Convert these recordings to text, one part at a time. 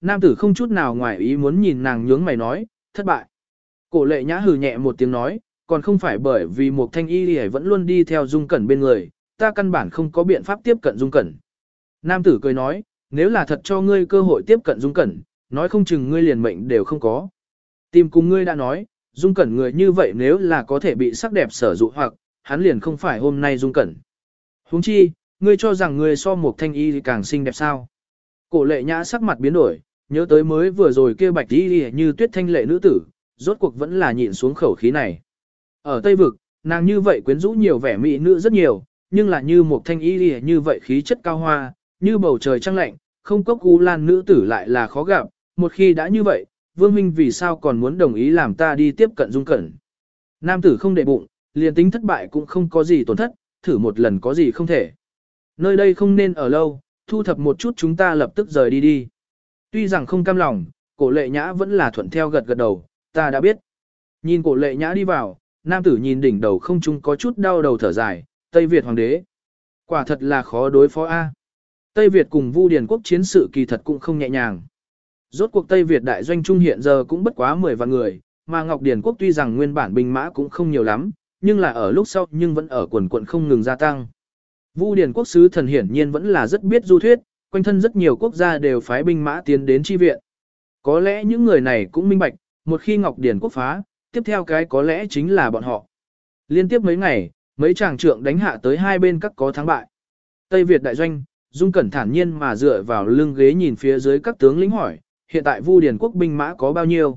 nam tử không chút nào ngoài ý muốn nhìn nàng nhướng mày nói, thất bại. Cổ lệ nhã hừ nhẹ một tiếng nói, còn không phải bởi vì một thanh y lì vẫn luôn đi theo dung cẩn bên người, ta căn bản không có biện pháp tiếp cận dung cẩn. Nam tử cười nói, nếu là thật cho ngươi cơ hội tiếp cận dung cẩn, nói không chừng ngươi liền mệnh đều không có. Tìm cùng ngươi đã nói, dung cẩn người như vậy nếu là có thể bị sắc đẹp sở dụ hoặc, hắn liền không phải hôm nay dung cẩn. huống chi, ngươi cho rằng ngươi so một thanh y càng xinh đẹp sao. Cổ lệ nhã sắc mặt biến đổi, nhớ tới mới vừa rồi kia bạch y như tuyết thanh lệ nữ tử, rốt cuộc vẫn là nhịn xuống khẩu khí này. Ở Tây Vực, nàng như vậy quyến rũ nhiều vẻ mỹ nữ rất nhiều, nhưng là như một thanh y như vậy khí chất cao hoa, như bầu trời trăng lạnh, không cốc u lan nữ tử lại là khó gặp, một khi đã như vậy, Vương Minh vì sao còn muốn đồng ý làm ta đi tiếp cận Dung Cẩn. Nam tử không để bụng, liền tính thất bại cũng không có gì tổn thất, thử một lần có gì không thể. Nơi đây không nên ở lâu, thu thập một chút chúng ta lập tức rời đi đi. Tuy rằng không cam lòng, cổ lệ nhã vẫn là thuận theo gật gật đầu, ta đã biết. Nhìn cổ lệ nhã đi vào, nam tử nhìn đỉnh đầu không chung có chút đau đầu thở dài, Tây Việt hoàng đế. Quả thật là khó đối phó A. Tây Việt cùng Vu Điền quốc chiến sự kỳ thật cũng không nhẹ nhàng. Rốt cuộc Tây Việt đại doanh trung hiện giờ cũng bất quá 10 vạn người, mà Ngọc Điền quốc tuy rằng nguyên bản binh mã cũng không nhiều lắm, nhưng là ở lúc sau nhưng vẫn ở quần quận không ngừng gia tăng. Vu Điền quốc sứ thần hiển nhiên vẫn là rất biết du thuyết, quanh thân rất nhiều quốc gia đều phái binh mã tiến đến chi viện. Có lẽ những người này cũng minh bạch, một khi Ngọc Điền quốc phá, tiếp theo cái có lẽ chính là bọn họ. Liên tiếp mấy ngày, mấy chàng trượng đánh hạ tới hai bên các có thắng bại. Tây Việt đại doanh, Dung Cẩn thản nhiên mà dựa vào lưng ghế nhìn phía dưới các tướng lĩnh hỏi, hiện tại Vu Điền quốc binh mã có bao nhiêu?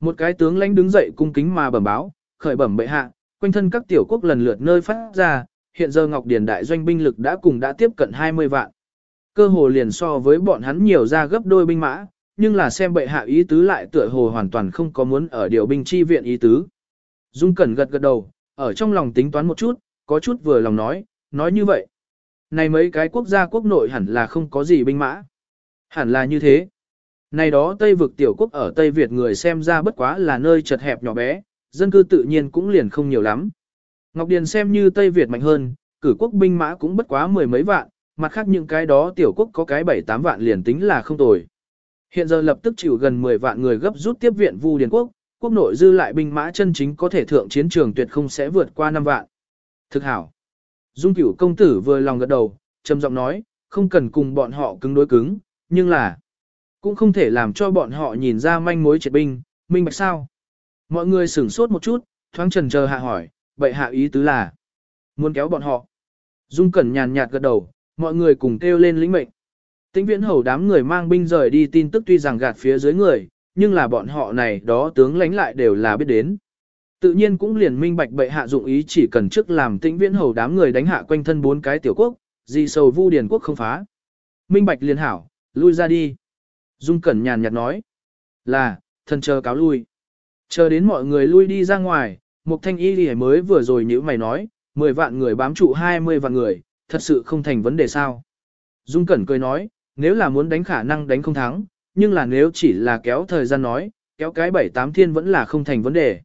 Một cái tướng lãnh đứng dậy cung kính mà bẩm báo, khởi bẩm bệ hạ, quanh thân các tiểu quốc lần lượt nơi phát ra, hiện giờ Ngọc Điền đại doanh binh lực đã cùng đã tiếp cận 20 vạn. Cơ hồ liền so với bọn hắn nhiều ra gấp đôi binh mã, nhưng là xem bệ hạ ý tứ lại tựa hồ hoàn toàn không có muốn ở điều binh chi viện ý tứ. Dung Cẩn gật gật đầu, ở trong lòng tính toán một chút, có chút vừa lòng nói, nói như vậy. Này mấy cái quốc gia quốc nội hẳn là không có gì binh mã. Hẳn là như thế. Này đó Tây vực tiểu quốc ở Tây Việt người xem ra bất quá là nơi chật hẹp nhỏ bé, dân cư tự nhiên cũng liền không nhiều lắm. Ngọc Điền xem như Tây Việt mạnh hơn, cử quốc binh mã cũng bất quá mười mấy vạn, mặt khác những cái đó tiểu quốc có cái bảy tám vạn liền tính là không tồi. Hiện giờ lập tức chịu gần 10 vạn người gấp rút tiếp viện Vu Điền quốc, quốc nội dư lại binh mã chân chính có thể thượng chiến trường tuyệt không sẽ vượt qua 5 vạn. Thực hảo. Dung cửu công tử vừa lòng gật đầu, trầm giọng nói, không cần cùng bọn họ cứng đối cứng, nhưng là, cũng không thể làm cho bọn họ nhìn ra manh mối triệt binh, minh bạch sao. Mọi người sửng sốt một chút, thoáng trần chờ hạ hỏi, vậy hạ ý tứ là, muốn kéo bọn họ. Dung cẩn nhàn nhạt gật đầu, mọi người cùng kêu lên lĩnh mệnh. Tĩnh viễn hầu đám người mang binh rời đi tin tức tuy rằng gạt phía dưới người, nhưng là bọn họ này đó tướng lãnh lại đều là biết đến. Tự nhiên cũng liền minh bạch bệ hạ dụng ý chỉ cần trước làm tĩnh viễn hầu đám người đánh hạ quanh thân bốn cái tiểu quốc, gì sầu vu điền quốc không phá. Minh bạch liền hảo, lui ra đi. Dung Cẩn nhàn nhạt nói. Là, thần chờ cáo lui. Chờ đến mọi người lui đi ra ngoài, Mục Thanh Y Lì mới vừa rồi như mày nói, 10 vạn người bám trụ 20 vạn người, thật sự không thành vấn đề sao. Dung Cẩn cười nói, nếu là muốn đánh khả năng đánh không thắng, nhưng là nếu chỉ là kéo thời gian nói, kéo cái bảy tám thiên vẫn là không thành vấn đề.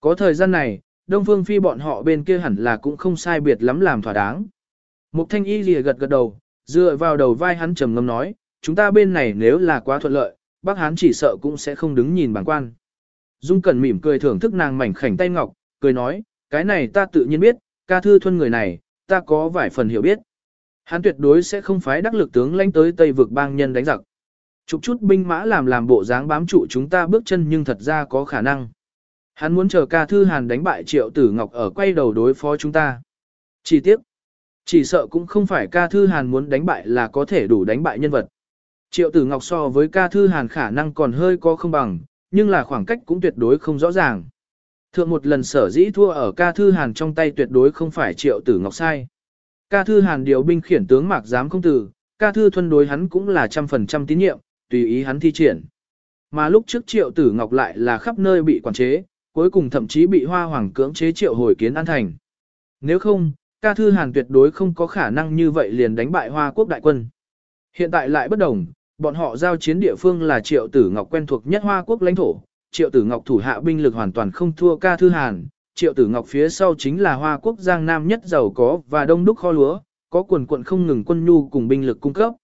Có thời gian này, Đông Phương Phi bọn họ bên kia hẳn là cũng không sai biệt lắm làm thỏa đáng. Mục thanh y lìa gật gật đầu, dựa vào đầu vai hắn trầm ngâm nói, chúng ta bên này nếu là quá thuận lợi, bác hán chỉ sợ cũng sẽ không đứng nhìn bản quan. Dung Cẩn mỉm cười thưởng thức nàng mảnh khảnh tay ngọc, cười nói, cái này ta tự nhiên biết, ca thư thuân người này, ta có vài phần hiểu biết. Hắn tuyệt đối sẽ không phái đắc lực tướng lãnh tới Tây vực bang nhân đánh giặc. Chục chút binh mã làm làm bộ dáng bám trụ chúng ta bước chân nhưng thật ra có khả năng. Hắn muốn chờ ca thư hàn đánh bại triệu tử ngọc ở quay đầu đối phó chúng ta. Chỉ tiếc, chỉ sợ cũng không phải ca thư hàn muốn đánh bại là có thể đủ đánh bại nhân vật. Triệu tử ngọc so với ca thư hàn khả năng còn hơi có không bằng, nhưng là khoảng cách cũng tuyệt đối không rõ ràng. Thượng một lần sở dĩ thua ở ca thư hàn trong tay tuyệt đối không phải triệu tử ngọc sai. Ca thư hàn điều binh khiển tướng mạc giám không tử, ca thư thuân đối hắn cũng là trăm phần trăm tín nhiệm, tùy ý hắn thi triển. Mà lúc trước triệu tử ngọc lại là khắp nơi bị quản chế, cuối cùng thậm chí bị hoa hoàng cưỡng chế triệu hồi kiến an thành. Nếu không, ca thư hàn tuyệt đối không có khả năng như vậy liền đánh bại hoa quốc đại quân. Hiện tại lại bất đồng, bọn họ giao chiến địa phương là triệu tử ngọc quen thuộc nhất hoa quốc lãnh thổ, triệu tử ngọc thủ hạ binh lực hoàn toàn không thua ca thư hàn, triệu tử ngọc phía sau chính là hoa quốc giang nam nhất giàu có và đông đúc kho lúa, có quần quận không ngừng quân nhu cùng binh lực cung cấp.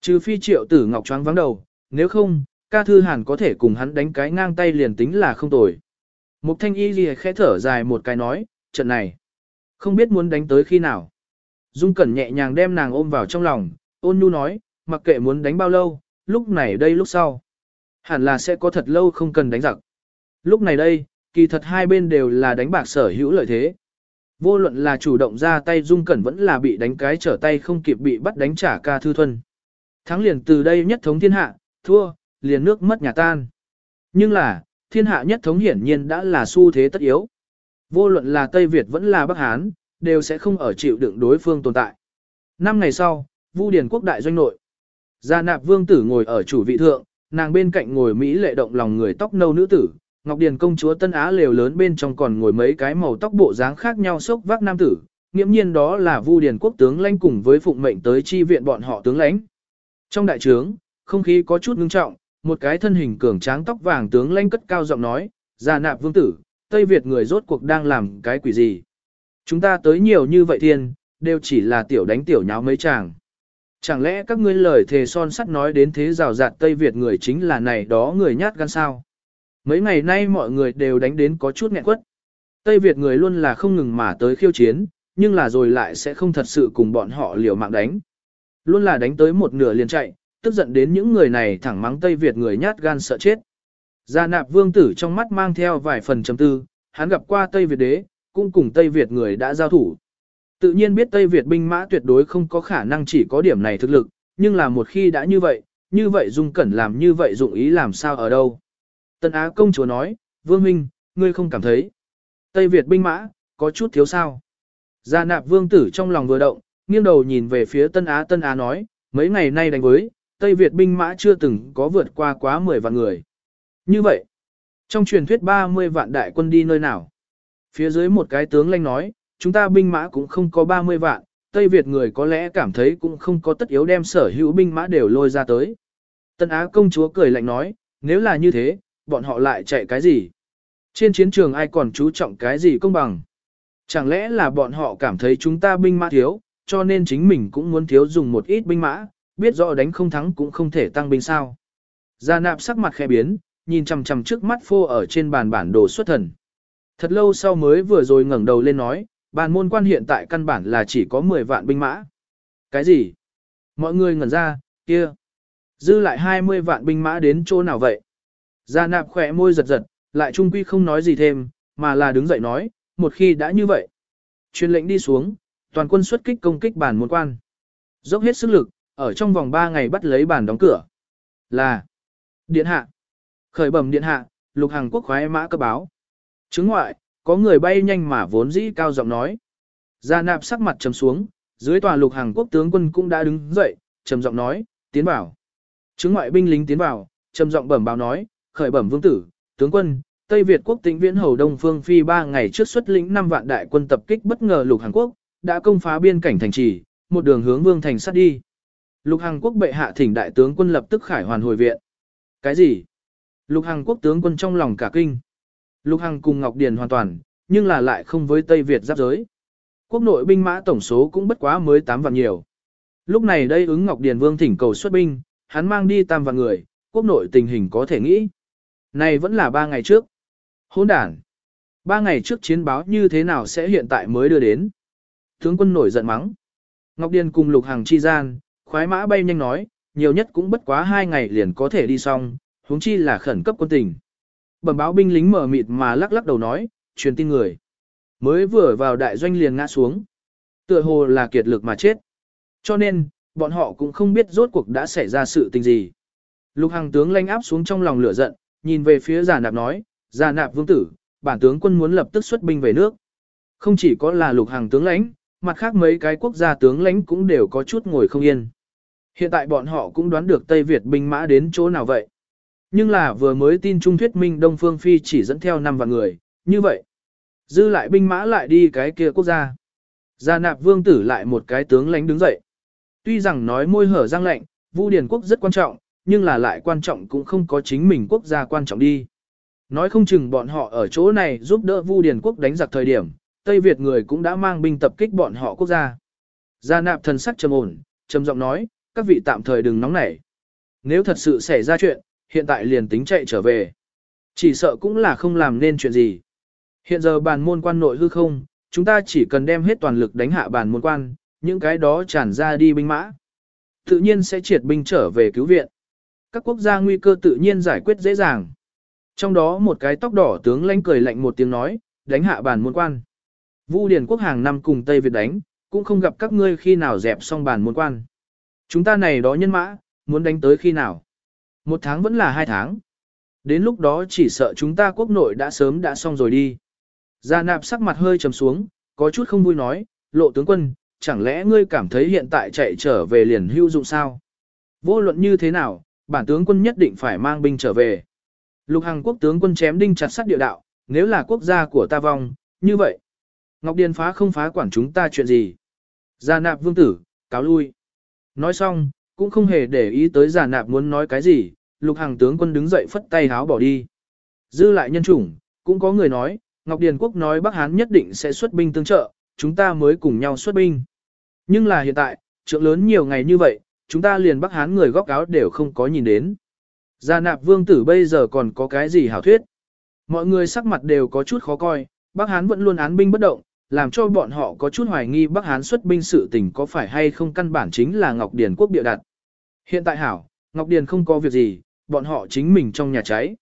Trừ phi triệu tử ngọc choáng vắng đầu, nếu không, ca thư hàn có thể cùng hắn đánh cái ngang tay liền tính là không tồi. Mục thanh y gì khẽ thở dài một cái nói, trận này, không biết muốn đánh tới khi nào. Dung Cẩn nhẹ nhàng đem nàng ôm vào trong lòng, ôn nhu nói, mặc kệ muốn đánh bao lâu, lúc này đây lúc sau. Hẳn là sẽ có thật lâu không cần đánh giặc. Lúc này đây, kỳ thật hai bên đều là đánh bạc sở hữu lợi thế. Vô luận là chủ động ra tay Dung Cẩn vẫn là bị đánh cái trở tay không kịp bị bắt đánh trả ca thư thuần. Thắng liền từ đây nhất thống thiên hạ, thua, liền nước mất nhà tan. Nhưng là, thiên hạ nhất thống hiển nhiên đã là xu thế tất yếu. Vô luận là Tây Việt vẫn là Bắc Hán, đều sẽ không ở chịu đựng đối phương tồn tại. Năm ngày sau, Vu Điền quốc đại doanh nội. Gia nạp vương tử ngồi ở chủ vị thượng, nàng bên cạnh ngồi Mỹ lệ động lòng người tóc nâu nữ tử, Ngọc Điền công chúa Tân Á lều lớn bên trong còn ngồi mấy cái màu tóc bộ dáng khác nhau sốc vác nam tử, nghiễm nhiên đó là Vu Điền quốc tướng lãnh cùng với phụng mệnh tới chi viện bọn họ tướng lãnh. Trong đại trướng, không khí có chút ngưng trọng, một cái thân hình cường tráng tóc vàng tướng lãnh cất cao giọng nói, "Già nạp vương tử, Tây Việt người rốt cuộc đang làm cái quỷ gì? Chúng ta tới nhiều như vậy thiên, đều chỉ là tiểu đánh tiểu nháo mấy chàng. Chẳng lẽ các ngươi lời thề son sắt nói đến thế rào rạt Tây Việt người chính là này đó người nhát gan sao? Mấy ngày nay mọi người đều đánh đến có chút nghẹn quất. Tây Việt người luôn là không ngừng mà tới khiêu chiến, nhưng là rồi lại sẽ không thật sự cùng bọn họ liều mạng đánh. Luôn là đánh tới một nửa liền chạy, tức giận đến những người này thẳng mắng Tây Việt người nhát gan sợ chết. Gia nạp vương tử trong mắt mang theo vài phần chấm tư, hắn gặp qua Tây Việt đế, cũng cùng Tây Việt người đã giao thủ. Tự nhiên biết Tây Việt binh mã tuyệt đối không có khả năng chỉ có điểm này thực lực, nhưng là một khi đã như vậy, như vậy Dung Cẩn làm như vậy dụng ý làm sao ở đâu. Tân Á công chúa nói, Vương Minh, ngươi không cảm thấy. Tây Việt binh mã, có chút thiếu sao. Gia nạp vương tử trong lòng vừa động, nghiêng đầu nhìn về phía Tân Á Tân Á nói, mấy ngày nay đánh với, Tây Việt binh mã chưa từng có vượt qua quá 10 vạn người. Như vậy, trong truyền thuyết 30 vạn đại quân đi nơi nào? Phía dưới một cái tướng lanh nói, chúng ta binh mã cũng không có 30 vạn, Tây Việt người có lẽ cảm thấy cũng không có tất yếu đem sở hữu binh mã đều lôi ra tới. Tân Á công chúa cười lạnh nói, nếu là như thế, bọn họ lại chạy cái gì? Trên chiến trường ai còn chú trọng cái gì công bằng? Chẳng lẽ là bọn họ cảm thấy chúng ta binh mã thiếu, cho nên chính mình cũng muốn thiếu dùng một ít binh mã, biết rõ đánh không thắng cũng không thể tăng binh sao. Gia nạp sắc mặt khẽ biến, nhìn chằm chằm trước mắt phô ở trên bàn bản đồ xuất thần. Thật lâu sau mới vừa rồi ngẩng đầu lên nói, bàn môn quan hiện tại căn bản là chỉ có 10 vạn binh mã. Cái gì? Mọi người ngẩn ra, kia. Dư lại 20 vạn binh mã đến chỗ nào vậy? Gia nạp khỏe môi giật giật, lại trung quy không nói gì thêm, mà là đứng dậy nói, một khi đã như vậy. Truyền lệnh đi xuống, toàn quân xuất kích công kích bản môn quan. Dốc hết sức lực, ở trong vòng 3 ngày bắt lấy bản đóng cửa. Là Điện hạ. Khởi bẩm điện hạ, lục hàng quốc khoái mã cấp báo. Chứng ngoại, có người bay nhanh mà vốn dĩ cao giọng nói. Gia nạp sắc mặt trầm xuống, dưới tòa lục hàng quốc tướng quân cũng đã đứng dậy, trầm giọng nói, tiến vào. Chứng ngoại binh lính tiến vào, trầm giọng bẩm báo nói, khởi bẩm vương tử, tướng quân, Tây Việt quốc tĩnh viễn hầu Đông Phương Phi ba ngày trước xuất lĩnh 5 vạn đại quân tập kích bất ngờ lục Hàn Quốc, đã công phá biên cảnh thành trì, một đường hướng vương thành sát đi. Lục Hàn Quốc bệ hạ thỉnh đại tướng quân lập tức khải hoàn hồi viện. Cái gì? Lục Hằng quốc tướng quân trong lòng cả kinh. Lục Hằng cùng Ngọc Điền hoàn toàn, nhưng là lại không với Tây Việt giáp giới. Quốc nội binh mã tổng số cũng bất quá mới 8 vạn nhiều. Lúc này đây ứng Ngọc Điền Vương thỉnh cầu xuất binh, hắn mang đi tam vạn người, quốc nội tình hình có thể nghĩ. Này vẫn là 3 ngày trước. Hỗn đản. 3 ngày trước chiến báo như thế nào sẽ hiện tại mới đưa đến. Tướng quân nổi giận mắng. Ngọc Điền cùng Lục Hằng chi gian, khoái mã bay nhanh nói, nhiều nhất cũng bất quá 2 ngày liền có thể đi xong, huống chi là khẩn cấp quân tình. Bẩm báo binh lính mở mịt mà lắc lắc đầu nói, truyền tin người. Mới vừa vào đại doanh liền ngã xuống. Tựa hồ là kiệt lực mà chết. Cho nên, bọn họ cũng không biết rốt cuộc đã xảy ra sự tình gì. Lục Hằng tướng lanh áp xuống trong lòng lửa giận, nhìn về phía giả nạp nói, giả nạp vương tử, bản tướng quân muốn lập tức xuất binh về nước. Không chỉ có là lục hàng tướng lãnh, mặt khác mấy cái quốc gia tướng lãnh cũng đều có chút ngồi không yên. Hiện tại bọn họ cũng đoán được Tây Việt binh mã đến chỗ nào vậy. Nhưng là vừa mới tin Trung thuyết minh Đông Phương Phi chỉ dẫn theo 5 vạn người, như vậy. Dư lại binh mã lại đi cái kia quốc gia. Gia nạp vương tử lại một cái tướng lánh đứng dậy. Tuy rằng nói môi hở răng lạnh, Vu Điền quốc rất quan trọng, nhưng là lại quan trọng cũng không có chính mình quốc gia quan trọng đi. Nói không chừng bọn họ ở chỗ này giúp đỡ Vu Điền quốc đánh giặc thời điểm, Tây Việt người cũng đã mang binh tập kích bọn họ quốc gia. Gia nạp thần sắc trầm ổn, trầm giọng nói, các vị tạm thời đừng nóng nảy. Nếu thật sự xảy ra chuyện, hiện tại liền tính chạy trở về. Chỉ sợ cũng là không làm nên chuyện gì. Hiện giờ bàn môn quan nội hư không, chúng ta chỉ cần đem hết toàn lực đánh hạ bàn môn quan, những cái đó tràn ra đi binh mã. Tự nhiên sẽ triệt binh trở về cứu viện. Các quốc gia nguy cơ tự nhiên giải quyết dễ dàng. Trong đó một cái tóc đỏ tướng lãnh cười lạnh một tiếng nói, đánh hạ bàn môn quan. Vu Điền quốc hàng năm cùng Tây Việt đánh, cũng không gặp các ngươi khi nào dẹp xong bàn môn quan. Chúng ta này đó nhân mã, muốn đánh tới khi nào? Một tháng vẫn là hai tháng. Đến lúc đó chỉ sợ chúng ta quốc nội đã sớm đã xong rồi đi. Gia nạp sắc mặt hơi trầm xuống, có chút không vui nói, lộ tướng quân, chẳng lẽ ngươi cảm thấy hiện tại chạy trở về liền hưu dụng sao? Vô luận như thế nào, bản tướng quân nhất định phải mang binh trở về. Lục Hằng quốc tướng quân chém đinh chặt sắt địa đạo, nếu là quốc gia của ta vong, như vậy. Ngọc Điền phá không phá quản chúng ta chuyện gì. Gia nạp vương tử, cáo lui. Nói xong, cũng không hề để ý tới giả nạp muốn nói cái gì, lục hàng tướng quân đứng dậy phất tay háo bỏ đi. Dư lại nhân chủng, cũng có người nói, Ngọc Điền Quốc nói Bắc Hán nhất định sẽ xuất binh tương trợ, chúng ta mới cùng nhau xuất binh. Nhưng là hiện tại, trượng lớn nhiều ngày như vậy, chúng ta liền Bắc Hán người góc áo đều không có nhìn đến. Gia nạp vương tử bây giờ còn có cái gì hảo thuyết. Mọi người sắc mặt đều có chút khó coi, Bắc Hán vẫn luôn án binh bất động, làm cho bọn họ có chút hoài nghi Bắc Hán xuất binh sự tình có phải hay không căn bản chính là Ngọc Điền quốc bịa đặt. Hiện tại hảo, Ngọc Điền không có việc gì, bọn họ chính mình trong nhà cháy.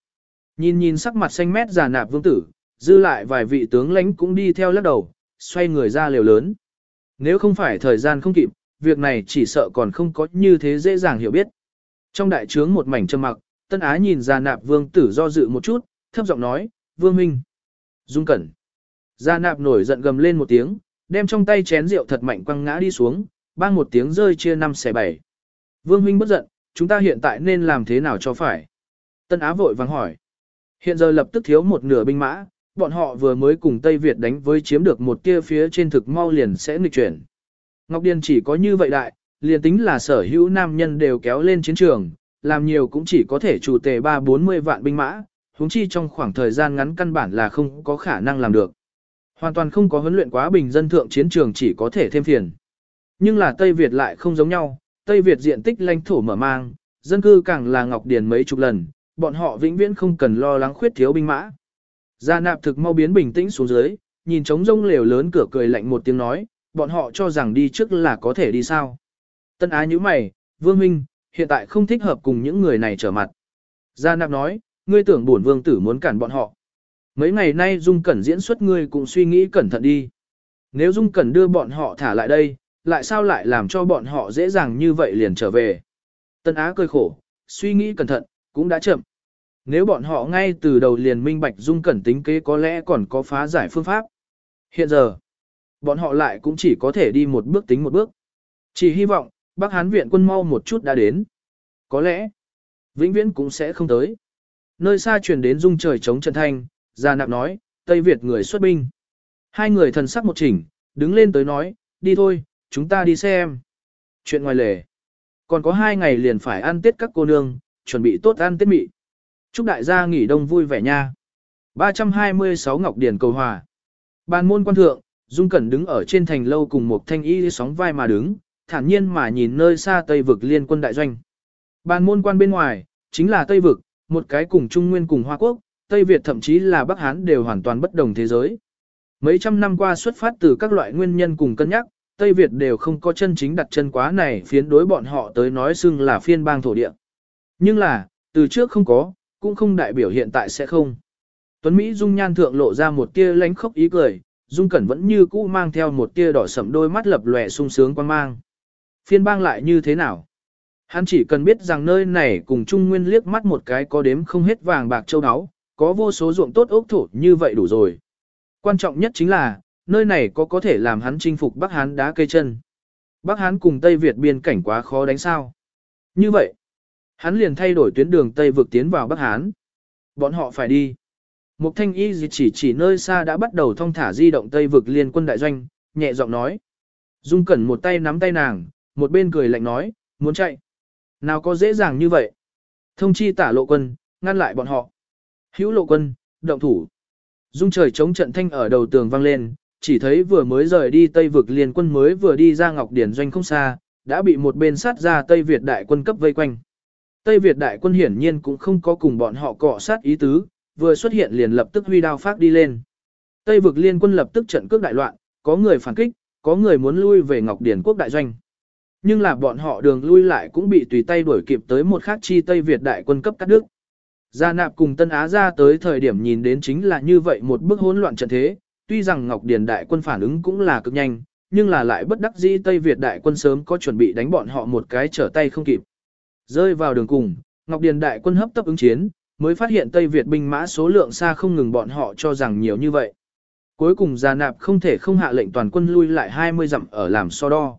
Nhìn nhìn sắc mặt xanh mét già nạp vương tử, dư lại vài vị tướng lãnh cũng đi theo lắc đầu, xoay người ra liều lớn. Nếu không phải thời gian không kịp, việc này chỉ sợ còn không có như thế dễ dàng hiểu biết. Trong đại trướng một mảnh trầm mặc, Tân Á nhìn già nạp vương tử do dự một chút, thấp giọng nói, vương minh. Dung cẩn. Gia nạp nổi giận gầm lên một tiếng, đem trong tay chén rượu thật mạnh quăng ngã đi xuống, bang một tiếng rơi chia năm xẻ bảy. Vương huynh bất giận, chúng ta hiện tại nên làm thế nào cho phải? Tân Á vội vàng hỏi. Hiện giờ lập tức thiếu một nửa binh mã, bọn họ vừa mới cùng Tây Việt đánh với chiếm được một kia phía trên thực mau liền sẽ nghịch chuyển. Ngọc Điền chỉ có như vậy đại, liền tính là sở hữu nam nhân đều kéo lên chiến trường, làm nhiều cũng chỉ có thể chủ tề 3-40 vạn binh mã, huống chi trong khoảng thời gian ngắn căn bản là không có khả năng làm được. Hoàn toàn không có huấn luyện quá bình dân thượng chiến trường chỉ có thể thêm phiền. Nhưng là Tây Việt lại không giống nhau, Tây Việt diện tích lãnh thổ mở mang, dân cư càng là Ngọc Điền mấy chục lần, bọn họ vĩnh viễn không cần lo lắng khuyết thiếu binh mã. Gia nạp thực mau biến bình tĩnh xuống dưới, nhìn trống rông lều lớn cửa cười lạnh một tiếng nói, bọn họ cho rằng đi trước là có thể đi sao. Tân Á như mày, Vương Minh, hiện tại không thích hợp cùng những người này trở mặt. Gia nạp nói, ngươi tưởng bổn vương tử muốn cản bọn họ. Mấy ngày nay Dung Cẩn diễn xuất ngươi cũng suy nghĩ cẩn thận đi. Nếu Dung Cẩn đưa bọn họ thả lại đây, lại sao lại làm cho bọn họ dễ dàng như vậy liền trở về. Tân Á cười khổ, suy nghĩ cẩn thận, cũng đã chậm. Nếu bọn họ ngay từ đầu liền minh bạch Dung Cẩn tính kế có lẽ còn có phá giải phương pháp. Hiện giờ, bọn họ lại cũng chỉ có thể đi một bước tính một bước. Chỉ hy vọng, Bắc Hán viện quân mau một chút đã đến. Có lẽ, vĩnh viễn cũng sẽ không tới. Nơi xa truyền đến dung trời chống trận thanh, già Nạp nói, Tây Việt người xuất binh. Hai người thần sắc một chỉnh, đứng lên tới nói, đi thôi, chúng ta đi xem. Chuyện ngoài lề. Còn có hai ngày liền phải ăn tết các cô nương, chuẩn bị tốt ăn tết mị. Chúc đại gia nghỉ đông vui vẻ nha. 326 Ngọc Điển cầu hòa. Bàn môn quan thượng, Dung Cẩn đứng ở trên thành lâu cùng một thanh y sóng vai mà đứng, thản nhiên mà nhìn nơi xa Tây vực liên quân đại doanh. Bàn môn quan bên ngoài, chính là Tây vực, một cái cùng Trung Nguyên cùng Hoa Quốc, Tây Việt thậm chí là Bắc Hán đều hoàn toàn bất đồng thế giới. Mấy trăm năm qua xuất phát từ các loại nguyên nhân cùng cân nhắc, Tây Việt đều không có chân chính đặt chân quá này phiến đối bọn họ tới nói xưng là phiên bang thổ địa. Nhưng là, từ trước không có, cũng không đại biểu hiện tại sẽ không. Tuấn Mỹ dung nhan thượng lộ ra một tia lánh khóc ý cười, dung cẩn vẫn như cũ mang theo một tia đỏ sẫm đôi mắt lập lòe sung sướng quan mang. Phiên bang lại như thế nào? Hắn chỉ cần biết rằng nơi này cùng Trung Nguyên liếc mắt một cái có đếm không hết vàng bạc châu áo, có vô số ruộng tốt ốc thổ như vậy đủ rồi. Quan trọng nhất chính là, nơi này có có thể làm hắn chinh phục Bắc Hán đá cây chân. Bắc Hán cùng Tây Việt biên cảnh quá khó đánh sao. Như vậy, hắn liền thay đổi tuyến đường Tây vực tiến vào Bắc Hán. Bọn họ phải đi. Mục thanh y chỉ chỉ nơi xa đã bắt đầu thông thả di động Tây vực liên quân đại doanh, nhẹ giọng nói. Dung cẩn một tay nắm tay nàng, một bên cười lạnh nói, muốn chạy. Nào có dễ dàng như vậy. Thông chi tả lộ quân, ngăn lại bọn họ. Hữu lộ quân, động thủ. Dung trời chống trận thanh ở đầu tường vang lên, chỉ thấy vừa mới rời đi Tây vực liên quân mới vừa đi ra Ngọc Điển doanh không xa, đã bị một bên sát ra Tây Việt đại quân cấp vây quanh. Tây Việt đại quân hiển nhiên cũng không có cùng bọn họ cọ sát ý tứ, vừa xuất hiện liền lập tức huy đao phát đi lên. Tây vực liên quân lập tức trận cướp đại loạn, có người phản kích, có người muốn lui về Ngọc Điển quốc đại doanh. Nhưng là bọn họ đường lui lại cũng bị tùy tay đuổi kịp tới một khác chi Tây Việt đại quân cấp cắt đứt Gia nạp cùng Tân Á ra tới thời điểm nhìn đến chính là như vậy một bức hỗn loạn trận thế, tuy rằng Ngọc Điền đại quân phản ứng cũng là cực nhanh, nhưng là lại bất đắc dĩ Tây Việt đại quân sớm có chuẩn bị đánh bọn họ một cái trở tay không kịp. Rơi vào đường cùng, Ngọc Điền đại quân hấp tấp ứng chiến, mới phát hiện Tây Việt binh mã số lượng xa không ngừng bọn họ cho rằng nhiều như vậy. Cuối cùng Gia Nạp không thể không hạ lệnh toàn quân lui lại 20 dặm ở làm so đo.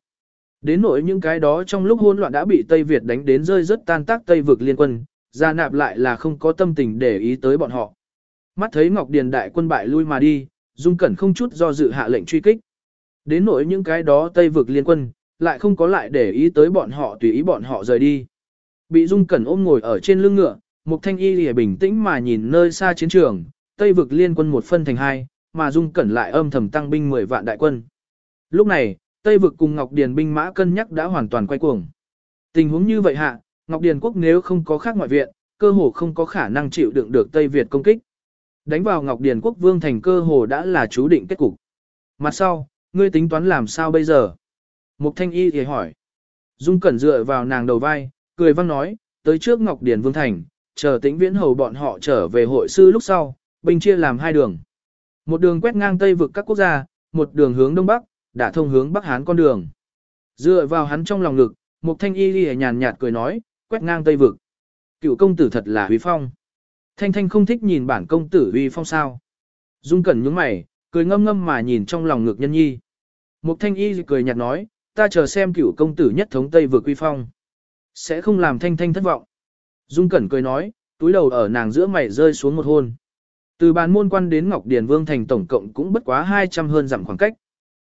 Đến nỗi những cái đó trong lúc hỗn loạn đã bị Tây Việt đánh đến rơi rất tan tác Tây vực liên quân, Gia Nạp lại là không có tâm tình để ý tới bọn họ. Mắt thấy Ngọc Điền đại quân bại lui mà đi, Dung Cẩn không chút do dự hạ lệnh truy kích. Đến nỗi những cái đó Tây vực liên quân, lại không có lại để ý tới bọn họ tùy ý bọn họ rời đi. Bị Dung Cẩn ôm ngồi ở trên lưng ngựa, Mục Thanh Y lìa bình tĩnh mà nhìn nơi xa chiến trường, Tây vực liên quân một phân thành hai, mà Dung Cẩn lại âm thầm tăng binh 10 vạn đại quân. Lúc này, Tây vực cùng Ngọc Điền binh mã cân nhắc đã hoàn toàn quay cuồng. Tình huống như vậy hạ, Ngọc Điền quốc nếu không có khác ngoại viện, cơ hồ không có khả năng chịu đựng được Tây Việt công kích. Đánh vào Ngọc Điền quốc vương thành cơ hồ đã là chú định kết cục. Mặt sau, ngươi tính toán làm sao bây giờ? Mục Thanh Y thì hỏi. Dung Cẩn dựa vào nàng đầu vai, cười vang nói, tới trước Ngọc Điền vương thành, chờ tĩnh viễn hầu bọn họ trở về hội sư lúc sau, binh chia làm hai đường. Một đường quét ngang Tây vực các quốc gia, một đường hướng Đông Bắc, đã thông hướng Bắc Hán con đường. Dựa vào hắn trong lòng ngực, Mục Thanh Y lìa nhàn nhạt cười nói, quét ngang Tây vực. Cựu công tử thật là huy phong. Thanh Thanh không thích nhìn bản công tử uy phong sao. Dung Cẩn nhướng mày, cười ngâm ngâm mà nhìn trong lòng ngực nhân nhi. Mục Thanh Y cười nhạt nói, ta chờ xem cửu công tử nhất thống Tây vừa quy phong. Sẽ không làm Thanh Thanh thất vọng. Dung Cẩn cười nói, túi đầu ở nàng giữa mày rơi xuống một hôn. Từ bàn môn quan đến Ngọc Điền Vương thành tổng cộng cũng bất quá 200 hơn dặm khoảng cách.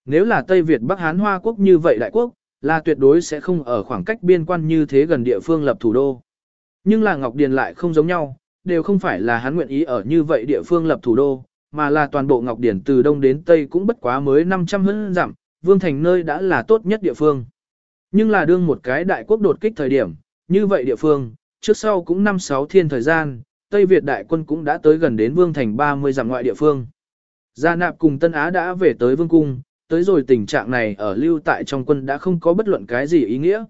Nếu là Tây Việt Bắc Hán Hoa quốc như vậy đại quốc, là tuyệt đối sẽ không ở khoảng cách biên quan như thế gần địa phương lập thủ đô. Nhưng là Ngọc Điền lại không giống nhau, đều không phải là hắn nguyện ý ở như vậy địa phương lập thủ đô, mà là toàn bộ Ngọc điển từ đông đến tây cũng bất quá mới 500 hơn dặm, Vương Thành nơi đã là tốt nhất địa phương. Nhưng là đương một cái đại quốc đột kích thời điểm, như vậy địa phương, trước sau cũng 5-6 thiên thời gian, Tây Việt đại quân cũng đã tới gần đến Vương Thành 30 dặm ngoại địa phương. Gia Nạp cùng Tân Á đã về tới Vương Cung, tới rồi tình trạng này ở lưu tại trong quân đã không có bất luận cái gì ý nghĩa.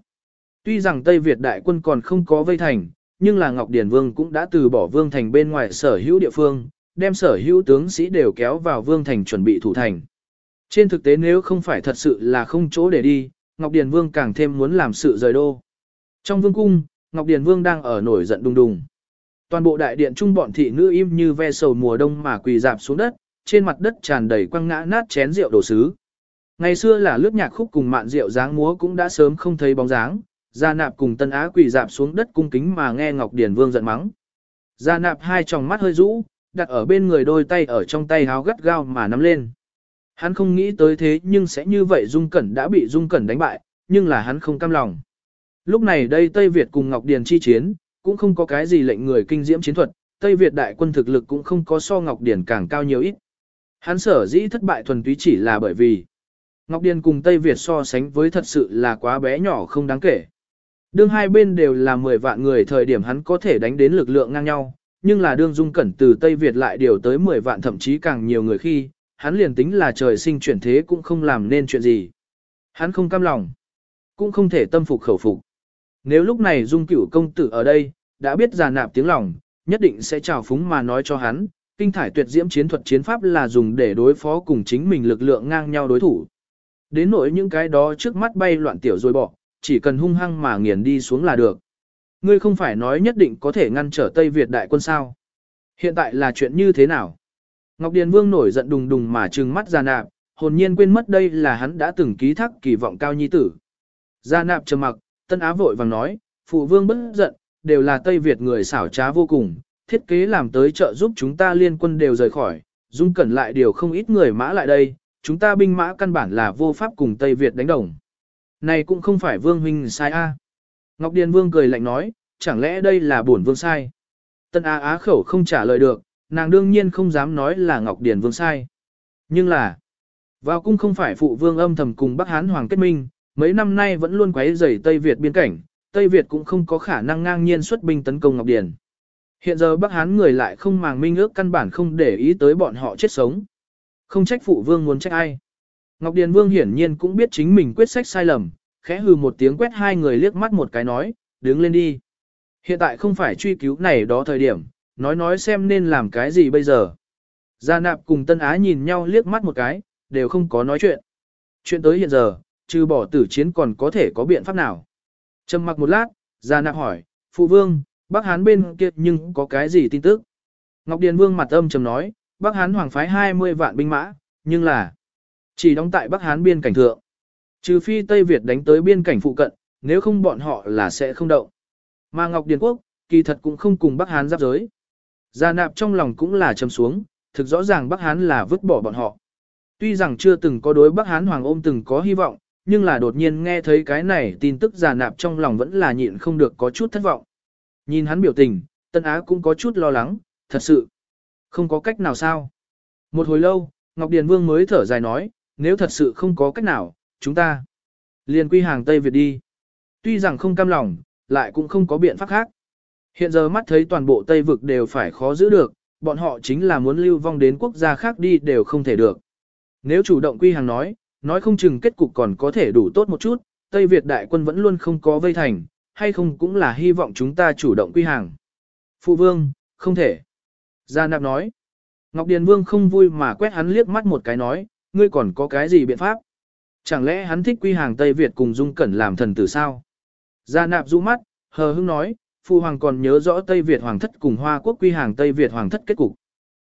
Tuy rằng Tây Việt đại quân còn không có vây thành, nhưng là Ngọc Điển Vương cũng đã từ bỏ Vương Thành bên ngoài sở hữu địa phương, đem sở hữu tướng sĩ đều kéo vào Vương Thành chuẩn bị thủ thành. Trên thực tế nếu không phải thật sự là không chỗ để đi, Ngọc Điền Vương càng thêm muốn làm sự rời đô. Trong vương cung, Ngọc Điền Vương đang ở nổi giận đùng đùng. Toàn bộ đại điện trung bọn thị nữ im như ve sầu mùa đông mà quỳ dạp xuống đất, trên mặt đất tràn đầy quăng ngã nát chén rượu đổ sứ. Ngày xưa là lướt nhạc khúc cùng mạn rượu dáng múa cũng đã sớm không thấy bóng dáng, Gia Nạp cùng Tân Á quỳ dạp xuống đất cung kính mà nghe Ngọc Điền Vương giận mắng. Gia Nạp hai tròng mắt hơi rũ, đặt ở bên người đôi tay ở trong tay háo gắt gao mà nắm lên. Hắn không nghĩ tới thế nhưng sẽ như vậy Dung Cẩn đã bị Dung Cẩn đánh bại, nhưng là hắn không cam lòng. Lúc này đây Tây Việt cùng Ngọc Điền chi chiến, cũng không có cái gì lệnh người kinh diễm chiến thuật, Tây Việt đại quân thực lực cũng không có so Ngọc Điền càng cao nhiều ít. Hắn sở dĩ thất bại thuần túy chỉ là bởi vì Ngọc Điền cùng Tây Việt so sánh với thật sự là quá bé nhỏ không đáng kể. Đương hai bên đều là 10 vạn người thời điểm hắn có thể đánh đến lực lượng ngang nhau, nhưng là đương dung cẩn từ Tây Việt lại điều tới 10 vạn thậm chí càng nhiều người khi, hắn liền tính là trời sinh chuyển thế cũng không làm nên chuyện gì. Hắn không cam lòng, cũng không thể tâm phục khẩu phục. Nếu lúc này dung cửu công tử ở đây, đã biết già nạp tiếng lòng, nhất định sẽ trào phúng mà nói cho hắn, kinh thải tuyệt diễm chiến thuật chiến pháp là dùng để đối phó cùng chính mình lực lượng ngang nhau đối thủ. Đến nỗi những cái đó trước mắt bay loạn tiểu rồi bỏ, chỉ cần hung hăng mà nghiền đi xuống là được. Ngươi không phải nói nhất định có thể ngăn trở Tây Việt đại quân sao. Hiện tại là chuyện như thế nào? Ngọc Điền Vương nổi giận đùng đùng mà trừng mắt ra Nạp, hồn nhiên quên mất đây là hắn đã từng ký thác kỳ vọng cao nhi tử. Gia Nạp trầm mặc, Tân Á vội vàng nói, phụ vương bất giận, đều là Tây Việt người xảo trá vô cùng, thiết kế làm tới trợ giúp chúng ta liên quân đều rời khỏi, dung cẩn lại điều không ít người mã lại đây, chúng ta binh mã căn bản là vô pháp cùng Tây Việt đánh đồng. Này cũng không phải vương huynh sai a. Ngọc Điền Vương cười lạnh nói, chẳng lẽ đây là bổn vương sai? Tân Á Á khẩu không trả lời được, nàng đương nhiên không dám nói là Ngọc Điền Vương sai. Nhưng là, vào cung không phải phụ vương âm thầm cùng Bắc Hán Hoàng kết minh, mấy năm nay vẫn luôn quấy rầy Tây Việt biên cảnh, Tây Việt cũng không có khả năng ngang nhiên xuất binh tấn công Ngọc Điền. Hiện giờ Bắc Hán người lại không màng minh ước căn bản không để ý tới bọn họ chết sống. Không trách phụ vương muốn trách ai. Ngọc Điền Vương hiển nhiên cũng biết chính mình quyết sách sai lầm, khẽ hừ một tiếng quét hai người liếc mắt một cái nói, đứng lên đi. Hiện tại không phải truy cứu này đó thời điểm, nói nói xem nên làm cái gì bây giờ. Gia nạp cùng Tân Á nhìn nhau liếc mắt một cái, đều không có nói chuyện. Chuyện tới hiện giờ, trừ bỏ tử chiến còn có thể có biện pháp nào. Trầm mặc một lát, Gia nạp hỏi, Phụ Vương, Bắc Hán bên kia nhưng có cái gì tin tức? Ngọc Điền Vương mặt âm trầm nói, Bắc Hán hoàng phái 20 vạn binh mã, nhưng là chỉ đóng tại Bắc Hán biên cảnh thượng. Trừ phi Tây Việt đánh tới biên cảnh phụ cận, nếu không bọn họ là sẽ không động. Mà Ngọc Điền Quốc, kỳ thật cũng không cùng Bắc Hán giáp giới. Gia nạp trong lòng cũng là trầm xuống, thực rõ ràng Bắc Hán là vứt bỏ bọn họ. Tuy rằng chưa từng có đối Bắc Hán Hoàng ôm từng có hy vọng, nhưng là đột nhiên nghe thấy cái này tin tức già nạp trong lòng vẫn là nhịn không được có chút thất vọng. Nhìn hắn biểu tình, Tân Á cũng có chút lo lắng, thật sự. Không có cách nào sao. Một hồi lâu, Ngọc Điền Vương mới thở dài nói, nếu thật sự không có cách nào, chúng ta liền quy hàng Tây Việt đi. Tuy rằng không cam lòng, lại cũng không có biện pháp khác. Hiện giờ mắt thấy toàn bộ Tây vực đều phải khó giữ được, bọn họ chính là muốn lưu vong đến quốc gia khác đi đều không thể được. Nếu chủ động quy hàng nói, nói không chừng kết cục còn có thể đủ tốt một chút, Tây Việt đại quân vẫn luôn không có vây thành, hay không cũng là hy vọng chúng ta chủ động quy hàng. Phụ vương, không thể. Gia Nạp nói. Ngọc Điền Vương không vui mà quét hắn liếc mắt một cái nói, ngươi còn có cái gì biện pháp? Chẳng lẽ hắn thích quy hàng Tây Việt cùng Dung Cẩn làm thần tử sao? Gia Nạp rũ mắt, hờ hững nói, Phụ Hoàng còn nhớ rõ Tây Việt Hoàng thất cùng Hoa Quốc quy hàng Tây Việt Hoàng thất kết cục.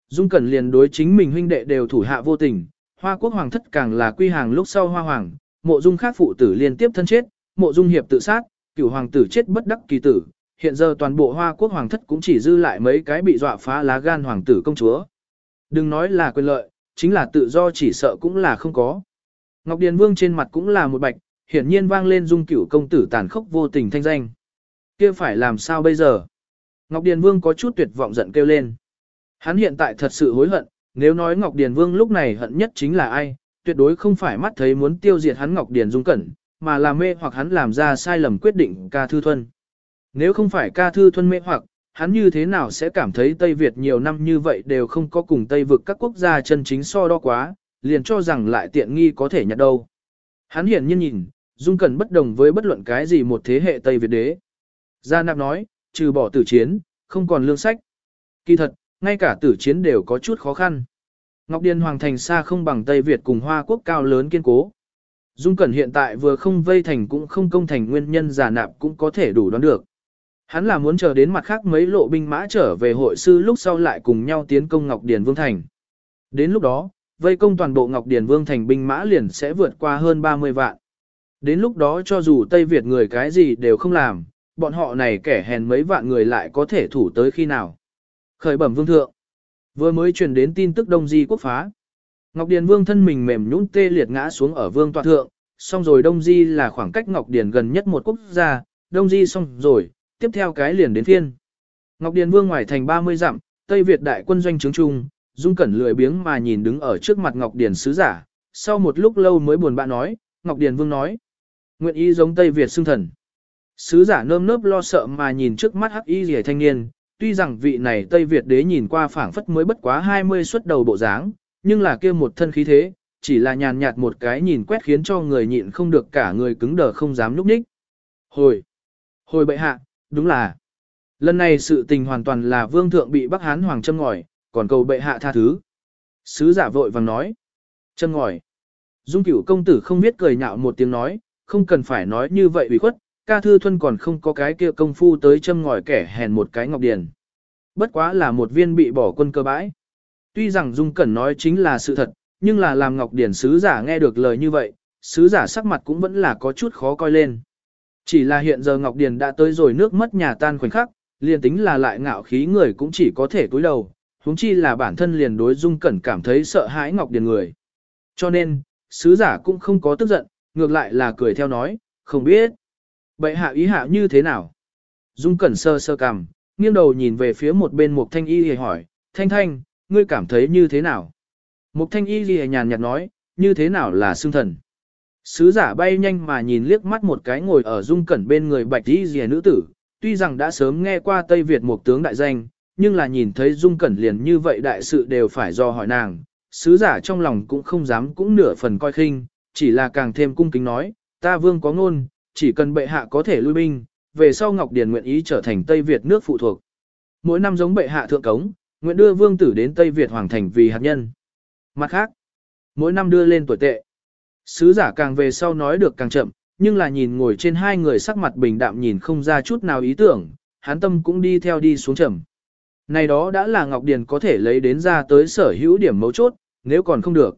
Dung Cẩn liền đối chính mình huynh đệ đều thủ hạ vô tình, Hoa Quốc Hoàng thất càng là quy hàng lúc sau Hoa Hoàng, mộ dung khác phụ tử liên tiếp thân chết, mộ dung hiệp tự sát, cửu hoàng tử chết bất đắc kỳ tử, hiện giờ toàn bộ Hoa Quốc Hoàng thất cũng chỉ dư lại mấy cái bị dọa phá lá gan hoàng tử công chúa. Đừng nói là quyền lợi, chính là tự do chỉ sợ cũng là không có. Ngọc Điền Vương trên mặt cũng là một bạch, hiển nhiên vang lên dung cửu công tử tàn khốc vô tình thanh danh. kia phải làm sao bây giờ? Ngọc Điền Vương có chút tuyệt vọng giận kêu lên. Hắn hiện tại thật sự hối hận, nếu nói Ngọc Điền Vương lúc này hận nhất chính là ai, tuyệt đối không phải mắt thấy muốn tiêu diệt hắn Ngọc Điền Dung Cẩn, mà là mê hoặc hắn làm ra sai lầm quyết định ca thư thuần. Nếu không phải ca thư thuần mê hoặc, hắn như thế nào sẽ cảm thấy Tây Việt nhiều năm như vậy đều không có cùng Tây vực các quốc gia chân chính so đo quá, liền cho rằng lại tiện nghi có thể nhặt đâu. Hắn hiển nhiên nhìn, Dung Cẩn bất đồng với bất luận cái gì một thế hệ Tây Việt đế. Gia Nạp nói, trừ bỏ tử chiến, không còn lương sách. Kỳ thật, ngay cả tử chiến đều có chút khó khăn. Ngọc Điền Hoàng thành xa không bằng Tây Việt cùng Hoa Quốc cao lớn kiên cố. Dung Cẩn hiện tại vừa không vây thành cũng không công thành nguyên nhân giả nạp cũng có thể đủ đoán được. Hắn là muốn chờ đến mặt khác mấy lộ binh mã trở về hội sư lúc sau lại cùng nhau tiến công Ngọc Điền Vương Thành. Đến lúc đó, vây công toàn bộ Ngọc Điền Vương Thành binh mã liền sẽ vượt qua hơn 30 vạn. Đến lúc đó cho dù Tây Việt người cái gì đều không làm, bọn họ này kẻ hèn mấy vạn người lại có thể thủ tới khi nào. Khởi bẩm vương thượng. Vừa mới truyền đến tin tức Đông Di quốc phá. Ngọc Điền Vương thân mình mềm nhũn tê liệt ngã xuống ở vương tọa thượng, xong rồi Đông Di là khoảng cách Ngọc Điền gần nhất một quốc gia, Đông Di xong rồi, tiếp theo cái liền đến phiên. Ngọc Điền Vương ngoài thành 30 dặm, Tây Việt đại quân doanh trướng trung, Dung Cẩn lười biếng mà nhìn đứng ở trước mặt Ngọc Điền sứ giả, sau một lúc lâu mới buồn bã nói, Ngọc Điền Vương nói, nguyện ý giống Tây Việt xưng thần. Sứ giả nơm nớp lo sợ mà nhìn trước mắt hắc y rẻ thanh niên, tuy rằng vị này Tây Việt đế nhìn qua phảng phất mới bất quá 20 xuất đầu bộ dáng, nhưng là kia một thân khí thế, chỉ là nhàn nhạt một cái nhìn quét khiến cho người nhịn không được cả người cứng đờ không dám núp nhích. Hồi! Hồi bệ hạ, đúng là. Lần này sự tình hoàn toàn là vương thượng bị Bắc Hán Hoàng châm ngòi, còn cầu bệ hạ tha thứ. Sứ giả vội vàng nói. Châm ngòi. Dung cửu công tử không biết cười nhạo một tiếng nói, không cần phải nói như vậy ủy khuất, ca thư thuân còn không có cái kia công phu tới châm ngòi kẻ hèn một cái ngọc điền. Bất quá là một viên bị bỏ quân cơ bãi. Tuy rằng Dung Cẩn nói chính là sự thật, nhưng là làm ngọc điển sứ giả nghe được lời như vậy, sứ giả sắc mặt cũng vẫn là có chút khó coi lên. Chỉ là hiện giờ Ngọc Điền đã tới rồi nước mất nhà tan khoảnh khắc, liền tính là lại ngạo khí người cũng chỉ có thể cúi đầu, huống chi là bản thân liền đối Dung Cẩn cảm thấy sợ hãi Ngọc Điền người. Cho nên, sứ giả cũng không có tức giận, ngược lại là cười theo nói, không biết. Bệ hạ ý hạ như thế nào? Dung Cẩn sơ sơ cằm, nghiêng đầu nhìn về phía một bên Mục Thanh Y thì hỏi, Thanh Thanh, ngươi cảm thấy như thế nào? Mục Thanh Y thì nhàn nhạt nói, như thế nào là xương thần? Sứ giả bay nhanh mà nhìn liếc mắt một cái ngồi ở dung cẩn bên người bạch y rìa nữ tử, tuy rằng đã sớm nghe qua Tây Việt một tướng đại danh, nhưng là nhìn thấy dung cẩn liền như vậy đại sự đều phải do hỏi nàng. Sứ giả trong lòng cũng không dám cũng nửa phần coi khinh, chỉ là càng thêm cung kính nói, ta vương có ngôn, chỉ cần bệ hạ có thể lui binh, về sau Ngọc Điền nguyện ý trở thành Tây Việt nước phụ thuộc. Mỗi năm giống bệ hạ thượng cống, nguyện đưa vương tử đến Tây Việt hoàng thành vì hạt nhân. Mặt khác, mỗi năm đưa lên tuổi tệ. Sứ giả càng về sau nói được càng chậm, nhưng là nhìn ngồi trên hai người sắc mặt bình đạm nhìn không ra chút nào ý tưởng, hắn tâm cũng đi theo đi xuống chậm. Này đó đã là Ngọc Điền có thể lấy đến ra tới sở hữu điểm mấu chốt, nếu còn không được.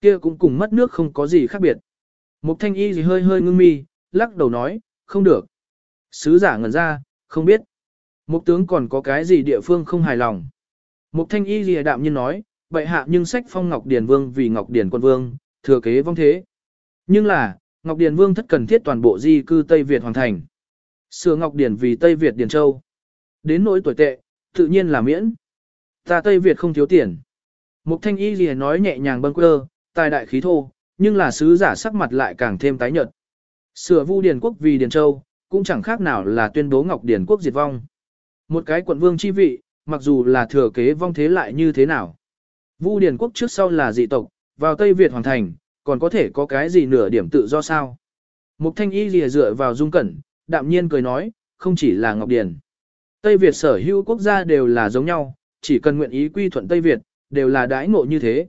kia cũng cùng mất nước không có gì khác biệt. Mục thanh y gì hơi hơi ngưng mi, lắc đầu nói, không được. Sứ giả ngẩn ra, không biết. Mục tướng còn có cái gì địa phương không hài lòng. Mục thanh y gì đạm nhiên nói, bệ hạ nhưng sách phong Ngọc Điền Vương vì Ngọc Điền quân vương, thừa kế vong thế. Nhưng là, Ngọc Điền Vương thất cần thiết toàn bộ di cư Tây Việt hoàn thành. Sửa Ngọc Điền vì Tây Việt Điền Châu. Đến nỗi tuổi tệ, tự nhiên là miễn. Ta Tây Việt không thiếu tiền. Mục thanh y gì nói nhẹ nhàng bâng quơ, tài đại khí thô, nhưng là sứ giả sắc mặt lại càng thêm tái nhợt. Sửa vu điền quốc vì Điền Châu, cũng chẳng khác nào là tuyên bố Ngọc Điền quốc diệt vong. Một cái quận vương chi vị, mặc dù là thừa kế vong thế lại như thế nào. Vu Điền quốc trước sau là dị tộc, vào Tây Việt hoàn thành, còn có thể có cái gì nửa điểm tự do sao? Mục Thanh Y lìa dựa vào dung cẩn, đạm nhiên cười nói, không chỉ là Ngọc Điền. Tây Việt sở hữu quốc gia đều là giống nhau, chỉ cần nguyện ý quy thuận Tây Việt, đều là đãi ngộ như thế.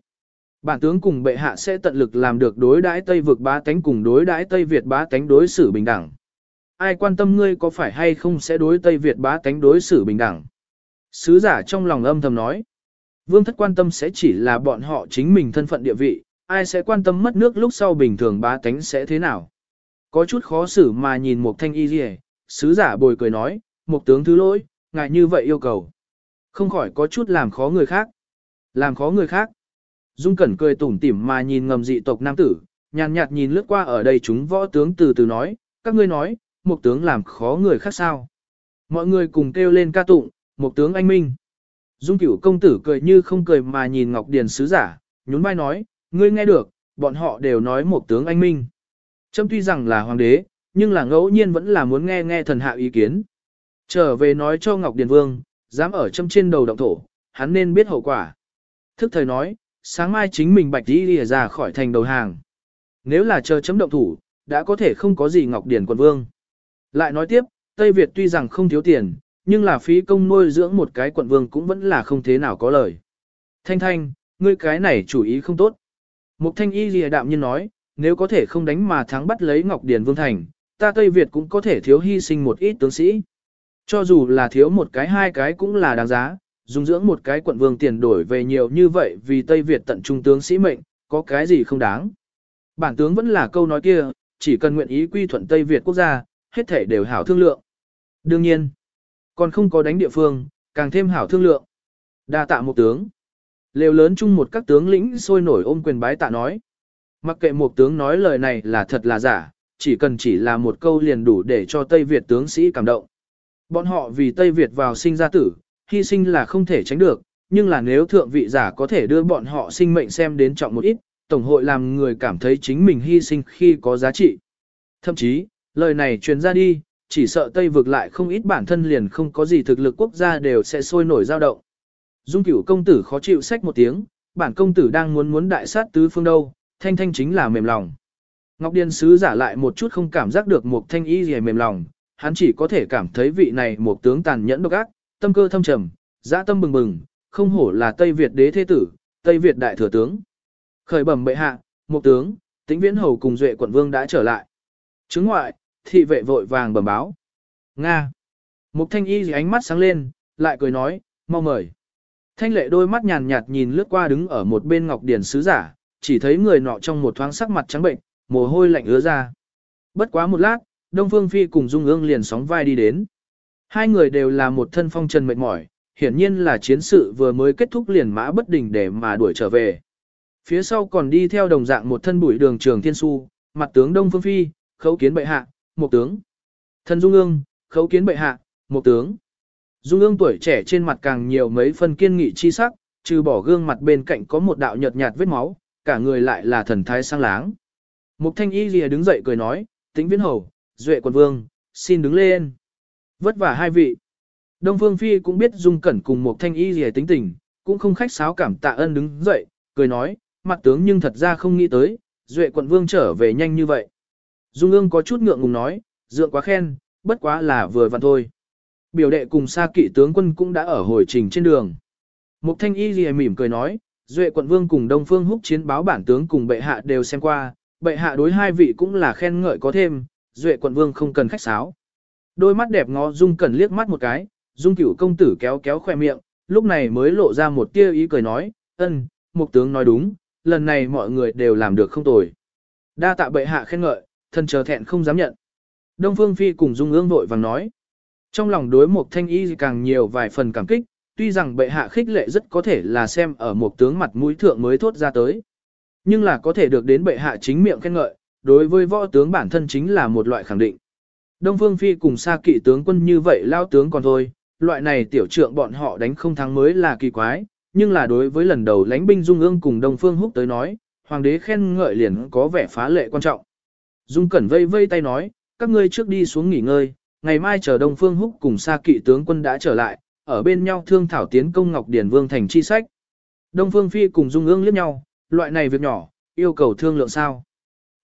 Bản tướng cùng bệ hạ sẽ tận lực làm được đối đãi Tây vực bá tánh cùng đối đãi Tây Việt bá tánh đối xử bình đẳng. Ai quan tâm ngươi có phải hay không sẽ đối Tây Việt bá tánh đối xử bình đẳng. Sứ giả trong lòng âm thầm nói. Vương thất quan tâm sẽ chỉ là bọn họ chính mình thân phận địa vị, ai sẽ quan tâm mất nước lúc sau bình thường bá tánh sẽ thế nào. Có chút khó xử mà nhìn một thanh y gì sứ giả bồi cười nói, một tướng thứ lỗi, ngại như vậy yêu cầu. Không khỏi có chút làm khó người khác. Làm khó người khác. Dung Cẩn cười tủm tỉm mà nhìn ngầm dị tộc nam tử, nhàn nhạt nhìn lướt qua ở đây chúng võ tướng từ từ nói, các ngươi nói, một tướng làm khó người khác sao. Mọi người cùng kêu lên ca tụng, một tướng anh minh. Dung cửu công tử cười như không cười mà nhìn Ngọc Điền sứ giả, nhún vai nói, ngươi nghe được, bọn họ đều nói một tướng anh minh. Trâm tuy rằng là hoàng đế, nhưng là ngẫu nhiên vẫn là muốn nghe nghe thần hạ ý kiến. Trở về nói cho Ngọc Điền Vương, dám ở châm trên đầu động thổ, hắn nên biết hậu quả. Thức thời nói, sáng mai chính mình bạch đi lìa ra khỏi thành đầu hàng. Nếu là chờ chấm động thủ, đã có thể không có gì Ngọc Điền quận vương. Lại nói tiếp, Tây Việt tuy rằng không thiếu tiền, nhưng là phí công nuôi dưỡng một cái quận vương cũng vẫn là không thế nào có lời. Thanh thanh, ngươi cái này chủ ý không tốt. Mục thanh y lìa đạm nhiên nói, nếu có thể không đánh mà thắng bắt lấy Ngọc Điền Vương Thành, ta Tây Việt cũng có thể thiếu hy sinh một ít tướng sĩ. Cho dù là thiếu một cái hai cái cũng là đáng giá, dùng dưỡng một cái quận vương tiền đổi về nhiều như vậy vì Tây Việt tận trung tướng sĩ mệnh, có cái gì không đáng. Bản tướng vẫn là câu nói kia, chỉ cần nguyện ý quy thuận Tây Việt quốc gia, hết thể đều hảo thương lượng. Đương nhiên, còn không có đánh địa phương, càng thêm hảo thương lượng. Đa tạ một tướng. Lều lớn chung một các tướng lĩnh sôi nổi ôm quyền bái tạ nói. Mặc kệ một tướng nói lời này là thật là giả, chỉ cần chỉ là một câu liền đủ để cho Tây Việt tướng sĩ cảm động. Bọn họ vì Tây Việt vào sinh ra tử, hy sinh là không thể tránh được, nhưng là nếu thượng vị giả có thể đưa bọn họ sinh mệnh xem đến trọng một ít, Tổng hội làm người cảm thấy chính mình hy sinh khi có giá trị. Thậm chí, lời này truyền ra đi, chỉ sợ Tây vực lại không ít bản thân liền không có gì thực lực quốc gia đều sẽ sôi nổi dao động. Dung cửu công tử khó chịu sách một tiếng, bản công tử đang muốn muốn đại sát tứ phương đâu, thanh thanh chính là mềm lòng. Ngọc Điền sứ giả lại một chút không cảm giác được một thanh y gì mềm lòng, hắn chỉ có thể cảm thấy vị này một tướng tàn nhẫn độc ác, tâm cơ thâm trầm, dã tâm bừng bừng, không hổ là Tây Việt đế thế tử, Tây Việt đại thừa tướng. Khởi bẩm bệ hạ, một tướng, tĩnh viễn hầu cùng duệ quận vương đã trở lại. Chứng ngoại, thị vệ vội vàng bẩm báo. Nga. Mục thanh y gì ánh mắt sáng lên, lại cười nói, mau mời. Thanh lệ đôi mắt nhàn nhạt nhìn lướt qua đứng ở một bên ngọc điển sứ giả, chỉ thấy người nọ trong một thoáng sắc mặt trắng bệnh, mồ hôi lạnh ứa ra. Bất quá một lát, Đông Phương Phi cùng Dung ương liền sóng vai đi đến. Hai người đều là một thân phong trần mệt mỏi, hiển nhiên là chiến sự vừa mới kết thúc liền mã bất đình để mà đuổi trở về. Phía sau còn đi theo đồng dạng một thân bụi đường trường thiên su, mặt tướng Đông Phương Phi, khấu kiến bệ hạ, một tướng. thần Dung ương, khấu kiến bệ hạ, một tướng. Dung ương tuổi trẻ trên mặt càng nhiều mấy phân kiên nghị chi sắc, trừ bỏ gương mặt bên cạnh có một đạo nhợt nhạt vết máu, cả người lại là thần thái sang láng. Mục thanh y lìa đứng dậy cười nói, tĩnh viễn hầu, duệ quận vương, xin đứng lên. Vất vả hai vị. Đông Phương Phi cũng biết Dung Cẩn cùng một thanh y lìa tính tình, cũng không khách sáo cảm tạ ân đứng dậy, cười nói, mặt tướng nhưng thật ra không nghĩ tới, duệ quận vương trở về nhanh như vậy. Dung ương có chút ngượng ngùng nói, dượng quá khen, bất quá là vừa vặn thôi. Biểu đệ cùng xa kỵ tướng quân cũng đã ở hồi trình trên đường. Mục thanh y gì mỉm cười nói, duệ quận vương cùng đông phương húc chiến báo bản tướng cùng bệ hạ đều xem qua, bệ hạ đối hai vị cũng là khen ngợi có thêm, duệ quận vương không cần khách sáo. Đôi mắt đẹp ngó dung cần liếc mắt một cái, dung cửu công tử kéo kéo khoe miệng, lúc này mới lộ ra một tia ý cười nói, ân, mục tướng nói đúng, lần này mọi người đều làm được không tồi. Đa tạ bệ hạ khen ngợi, thần chờ thẹn không dám nhận. Đông Phương Phi cùng Dung ương vội vàng nói. Trong lòng đối một thanh y càng nhiều vài phần cảm kích, tuy rằng bệ hạ khích lệ rất có thể là xem ở một tướng mặt mũi thượng mới thốt ra tới. Nhưng là có thể được đến bệ hạ chính miệng khen ngợi, đối với võ tướng bản thân chính là một loại khẳng định. Đông Phương Phi cùng xa kỵ tướng quân như vậy lao tướng còn thôi, loại này tiểu trượng bọn họ đánh không thắng mới là kỳ quái, nhưng là đối với lần đầu lãnh binh Dung ương cùng Đông Phương Húc tới nói, hoàng đế khen ngợi liền có vẻ phá lệ quan trọng. Dung Cẩn vây vây tay nói, các ngươi trước đi xuống nghỉ ngơi, ngày mai chờ Đông Phương Húc cùng Sa kỵ tướng quân đã trở lại, ở bên nhau thương thảo tiến công Ngọc Điển Vương thành chi sách. Đông Phương Phi cùng Dung ương liếc nhau, loại này việc nhỏ, yêu cầu thương lượng sao.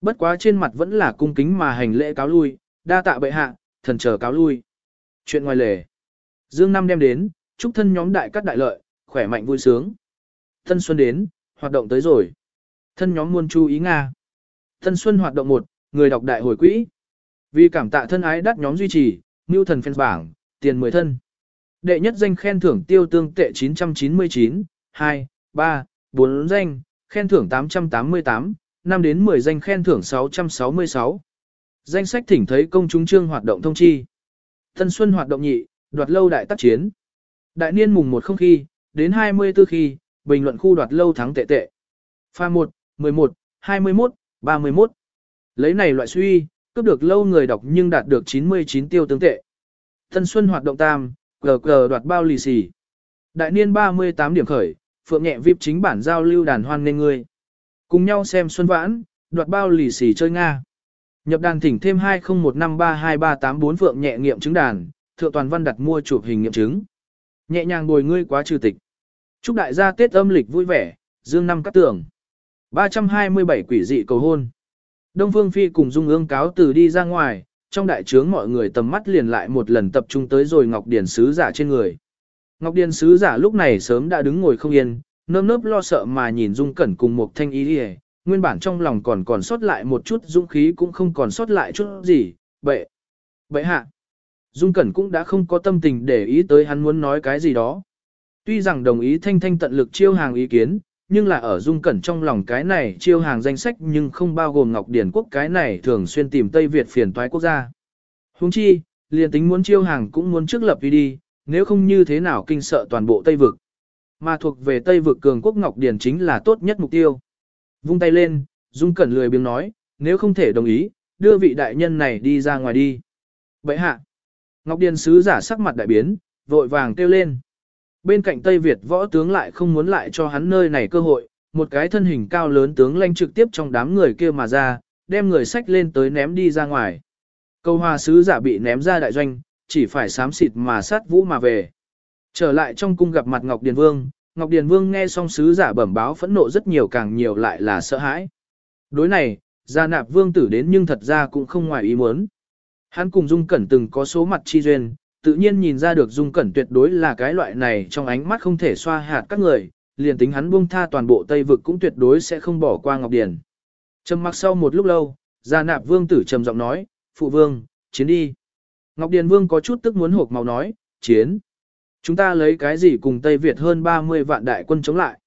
Bất quá trên mặt vẫn là cung kính mà hành lễ cáo lui, đa tạ bệ hạ, thần chờ cáo lui. Chuyện ngoài lề. Dương năm đem đến, chúc thân nhóm đại cát đại lợi, khỏe mạnh vui sướng. Thân xuân đến, hoạt động tới rồi. Thân nhóm muôn chú ý Nga. Thân xuân hoạt động 1, người đọc đại hồi quỹ. Vì cảm tạ thân ái đắt nhóm duy trì, Ngưu thần fan bảng, tiền 10 thân. Đệ nhất danh khen thưởng tiêu tương tệ 999, 2, 3, 4 danh, khen thưởng 888, 5 đến 10 danh khen thưởng 666. Danh sách thỉnh thấy công chúng trương hoạt động thông chi. Thân xuân hoạt động nhị, đoạt lâu đại tác chiến. Đại niên mùng 1 không khi, đến 24 khi, bình luận khu đoạt lâu thắng tệ tệ. Pha 1, 11, 21, 31. Lấy này loại suy, cướp được lâu người đọc nhưng đạt được 99 tiêu tương tệ. Thân xuân hoạt động tam, cờ cờ đoạt bao lì xì. Đại niên 38 điểm khởi, phượng nhẹ vip chính bản giao lưu đàn hoan nên người. Cùng nhau xem xuân vãn, đoạt bao lì xì chơi Nga. Nhập đàn thỉnh thêm 2015323884 phượng nhẹ nghiệm chứng đàn, thượng toàn văn đặt mua chụp hình nghiệm chứng. Nhẹ nhàng bồi ngươi quá trừ tịch. Chúc đại gia Tết âm lịch vui vẻ, dương năm cắt tưởng. 327 quỷ dị cầu hôn. Đông Phương Phi cùng Dung ương cáo từ đi ra ngoài, trong đại trướng mọi người tầm mắt liền lại một lần tập trung tới rồi Ngọc Điền Sứ giả trên người. Ngọc Điền Sứ giả lúc này sớm đã đứng ngồi không yên, nơm nớp lo sợ mà nhìn Dung Cẩn cùng một thanh ý đi nguyên bản trong lòng còn còn sót lại một chút dũng khí cũng không còn sót lại chút gì, bệ. Bệ hạ. Dung Cẩn cũng đã không có tâm tình để ý tới hắn muốn nói cái gì đó. Tuy rằng đồng ý thanh thanh tận lực chiêu hàng ý kiến, nhưng là ở Dung Cẩn trong lòng cái này chiêu hàng danh sách nhưng không bao gồm Ngọc Điển Quốc cái này thường xuyên tìm Tây Việt phiền toái quốc gia. Huống chi, liền tính muốn chiêu hàng cũng muốn trước lập đi đi, nếu không như thế nào kinh sợ toàn bộ Tây Vực. Mà thuộc về Tây Vực cường quốc Ngọc Điển chính là tốt nhất mục tiêu. Vung tay lên, Dung Cẩn lười biếng nói, nếu không thể đồng ý, đưa vị đại nhân này đi ra ngoài đi. Vậy hạ, Ngọc Điền sứ giả sắc mặt đại biến, vội vàng kêu lên. Bên cạnh Tây Việt võ tướng lại không muốn lại cho hắn nơi này cơ hội, một cái thân hình cao lớn tướng lanh trực tiếp trong đám người kia mà ra, đem người sách lên tới ném đi ra ngoài. Câu hòa sứ giả bị ném ra đại doanh, chỉ phải sám xịt mà sát vũ mà về. Trở lại trong cung gặp mặt Ngọc Điền Vương, Ngọc Điền Vương nghe xong sứ giả bẩm báo phẫn nộ rất nhiều càng nhiều lại là sợ hãi. Đối này, gia nạp vương tử đến nhưng thật ra cũng không ngoài ý muốn. Hắn cùng Dung Cẩn từng có số mặt chi duyên, tự nhiên nhìn ra được Dung Cẩn tuyệt đối là cái loại này trong ánh mắt không thể xoa hạt các người, liền tính hắn buông tha toàn bộ Tây vực cũng tuyệt đối sẽ không bỏ qua Ngọc Điền. Trầm mặc sau một lúc lâu, gia nạp vương tử trầm giọng nói, phụ vương, chiến đi. Ngọc Điền vương có chút tức muốn hộp màu nói, chiến. Chúng ta lấy cái gì cùng Tây Việt hơn 30 vạn đại quân chống lại.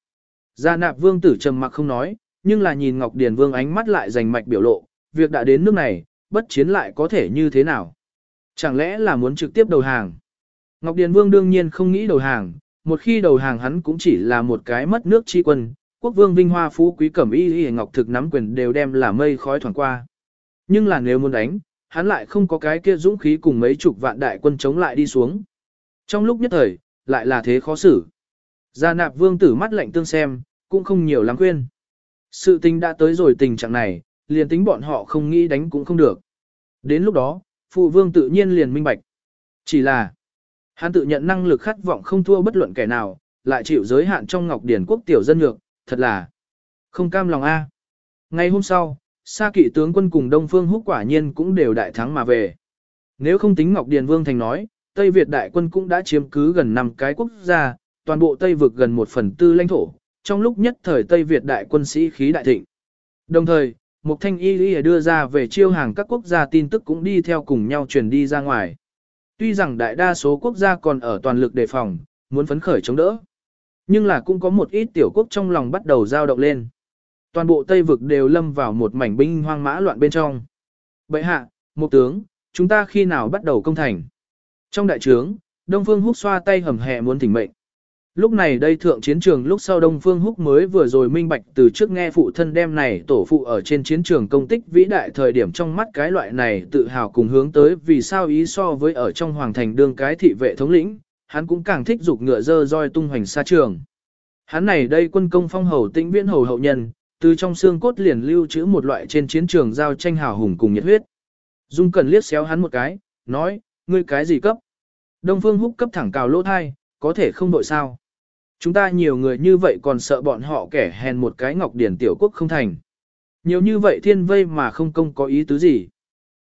Gia nạp vương tử trầm mặc không nói, nhưng là nhìn Ngọc Điền vương ánh mắt lại rành mạch biểu lộ, việc đã đến nước này, bất chiến lại có thể như thế nào? Chẳng lẽ là muốn trực tiếp đầu hàng? Ngọc Điền Vương đương nhiên không nghĩ đầu hàng, một khi đầu hàng hắn cũng chỉ là một cái mất nước chi quân, quốc vương vinh hoa phú quý cẩm y y ngọc thực nắm quyền đều đem là mây khói thoảng qua. Nhưng là nếu muốn đánh, hắn lại không có cái kia dũng khí cùng mấy chục vạn đại quân chống lại đi xuống. Trong lúc nhất thời, lại là thế khó xử. Gia nạp vương tử mắt lạnh tương xem, cũng không nhiều lắm khuyên. Sự tình đã tới rồi tình trạng này, liền tính bọn họ không nghĩ đánh cũng không được. Đến lúc đó, phụ vương tự nhiên liền minh bạch. Chỉ là, hắn tự nhận năng lực khát vọng không thua bất luận kẻ nào, lại chịu giới hạn trong Ngọc Điển quốc tiểu dân nhược, thật là không cam lòng a. Ngày hôm sau, Sa kỵ tướng quân cùng Đông Phương Húc quả nhiên cũng đều đại thắng mà về. Nếu không tính Ngọc Điền Vương Thành nói, Tây Việt đại quân cũng đã chiếm cứ gần 5 cái quốc gia, toàn bộ Tây vực gần 1 phần tư lãnh thổ, trong lúc nhất thời Tây Việt đại quân sĩ khí đại thịnh. Đồng thời, Mục Thanh Y Lý đưa ra về chiêu hàng các quốc gia tin tức cũng đi theo cùng nhau truyền đi ra ngoài. Tuy rằng đại đa số quốc gia còn ở toàn lực đề phòng, muốn phấn khởi chống đỡ. Nhưng là cũng có một ít tiểu quốc trong lòng bắt đầu dao động lên. Toàn bộ Tây vực đều lâm vào một mảnh binh hoang mã loạn bên trong. Bệ hạ, một tướng, chúng ta khi nào bắt đầu công thành? Trong đại trướng, Đông Phương Húc xoa tay hầm hẹ muốn thỉnh mệnh. Lúc này đây thượng chiến trường lúc sau Đông Phương Húc mới vừa rồi minh bạch từ trước nghe phụ thân đem này tổ phụ ở trên chiến trường công tích vĩ đại thời điểm trong mắt cái loại này tự hào cùng hướng tới vì sao ý so với ở trong hoàng thành đương cái thị vệ thống lĩnh, hắn cũng càng thích dục ngựa dơ roi tung hoành xa trường. Hắn này đây quân công phong hầu tĩnh viễn hầu hậu nhân, từ trong xương cốt liền lưu trữ một loại trên chiến trường giao tranh hào hùng cùng nhiệt huyết. Dung cần liếc xéo hắn một cái, nói, ngươi cái gì cấp? Đông Phương Húc cấp thẳng cào lỗ thai, có thể không đội sao? Chúng ta nhiều người như vậy còn sợ bọn họ kẻ hèn một cái ngọc điển tiểu quốc không thành. Nhiều như vậy thiên vây mà không công có ý tứ gì.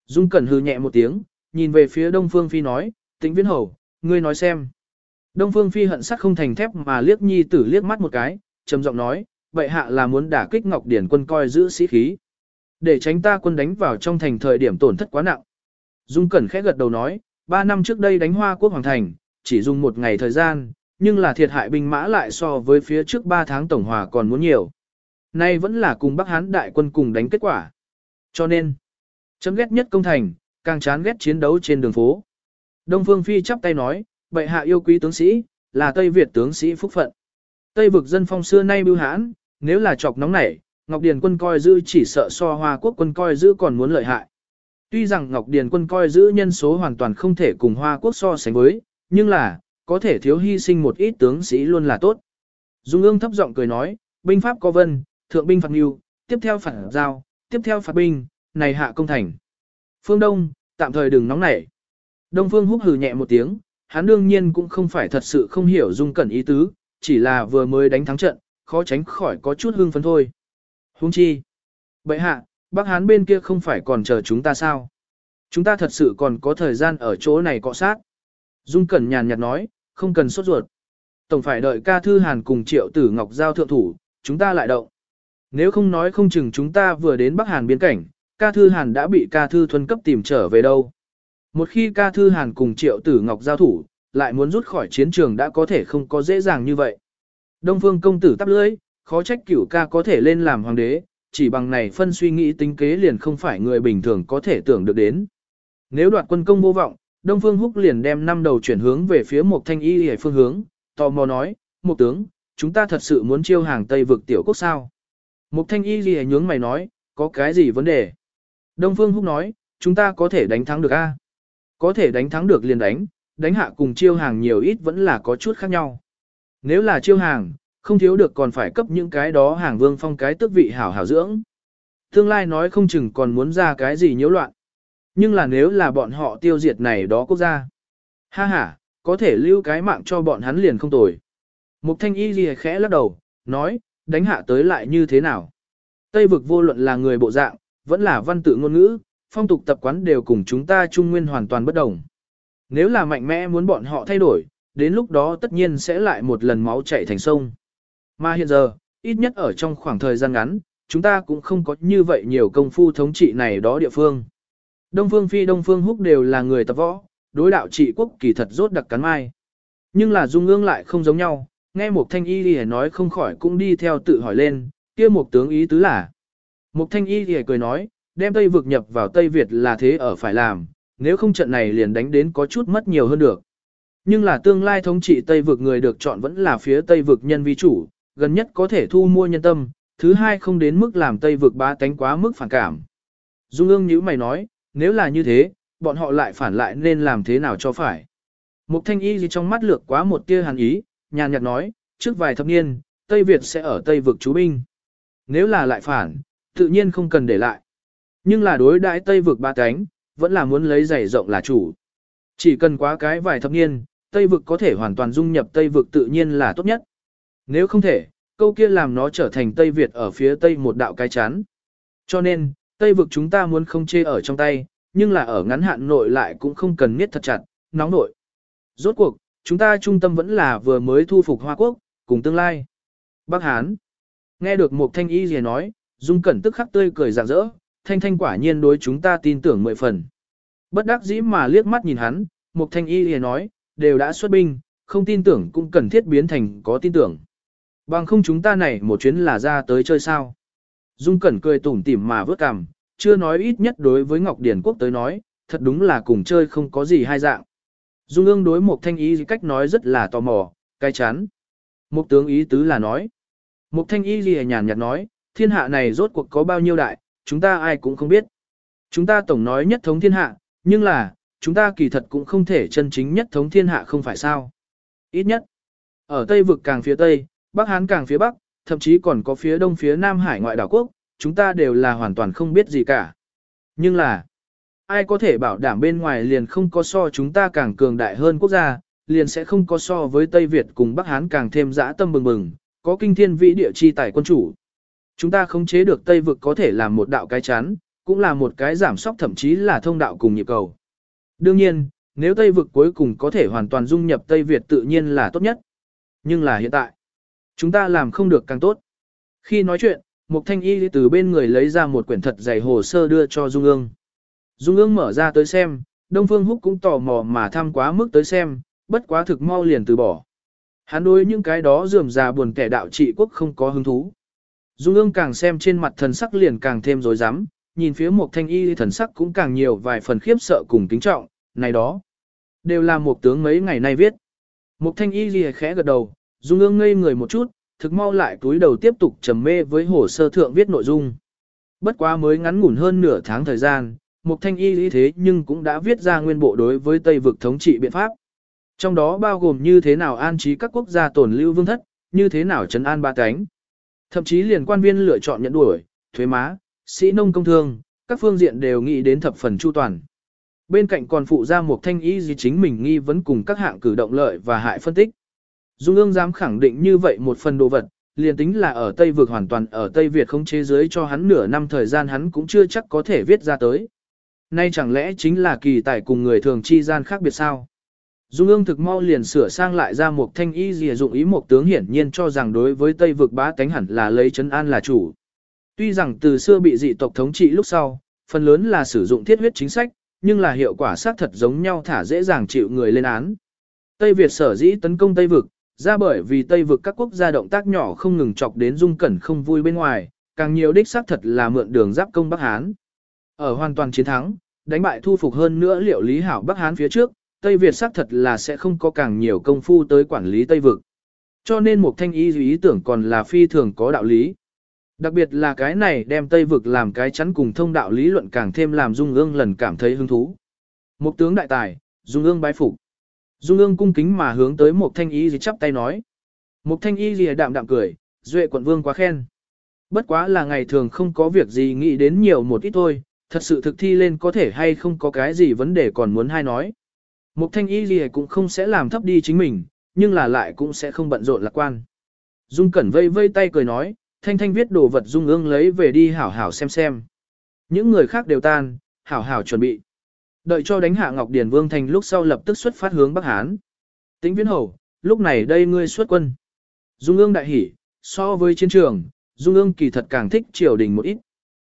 Dung Cẩn hư nhẹ một tiếng, nhìn về phía Đông Phương Phi nói, tĩnh viễn hầu, ngươi nói xem. Đông Phương Phi hận sắc không thành thép mà liếc nhi tử liếc mắt một cái, trầm giọng nói, vậy hạ là muốn đả kích Ngọc Điển quân coi giữ sĩ khí. Để tránh ta quân đánh vào trong thành thời điểm tổn thất quá nặng. Dung Cẩn khẽ gật đầu nói, ba năm trước đây đánh hoa quốc hoàng thành, chỉ dùng một ngày thời gian, nhưng là thiệt hại binh mã lại so với phía trước ba tháng tổng hòa còn muốn nhiều. Nay vẫn là cùng Bắc Hán đại quân cùng đánh kết quả. Cho nên, chấm ghét nhất công thành, càng chán ghét chiến đấu trên đường phố. Đông Phương Phi chắp tay nói, bệ hạ yêu quý tướng sĩ, là Tây Việt tướng sĩ phúc phận. Tây vực dân phong xưa nay bưu hãn, nếu là chọc nóng nảy, Ngọc Điền quân coi giữ chỉ sợ so Hoa quốc quân coi giữ còn muốn lợi hại. Tuy rằng Ngọc Điền quân coi giữ nhân số hoàn toàn không thể cùng Hoa quốc so sánh với, nhưng là, có thể thiếu hy sinh một ít tướng sĩ luôn là tốt. Dung ương thấp giọng cười nói, binh pháp có vân, thượng binh phạt nghiêu, tiếp theo phản giao, tiếp theo phạt binh, này hạ công thành. Phương Đông, tạm thời đừng nóng nảy. Đông Phương húc hừ nhẹ một tiếng, hắn đương nhiên cũng không phải thật sự không hiểu Dung Cẩn ý tứ, chỉ là vừa mới đánh thắng trận, khó tránh khỏi có chút hưng phấn thôi. Hung chi. Bệ hạ, Bắc Hán bên kia không phải còn chờ chúng ta sao? Chúng ta thật sự còn có thời gian ở chỗ này cọ sát. Dung Cẩn nhàn nhạt nói, không cần sốt ruột. Tổng phải đợi ca thư hàn cùng triệu tử ngọc giao thượng thủ, chúng ta lại động. Nếu không nói không chừng chúng ta vừa đến Bắc Hàn biên cảnh, ca thư hàn đã bị ca thư thuần cấp tìm trở về đâu. Một khi ca thư hàn cùng triệu tử ngọc giao thủ, lại muốn rút khỏi chiến trường đã có thể không có dễ dàng như vậy. Đông phương công tử tắp lưỡi, khó trách cửu ca có thể lên làm hoàng đế, chỉ bằng này phân suy nghĩ tính kế liền không phải người bình thường có thể tưởng được đến. Nếu đoạt quân công vô vọng, Đông Phương Húc liền đem năm đầu chuyển hướng về phía một thanh y hề phương hướng, tò mò nói, Mục tướng, chúng ta thật sự muốn chiêu hàng Tây vực tiểu quốc sao. Một thanh y gì nhướng mày nói, có cái gì vấn đề? Đông Phương Húc nói, chúng ta có thể đánh thắng được a Có thể đánh thắng được liền đánh, đánh hạ cùng chiêu hàng nhiều ít vẫn là có chút khác nhau. Nếu là chiêu hàng, không thiếu được còn phải cấp những cái đó hàng vương phong cái tước vị hảo hảo dưỡng. Tương lai nói không chừng còn muốn ra cái gì nhiễu loạn. Nhưng là nếu là bọn họ tiêu diệt này đó quốc gia. Ha ha, có thể lưu cái mạng cho bọn hắn liền không tồi. Mục thanh y gì khẽ lắc đầu, nói, đánh hạ tới lại như thế nào. Tây vực vô luận là người bộ dạng, vẫn là văn tự ngôn ngữ, phong tục tập quán đều cùng chúng ta trung nguyên hoàn toàn bất đồng. Nếu là mạnh mẽ muốn bọn họ thay đổi, đến lúc đó tất nhiên sẽ lại một lần máu chảy thành sông. Mà hiện giờ, ít nhất ở trong khoảng thời gian ngắn, chúng ta cũng không có như vậy nhiều công phu thống trị này đó địa phương. Đông Phương Phi Đông Phương Húc đều là người tập võ, đối đạo trị quốc kỳ thật rốt đặc cắn mai. Nhưng là Dung ương lại không giống nhau, nghe một thanh y đi nói không khỏi cũng đi theo tự hỏi lên, kia một tướng ý tứ là. Một thanh y thì cười nói, đem Tây vực nhập vào Tây Việt là thế ở phải làm, nếu không trận này liền đánh đến có chút mất nhiều hơn được. Nhưng là tương lai thống trị Tây vực người được chọn vẫn là phía Tây vực nhân vi chủ, gần nhất có thể thu mua nhân tâm, thứ hai không đến mức làm Tây vực bá tánh quá mức phản cảm. Dung ương như mày nói, nếu là như thế, bọn họ lại phản lại nên làm thế nào cho phải. Mục thanh y gì trong mắt lược quá một tia hàn ý, nhàn nhạt nói, trước vài thập niên, Tây Việt sẽ ở Tây vực chú binh. Nếu là lại phản, tự nhiên không cần để lại. Nhưng là đối đãi Tây vực ba cánh, vẫn là muốn lấy giày rộng là chủ. Chỉ cần quá cái vài thập niên, Tây vực có thể hoàn toàn dung nhập Tây vực tự nhiên là tốt nhất. Nếu không thể, câu kia làm nó trở thành Tây Việt ở phía Tây một đạo cái chán. Cho nên, Tây vực chúng ta muốn không chê ở trong tay, nhưng là ở ngắn hạn nội lại cũng không cần miết thật chặt, nóng nội. Rốt cuộc, chúng ta trung tâm vẫn là vừa mới thu phục Hoa Quốc, cùng tương lai. Bắc Hán. Nghe được một thanh y gì nói, Dung Cẩn tức khắc tươi cười rạng rỡ, thanh thanh quả nhiên đối chúng ta tin tưởng mười phần. Bất đắc dĩ mà liếc mắt nhìn hắn, một thanh y gì nói, đều đã xuất binh, không tin tưởng cũng cần thiết biến thành có tin tưởng. Bằng không chúng ta này một chuyến là ra tới chơi sao. Dung Cẩn cười tủm tỉm mà vớt cằm, chưa nói ít nhất đối với Ngọc Điển Quốc tới nói, thật đúng là cùng chơi không có gì hai dạng. Dung ương đối một thanh ý cách nói rất là tò mò, cay chán. Một tướng ý tứ là nói. Một thanh ý gì nhàn nhạt nói, thiên hạ này rốt cuộc có bao nhiêu đại, chúng ta ai cũng không biết. Chúng ta tổng nói nhất thống thiên hạ, nhưng là, chúng ta kỳ thật cũng không thể chân chính nhất thống thiên hạ không phải sao. Ít nhất, ở Tây vực càng phía Tây, Bắc Hán càng phía Bắc, thậm chí còn có phía Đông phía Nam Hải ngoại đảo quốc, chúng ta đều là hoàn toàn không biết gì cả. Nhưng là, ai có thể bảo đảm bên ngoài liền không có so chúng ta càng cường đại hơn quốc gia, liền sẽ không có so với Tây Việt cùng Bắc Hán càng thêm dã tâm bừng bừng, có kinh thiên vĩ địa chi tài quân chủ. Chúng ta không chế được Tây vực có thể làm một đạo cái chán cũng là một cái giảm sóc thậm chí là thông đạo cùng nhịp cầu. Đương nhiên, nếu Tây vực cuối cùng có thể hoàn toàn dung nhập Tây Việt tự nhiên là tốt nhất. Nhưng là hiện tại, chúng ta làm không được càng tốt. Khi nói chuyện, Mục Thanh Y từ bên người lấy ra một quyển thật dày hồ sơ đưa cho Dung ương. Dung ương mở ra tới xem, Đông Phương Húc cũng tò mò mà tham quá mức tới xem, bất quá thực mau liền từ bỏ. Hắn đối những cái đó dườm già buồn kẻ đạo trị quốc không có hứng thú. Dung ương càng xem trên mặt thần sắc liền càng thêm rối rắm, nhìn phía mục thanh y thần sắc cũng càng nhiều vài phần khiếp sợ cùng kính trọng, này đó. Đều là một tướng mấy ngày nay viết. mục thanh y khẽ gật đầu, Dung ương ngây người một chút, thực mau lại túi đầu tiếp tục trầm mê với hồ sơ thượng viết nội dung. Bất quá mới ngắn ngủn hơn nửa tháng thời gian, một thanh y lý thế nhưng cũng đã viết ra nguyên bộ đối với Tây vực thống trị biện pháp. Trong đó bao gồm như thế nào an trí các quốc gia tổn lưu vương thất, như thế nào trấn an ba cánh. Thậm chí liền quan viên lựa chọn nhận đuổi, thuế má, sĩ nông công thương, các phương diện đều nghĩ đến thập phần chu toàn. Bên cạnh còn phụ ra một thanh ý gì chính mình nghi vấn cùng các hạng cử động lợi và hại phân tích. Dung ương dám khẳng định như vậy một phần đồ vật, liền tính là ở Tây vực hoàn toàn ở Tây Việt không chế giới cho hắn nửa năm thời gian hắn cũng chưa chắc có thể viết ra tới. Nay chẳng lẽ chính là kỳ tài cùng người thường chi gian khác biệt sao? Dung ương thực mau liền sửa sang lại ra một thanh y dìa dụng ý một tướng hiển nhiên cho rằng đối với Tây vực bá tánh hẳn là lấy chấn an là chủ. Tuy rằng từ xưa bị dị tộc thống trị lúc sau, phần lớn là sử dụng thiết huyết chính sách, nhưng là hiệu quả xác thật giống nhau thả dễ dàng chịu người lên án. Tây Việt sở dĩ tấn công Tây vực, ra bởi vì Tây vực các quốc gia động tác nhỏ không ngừng chọc đến dung cẩn không vui bên ngoài, càng nhiều đích xác thật là mượn đường giáp công Bắc Hán. Ở hoàn toàn chiến thắng, đánh bại thu phục hơn nữa liệu lý hảo Bắc Hán phía trước, Tây Việt xác thật là sẽ không có càng nhiều công phu tới quản lý Tây vực. Cho nên một thanh ý ý tưởng còn là phi thường có đạo lý. Đặc biệt là cái này đem Tây vực làm cái chắn cùng thông đạo lý luận càng thêm làm Dung ương lần cảm thấy hứng thú. Một tướng đại tài, Dung ương bái phục. Dung ương cung kính mà hướng tới một thanh y gì chắp tay nói. Một thanh y gì đạm đạm cười, duệ quận vương quá khen. Bất quá là ngày thường không có việc gì nghĩ đến nhiều một ít thôi, thật sự thực thi lên có thể hay không có cái gì vấn đề còn muốn hay nói. Một thanh y gì cũng không sẽ làm thấp đi chính mình, nhưng là lại cũng sẽ không bận rộn lạc quan. Dung cẩn vây vây tay cười nói, thanh thanh viết đồ vật dung ương lấy về đi hảo hảo xem xem. Những người khác đều tan, hảo hảo chuẩn bị. Đợi cho đánh hạ Ngọc Điền Vương thành lúc sau lập tức xuất phát hướng Bắc Hán. Tĩnh Viễn Hầu, lúc này đây ngươi xuất quân. Dung ương đại hỉ, so với chiến trường, Dung ương kỳ thật càng thích triều đình một ít.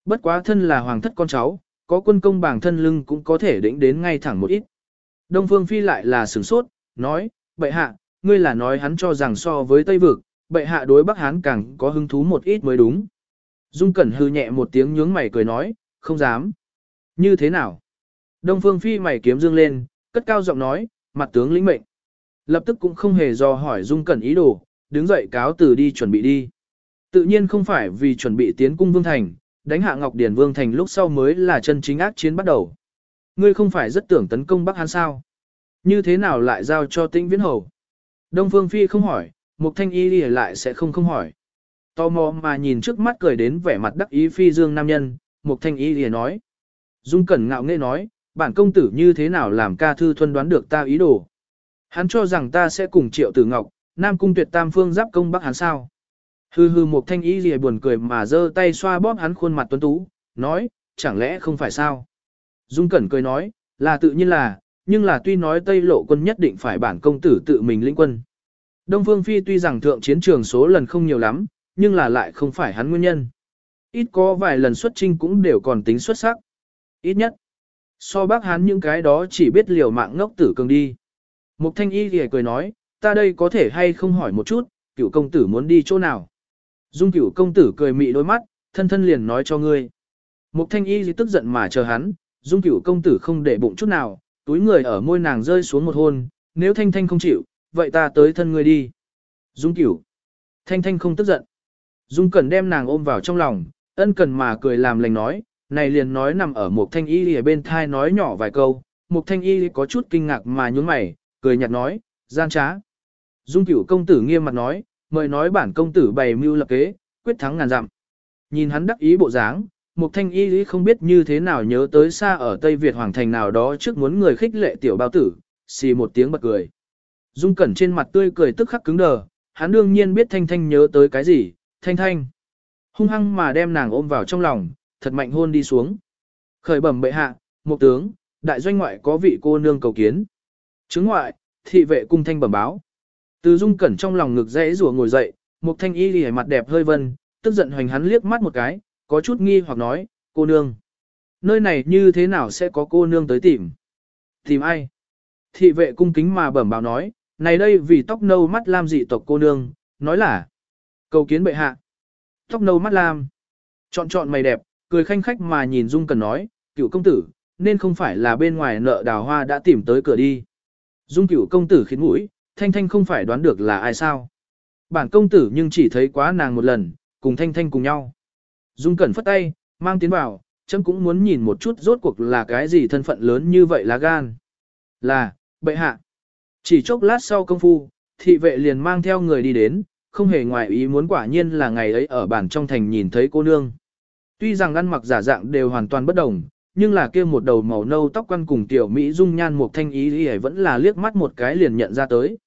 Bất quá thân là hoàng thất con cháu, có quân công bảng thân lưng cũng có thể đỉnh đến ngay thẳng một ít. Đông Phương Phi lại là sửng sốt, nói, bệ hạ, ngươi là nói hắn cho rằng so với Tây Vực, bệ hạ đối Bắc Hán càng có hứng thú một ít mới đúng. Dung Cẩn hư nhẹ một tiếng nhướng mày cười nói, không dám. Như thế nào? Đông Phương Phi mày kiếm dương lên, cất cao giọng nói, mặt tướng lĩnh mệnh. Lập tức cũng không hề do hỏi Dung Cẩn ý đồ, đứng dậy cáo từ đi chuẩn bị đi. Tự nhiên không phải vì chuẩn bị tiến cung Vương Thành, đánh hạ Ngọc Điển Vương Thành lúc sau mới là chân chính ác chiến bắt đầu. Ngươi không phải rất tưởng tấn công Bắc Hán sao? Như thế nào lại giao cho Tĩnh Viễn Hầu? Đông Phương Phi không hỏi, Mục Thanh Y lại sẽ không không hỏi. Tò mò mà nhìn trước mắt cười đến vẻ mặt đắc ý Phi Dương nam nhân, Mục Thanh Y nói. Dung Cẩn ngạo nghễ nói, bản công tử như thế nào làm ca thư thuần đoán được ta ý đồ. Hắn cho rằng ta sẽ cùng triệu tử ngọc, Nam Cung tuyệt tam phương giáp công bắc hắn sao. Hư hư một Thanh ý gì buồn cười mà giơ tay xoa bóp hắn khuôn mặt tuấn tú, nói, chẳng lẽ không phải sao. Dung Cẩn cười nói, là tự nhiên là, nhưng là tuy nói Tây Lộ quân nhất định phải bản công tử tự mình lĩnh quân. Đông Phương Phi tuy rằng thượng chiến trường số lần không nhiều lắm, nhưng là lại không phải hắn nguyên nhân. Ít có vài lần xuất trinh cũng đều còn tính xuất sắc. Ít nhất. So bác hắn những cái đó chỉ biết liều mạng ngốc tử cường đi. Mục thanh y thì cười nói, ta đây có thể hay không hỏi một chút, cựu công tử muốn đi chỗ nào. Dung cựu công tử cười mị đôi mắt, thân thân liền nói cho ngươi. Mục thanh y thì tức giận mà chờ hắn, dung cựu công tử không để bụng chút nào, túi người ở môi nàng rơi xuống một hôn, nếu thanh thanh không chịu, vậy ta tới thân ngươi đi. Dung cửu. Thanh thanh không tức giận. Dung cẩn đem nàng ôm vào trong lòng, ân cần mà cười làm lành nói, này liền nói nằm ở một thanh y ở bên thai nói nhỏ vài câu, một thanh y có chút kinh ngạc mà nhún mày, cười nhạt nói, gian trá. Dung cửu công tử nghiêm mặt nói, mời nói bản công tử bày mưu lập kế, quyết thắng ngàn dặm. Nhìn hắn đắc ý bộ dáng, một thanh y không biết như thế nào nhớ tới xa ở Tây Việt Hoàng Thành nào đó trước muốn người khích lệ tiểu bao tử, xì một tiếng bật cười. Dung Cẩn trên mặt tươi cười tức khắc cứng đờ, hắn đương nhiên biết Thanh Thanh nhớ tới cái gì, Thanh Thanh. Hung hăng mà đem nàng ôm vào trong lòng, thật mạnh hôn đi xuống. Khởi bẩm bệ hạ, một tướng, đại doanh ngoại có vị cô nương cầu kiến. Chứng ngoại, thị vệ cung thanh bẩm báo. Từ Dung Cẩn trong lòng ngực dãy rùa ngồi dậy, một thanh y lìa mặt đẹp hơi vân, tức giận hoành hắn liếc mắt một cái, có chút nghi hoặc nói, cô nương. Nơi này như thế nào sẽ có cô nương tới tìm? Tìm ai? Thị vệ cung kính mà bẩm báo nói, này đây vì tóc nâu mắt lam dị tộc cô nương, nói là cầu kiến bệ hạ. Tóc nâu mắt lam, chọn chọn mày đẹp, cười khanh khách mà nhìn Dung Cần nói, cựu công tử, nên không phải là bên ngoài nợ đào hoa đã tìm tới cửa đi. Dung cựu công tử khiến mũi, thanh thanh không phải đoán được là ai sao. Bản công tử nhưng chỉ thấy quá nàng một lần, cùng thanh thanh cùng nhau. Dung Cẩn phất tay, mang tiến vào, chấm cũng muốn nhìn một chút rốt cuộc là cái gì thân phận lớn như vậy là gan. Là, bệ hạ. Chỉ chốc lát sau công phu, thị vệ liền mang theo người đi đến, không hề ngoài ý muốn quả nhiên là ngày ấy ở bản trong thành nhìn thấy cô nương. Tuy rằng ăn mặc giả dạng đều hoàn toàn bất đồng, nhưng là kia một đầu màu nâu tóc quăn cùng tiểu Mỹ dung nhan một thanh ý y vẫn là liếc mắt một cái liền nhận ra tới.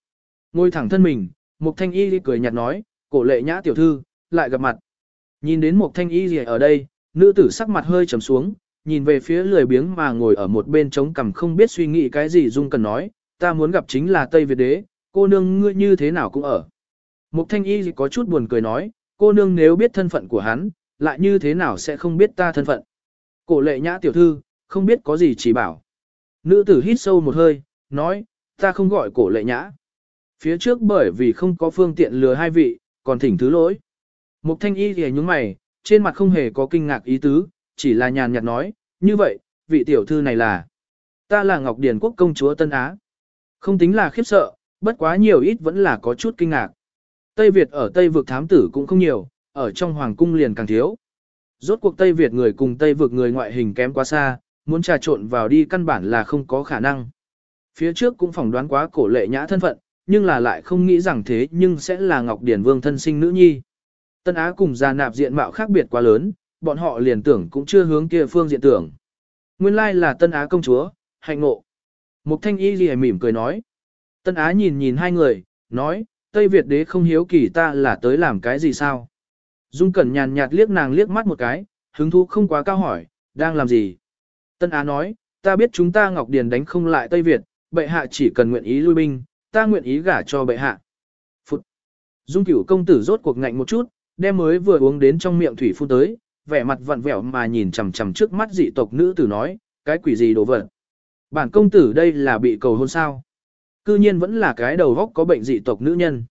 Ngồi thẳng thân mình, một thanh y cười nhạt nói, cổ lệ nhã tiểu thư, lại gặp mặt. Nhìn đến một thanh y y ở đây, nữ tử sắc mặt hơi trầm xuống, nhìn về phía lười biếng mà ngồi ở một bên trống cằm không biết suy nghĩ cái gì dung cần nói, ta muốn gặp chính là Tây Việt đế, cô nương ngươi như thế nào cũng ở. Mục thanh y có chút buồn cười nói, cô nương nếu biết thân phận của hắn, lại như thế nào sẽ không biết ta thân phận. Cổ lệ nhã tiểu thư, không biết có gì chỉ bảo. Nữ tử hít sâu một hơi, nói, ta không gọi cổ lệ nhã. Phía trước bởi vì không có phương tiện lừa hai vị, còn thỉnh thứ lỗi. Mục thanh y thì nhúng mày, trên mặt không hề có kinh ngạc ý tứ, chỉ là nhàn nhạt nói, như vậy, vị tiểu thư này là, ta là Ngọc Điền Quốc công chúa Tân Á. Không tính là khiếp sợ, bất quá nhiều ít vẫn là có chút kinh ngạc. Tây Việt ở Tây vực thám tử cũng không nhiều, ở trong hoàng cung liền càng thiếu. Rốt cuộc Tây Việt người cùng Tây vực người ngoại hình kém quá xa, muốn trà trộn vào đi căn bản là không có khả năng. Phía trước cũng phỏng đoán quá cổ lệ nhã thân phận, nhưng là lại không nghĩ rằng thế nhưng sẽ là Ngọc Điển Vương thân sinh nữ nhi. Tân Á cùng gia nạp diện mạo khác biệt quá lớn, bọn họ liền tưởng cũng chưa hướng kia phương diện tưởng. Nguyên lai là Tân Á công chúa, hạnh ngộ. Mục thanh y gì mỉm cười nói. Tân Á nhìn nhìn hai người, nói, Tây Việt đế không hiếu kỳ ta là tới làm cái gì sao. Dung Cẩn nhàn nhạt liếc nàng liếc mắt một cái, hứng thú không quá cao hỏi, đang làm gì. Tân Á nói, ta biết chúng ta Ngọc Điền đánh không lại Tây Việt, bệ hạ chỉ cần nguyện ý lui binh, ta nguyện ý gả cho bệ hạ. Phụt. Dung cửu công tử rốt cuộc ngạnh một chút, đem mới vừa uống đến trong miệng thủy phun tới, vẻ mặt vặn vẹo mà nhìn chằm chằm trước mắt dị tộc nữ tử nói, cái quỷ gì đồ vật. Bản công tử đây là bị cầu hôn sao. Cư nhiên vẫn là cái đầu góc có bệnh dị tộc nữ nhân.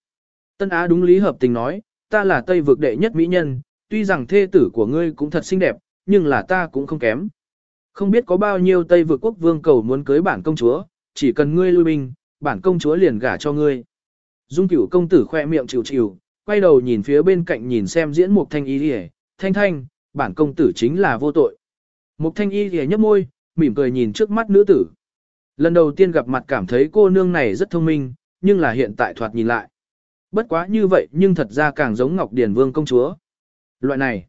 Tân Á đúng lý hợp tình nói, ta là Tây vực đệ nhất mỹ nhân, tuy rằng thê tử của ngươi cũng thật xinh đẹp, nhưng là ta cũng không kém. Không biết có bao nhiêu Tây vực quốc vương cầu muốn cưới bản công chúa, chỉ cần ngươi lui binh, bản công chúa liền gả cho ngươi. Dung cửu công tử khoe miệng chịu chịu, quay đầu nhìn phía bên cạnh nhìn xem diễn mục thanh y lìa, thanh thanh, bản công tử chính là vô tội. Mục thanh y lìa nhấp môi, mỉm cười nhìn trước mắt nữ tử. Lần đầu tiên gặp mặt cảm thấy cô nương này rất thông minh, nhưng là hiện tại thoạt nhìn lại. Bất quá như vậy nhưng thật ra càng giống Ngọc Điển Vương công chúa. Loại này,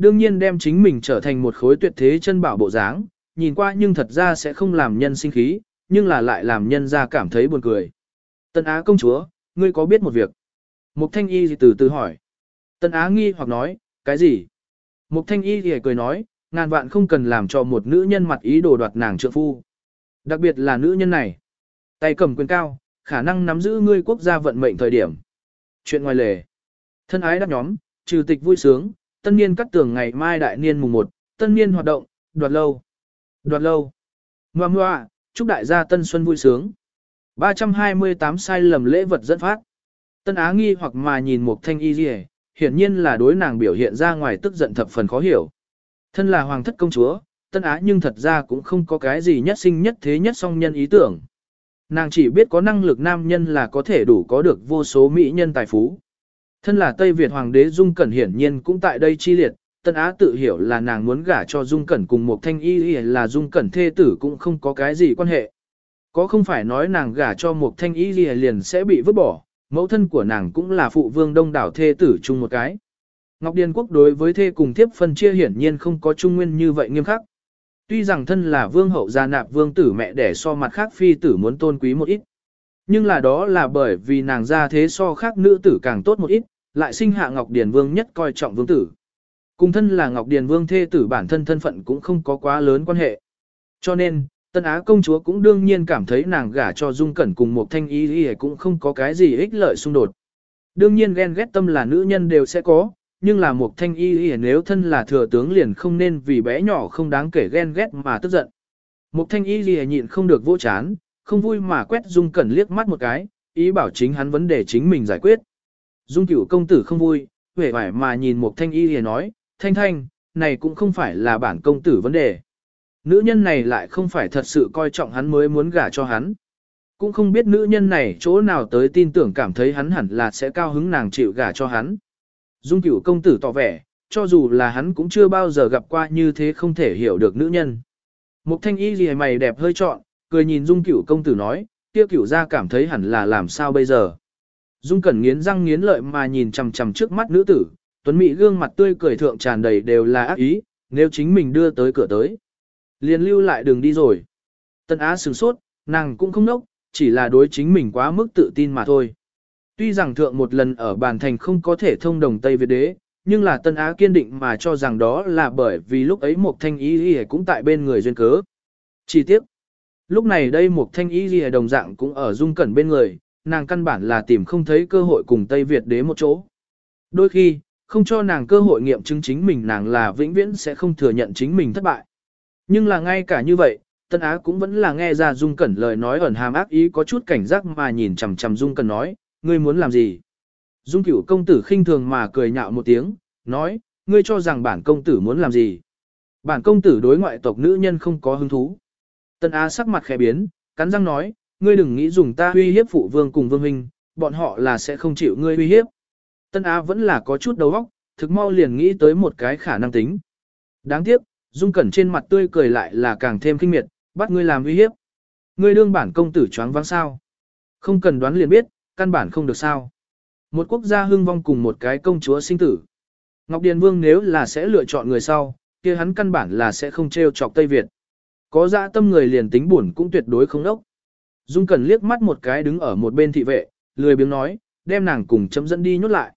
Đương nhiên đem chính mình trở thành một khối tuyệt thế chân bảo bộ dáng, nhìn qua nhưng thật ra sẽ không làm nhân sinh khí, nhưng là lại làm nhân ra cảm thấy buồn cười. Tân Á công chúa, ngươi có biết một việc? Mục Thanh Y từ từ hỏi. Tân Á nghi hoặc nói, cái gì? Mục Thanh Y thì cười nói, ngàn vạn không cần làm cho một nữ nhân mặt ý đồ đoạt nàng trượng phu. Đặc biệt là nữ nhân này. Tay cầm quyền cao, khả năng nắm giữ ngươi quốc gia vận mệnh thời điểm. Chuyện ngoài lề. Thân ái đáp nhóm, trừ tịch vui sướng, tân niên cắt tường ngày mai đại niên mùng 1, tân niên hoạt động, đoạt lâu. Đoạt lâu. Ngoà ngoà, chúc đại gia tân xuân vui sướng. 328 sai lầm lễ vật dẫn phát. Tân Á nghi hoặc mà nhìn một thanh y gì hiển nhiên là đối nàng biểu hiện ra ngoài tức giận thập phần khó hiểu. Thân là hoàng thất công chúa, Tân Á nhưng thật ra cũng không có cái gì nhất sinh nhất thế nhất song nhân ý tưởng. Nàng chỉ biết có năng lực nam nhân là có thể đủ có được vô số mỹ nhân tài phú. Thân là Tây Việt Hoàng đế Dung Cẩn hiển nhiên cũng tại đây chi liệt, Tân Á tự hiểu là nàng muốn gả cho Dung Cẩn cùng một thanh y là Dung Cẩn thê tử cũng không có cái gì quan hệ. Có không phải nói nàng gả cho một thanh y liền sẽ bị vứt bỏ, mẫu thân của nàng cũng là phụ vương đông đảo thê tử chung một cái. Ngọc Điền Quốc đối với thê cùng thiếp phân chia hiển nhiên không có trung nguyên như vậy nghiêm khắc. Tuy rằng thân là vương hậu gia nạp vương tử mẹ đẻ so mặt khác phi tử muốn tôn quý một ít. Nhưng là đó là bởi vì nàng ra thế so khác nữ tử càng tốt một ít, lại sinh hạ Ngọc Điền Vương nhất coi trọng vương tử. Cùng thân là Ngọc Điền Vương thê tử bản thân thân phận cũng không có quá lớn quan hệ. Cho nên, Tân Á công chúa cũng đương nhiên cảm thấy nàng gả cho Dung Cẩn cùng một thanh ý ý cũng không có cái gì ích lợi xung đột. Đương nhiên ghen ghét tâm là nữ nhân đều sẽ có, nhưng là một thanh y y nếu thân là thừa tướng liền không nên vì bé nhỏ không đáng kể ghen ghét mà tức giận. Một thanh y y nhịn không được vô chán, không vui mà quét Dung Cẩn liếc mắt một cái, ý bảo chính hắn vấn đề chính mình giải quyết. Dung cửu công tử không vui, vẻ vải mà nhìn một thanh y y nói, thanh thanh, này cũng không phải là bản công tử vấn đề. Nữ nhân này lại không phải thật sự coi trọng hắn mới muốn gả cho hắn. Cũng không biết nữ nhân này chỗ nào tới tin tưởng cảm thấy hắn hẳn là sẽ cao hứng nàng chịu gả cho hắn. Dung cửu công tử tỏ vẻ, cho dù là hắn cũng chưa bao giờ gặp qua như thế không thể hiểu được nữ nhân. Mục thanh y gì mày đẹp hơi trọn, cười nhìn dung cửu công tử nói, kia cửu ra cảm thấy hẳn là làm sao bây giờ. Dung cẩn nghiến răng nghiến lợi mà nhìn chằm chằm trước mắt nữ tử, tuấn mỹ gương mặt tươi cười thượng tràn đầy đều là ác ý, nếu chính mình đưa tới cửa tới. Liền lưu lại đường đi rồi. Tân Á sửng sốt, nàng cũng không nốc, chỉ là đối chính mình quá mức tự tin mà thôi. Tuy rằng thượng một lần ở bàn thành không có thể thông đồng Tây Việt đế, nhưng là Tân Á kiên định mà cho rằng đó là bởi vì lúc ấy một thanh ý y cũng tại bên người duyên cớ. Chỉ tiếc, lúc này đây một thanh ý y đồng dạng cũng ở dung cẩn bên người, nàng căn bản là tìm không thấy cơ hội cùng Tây Việt đế một chỗ. Đôi khi, không cho nàng cơ hội nghiệm chứng chính mình nàng là vĩnh viễn sẽ không thừa nhận chính mình thất bại. Nhưng là ngay cả như vậy, Tân Á cũng vẫn là nghe ra Dung Cẩn lời nói ẩn hàm ác ý có chút cảnh giác mà nhìn chằm chằm Dung Cẩn nói, ngươi muốn làm gì? Dung cửu công tử khinh thường mà cười nhạo một tiếng, nói, ngươi cho rằng bản công tử muốn làm gì? Bản công tử đối ngoại tộc nữ nhân không có hứng thú. Tân Á sắc mặt khẽ biến, cắn răng nói, ngươi đừng nghĩ dùng ta uy hiếp phụ vương cùng vương huynh, bọn họ là sẽ không chịu ngươi uy hiếp. Tân Á vẫn là có chút đầu óc, thực mau liền nghĩ tới một cái khả năng tính. Đáng tiếc, Dung Cẩn trên mặt tươi cười lại là càng thêm kinh miệt, bắt ngươi làm uy hiếp. Ngươi đương bản công tử choáng váng sao? Không cần đoán liền biết, căn bản không được sao. Một quốc gia hưng vong cùng một cái công chúa sinh tử. Ngọc Điền Vương nếu là sẽ lựa chọn người sau, kia hắn căn bản là sẽ không treo chọc Tây Việt. Có dã tâm người liền tính buồn cũng tuyệt đối không đốc. Dung Cẩn liếc mắt một cái đứng ở một bên thị vệ, lười biếng nói, đem nàng cùng chấm dẫn đi nhốt lại.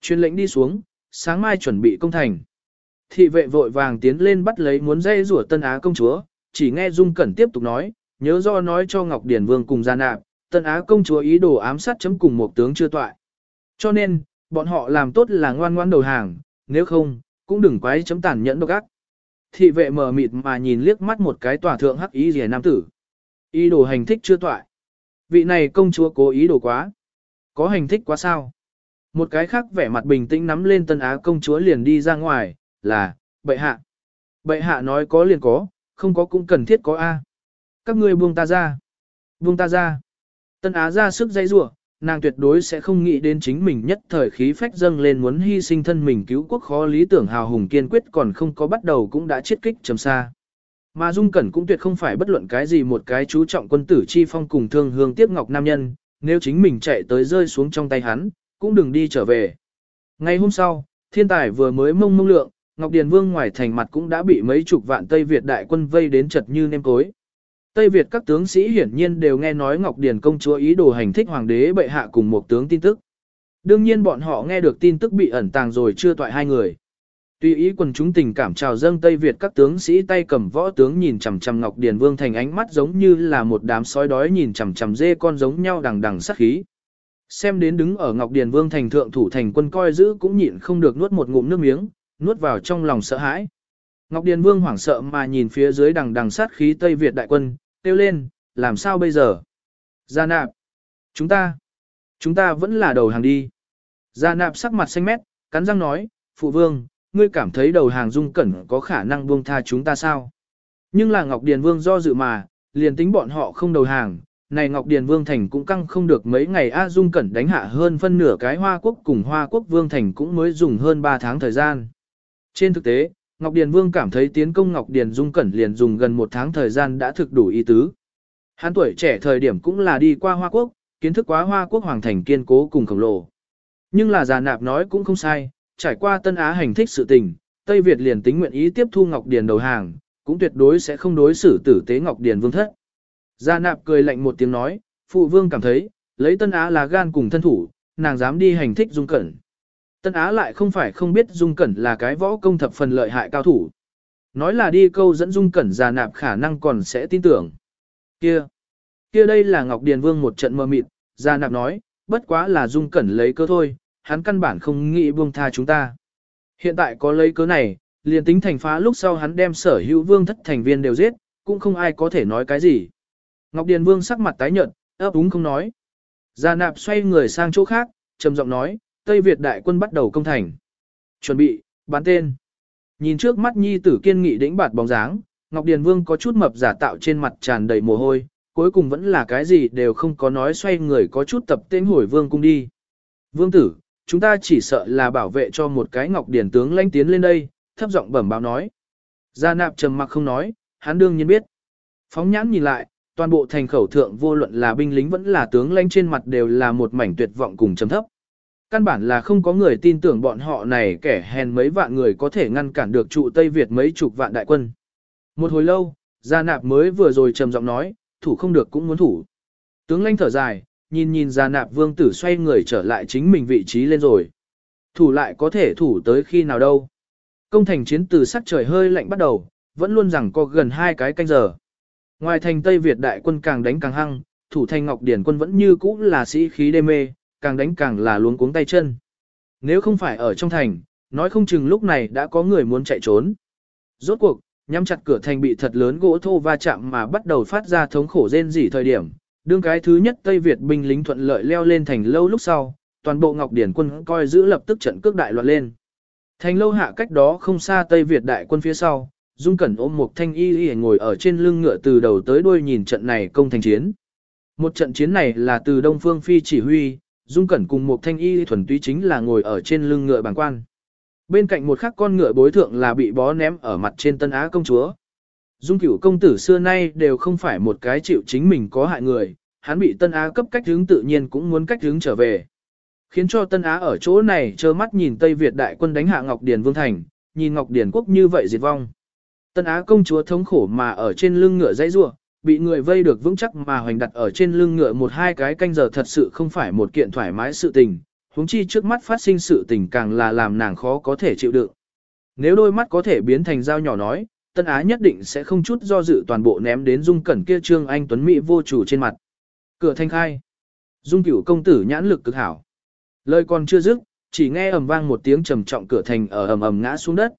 Truyền lệnh đi xuống, sáng mai chuẩn bị công thành. Thị vệ vội vàng tiến lên bắt lấy muốn dây rủa Tân Á công chúa, chỉ nghe Dung Cẩn tiếp tục nói, nhớ do nói cho Ngọc Điển Vương cùng gia nạp, Tân Á công chúa ý đồ ám sát chấm cùng một tướng chưa toại. Cho nên, bọn họ làm tốt là ngoan ngoan đầu hàng, nếu không, cũng đừng quái chấm tàn nhẫn độc ác. Thị vệ mờ mịt mà nhìn liếc mắt một cái tòa thượng hắc ý rìa nam tử. Ý đồ hành thích chưa toại. Vị này công chúa cố ý đồ quá. Có hành thích quá sao? Một cái khác vẻ mặt bình tĩnh nắm lên tân á công chúa liền đi ra ngoài, là, bệ hạ. Bệ hạ nói có liền có, không có cũng cần thiết có A. Các ngươi buông ta ra. Buông ta ra. Tân Á ra sức dây rủa nàng tuyệt đối sẽ không nghĩ đến chính mình nhất thời khí phách dâng lên muốn hy sinh thân mình cứu quốc khó lý tưởng hào hùng kiên quyết còn không có bắt đầu cũng đã chết kích trầm xa. Mà Dung Cẩn cũng tuyệt không phải bất luận cái gì một cái chú trọng quân tử chi phong cùng thương hương tiếp ngọc nam nhân, nếu chính mình chạy tới rơi xuống trong tay hắn, cũng đừng đi trở về. Ngày hôm sau, thiên tài vừa mới mông mông lượng, Ngọc Điền Vương ngoài thành mặt cũng đã bị mấy chục vạn Tây Việt đại quân vây đến chật như nêm cối. Tây Việt các tướng sĩ hiển nhiên đều nghe nói Ngọc Điền công chúa ý đồ hành thích hoàng đế bệ hạ cùng một tướng tin tức. Đương nhiên bọn họ nghe được tin tức bị ẩn tàng rồi chưa toại hai người. Tuy ý quần chúng tình cảm trào dâng Tây Việt các tướng sĩ tay cầm võ tướng nhìn chằm chằm Ngọc Điền Vương thành ánh mắt giống như là một đám sói đói nhìn chằm chằm dê con giống nhau đằng đằng sát khí. Xem đến đứng ở Ngọc Điền Vương thành thượng thủ thành quân coi giữ cũng nhịn không được nuốt một ngụm nước miếng, nuốt vào trong lòng sợ hãi. Ngọc Điền Vương hoảng sợ mà nhìn phía dưới đằng đằng sát khí Tây Việt đại quân, kêu lên, làm sao bây giờ? Gia nạp, chúng ta, chúng ta vẫn là đầu hàng đi. Gia nạp sắc mặt xanh mét, cắn răng nói, phụ vương, ngươi cảm thấy đầu hàng dung cẩn có khả năng buông tha chúng ta sao? Nhưng là Ngọc Điền Vương do dự mà, liền tính bọn họ không đầu hàng, này Ngọc Điền Vương Thành cũng căng không được mấy ngày A Dung Cẩn đánh hạ hơn phân nửa cái Hoa Quốc cùng Hoa Quốc Vương Thành cũng mới dùng hơn 3 tháng thời gian. Trên thực tế, Ngọc Điền Vương cảm thấy tiến công Ngọc Điền Dung Cẩn liền dùng gần một tháng thời gian đã thực đủ ý tứ. Hắn tuổi trẻ thời điểm cũng là đi qua Hoa Quốc, kiến thức quá Hoa Quốc Hoàng Thành kiên cố cùng khổng lồ. Nhưng là già nạp nói cũng không sai, trải qua Tân Á hành thích sự tình, Tây Việt liền tính nguyện ý tiếp thu Ngọc Điền đầu hàng, cũng tuyệt đối sẽ không đối xử tử tế Ngọc Điền Vương thất. Gia nạp cười lạnh một tiếng nói, phụ vương cảm thấy, lấy Tân Á là gan cùng thân thủ, nàng dám đi hành thích Dung Cẩn. Tân Á lại không phải không biết Dung Cẩn là cái võ công thập phần lợi hại cao thủ. Nói là đi câu dẫn Dung Cẩn già nạp khả năng còn sẽ tin tưởng. Kia, kia đây là Ngọc Điền Vương một trận mơ mịt, già nạp nói, bất quá là Dung Cẩn lấy cơ thôi, hắn căn bản không nghĩ buông tha chúng ta. Hiện tại có lấy cớ này, liền tính thành phá lúc sau hắn đem sở hữu vương thất thành viên đều giết, cũng không ai có thể nói cái gì. Ngọc Điền Vương sắc mặt tái nhợt, ấp úng không nói. Gia nạp xoay người sang chỗ khác, trầm giọng nói, Tây Việt đại quân bắt đầu công thành. Chuẩn bị, bán tên. Nhìn trước mắt nhi tử kiên nghị đĩnh bạt bóng dáng, Ngọc Điền Vương có chút mập giả tạo trên mặt tràn đầy mồ hôi, cuối cùng vẫn là cái gì đều không có nói xoay người có chút tập tên hồi vương cung đi. Vương tử, chúng ta chỉ sợ là bảo vệ cho một cái Ngọc Điền tướng lanh tiến lên đây, thấp giọng bẩm báo nói. Gia nạp trầm mặc không nói, hắn đương nhiên biết. Phóng nhãn nhìn lại, toàn bộ thành khẩu thượng vô luận là binh lính vẫn là tướng lãnh trên mặt đều là một mảnh tuyệt vọng cùng chấm thấp. Căn bản là không có người tin tưởng bọn họ này kẻ hèn mấy vạn người có thể ngăn cản được trụ Tây Việt mấy chục vạn đại quân. Một hồi lâu, Gia Nạp mới vừa rồi trầm giọng nói, thủ không được cũng muốn thủ. Tướng lãnh thở dài, nhìn nhìn Gia Nạp vương tử xoay người trở lại chính mình vị trí lên rồi. Thủ lại có thể thủ tới khi nào đâu. Công thành chiến từ sắc trời hơi lạnh bắt đầu, vẫn luôn rằng có gần hai cái canh giờ. Ngoài thành Tây Việt đại quân càng đánh càng hăng, thủ thành Ngọc Điển quân vẫn như cũ là sĩ khí đê mê, càng đánh càng là luống cuống tay chân. Nếu không phải ở trong thành, nói không chừng lúc này đã có người muốn chạy trốn. Rốt cuộc, nhắm chặt cửa thành bị thật lớn gỗ thô va chạm mà bắt đầu phát ra thống khổ rên rỉ thời điểm. Đương cái thứ nhất Tây Việt binh lính thuận lợi leo lên thành lâu lúc sau, toàn bộ Ngọc Điển quân coi giữ lập tức trận cước đại loạn lên. Thành lâu hạ cách đó không xa Tây Việt đại quân phía sau, Dung Cẩn ôm một thanh y y ngồi ở trên lưng ngựa từ đầu tới đuôi nhìn trận này công thành chiến. Một trận chiến này là từ Đông Phương Phi chỉ huy, Dung Cẩn cùng một thanh y thuần túy chính là ngồi ở trên lưng ngựa bàng quan. Bên cạnh một khắc con ngựa bối thượng là bị bó ném ở mặt trên Tân Á công chúa. Dung cửu công tử xưa nay đều không phải một cái chịu chính mình có hại người, hắn bị Tân Á cấp cách hướng tự nhiên cũng muốn cách hướng trở về. Khiến cho Tân Á ở chỗ này trơ mắt nhìn Tây Việt đại quân đánh hạ Ngọc Điền Vương Thành, nhìn Ngọc Điền quốc như vậy diệt vong. Tân Á công chúa thống khổ mà ở trên lưng ngựa dãy rua, bị người vây được vững chắc mà hoành đặt ở trên lưng ngựa một hai cái canh giờ thật sự không phải một kiện thoải mái sự tình, huống chi trước mắt phát sinh sự tình càng là làm nàng khó có thể chịu đựng. Nếu đôi mắt có thể biến thành dao nhỏ nói, Tân Á nhất định sẽ không chút do dự toàn bộ ném đến dung cẩn kia trương anh tuấn mỹ vô chủ trên mặt. Cửa thanh khai. Dung cửu công tử nhãn lực cực hảo. Lời còn chưa dứt, chỉ nghe ầm vang một tiếng trầm trọng cửa thành ở ầm ầm ngã xuống đất.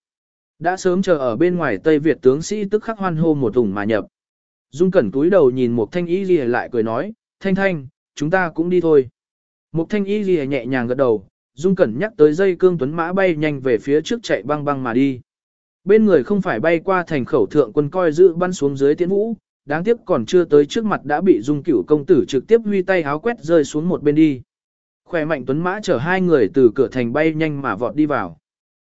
Đã sớm chờ ở bên ngoài Tây Việt tướng sĩ tức khắc hoan hô một ủng mà nhập. Dung Cẩn túi đầu nhìn Mục thanh y Lìa lại cười nói, thanh thanh, chúng ta cũng đi thôi. Mục thanh y Lìa nhẹ nhàng gật đầu, Dung Cẩn nhắc tới dây cương tuấn mã bay nhanh về phía trước chạy băng băng mà đi. Bên người không phải bay qua thành khẩu thượng quân coi giữ bắn xuống dưới tiến vũ, đáng tiếc còn chưa tới trước mặt đã bị Dung cửu công tử trực tiếp huy tay háo quét rơi xuống một bên đi. Khỏe mạnh tuấn mã chở hai người từ cửa thành bay nhanh mà vọt đi vào.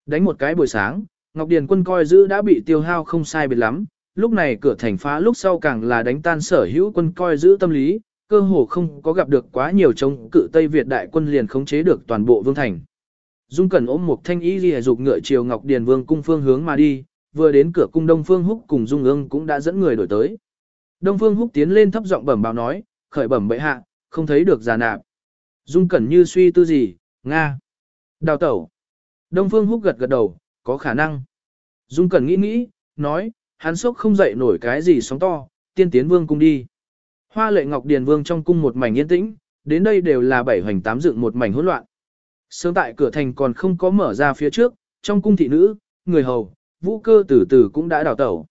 Đánh một cái buổi sáng, Ngọc Điền quân coi giữ đã bị tiêu hao không sai biệt lắm, lúc này cửa thành phá lúc sau càng là đánh tan sở hữu quân coi giữ tâm lý, cơ hồ không có gặp được quá nhiều chống cự Tây Việt đại quân liền khống chế được toàn bộ vương thành. Dung Cẩn ôm một thanh y liễu dục ngựa chiều Ngọc Điền Vương cung phương hướng mà đi, vừa đến cửa cung Đông Phương Húc cùng Dung Ương cũng đã dẫn người đổi tới. Đông Phương Húc tiến lên thấp giọng bẩm báo nói, khởi bẩm bệ hạ, không thấy được già nạp. Dung Cẩn như suy tư gì, Nga. Đào tẩu. Đông Phương Húc gật gật đầu, có khả năng. Dung Cẩn nghĩ nghĩ, nói, hắn sốc không dậy nổi cái gì sóng to, tiên tiến vương cung đi. Hoa lệ Ngọc Điền Vương trong cung một mảnh yên tĩnh, đến đây đều là bảy hoành tám dựng một mảnh hỗn loạn. Sớm tại cửa thành còn không có mở ra phía trước, trong cung thị nữ, người hầu, vũ cơ tử tử cũng đã đào tẩu.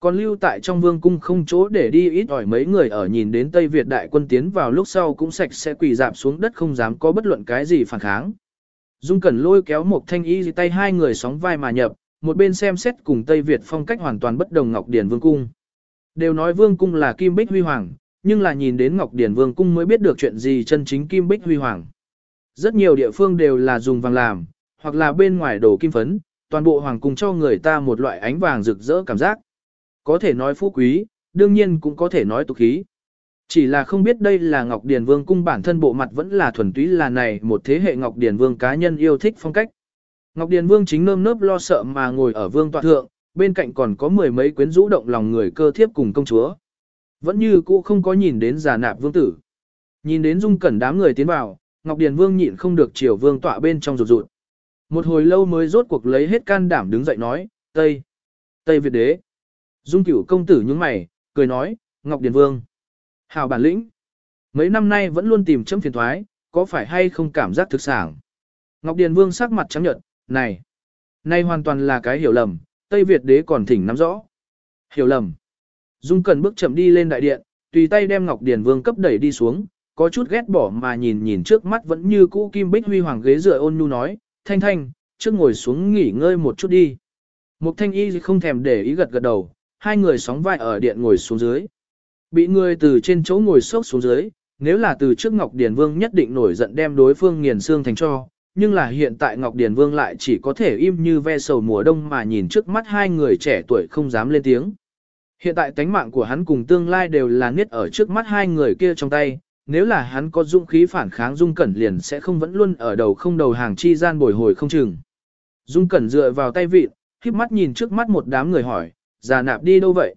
Còn lưu tại trong vương cung không chỗ để đi ít ỏi mấy người ở nhìn đến Tây Việt đại quân tiến vào lúc sau cũng sạch sẽ quỳ dạp xuống đất không dám có bất luận cái gì phản kháng. Dung Cẩn lôi kéo một thanh y tay hai người sóng vai mà nhập, một bên xem xét cùng Tây Việt phong cách hoàn toàn bất đồng Ngọc Điển Vương Cung. Đều nói Vương Cung là Kim Bích Huy Hoàng, nhưng là nhìn đến Ngọc Điển Vương Cung mới biết được chuyện gì chân chính Kim Bích Huy Hoàng. Rất nhiều địa phương đều là dùng vàng làm, hoặc là bên ngoài đổ kim phấn, toàn bộ hoàng cung cho người ta một loại ánh vàng rực rỡ cảm giác. Có thể nói phú quý, đương nhiên cũng có thể nói tục khí. Chỉ là không biết đây là Ngọc Điền Vương cung bản thân bộ mặt vẫn là thuần túy là này một thế hệ Ngọc Điền Vương cá nhân yêu thích phong cách. Ngọc Điền Vương chính nơm nớp lo sợ mà ngồi ở vương tọa thượng, bên cạnh còn có mười mấy quyến rũ động lòng người cơ thiếp cùng công chúa. Vẫn như cũ không có nhìn đến giả nạp vương tử. Nhìn đến dung cẩn đám người tiến vào, Ngọc Điền Vương nhịn không được chiều vương tọa bên trong rụt rụt. Một hồi lâu mới rốt cuộc lấy hết can đảm đứng dậy nói, Tây, Tây Việt đế. Dung cửu công tử nhướng mày, cười nói, Ngọc Điền Vương. Hào bản lĩnh. Mấy năm nay vẫn luôn tìm chấm phiền thoái, có phải hay không cảm giác thực sản. Ngọc Điền Vương sắc mặt trắng nhợt, này. Này hoàn toàn là cái hiểu lầm, Tây Việt đế còn thỉnh nắm rõ. Hiểu lầm. Dung cần bước chậm đi lên đại điện, tùy tay đem Ngọc Điền Vương cấp đẩy đi xuống, có chút ghét bỏ mà nhìn nhìn trước mắt vẫn như cũ kim bích huy hoàng ghế dựa ôn nhu nói, thanh thanh, trước ngồi xuống nghỉ ngơi một chút đi. Mục thanh y không thèm để ý gật gật đầu, hai người sóng vai ở điện ngồi xuống dưới. Bị người từ trên chỗ ngồi sốc xuống dưới, nếu là từ trước Ngọc Điền Vương nhất định nổi giận đem đối phương nghiền xương thành cho, nhưng là hiện tại Ngọc Điền Vương lại chỉ có thể im như ve sầu mùa đông mà nhìn trước mắt hai người trẻ tuổi không dám lên tiếng. Hiện tại tánh mạng của hắn cùng tương lai đều là niết ở trước mắt hai người kia trong tay, nếu là hắn có dũng khí phản kháng Dung Cẩn liền sẽ không vẫn luôn ở đầu không đầu hàng chi gian bồi hồi không chừng. Dung Cẩn dựa vào tay vịt, khiếp mắt nhìn trước mắt một đám người hỏi, già nạp đi đâu vậy?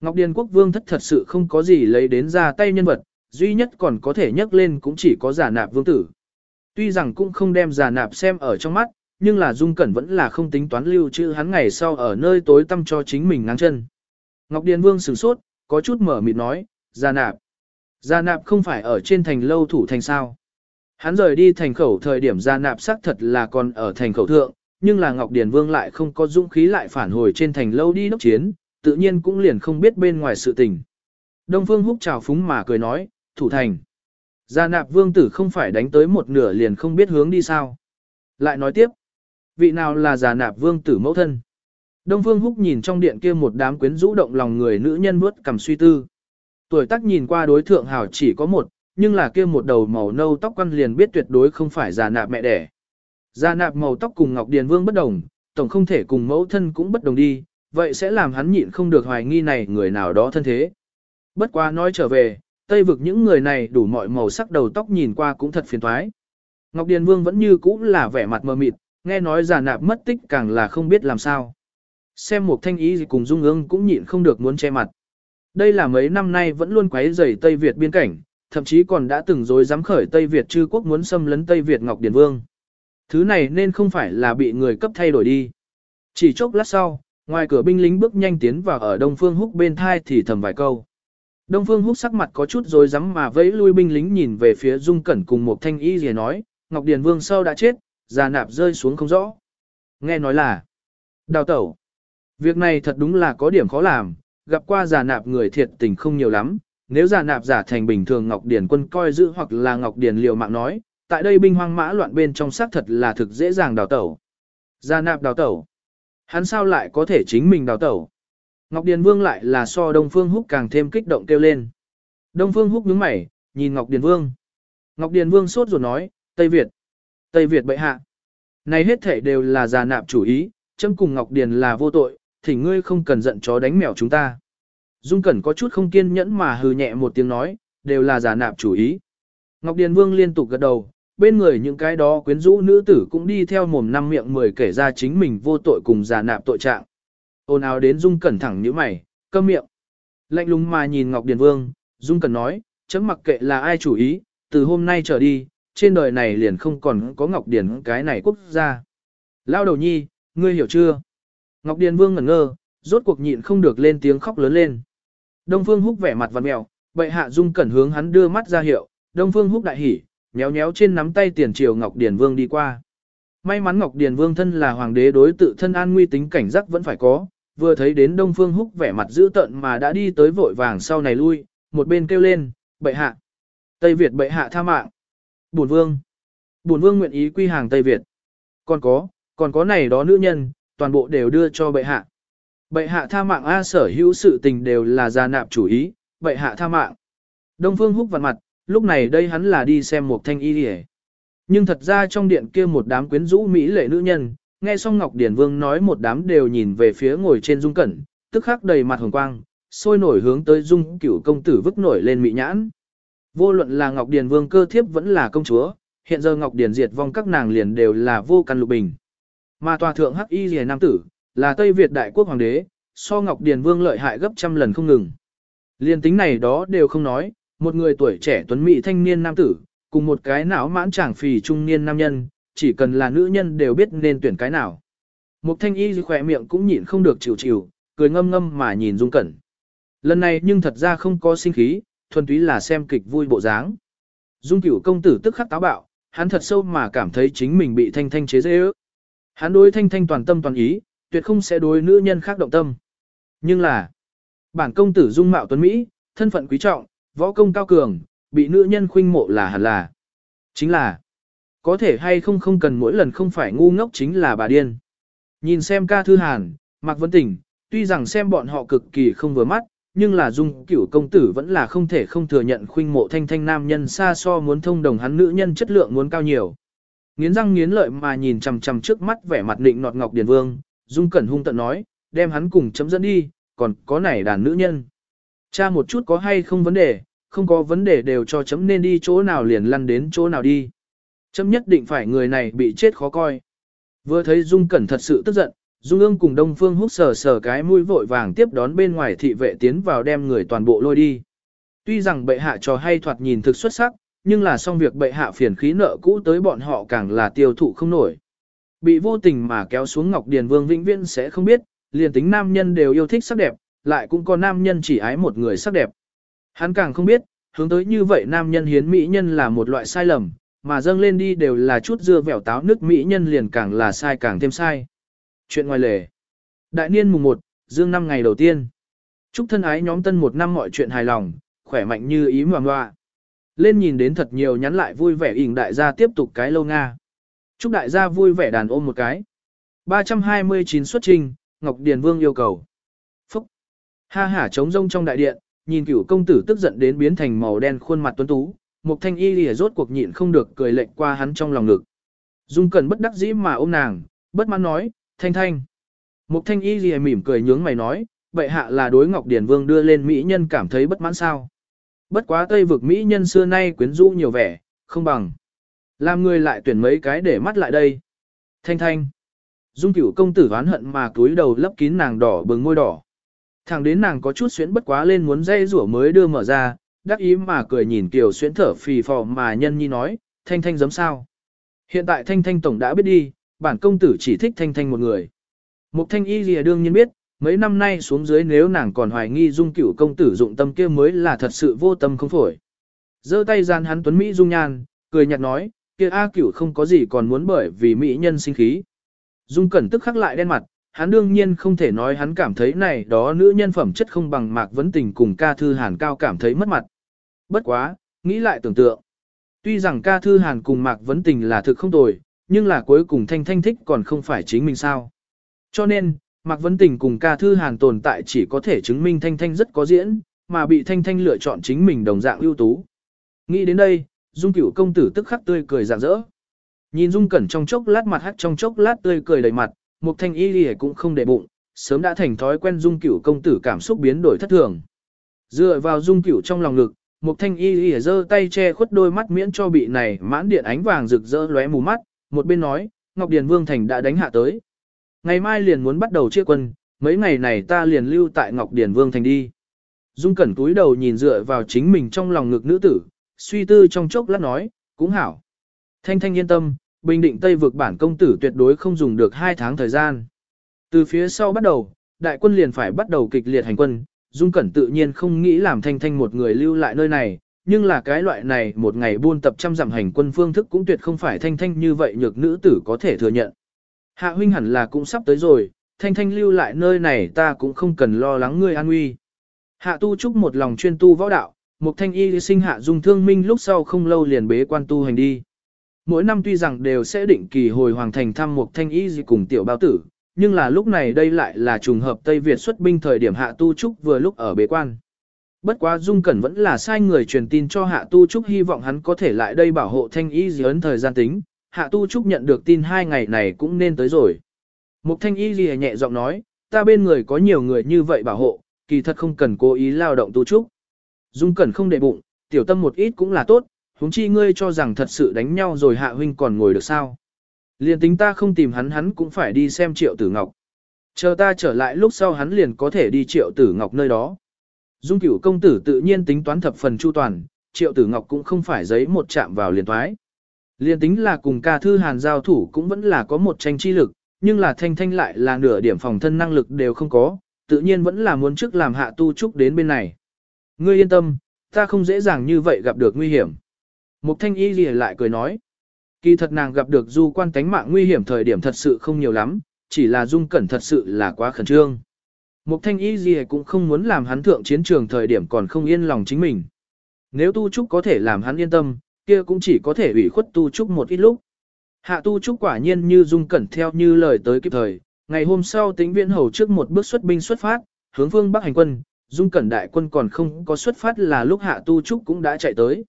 Ngọc Điền Quốc Vương thất thật sự không có gì lấy đến ra tay nhân vật, duy nhất còn có thể nhắc lên cũng chỉ có giả nạp vương tử. Tuy rằng cũng không đem giả nạp xem ở trong mắt, nhưng là Dung Cẩn vẫn là không tính toán lưu trữ hắn ngày sau ở nơi tối tăm cho chính mình ngang chân. Ngọc Điền Vương sửng sốt, có chút mở mịt nói, giả nạp. Gia nạp không phải ở trên thành lâu thủ thành sao. Hắn rời đi thành khẩu thời điểm gia nạp xác thật là còn ở thành khẩu thượng, nhưng là Ngọc Điền Vương lại không có dũng khí lại phản hồi trên thành lâu đi đốc chiến, tự nhiên cũng liền không biết bên ngoài sự tình. Đông Phương Húc chào phúng mà cười nói, thủ thành. Gia nạp vương tử không phải đánh tới một nửa liền không biết hướng đi sao. Lại nói tiếp, vị nào là gia nạp vương tử mẫu thân. Đông Phương Húc nhìn trong điện kia một đám quyến rũ động lòng người nữ nhân vuốt cầm suy tư. Tuổi tác nhìn qua đối thượng hảo chỉ có một, nhưng là kia một đầu màu nâu tóc quăn liền biết tuyệt đối không phải già nạp mẹ đẻ. Già nạp màu tóc cùng Ngọc Điền Vương bất đồng, tổng không thể cùng mẫu thân cũng bất đồng đi, vậy sẽ làm hắn nhịn không được hoài nghi này người nào đó thân thế. Bất quá nói trở về, Tây vực những người này đủ mọi màu sắc đầu tóc nhìn qua cũng thật phiền toái. Ngọc Điền Vương vẫn như cũ là vẻ mặt mờ mịt, nghe nói già nạp mất tích càng là không biết làm sao. Xem một thanh ý gì cùng Dung ương cũng nhịn không được muốn che mặt. Đây là mấy năm nay vẫn luôn quấy rầy Tây Việt biên cảnh, thậm chí còn đã từng dối dám khởi Tây Việt chư quốc muốn xâm lấn Tây Việt Ngọc Điền Vương. Thứ này nên không phải là bị người cấp thay đổi đi. Chỉ chốc lát sau, ngoài cửa binh lính bước nhanh tiến vào ở Đông Phương Húc bên thai thì thầm vài câu. Đông Phương Húc sắc mặt có chút rối rắm mà vẫy lui binh lính nhìn về phía Dung Cẩn cùng một thanh y rìa nói, Ngọc Điền Vương sau đã chết, già nạp rơi xuống không rõ. Nghe nói là đào tẩu. Việc này thật đúng là có điểm khó làm, gặp qua giả nạp người thiệt tình không nhiều lắm, nếu giả nạp giả thành bình thường Ngọc Điền quân coi giữ hoặc là Ngọc Điền liều mạng nói, tại đây binh hoang mã loạn bên trong xác thật là thực dễ dàng đào tẩu. Giả nạp đào tẩu. Hắn sao lại có thể chính mình đào tẩu? Ngọc Điền Vương lại là so Đông Phương Húc càng thêm kích động kêu lên. Đông Phương Húc nhướng mày, nhìn Ngọc Điền Vương. Ngọc Điền Vương sốt ruột nói, Tây Việt. Tây Việt bệ hạ. Này hết thể đều là giả nạp chủ ý, châm cùng Ngọc Điền là vô tội, thì ngươi không cần giận chó đánh mèo chúng ta. Dung Cẩn có chút không kiên nhẫn mà hừ nhẹ một tiếng nói, đều là giả nạp chủ ý. Ngọc Điền Vương liên tục gật đầu, bên người những cái đó quyến rũ nữ tử cũng đi theo mồm năm miệng mười kể ra chính mình vô tội cùng giả nạp tội trạng. Ôn ào đến Dung Cẩn thẳng như mày, câm miệng. Lạnh lùng mà nhìn Ngọc Điền Vương, Dung Cẩn nói, chấm mặc kệ là ai chủ ý, từ hôm nay trở đi, trên đời này liền không còn có Ngọc Điền cái này quốc gia. Lao đầu nhi, ngươi hiểu chưa? Ngọc Điền Vương ngẩn ngơ, rốt cuộc nhịn không được lên tiếng khóc lớn lên. Đông Phương Húc vẻ mặt vặn mèo, bệ hạ Dung Cẩn hướng hắn đưa mắt ra hiệu, Đông Phương Húc đại hỉ, nhéo nhéo trên nắm tay tiền triều Ngọc Điền Vương đi qua. May mắn Ngọc Điền Vương thân là hoàng đế đối tự thân an nguy tính cảnh giác vẫn phải có, vừa thấy đến Đông Phương Húc vẻ mặt dữ tợn mà đã đi tới vội vàng sau này lui, một bên kêu lên, bệ hạ. Tây Việt bệ hạ tha mạng. Bổn vương. Bổn vương nguyện ý quy hàng Tây Việt. Còn có, còn có này đó nữ nhân, toàn bộ đều đưa cho bệ hạ. Bệ hạ tha mạng A sở hữu sự tình đều là gia nạp chủ ý, bệ hạ tha mạng. Đông Phương Húc vặn mặt, lúc này đây hắn là đi xem một thanh y hề. Nhưng thật ra trong điện kia một đám quyến rũ mỹ lệ nữ nhân, nghe xong Ngọc Điển Vương nói một đám đều nhìn về phía ngồi trên dung cẩn, tức khắc đầy mặt hồng quang, sôi nổi hướng tới dung cửu công tử vứt nổi lên mị nhãn. Vô luận là Ngọc Điền Vương cơ thiếp vẫn là công chúa, hiện giờ Ngọc Điền diệt vong các nàng liền đều là vô căn lục bình. Mà tòa thượng Hắc Y Liễu nam tử, là Tây Việt đại quốc hoàng đế, so Ngọc Điền Vương lợi hại gấp trăm lần không ngừng. Liên tính này đó đều không nói, một người tuổi trẻ tuấn mỹ thanh niên nam tử, cùng một cái não mãn chàng phì trung niên nam nhân, chỉ cần là nữ nhân đều biết nên tuyển cái nào. Mục thanh y khỏe miệng cũng nhịn không được chịu chịu, cười ngâm ngâm mà nhìn Dung Cẩn. Lần này nhưng thật ra không có sinh khí, thuần túy là xem kịch vui bộ dáng. Dung cửu công tử tức khắc táo bạo, hắn thật sâu mà cảm thấy chính mình bị thanh thanh chế dễ ước. Hắn đối thanh thanh toàn tâm toàn ý, tuyệt không sẽ đối nữ nhân khác động tâm. Nhưng là, bản công tử dung mạo tuấn Mỹ, thân phận quý trọng, võ công cao cường, bị nữ nhân khuynh mộ là hẳn là. Chính là, có thể hay không không cần mỗi lần không phải ngu ngốc chính là bà điên. Nhìn xem ca thư hàn, Mạc Vân Tỉnh, tuy rằng xem bọn họ cực kỳ không vừa mắt, nhưng là dung cửu công tử vẫn là không thể không thừa nhận khuynh mộ thanh thanh nam nhân xa so muốn thông đồng hắn nữ nhân chất lượng muốn cao nhiều. Nghiến răng nghiến lợi mà nhìn chằm chằm trước mắt vẻ mặt định nọt ngọc điền vương, dung cẩn hung tận nói, đem hắn cùng chấm dẫn đi, còn có nảy đàn nữ nhân. Cha một chút có hay không vấn đề, không có vấn đề đều cho chấm nên đi chỗ nào liền lăn đến chỗ nào đi. Chấm nhất định phải người này bị chết khó coi. Vừa thấy Dung Cẩn thật sự tức giận, Dung ương cùng Đông Phương hút sờ sờ cái mũi vội vàng tiếp đón bên ngoài thị vệ tiến vào đem người toàn bộ lôi đi. Tuy rằng bệ hạ trò hay thoạt nhìn thực xuất sắc, nhưng là xong việc bệ hạ phiền khí nợ cũ tới bọn họ càng là tiêu thụ không nổi. Bị vô tình mà kéo xuống Ngọc Điền Vương vĩnh viễn sẽ không biết, liền tính nam nhân đều yêu thích sắc đẹp, lại cũng có nam nhân chỉ ái một người sắc đẹp. Hắn càng không biết, hướng tới như vậy nam nhân hiến mỹ nhân là một loại sai lầm, mà dâng lên đi đều là chút dưa vẻo táo nước mỹ nhân liền càng là sai càng thêm sai. Chuyện ngoài lề. Đại niên mùng 1, dương năm ngày đầu tiên. Chúc thân ái nhóm tân một năm mọi chuyện hài lòng, khỏe mạnh như ý ngoà ngoạ. Lên nhìn đến thật nhiều nhắn lại vui vẻ ỉn đại gia tiếp tục cái lâu Nga. Chúc đại gia vui vẻ đàn ôm một cái. 329 xuất trình, Ngọc Điền Vương yêu cầu. Phúc. Ha hả trống rông trong đại điện, nhìn cửu công tử tức giận đến biến thành màu đen khuôn mặt tuấn tú. Mục thanh y lìa rốt cuộc nhịn không được cười lệnh qua hắn trong lòng ngực. Dung cần bất đắc dĩ mà ôm nàng, bất mãn nói, thanh thanh. Mục thanh y lìa mỉm cười nhướng mày nói, vậy hạ là đối Ngọc Điền Vương đưa lên Mỹ nhân cảm thấy bất mãn sao. Bất quá Tây vực Mỹ nhân xưa nay quyến rũ nhiều vẻ, không bằng. Làm người lại tuyển mấy cái để mắt lại đây. Thanh thanh. Dung cửu công tử oán hận mà cúi đầu lấp kín nàng đỏ bừng môi đỏ. Thẳng đến nàng có chút xuyến bất quá lên muốn dây rủa mới đưa mở ra, đắc ý mà cười nhìn kiều xuyến thở phì phò mà nhân nhi nói, thanh thanh giống sao. Hiện tại thanh thanh tổng đã biết đi, bản công tử chỉ thích thanh thanh một người. Mục thanh y lìa đương nhiên biết, mấy năm nay xuống dưới nếu nàng còn hoài nghi dung cửu công tử dụng tâm kia mới là thật sự vô tâm không phổi. giơ tay gian hắn tuấn Mỹ dung nhan, cười nhạt nói, kia A cửu không có gì còn muốn bởi vì Mỹ nhân sinh khí. Dung cẩn tức khắc lại đen mặt, hắn đương nhiên không thể nói hắn cảm thấy này đó nữ nhân phẩm chất không bằng mạc vấn tình cùng ca thư hàn cao cảm thấy mất mặt. Bất quá, nghĩ lại tưởng tượng. Tuy rằng ca thư hàn cùng mạc vấn tình là thực không tồi, nhưng là cuối cùng thanh thanh thích còn không phải chính mình sao. Cho nên, Mạc Vấn Tình cùng ca thư hàn tồn tại chỉ có thể chứng minh thanh thanh rất có diễn, mà bị thanh thanh lựa chọn chính mình đồng dạng ưu tú. Nghĩ đến đây, Dung cửu công tử tức khắc tươi cười rạng rỡ. Nhìn Dung Cẩn trong chốc lát mặt hắt trong chốc lát tươi cười đầy mặt, Mục Thanh Y Lì cũng không để bụng, sớm đã thành thói quen Dung Cửu công tử cảm xúc biến đổi thất thường. Dựa vào Dung Cửu trong lòng ngực, Mục thanh y y giơ tay che khuất đôi mắt miễn cho bị này mãn điện ánh vàng rực rỡ lóe mù mắt, một bên nói, Ngọc Điền Vương Thành đã đánh hạ tới. Ngày mai liền muốn bắt đầu chia quân, mấy ngày này ta liền lưu tại Ngọc Điền Vương Thành đi. Dung Cẩn túi đầu nhìn dựa vào chính mình trong lòng ngực nữ tử, suy tư trong chốc lát nói, cũng hảo. Thanh Thanh yên tâm, bình định Tây vực bản công tử tuyệt đối không dùng được hai tháng thời gian. Từ phía sau bắt đầu, đại quân liền phải bắt đầu kịch liệt hành quân, Dung Cẩn tự nhiên không nghĩ làm Thanh Thanh một người lưu lại nơi này, nhưng là cái loại này một ngày buôn tập trăm dặm hành quân phương thức cũng tuyệt không phải Thanh Thanh như vậy nhược nữ tử có thể thừa nhận. Hạ huynh hẳn là cũng sắp tới rồi, Thanh Thanh lưu lại nơi này ta cũng không cần lo lắng ngươi an nguy. Hạ tu trúc một lòng chuyên tu võ đạo, một thanh y sinh hạ dung thương minh lúc sau không lâu liền bế quan tu hành đi. Mỗi năm tuy rằng đều sẽ định kỳ hồi hoàng thành thăm một thanh y gì cùng tiểu bao tử, nhưng là lúc này đây lại là trùng hợp Tây Việt xuất binh thời điểm hạ tu trúc vừa lúc ở bế quan. Bất quá Dung Cẩn vẫn là sai người truyền tin cho Hạ Tu Trúc hy vọng hắn có thể lại đây bảo hộ thanh y Dì ấn thời gian tính. Hạ Tu Trúc nhận được tin hai ngày này cũng nên tới rồi. Mục thanh y Dì nhẹ giọng nói, ta bên người có nhiều người như vậy bảo hộ, kỳ thật không cần cố ý lao động Tu Trúc. Dung Cẩn không để bụng, tiểu tâm một ít cũng là tốt, huống chi ngươi cho rằng thật sự đánh nhau rồi Hạ Huynh còn ngồi được sao. Liền tính ta không tìm hắn hắn cũng phải đi xem triệu tử ngọc. Chờ ta trở lại lúc sau hắn liền có thể đi triệu tử ngọc nơi đó. Dung cửu công tử tự nhiên tính toán thập phần chu toàn, triệu tử ngọc cũng không phải giấy một chạm vào liền thoái. liền tính là cùng ca thư hàn giao thủ cũng vẫn là có một tranh chi lực, nhưng là thanh thanh lại là nửa điểm phòng thân năng lực đều không có, tự nhiên vẫn là muốn trước làm hạ tu trúc đến bên này. Ngươi yên tâm, ta không dễ dàng như vậy gặp được nguy hiểm. Mục thanh y gì lại cười nói. Kỳ thật nàng gặp được du quan tánh mạng nguy hiểm thời điểm thật sự không nhiều lắm, chỉ là dung cẩn thật sự là quá khẩn trương. Mục thanh y gì cũng không muốn làm hắn thượng chiến trường thời điểm còn không yên lòng chính mình. Nếu tu trúc có thể làm hắn yên tâm, kia cũng chỉ có thể ủy khuất tu trúc một ít lúc. Hạ tu trúc quả nhiên như dung cẩn theo như lời tới kịp thời, ngày hôm sau tính viễn hầu trước một bước xuất binh xuất phát, hướng phương Bắc hành quân, dung cẩn đại quân còn không có xuất phát là lúc hạ tu trúc cũng đã chạy tới.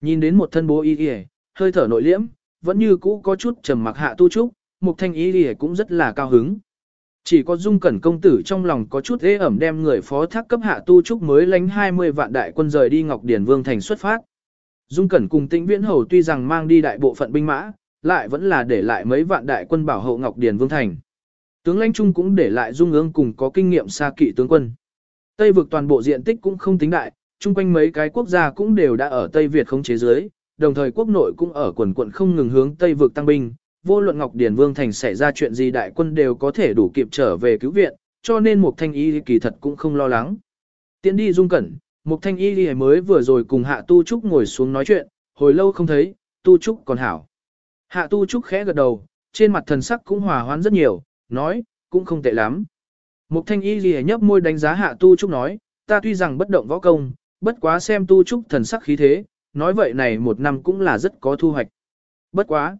Nhìn đến một thân bố y y, hơi thở nội liễm, vẫn như cũ có chút trầm mặc hạ tu trúc, mục thanh ý lìa cũng rất là cao hứng. Chỉ có dung cẩn công tử trong lòng có chút ế ẩm đem người phó thác cấp hạ tu trúc mới lánh 20 vạn đại quân rời đi Ngọc Điền Vương thành xuất phát. Dung cẩn cùng tĩnh viễn hầu tuy rằng mang đi đại bộ phận binh mã, lại vẫn là để lại mấy vạn đại quân bảo hộ Ngọc Điền Vương thành. Tướng lãnh trung cũng để lại dung ương cùng có kinh nghiệm xa kỵ tướng quân. Tây vực toàn bộ diện tích cũng không tính đại, chung quanh mấy cái quốc gia cũng đều đã ở Tây Việt không chế giới, đồng thời quốc nội cũng ở quần quận không ngừng hướng Tây vực tăng binh, vô luận Ngọc Điền Vương Thành xảy ra chuyện gì đại quân đều có thể đủ kịp trở về cứu viện, cho nên Mục Thanh Y kỳ thật cũng không lo lắng. Tiến đi dung cẩn, Mục Thanh Y mới vừa rồi cùng Hạ Tu Trúc ngồi xuống nói chuyện, hồi lâu không thấy, Tu Trúc còn hảo. Hạ Tu Trúc khẽ gật đầu, trên mặt thần sắc cũng hòa hoãn rất nhiều, nói, cũng không tệ lắm. Mục Thanh Y lìa nhấp môi đánh giá Hạ Tu Trúc nói, ta tuy rằng bất động võ công, bất quá xem Tu Trúc thần sắc khí thế, nói vậy này một năm cũng là rất có thu hoạch. Bất quá.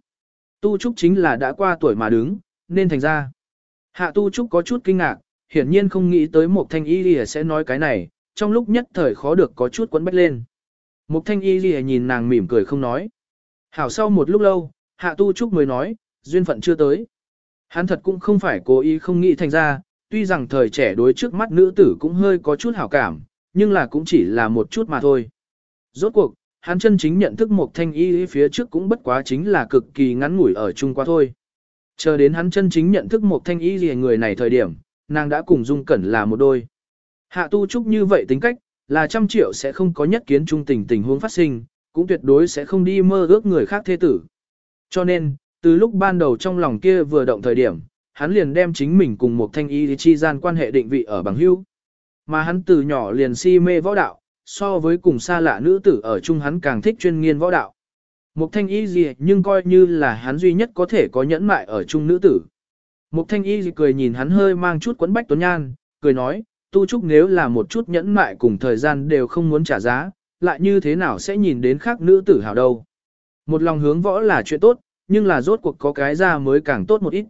Tu Trúc chính là đã qua tuổi mà đứng, nên thành ra. Hạ Tu Trúc có chút kinh ngạc, hiển nhiên không nghĩ tới một thanh y lìa sẽ nói cái này, trong lúc nhất thời khó được có chút quấn bách lên. Một thanh y lìa nhìn nàng mỉm cười không nói. Hảo sau một lúc lâu, Hạ Tu Trúc mới nói, duyên phận chưa tới. Hắn thật cũng không phải cố ý không nghĩ thành ra, tuy rằng thời trẻ đối trước mắt nữ tử cũng hơi có chút hảo cảm, nhưng là cũng chỉ là một chút mà thôi. Rốt cuộc, hắn chân chính nhận thức một thanh y phía trước cũng bất quá chính là cực kỳ ngắn ngủi ở chung qua thôi. Chờ đến hắn chân chính nhận thức một thanh y gì người này thời điểm, nàng đã cùng dung cẩn là một đôi. Hạ tu trúc như vậy tính cách, là trăm triệu sẽ không có nhất kiến trung tình tình huống phát sinh, cũng tuyệt đối sẽ không đi mơ ước người khác thế tử. Cho nên, từ lúc ban đầu trong lòng kia vừa động thời điểm, hắn liền đem chính mình cùng một thanh y chi gian quan hệ định vị ở bằng hữu. Mà hắn từ nhỏ liền si mê võ đạo, so với cùng xa lạ nữ tử ở chung hắn càng thích chuyên nghiên võ đạo. Mục thanh y gì nhưng coi như là hắn duy nhất có thể có nhẫn mại ở chung nữ tử. Mục thanh y gì cười nhìn hắn hơi mang chút quấn bách tuấn nhan, cười nói, tu trúc nếu là một chút nhẫn mại cùng thời gian đều không muốn trả giá, lại như thế nào sẽ nhìn đến khác nữ tử hào đâu. Một lòng hướng võ là chuyện tốt, nhưng là rốt cuộc có cái ra mới càng tốt một ít.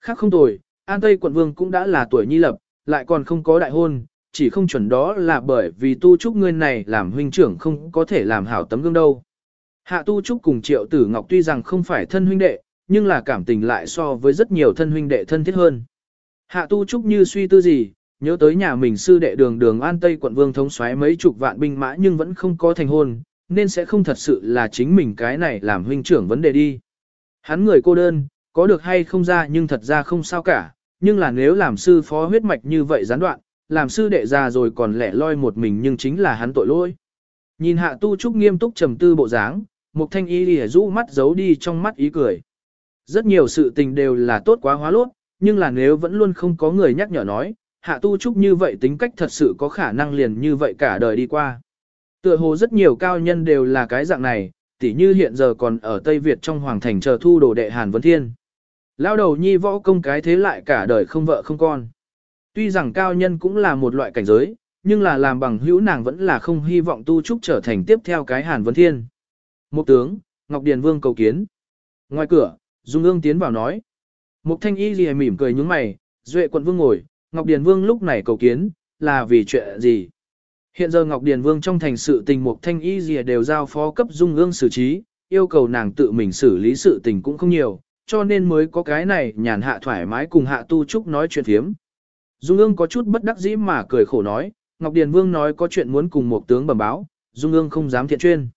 Khác không tồi, An Tây quận vương cũng đã là tuổi nhi lập, lại còn không có đại hôn, chỉ không chuẩn đó là bởi vì tu trúc ngươi này làm huynh trưởng không có thể làm hảo tấm gương đâu. Hạ tu trúc cùng triệu tử ngọc tuy rằng không phải thân huynh đệ, nhưng là cảm tình lại so với rất nhiều thân huynh đệ thân thiết hơn. Hạ tu trúc như suy tư gì, nhớ tới nhà mình sư đệ đường đường an tây quận vương thống xoáy mấy chục vạn binh mã nhưng vẫn không có thành hôn, nên sẽ không thật sự là chính mình cái này làm huynh trưởng vấn đề đi. Hắn người cô đơn, có được hay không ra nhưng thật ra không sao cả, nhưng là nếu làm sư phó huyết mạch như vậy gián đoạn, làm sư đệ già rồi còn lẻ loi một mình nhưng chính là hắn tội lỗi. Nhìn hạ tu trúc nghiêm túc trầm tư bộ dáng, một thanh y lìa rũ mắt giấu đi trong mắt ý cười. Rất nhiều sự tình đều là tốt quá hóa lốt, nhưng là nếu vẫn luôn không có người nhắc nhở nói, hạ tu trúc như vậy tính cách thật sự có khả năng liền như vậy cả đời đi qua. Tựa hồ rất nhiều cao nhân đều là cái dạng này, tỉ như hiện giờ còn ở Tây Việt trong Hoàng Thành chờ thu đồ đệ Hàn Vân Thiên. Lao đầu nhi võ công cái thế lại cả đời không vợ không con. Tuy rằng cao nhân cũng là một loại cảnh giới, nhưng là làm bằng hữu nàng vẫn là không hy vọng tu trúc trở thành tiếp theo cái Hàn Vân Thiên. Một tướng, Ngọc Điền Vương cầu kiến. Ngoài cửa, Dung ương tiến vào nói. Mục thanh y gì mỉm cười nhướng mày, duệ quận vương ngồi, Ngọc Điền Vương lúc này cầu kiến, là vì chuyện gì? Hiện giờ Ngọc Điền Vương trong thành sự tình Mục thanh y gì đều giao phó cấp Dung ương xử trí, yêu cầu nàng tự mình xử lý sự tình cũng không nhiều, cho nên mới có cái này nhàn hạ thoải mái cùng hạ tu trúc nói chuyện thiếm. Dung ương có chút bất đắc dĩ mà cười khổ nói, Ngọc Điền Vương nói có chuyện muốn cùng một tướng bẩm báo, Dung ương không dám thiện chuyên.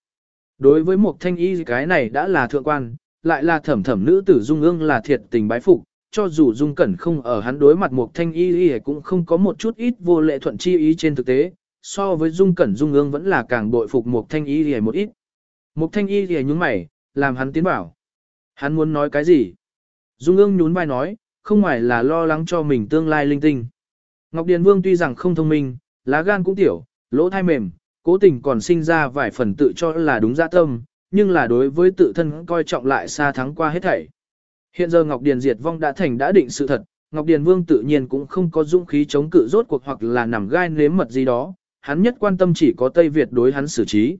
Đối với một thanh y cái này đã là thượng quan, lại là thẩm thẩm nữ tử Dung ương là thiệt tình bái phục, cho dù Dung Cẩn không ở hắn đối mặt một thanh y y cũng không có một chút ít vô lệ thuận chi ý trên thực tế, so với Dung Cẩn Dung ương vẫn là càng bội phục một thanh y y một ít. Một thanh y y nhúng mày, làm hắn tiến bảo. Hắn muốn nói cái gì? Dung ương nhún vai nói, không ngoài là lo lắng cho mình tương lai linh tinh. Ngọc Điền Vương tuy rằng không thông minh, lá gan cũng tiểu, lỗ thai mềm, cố tình còn sinh ra vài phần tự cho là đúng dạ tâm, nhưng là đối với tự thân coi trọng lại xa thắng qua hết thảy. Hiện giờ Ngọc Điền diệt vong đã thành đã định sự thật, Ngọc Điền Vương tự nhiên cũng không có dũng khí chống cự rốt cuộc hoặc là nằm gai nếm mật gì đó, hắn nhất quan tâm chỉ có Tây Việt đối hắn xử trí.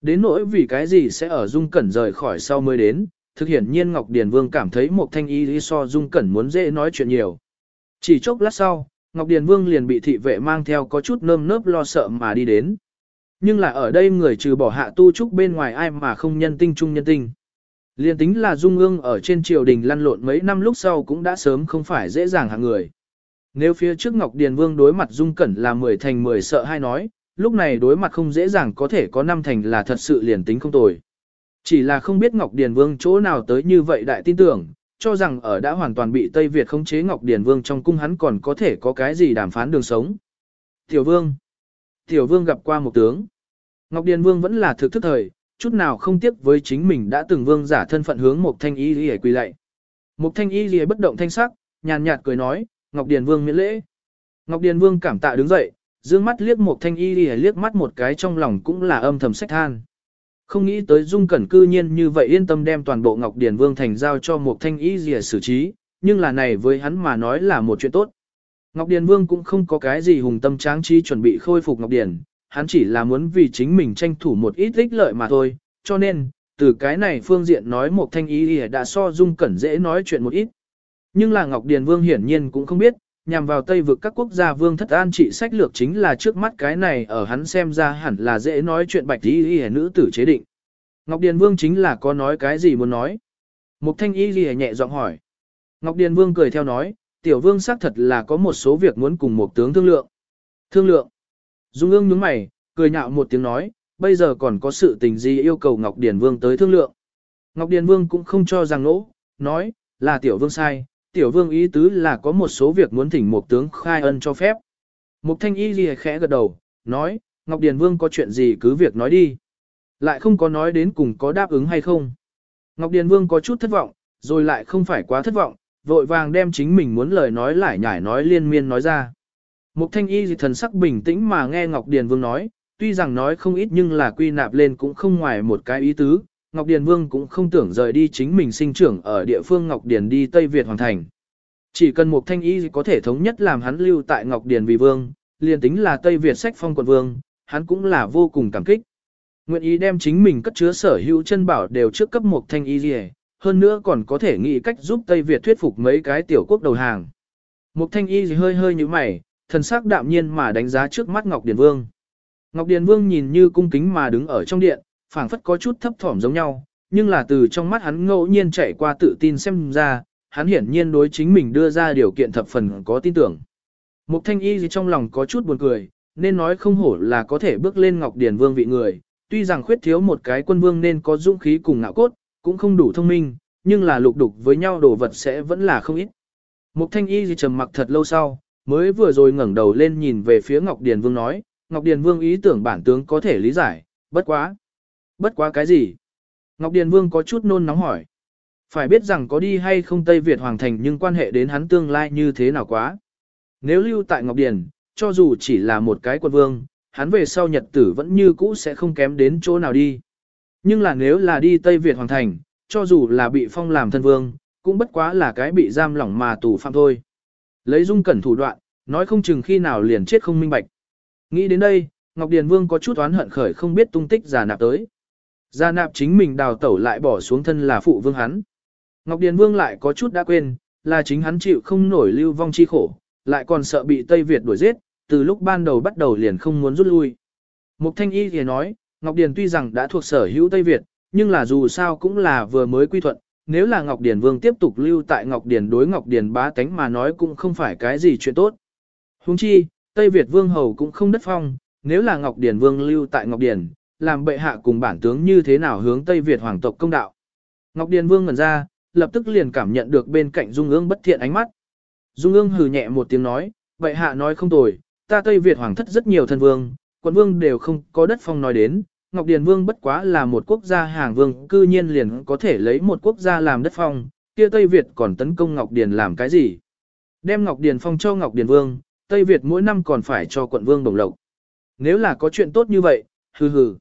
Đến nỗi vì cái gì sẽ ở Dung Cẩn rời khỏi sau mới đến, thực hiện nhiên Ngọc Điền Vương cảm thấy một thanh y lý so Dung Cẩn muốn dễ nói chuyện nhiều. Chỉ chốc lát sau, Ngọc Điền Vương liền bị thị vệ mang theo có chút nơm nớp lo sợ mà đi đến. Nhưng là ở đây người trừ bỏ hạ tu trúc bên ngoài ai mà không nhân tinh trung nhân tinh. Liên tính là Dung ương ở trên triều đình lăn lộn mấy năm lúc sau cũng đã sớm không phải dễ dàng hạng người. Nếu phía trước Ngọc Điền Vương đối mặt Dung Cẩn là 10 thành 10 sợ hay nói, lúc này đối mặt không dễ dàng có thể có 5 thành là thật sự liền tính không tồi. Chỉ là không biết Ngọc Điền Vương chỗ nào tới như vậy đại tin tưởng, cho rằng ở đã hoàn toàn bị Tây Việt khống chế Ngọc Điền Vương trong cung hắn còn có thể có cái gì đàm phán đường sống. Tiểu Vương Tiểu Vương gặp qua một tướng. Ngọc Điền Vương vẫn là thực thức thời, chút nào không tiếc với chính mình đã từng vương giả thân phận hướng một thanh y lìa quỳ lạy. Một thanh y lìa bất động thanh sắc, nhàn nhạt cười nói, Ngọc Điền Vương miễn lễ. Ngọc Điền Vương cảm tạ đứng dậy, dương mắt liếc một thanh y lìa liếc mắt một cái trong lòng cũng là âm thầm sách than. Không nghĩ tới Dung Cẩn cư nhiên như vậy yên tâm đem toàn bộ Ngọc Điền Vương thành giao cho một thanh ý lìa xử trí, nhưng là này với hắn mà nói là một chuyện tốt. Ngọc Điền Vương cũng không có cái gì hùng tâm tráng trí chuẩn bị khôi phục Ngọc Điền, hắn chỉ là muốn vì chính mình tranh thủ một ít ích lợi mà thôi, cho nên, từ cái này phương diện nói một thanh ý đã so dung cẩn dễ nói chuyện một ít. Nhưng là Ngọc Điền Vương hiển nhiên cũng không biết, nhằm vào Tây vực các quốc gia vương thất an trị sách lược chính là trước mắt cái này ở hắn xem ra hẳn là dễ nói chuyện bạch y y nữ tử chế định. Ngọc Điền Vương chính là có nói cái gì muốn nói. Mục thanh y y nhẹ giọng hỏi. Ngọc Điền Vương cười theo nói, tiểu vương xác thật là có một số việc muốn cùng một tướng thương lượng. Thương lượng. Dung ương nhướng mày, cười nhạo một tiếng nói, bây giờ còn có sự tình gì yêu cầu Ngọc Điền Vương tới thương lượng. Ngọc Điền Vương cũng không cho rằng nỗ, nói, là tiểu vương sai, tiểu vương ý tứ là có một số việc muốn thỉnh một tướng khai ân cho phép. Mục thanh y ghi khẽ gật đầu, nói, Ngọc Điền Vương có chuyện gì cứ việc nói đi. Lại không có nói đến cùng có đáp ứng hay không. Ngọc Điền Vương có chút thất vọng, rồi lại không phải quá thất vọng, vội vàng đem chính mình muốn lời nói lại nhải nói liên miên nói ra. Mục thanh y thần sắc bình tĩnh mà nghe Ngọc Điền Vương nói, tuy rằng nói không ít nhưng là quy nạp lên cũng không ngoài một cái ý tứ, Ngọc Điền Vương cũng không tưởng rời đi chính mình sinh trưởng ở địa phương Ngọc Điền đi Tây Việt hoàn Thành. Chỉ cần một thanh y có thể thống nhất làm hắn lưu tại Ngọc Điền vì vương, liền tính là Tây Việt sách phong quận vương, hắn cũng là vô cùng cảm kích. Nguyện ý đem chính mình cất chứa sở hữu chân bảo đều trước cấp một thanh y gì, hơn nữa còn có thể nghĩ cách giúp Tây Việt thuyết phục mấy cái tiểu quốc đầu hàng. Một thanh y gì hơi hơi như mày, thần sắc đạm nhiên mà đánh giá trước mắt Ngọc Điền Vương. Ngọc Điền Vương nhìn như cung kính mà đứng ở trong điện, phảng phất có chút thấp thỏm giống nhau, nhưng là từ trong mắt hắn ngẫu nhiên chạy qua tự tin xem ra, hắn hiển nhiên đối chính mình đưa ra điều kiện thập phần có tin tưởng. Mục thanh y gì trong lòng có chút buồn cười, nên nói không hổ là có thể bước lên Ngọc Điền Vương vị người, tuy rằng khuyết thiếu một cái quân vương nên có dũng khí cùng ngạo cốt, cũng không đủ thông minh, nhưng là lục đục với nhau đồ vật sẽ vẫn là không ít. Mục thanh y gì trầm mặc thật lâu sau, mới vừa rồi ngẩng đầu lên nhìn về phía Ngọc Điền Vương nói, Ngọc Điền Vương ý tưởng bản tướng có thể lý giải, bất quá. Bất quá cái gì? Ngọc Điền Vương có chút nôn nóng hỏi. Phải biết rằng có đi hay không Tây Việt Hoàng Thành nhưng quan hệ đến hắn tương lai như thế nào quá. Nếu lưu tại Ngọc Điền, cho dù chỉ là một cái quân vương, hắn về sau nhật tử vẫn như cũ sẽ không kém đến chỗ nào đi. Nhưng là nếu là đi Tây Việt Hoàng Thành, cho dù là bị phong làm thân vương, cũng bất quá là cái bị giam lỏng mà tù phạm thôi. Lấy dung cẩn thủ đoạn, nói không chừng khi nào liền chết không minh bạch. Nghĩ đến đây, Ngọc Điền Vương có chút oán hận khởi không biết tung tích giả nạp tới. Gia nạp chính mình đào tẩu lại bỏ xuống thân là phụ vương hắn. Ngọc Điền Vương lại có chút đã quên, là chính hắn chịu không nổi lưu vong chi khổ, lại còn sợ bị Tây Việt đuổi giết, từ lúc ban đầu bắt đầu liền không muốn rút lui. Mục Thanh Y thì nói, Ngọc Điền tuy rằng đã thuộc sở hữu Tây Việt, nhưng là dù sao cũng là vừa mới quy thuận, nếu là Ngọc Điền Vương tiếp tục lưu tại Ngọc Điền đối Ngọc Điền bá tánh mà nói cũng không phải cái gì chuyện tốt. Huống chi, Tây Việt Vương Hầu cũng không đất phong, nếu là Ngọc Điền Vương lưu tại Ngọc Điền, làm bệ hạ cùng bản tướng như thế nào hướng Tây Việt hoàng tộc công đạo. Ngọc Điền Vương ngẩn ra, lập tức liền cảm nhận được bên cạnh Dung ương bất thiện ánh mắt. Dung ương hừ nhẹ một tiếng nói, bệ hạ nói không tồi, ta Tây Việt hoàng thất rất nhiều thân vương, quận vương đều không có đất phong nói đến, Ngọc Điền Vương bất quá là một quốc gia hàng vương, cư nhiên liền có thể lấy một quốc gia làm đất phong, kia Tây Việt còn tấn công Ngọc Điền làm cái gì? Đem Ngọc Điền phong cho Ngọc Điền Vương, Tây Việt mỗi năm còn phải cho quận vương đồng lộc. Nếu là có chuyện tốt như vậy, hừ hừ.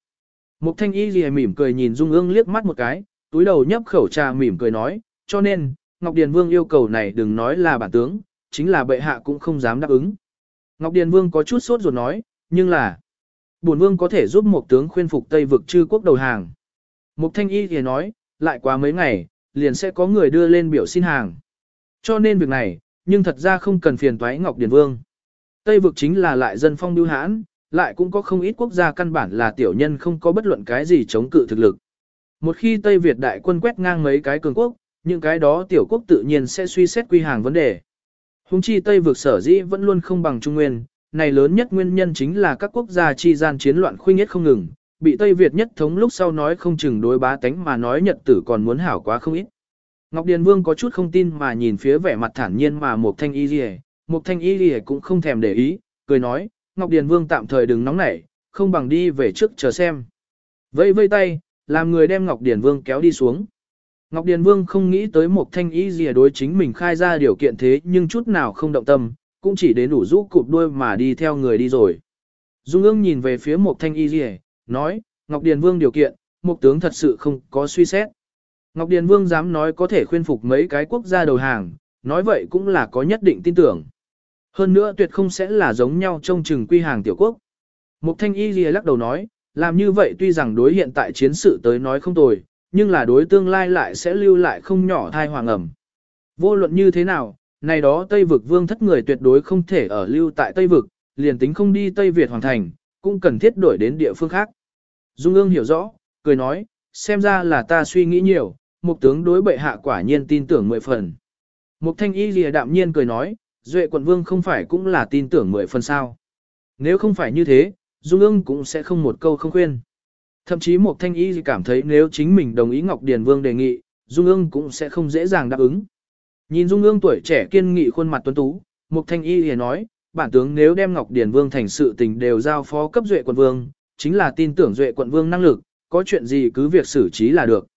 Mục thanh y gì mỉm cười nhìn Dung ương liếc mắt một cái, túi đầu nhấp khẩu trà mỉm cười nói, cho nên, Ngọc Điền Vương yêu cầu này đừng nói là bản tướng, chính là bệ hạ cũng không dám đáp ứng. Ngọc Điền Vương có chút sốt ruột nói, nhưng là, bổn vương có thể giúp một tướng khuyên phục Tây vực chư quốc đầu hàng. Mục thanh y thì nói, lại qua mấy ngày, liền sẽ có người đưa lên biểu xin hàng. Cho nên việc này, nhưng thật ra không cần phiền toái Ngọc Điền Vương. Tây vực chính là lại dân phong bưu hãn, lại cũng có không ít quốc gia căn bản là tiểu nhân không có bất luận cái gì chống cự thực lực. Một khi Tây Việt đại quân quét ngang mấy cái cường quốc, những cái đó tiểu quốc tự nhiên sẽ suy xét quy hàng vấn đề. Hùng chi Tây vực sở dĩ vẫn luôn không bằng Trung Nguyên, này lớn nhất nguyên nhân chính là các quốc gia chi gian chiến loạn khuynh nhất không ngừng, bị Tây Việt nhất thống lúc sau nói không chừng đối bá tánh mà nói nhật tử còn muốn hảo quá không ít. Ngọc Điền Vương có chút không tin mà nhìn phía vẻ mặt thản nhiên mà một thanh y Lì, một thanh y Lì cũng không thèm để ý, cười nói, Ngọc Điền Vương tạm thời đừng nóng nảy, không bằng đi về trước chờ xem. Vây vây tay, làm người đem Ngọc Điền Vương kéo đi xuống. Ngọc Điền Vương không nghĩ tới một thanh y gì đối chính mình khai ra điều kiện thế nhưng chút nào không động tâm, cũng chỉ đến đủ rũ cụp đuôi mà đi theo người đi rồi. Dung ương nhìn về phía một thanh y gì, nói, Ngọc Điền Vương điều kiện, một tướng thật sự không có suy xét. Ngọc Điền Vương dám nói có thể khuyên phục mấy cái quốc gia đầu hàng, nói vậy cũng là có nhất định tin tưởng. Hơn nữa tuyệt không sẽ là giống nhau trong chừng quy hàng tiểu quốc. Mục thanh y ghi lắc đầu nói, làm như vậy tuy rằng đối hiện tại chiến sự tới nói không tồi, nhưng là đối tương lai lại sẽ lưu lại không nhỏ thai hoàng ẩm. Vô luận như thế nào, này đó Tây vực vương thất người tuyệt đối không thể ở lưu tại Tây vực, liền tính không đi Tây Việt hoàn thành, cũng cần thiết đổi đến địa phương khác. Dung ương hiểu rõ, cười nói, xem ra là ta suy nghĩ nhiều, mục tướng đối bệ hạ quả nhiên tin tưởng mười phần. Mục thanh y lìa đạm nhiên cười nói, duệ quận vương không phải cũng là tin tưởng mười phần sao. Nếu không phải như thế, Dung ương cũng sẽ không một câu không khuyên. Thậm chí một thanh y cảm thấy nếu chính mình đồng ý Ngọc Điền Vương đề nghị, Dung ương cũng sẽ không dễ dàng đáp ứng. Nhìn Dung ương tuổi trẻ kiên nghị khuôn mặt tuấn tú, một thanh y thì nói, bản tướng nếu đem Ngọc Điền Vương thành sự tình đều giao phó cấp duệ quận vương, chính là tin tưởng duệ quận vương năng lực, có chuyện gì cứ việc xử trí là được.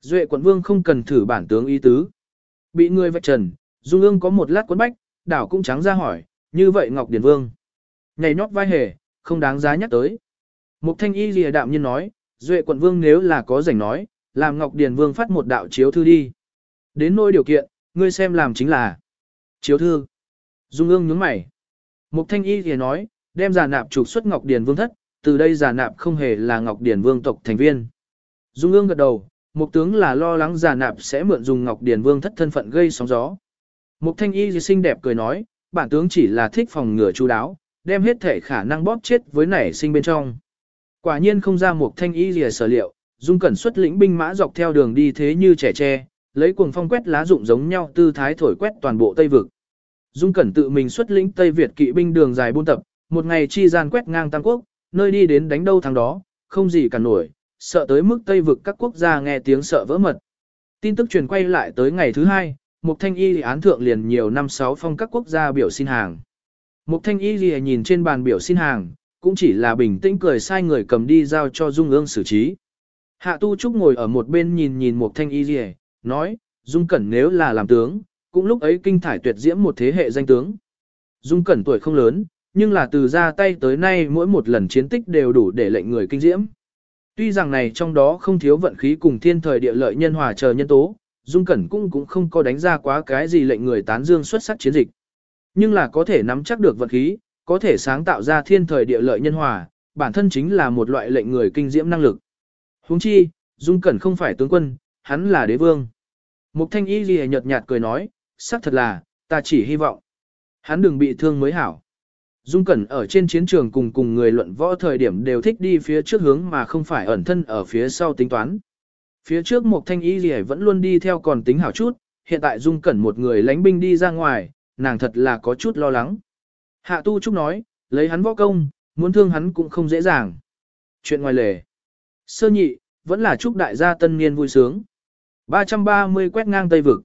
Duệ quận vương không cần thử bản tướng ý tứ. Bị người vạch trần, Dung ương có một lát quấn bách, đảo cũng trắng ra hỏi, như vậy Ngọc Điền Vương. Nhảy nhót vai hề, không đáng giá nhắc tới. Mục thanh y lìa đạm nhiên nói, Duệ quận vương nếu là có rảnh nói, làm Ngọc Điền Vương phát một đạo chiếu thư đi. Đến nỗi điều kiện, ngươi xem làm chính là chiếu thư. Dung ương nhướng mày. Mục thanh y lìa nói, đem giả nạp trục xuất Ngọc Điền Vương thất, từ đây giả nạp không hề là Ngọc Điền Vương tộc thành viên. Dung ương gật đầu, mục tướng là lo lắng giả nạp sẽ mượn dùng Ngọc Điền Vương thất thân phận gây sóng gió. Mục thanh y xinh đẹp cười nói, bản tướng chỉ là thích phòng ngừa chú đáo, đem hết thể khả năng bóp chết với nảy sinh bên trong. Quả nhiên không ra mục thanh y lìa sở liệu, dung cẩn xuất lĩnh binh mã dọc theo đường đi thế như trẻ tre, lấy cuồng phong quét lá rụng giống nhau tư thái thổi quét toàn bộ Tây Vực. Dung Cẩn tự mình xuất lĩnh Tây Việt kỵ binh đường dài buôn tập, một ngày chi gian quét ngang Tam Quốc, nơi đi đến đánh đâu thằng đó, không gì cả nổi, sợ tới mức Tây vực các quốc gia nghe tiếng sợ vỡ mật. Tin tức truyền quay lại tới ngày thứ hai, Mục Thanh Y án thượng liền nhiều năm sáu phong các quốc gia biểu xin hàng. Mục Thanh Y lìa nhìn trên bàn biểu xin hàng, cũng chỉ là bình tĩnh cười sai người cầm đi giao cho Dung ương xử trí. Hạ Tu Trúc ngồi ở một bên nhìn nhìn Mục Thanh Y lìa, nói, Dung Cẩn nếu là làm tướng, cũng lúc ấy kinh thải tuyệt diễm một thế hệ danh tướng. Dung Cẩn tuổi không lớn, nhưng là từ ra tay tới nay mỗi một lần chiến tích đều đủ để lệnh người kinh diễm. Tuy rằng này trong đó không thiếu vận khí cùng thiên thời địa lợi nhân hòa chờ nhân tố, Dung Cẩn cũng cũng không có đánh ra quá cái gì lệnh người tán dương xuất sắc chiến dịch. Nhưng là có thể nắm chắc được vận khí, có thể sáng tạo ra thiên thời địa lợi nhân hòa, bản thân chính là một loại lệnh người kinh diễm năng lực. Huống chi, Dung Cẩn không phải tướng quân, hắn là đế vương. Mục thanh y ghi nhợt nhạt cười nói, xác thật là, ta chỉ hy vọng. Hắn đừng bị thương mới hảo. Dung Cẩn ở trên chiến trường cùng cùng người luận võ thời điểm đều thích đi phía trước hướng mà không phải ẩn thân ở phía sau tính toán. Phía trước một thanh y gì vẫn luôn đi theo còn tính hảo chút, hiện tại Dung Cẩn một người lánh binh đi ra ngoài, nàng thật là có chút lo lắng. Hạ Tu Trúc nói, lấy hắn võ công, muốn thương hắn cũng không dễ dàng. Chuyện ngoài lề. Sơ nhị, vẫn là chúc đại gia tân niên vui sướng. 330 quét ngang Tây Vực.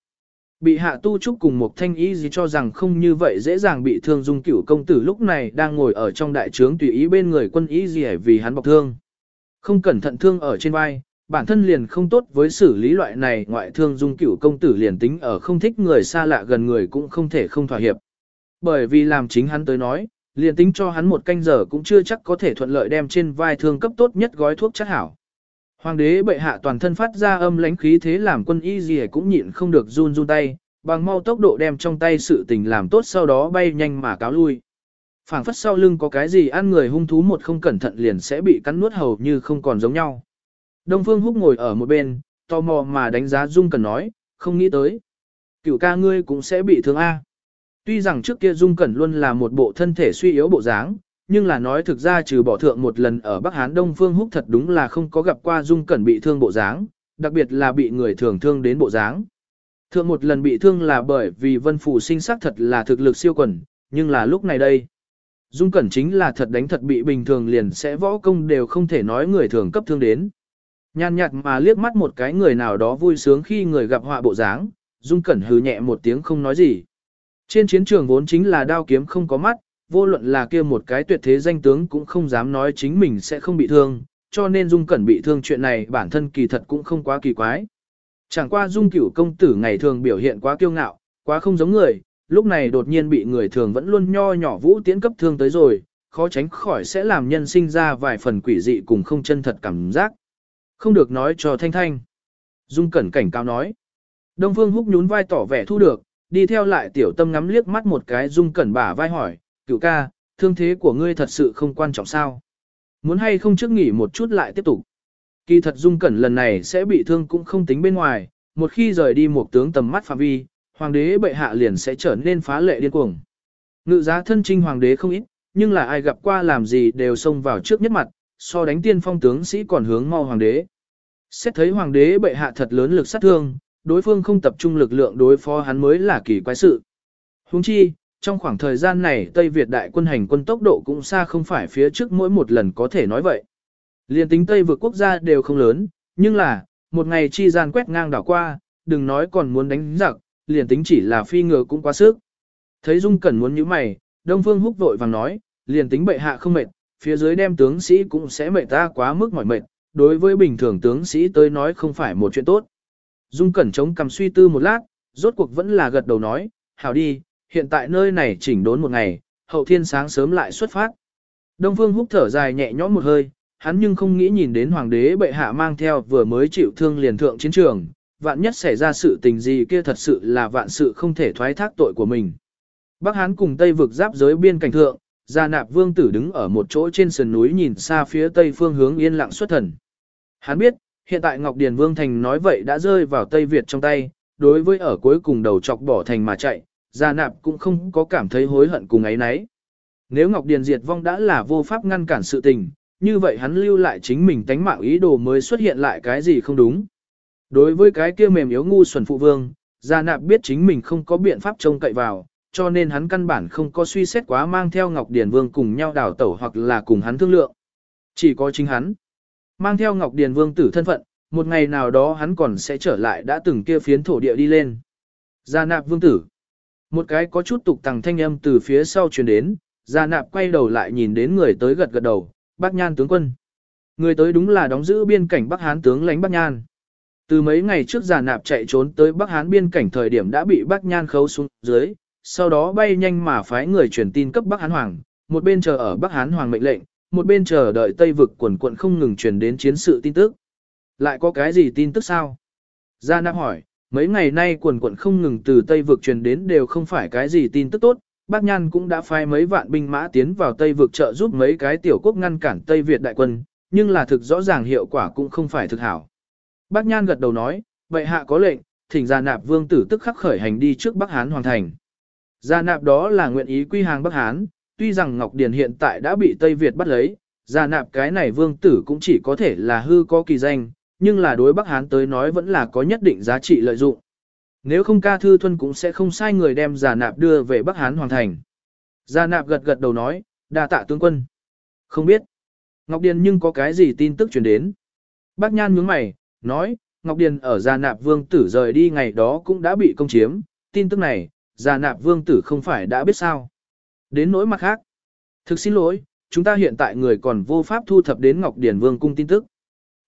Bị hạ tu trúc cùng một thanh ý gì cho rằng không như vậy dễ dàng bị thương dung cửu công tử lúc này đang ngồi ở trong đại trướng tùy ý bên người quân ý gì vì hắn bọc thương. Không cẩn thận thương ở trên vai, bản thân liền không tốt với xử lý loại này ngoại thương dung cửu công tử liền tính ở không thích người xa lạ gần người cũng không thể không thỏa hiệp. Bởi vì làm chính hắn tới nói, liền tính cho hắn một canh giờ cũng chưa chắc có thể thuận lợi đem trên vai thương cấp tốt nhất gói thuốc chất hảo. Hoàng đế bệ hạ toàn thân phát ra âm lãnh khí thế làm quân y gì cũng nhịn không được run run tay, bằng mau tốc độ đem trong tay sự tình làm tốt sau đó bay nhanh mà cáo lui. phảng phất sau lưng có cái gì ăn người hung thú một không cẩn thận liền sẽ bị cắn nuốt hầu như không còn giống nhau. Đông Phương Húc ngồi ở một bên, tò mò mà đánh giá Dung Cẩn nói, không nghĩ tới. Cửu ca ngươi cũng sẽ bị thương A. Tuy rằng trước kia Dung Cẩn luôn là một bộ thân thể suy yếu bộ dáng, nhưng là nói thực ra trừ bỏ thượng một lần ở Bắc Hán Đông Phương Húc thật đúng là không có gặp qua Dung Cẩn bị thương bộ dáng, đặc biệt là bị người thường thương đến bộ dáng. Thượng một lần bị thương là bởi vì Vân Phủ sinh sắc thật là thực lực siêu quần, nhưng là lúc này đây. Dung Cẩn chính là thật đánh thật bị bình thường liền sẽ võ công đều không thể nói người thường cấp thương đến. Nhàn nhạt mà liếc mắt một cái người nào đó vui sướng khi người gặp họa bộ dáng, Dung Cẩn hừ nhẹ một tiếng không nói gì. Trên chiến trường vốn chính là đao kiếm không có mắt, vô luận là kia một cái tuyệt thế danh tướng cũng không dám nói chính mình sẽ không bị thương, cho nên Dung Cẩn bị thương chuyện này bản thân kỳ thật cũng không quá kỳ quái. Chẳng qua Dung Cửu công tử ngày thường biểu hiện quá kiêu ngạo, quá không giống người, lúc này đột nhiên bị người thường vẫn luôn nho nhỏ vũ tiễn cấp thương tới rồi, khó tránh khỏi sẽ làm nhân sinh ra vài phần quỷ dị cùng không chân thật cảm giác. Không được nói cho Thanh Thanh. Dung Cẩn cảnh cáo nói. Đông Phương Húc nhún vai tỏ vẻ thu được, đi theo lại tiểu tâm ngắm liếc mắt một cái Dung Cẩn bả vai hỏi, cựu ca, thương thế của ngươi thật sự không quan trọng sao. Muốn hay không trước nghỉ một chút lại tiếp tục. Kỳ thật Dung Cẩn lần này sẽ bị thương cũng không tính bên ngoài, một khi rời đi một tướng tầm mắt phạm vi, hoàng đế bệ hạ liền sẽ trở nên phá lệ điên cuồng. Ngự giá thân trinh hoàng đế không ít, nhưng là ai gặp qua làm gì đều xông vào trước nhất mặt, so đánh tiên phong tướng sĩ còn hướng mau hoàng đế. Xét thấy hoàng đế bệ hạ thật lớn lực sát thương, đối phương không tập trung lực lượng đối phó hắn mới là kỳ quái sự. Huống chi, trong khoảng thời gian này Tây Việt đại quân hành quân tốc độ cũng xa không phải phía trước mỗi một lần có thể nói vậy. Liên tính Tây vượt quốc gia đều không lớn, nhưng là, một ngày chi gian quét ngang đảo qua, đừng nói còn muốn đánh giặc, liền tính chỉ là phi ngựa cũng quá sức. Thấy Dung Cẩn muốn như mày, Đông Phương húc vội vàng nói, liền tính bệ hạ không mệt, phía dưới đem tướng sĩ cũng sẽ mệt ta quá mức mỏi mệt, đối với bình thường tướng sĩ tới nói không phải một chuyện tốt. Dung Cẩn chống cầm suy tư một lát, rốt cuộc vẫn là gật đầu nói, hảo đi, hiện tại nơi này chỉnh đốn một ngày, hậu thiên sáng sớm lại xuất phát. Đông Phương húc thở dài nhẹ nhõm một hơi, hắn nhưng không nghĩ nhìn đến hoàng đế bệ hạ mang theo vừa mới chịu thương liền thượng chiến trường, vạn nhất xảy ra sự tình gì kia thật sự là vạn sự không thể thoái thác tội của mình. Bắc Hán cùng Tây vực giáp giới biên cảnh thượng, Gia Nạp Vương tử đứng ở một chỗ trên sườn núi nhìn xa phía tây phương hướng yên lặng xuất thần. Hắn biết, hiện tại Ngọc Điền Vương Thành nói vậy đã rơi vào Tây Việt trong tay, đối với ở cuối cùng đầu chọc bỏ thành mà chạy, Gia Nạp cũng không có cảm thấy hối hận cùng ấy nấy. Nếu Ngọc Điền diệt vong đã là vô pháp ngăn cản sự tình, như vậy hắn lưu lại chính mình tánh mạng ý đồ mới xuất hiện lại cái gì không đúng. Đối với cái kia mềm yếu ngu xuẩn phụ vương, Gia Nạp biết chính mình không có biện pháp trông cậy vào, cho nên hắn căn bản không có suy xét quá mang theo Ngọc Điền Vương cùng nhau đào tẩu hoặc là cùng hắn thương lượng. Chỉ có chính hắn. Mang theo Ngọc Điền Vương tử thân phận, một ngày nào đó hắn còn sẽ trở lại đã từng kia phiến thổ địa đi lên. Gia nạp vương tử. Một cái có chút tục tằng thanh âm từ phía sau truyền đến, Gia nạp quay đầu lại nhìn đến người tới gật gật đầu, bác nhan tướng quân. Người tới đúng là đóng giữ biên cảnh Bắc Hán tướng lãnh Bắc Nhan. Từ mấy ngày trước Gia nạp chạy trốn tới Bắc Hán biên cảnh thời điểm đã bị Bắc Nhan khấu xuống dưới, sau đó bay nhanh mà phái người truyền tin cấp Bắc Hán Hoàng, một bên chờ ở Bắc Hán Hoàng mệnh lệnh, một bên chờ đợi Tây vực quần quận không ngừng truyền đến chiến sự tin tức. Lại có cái gì tin tức sao? Gia Nam hỏi, mấy ngày nay quần quận không ngừng từ Tây vực truyền đến đều không phải cái gì tin tức tốt, Bác Nhan cũng đã phái mấy vạn binh mã tiến vào Tây vực trợ giúp mấy cái tiểu quốc ngăn cản Tây Việt đại quân, nhưng là thực rõ ràng hiệu quả cũng không phải thực hảo. Bác Nhan gật đầu nói, vậy hạ có lệnh, thỉnh Gia Nạp vương tử tức khắc khởi hành đi trước Bắc Hán hoàn thành. Gia Nạp đó là nguyện ý quy hàng Bắc Hán, tuy rằng Ngọc Điền hiện tại đã bị Tây Việt bắt lấy, Gia Nạp cái này vương tử cũng chỉ có thể là hư có kỳ danh, nhưng là đối Bắc Hán tới nói vẫn là có nhất định giá trị lợi dụng. Nếu không ca thư thuân cũng sẽ không sai người đem Gia Nạp đưa về Bắc Hán hoàn thành. Gia Nạp gật gật đầu nói, đa tạ tướng quân. Không biết. Ngọc Điền nhưng có cái gì tin tức truyền đến. Bác Nhan nhướng mày, nói, Ngọc Điền ở Gia Nạp Vương Tử rời đi ngày đó cũng đã bị công chiếm, tin tức này, Gia Nạp Vương Tử không phải đã biết sao. Đến nỗi mặt khác. Thực xin lỗi, chúng ta hiện tại người còn vô pháp thu thập đến Ngọc Điền Vương cung tin tức.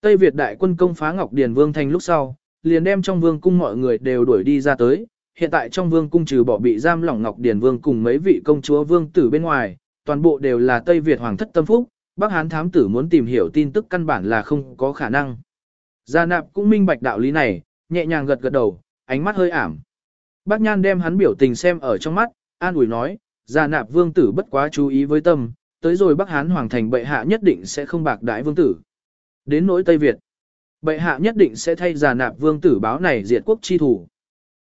Tây Việt đại quân công phá Ngọc Điền Vương thành lúc sau, liền đem trong vương cung mọi người đều đuổi đi ra tới. Hiện tại trong vương cung trừ bỏ bị giam lỏng Ngọc Điền Vương cùng mấy vị công chúa vương tử bên ngoài, toàn bộ đều là Tây Việt hoàng thất tâm phúc, Bắc Hán thám tử muốn tìm hiểu tin tức căn bản là không có khả năng. Gia nạp cũng minh bạch đạo lý này, nhẹ nhàng gật gật đầu, ánh mắt hơi ảm. Bác Nhan đem hắn biểu tình xem ở trong mắt, an ủi nói, Gia nạp vương tử bất quá chú ý với tâm, tới rồi Bắc Hán hoàng thành bệ hạ nhất định sẽ không bạc đại vương tử. Đến nỗi Tây Việt, bệ hạ nhất định sẽ thay Gia nạp vương tử báo này diệt quốc chi thủ.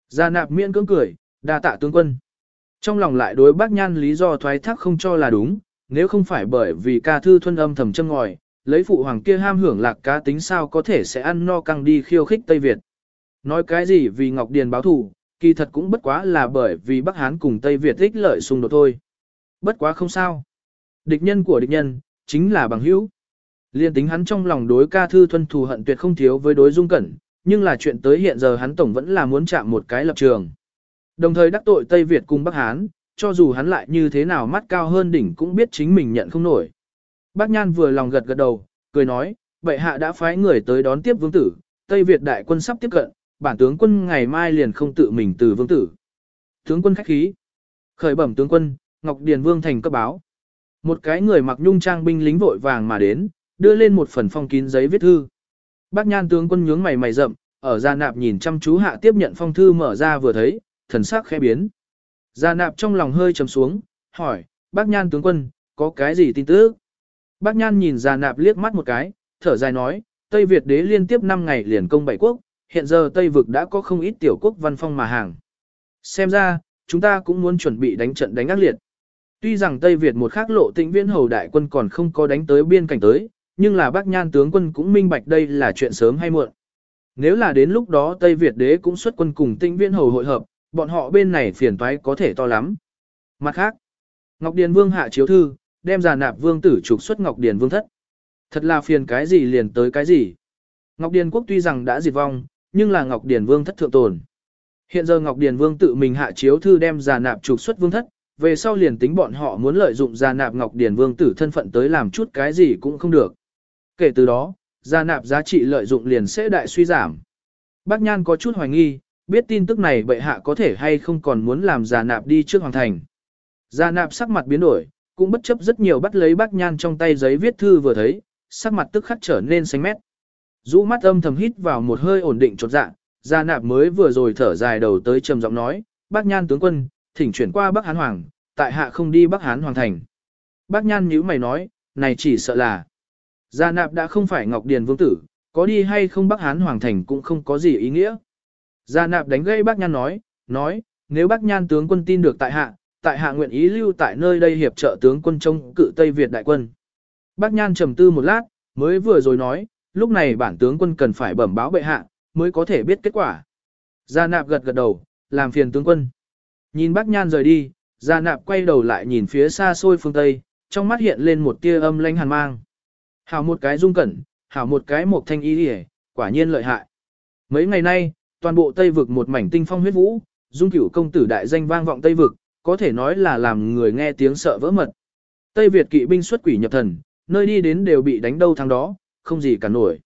Gia nạp miễn cưỡng cười, đa tạ tướng quân. Trong lòng lại đối bác nhan lý do thoái thác không cho là đúng, nếu không phải bởi vì ca thư thuân âm thầm châm ngòi, lấy phụ hoàng kia ham hưởng lạc cá tính sao có thể sẽ ăn no căng đi khiêu khích Tây Việt. Nói cái gì vì Ngọc Điền báo thù, kỳ thật cũng bất quá là bởi vì Bắc Hán cùng Tây Việt ích lợi xung đột thôi. Bất quá không sao. Địch nhân của địch nhân, chính là bằng hữu. Liên tính hắn trong lòng đối ca thư thuân thù hận tuyệt không thiếu với đối dung cẩn, nhưng là chuyện tới hiện giờ hắn tổng vẫn là muốn chạm một cái lập trường. Đồng thời đắc tội Tây Việt cùng Bắc Hán, cho dù hắn lại như thế nào mắt cao hơn đỉnh cũng biết chính mình nhận không nổi. Bác Nhan vừa lòng gật gật đầu, cười nói, bệ hạ đã phái người tới đón tiếp vương tử, Tây Việt đại quân sắp tiếp cận, bản tướng quân ngày mai liền không tự mình từ vương tử. Tướng quân khách khí. Khởi bẩm tướng quân, Ngọc Điền Vương thành cấp báo. Một cái người mặc nhung trang binh lính vội vàng mà đến, đưa lên một phần phong kín giấy viết thư. Bác Nhan tướng quân nhướng mày mày rậm, ở gia nạp nhìn chăm chú hạ tiếp nhận phong thư mở ra vừa thấy, thần sắc khẽ biến. Gia nạp trong lòng hơi trầm xuống, hỏi, bác Nhan tướng quân, có cái gì tin tức? Bác Nhan nhìn Gia nạp liếc mắt một cái, thở dài nói, Tây Việt đế liên tiếp 5 ngày liền công bảy quốc, hiện giờ Tây vực đã có không ít tiểu quốc văn phong mà hàng. Xem ra, chúng ta cũng muốn chuẩn bị đánh trận đánh ác liệt. Tuy rằng Tây Việt một khắc lộ tĩnh viễn hầu đại quân còn không có đánh tới biên cảnh tới, nhưng là bác nhan tướng quân cũng minh bạch đây là chuyện sớm hay muộn. Nếu là đến lúc đó Tây Việt đế cũng xuất quân cùng tĩnh viễn hầu hội hợp, bọn họ bên này phiền toái có thể to lắm. Mặt khác, Ngọc Điền Vương hạ chiếu thư, đem giả nạp vương tử trục xuất Ngọc Điền Vương thất. Thật là phiền cái gì liền tới cái gì. Ngọc Điền quốc tuy rằng đã diệt vong, nhưng là Ngọc Điền Vương thất thượng tồn. Hiện giờ Ngọc Điền Vương tự mình hạ chiếu thư đem già nạp trục xuất vương thất, về sau liền tính bọn họ muốn lợi dụng già nạp Ngọc Điền Vương tử thân phận tới làm chút cái gì cũng không được. Kể từ đó, già nạp giá trị lợi dụng liền sẽ đại suy giảm. Bác Nhan có chút hoài nghi, biết tin tức này bệ hạ có thể hay không còn muốn làm già nạp đi trước hoàng thành. già nạp sắc mặt biến đổi, cũng bất chấp rất nhiều bắt lấy bác Nhan trong tay giấy viết thư vừa thấy, sắc mặt tức khắc trở nên xanh mét. Rũ mắt âm thầm hít vào một hơi ổn định chột dạ, gia nạp mới vừa rồi thở dài đầu tới trầm giọng nói, bác Nhan tướng quân, thỉnh chuyển qua Bắc Hán Hoàng, tại hạ không đi Bắc Hán Hoàng thành. Bác Nhan nhữ mày nói, này chỉ sợ là Gia Nạp đã không phải Ngọc Điền Vương Tử, có đi hay không Bắc Hán Hoàng thành cũng không có gì ý nghĩa. Gia Nạp đánh gây Bác Nhan nói, nói, nếu Bác Nhan tướng quân tin được tại hạ, tại hạ nguyện ý lưu tại nơi đây hiệp trợ tướng quân chống cự Tây Việt đại quân. Bác Nhan trầm tư một lát, mới vừa rồi nói, lúc này bản tướng quân cần phải bẩm báo bệ hạ, mới có thể biết kết quả. Gia Nạp gật gật đầu, làm phiền tướng quân. Nhìn bác nhan rời đi, Gia nạp quay đầu lại nhìn phía xa xôi phương Tây, trong mắt hiện lên một tia âm lanh hàn mang. Hảo một cái dung cẩn, hảo một cái một thanh y hề, quả nhiên lợi hại. Mấy ngày nay, toàn bộ Tây vực một mảnh tinh phong huyết vũ, dung cửu công tử đại danh vang vọng Tây vực, có thể nói là làm người nghe tiếng sợ vỡ mật. Tây Việt kỵ binh xuất quỷ nhập thần, nơi đi đến đều bị đánh đâu thắng đó, không gì cả nổi.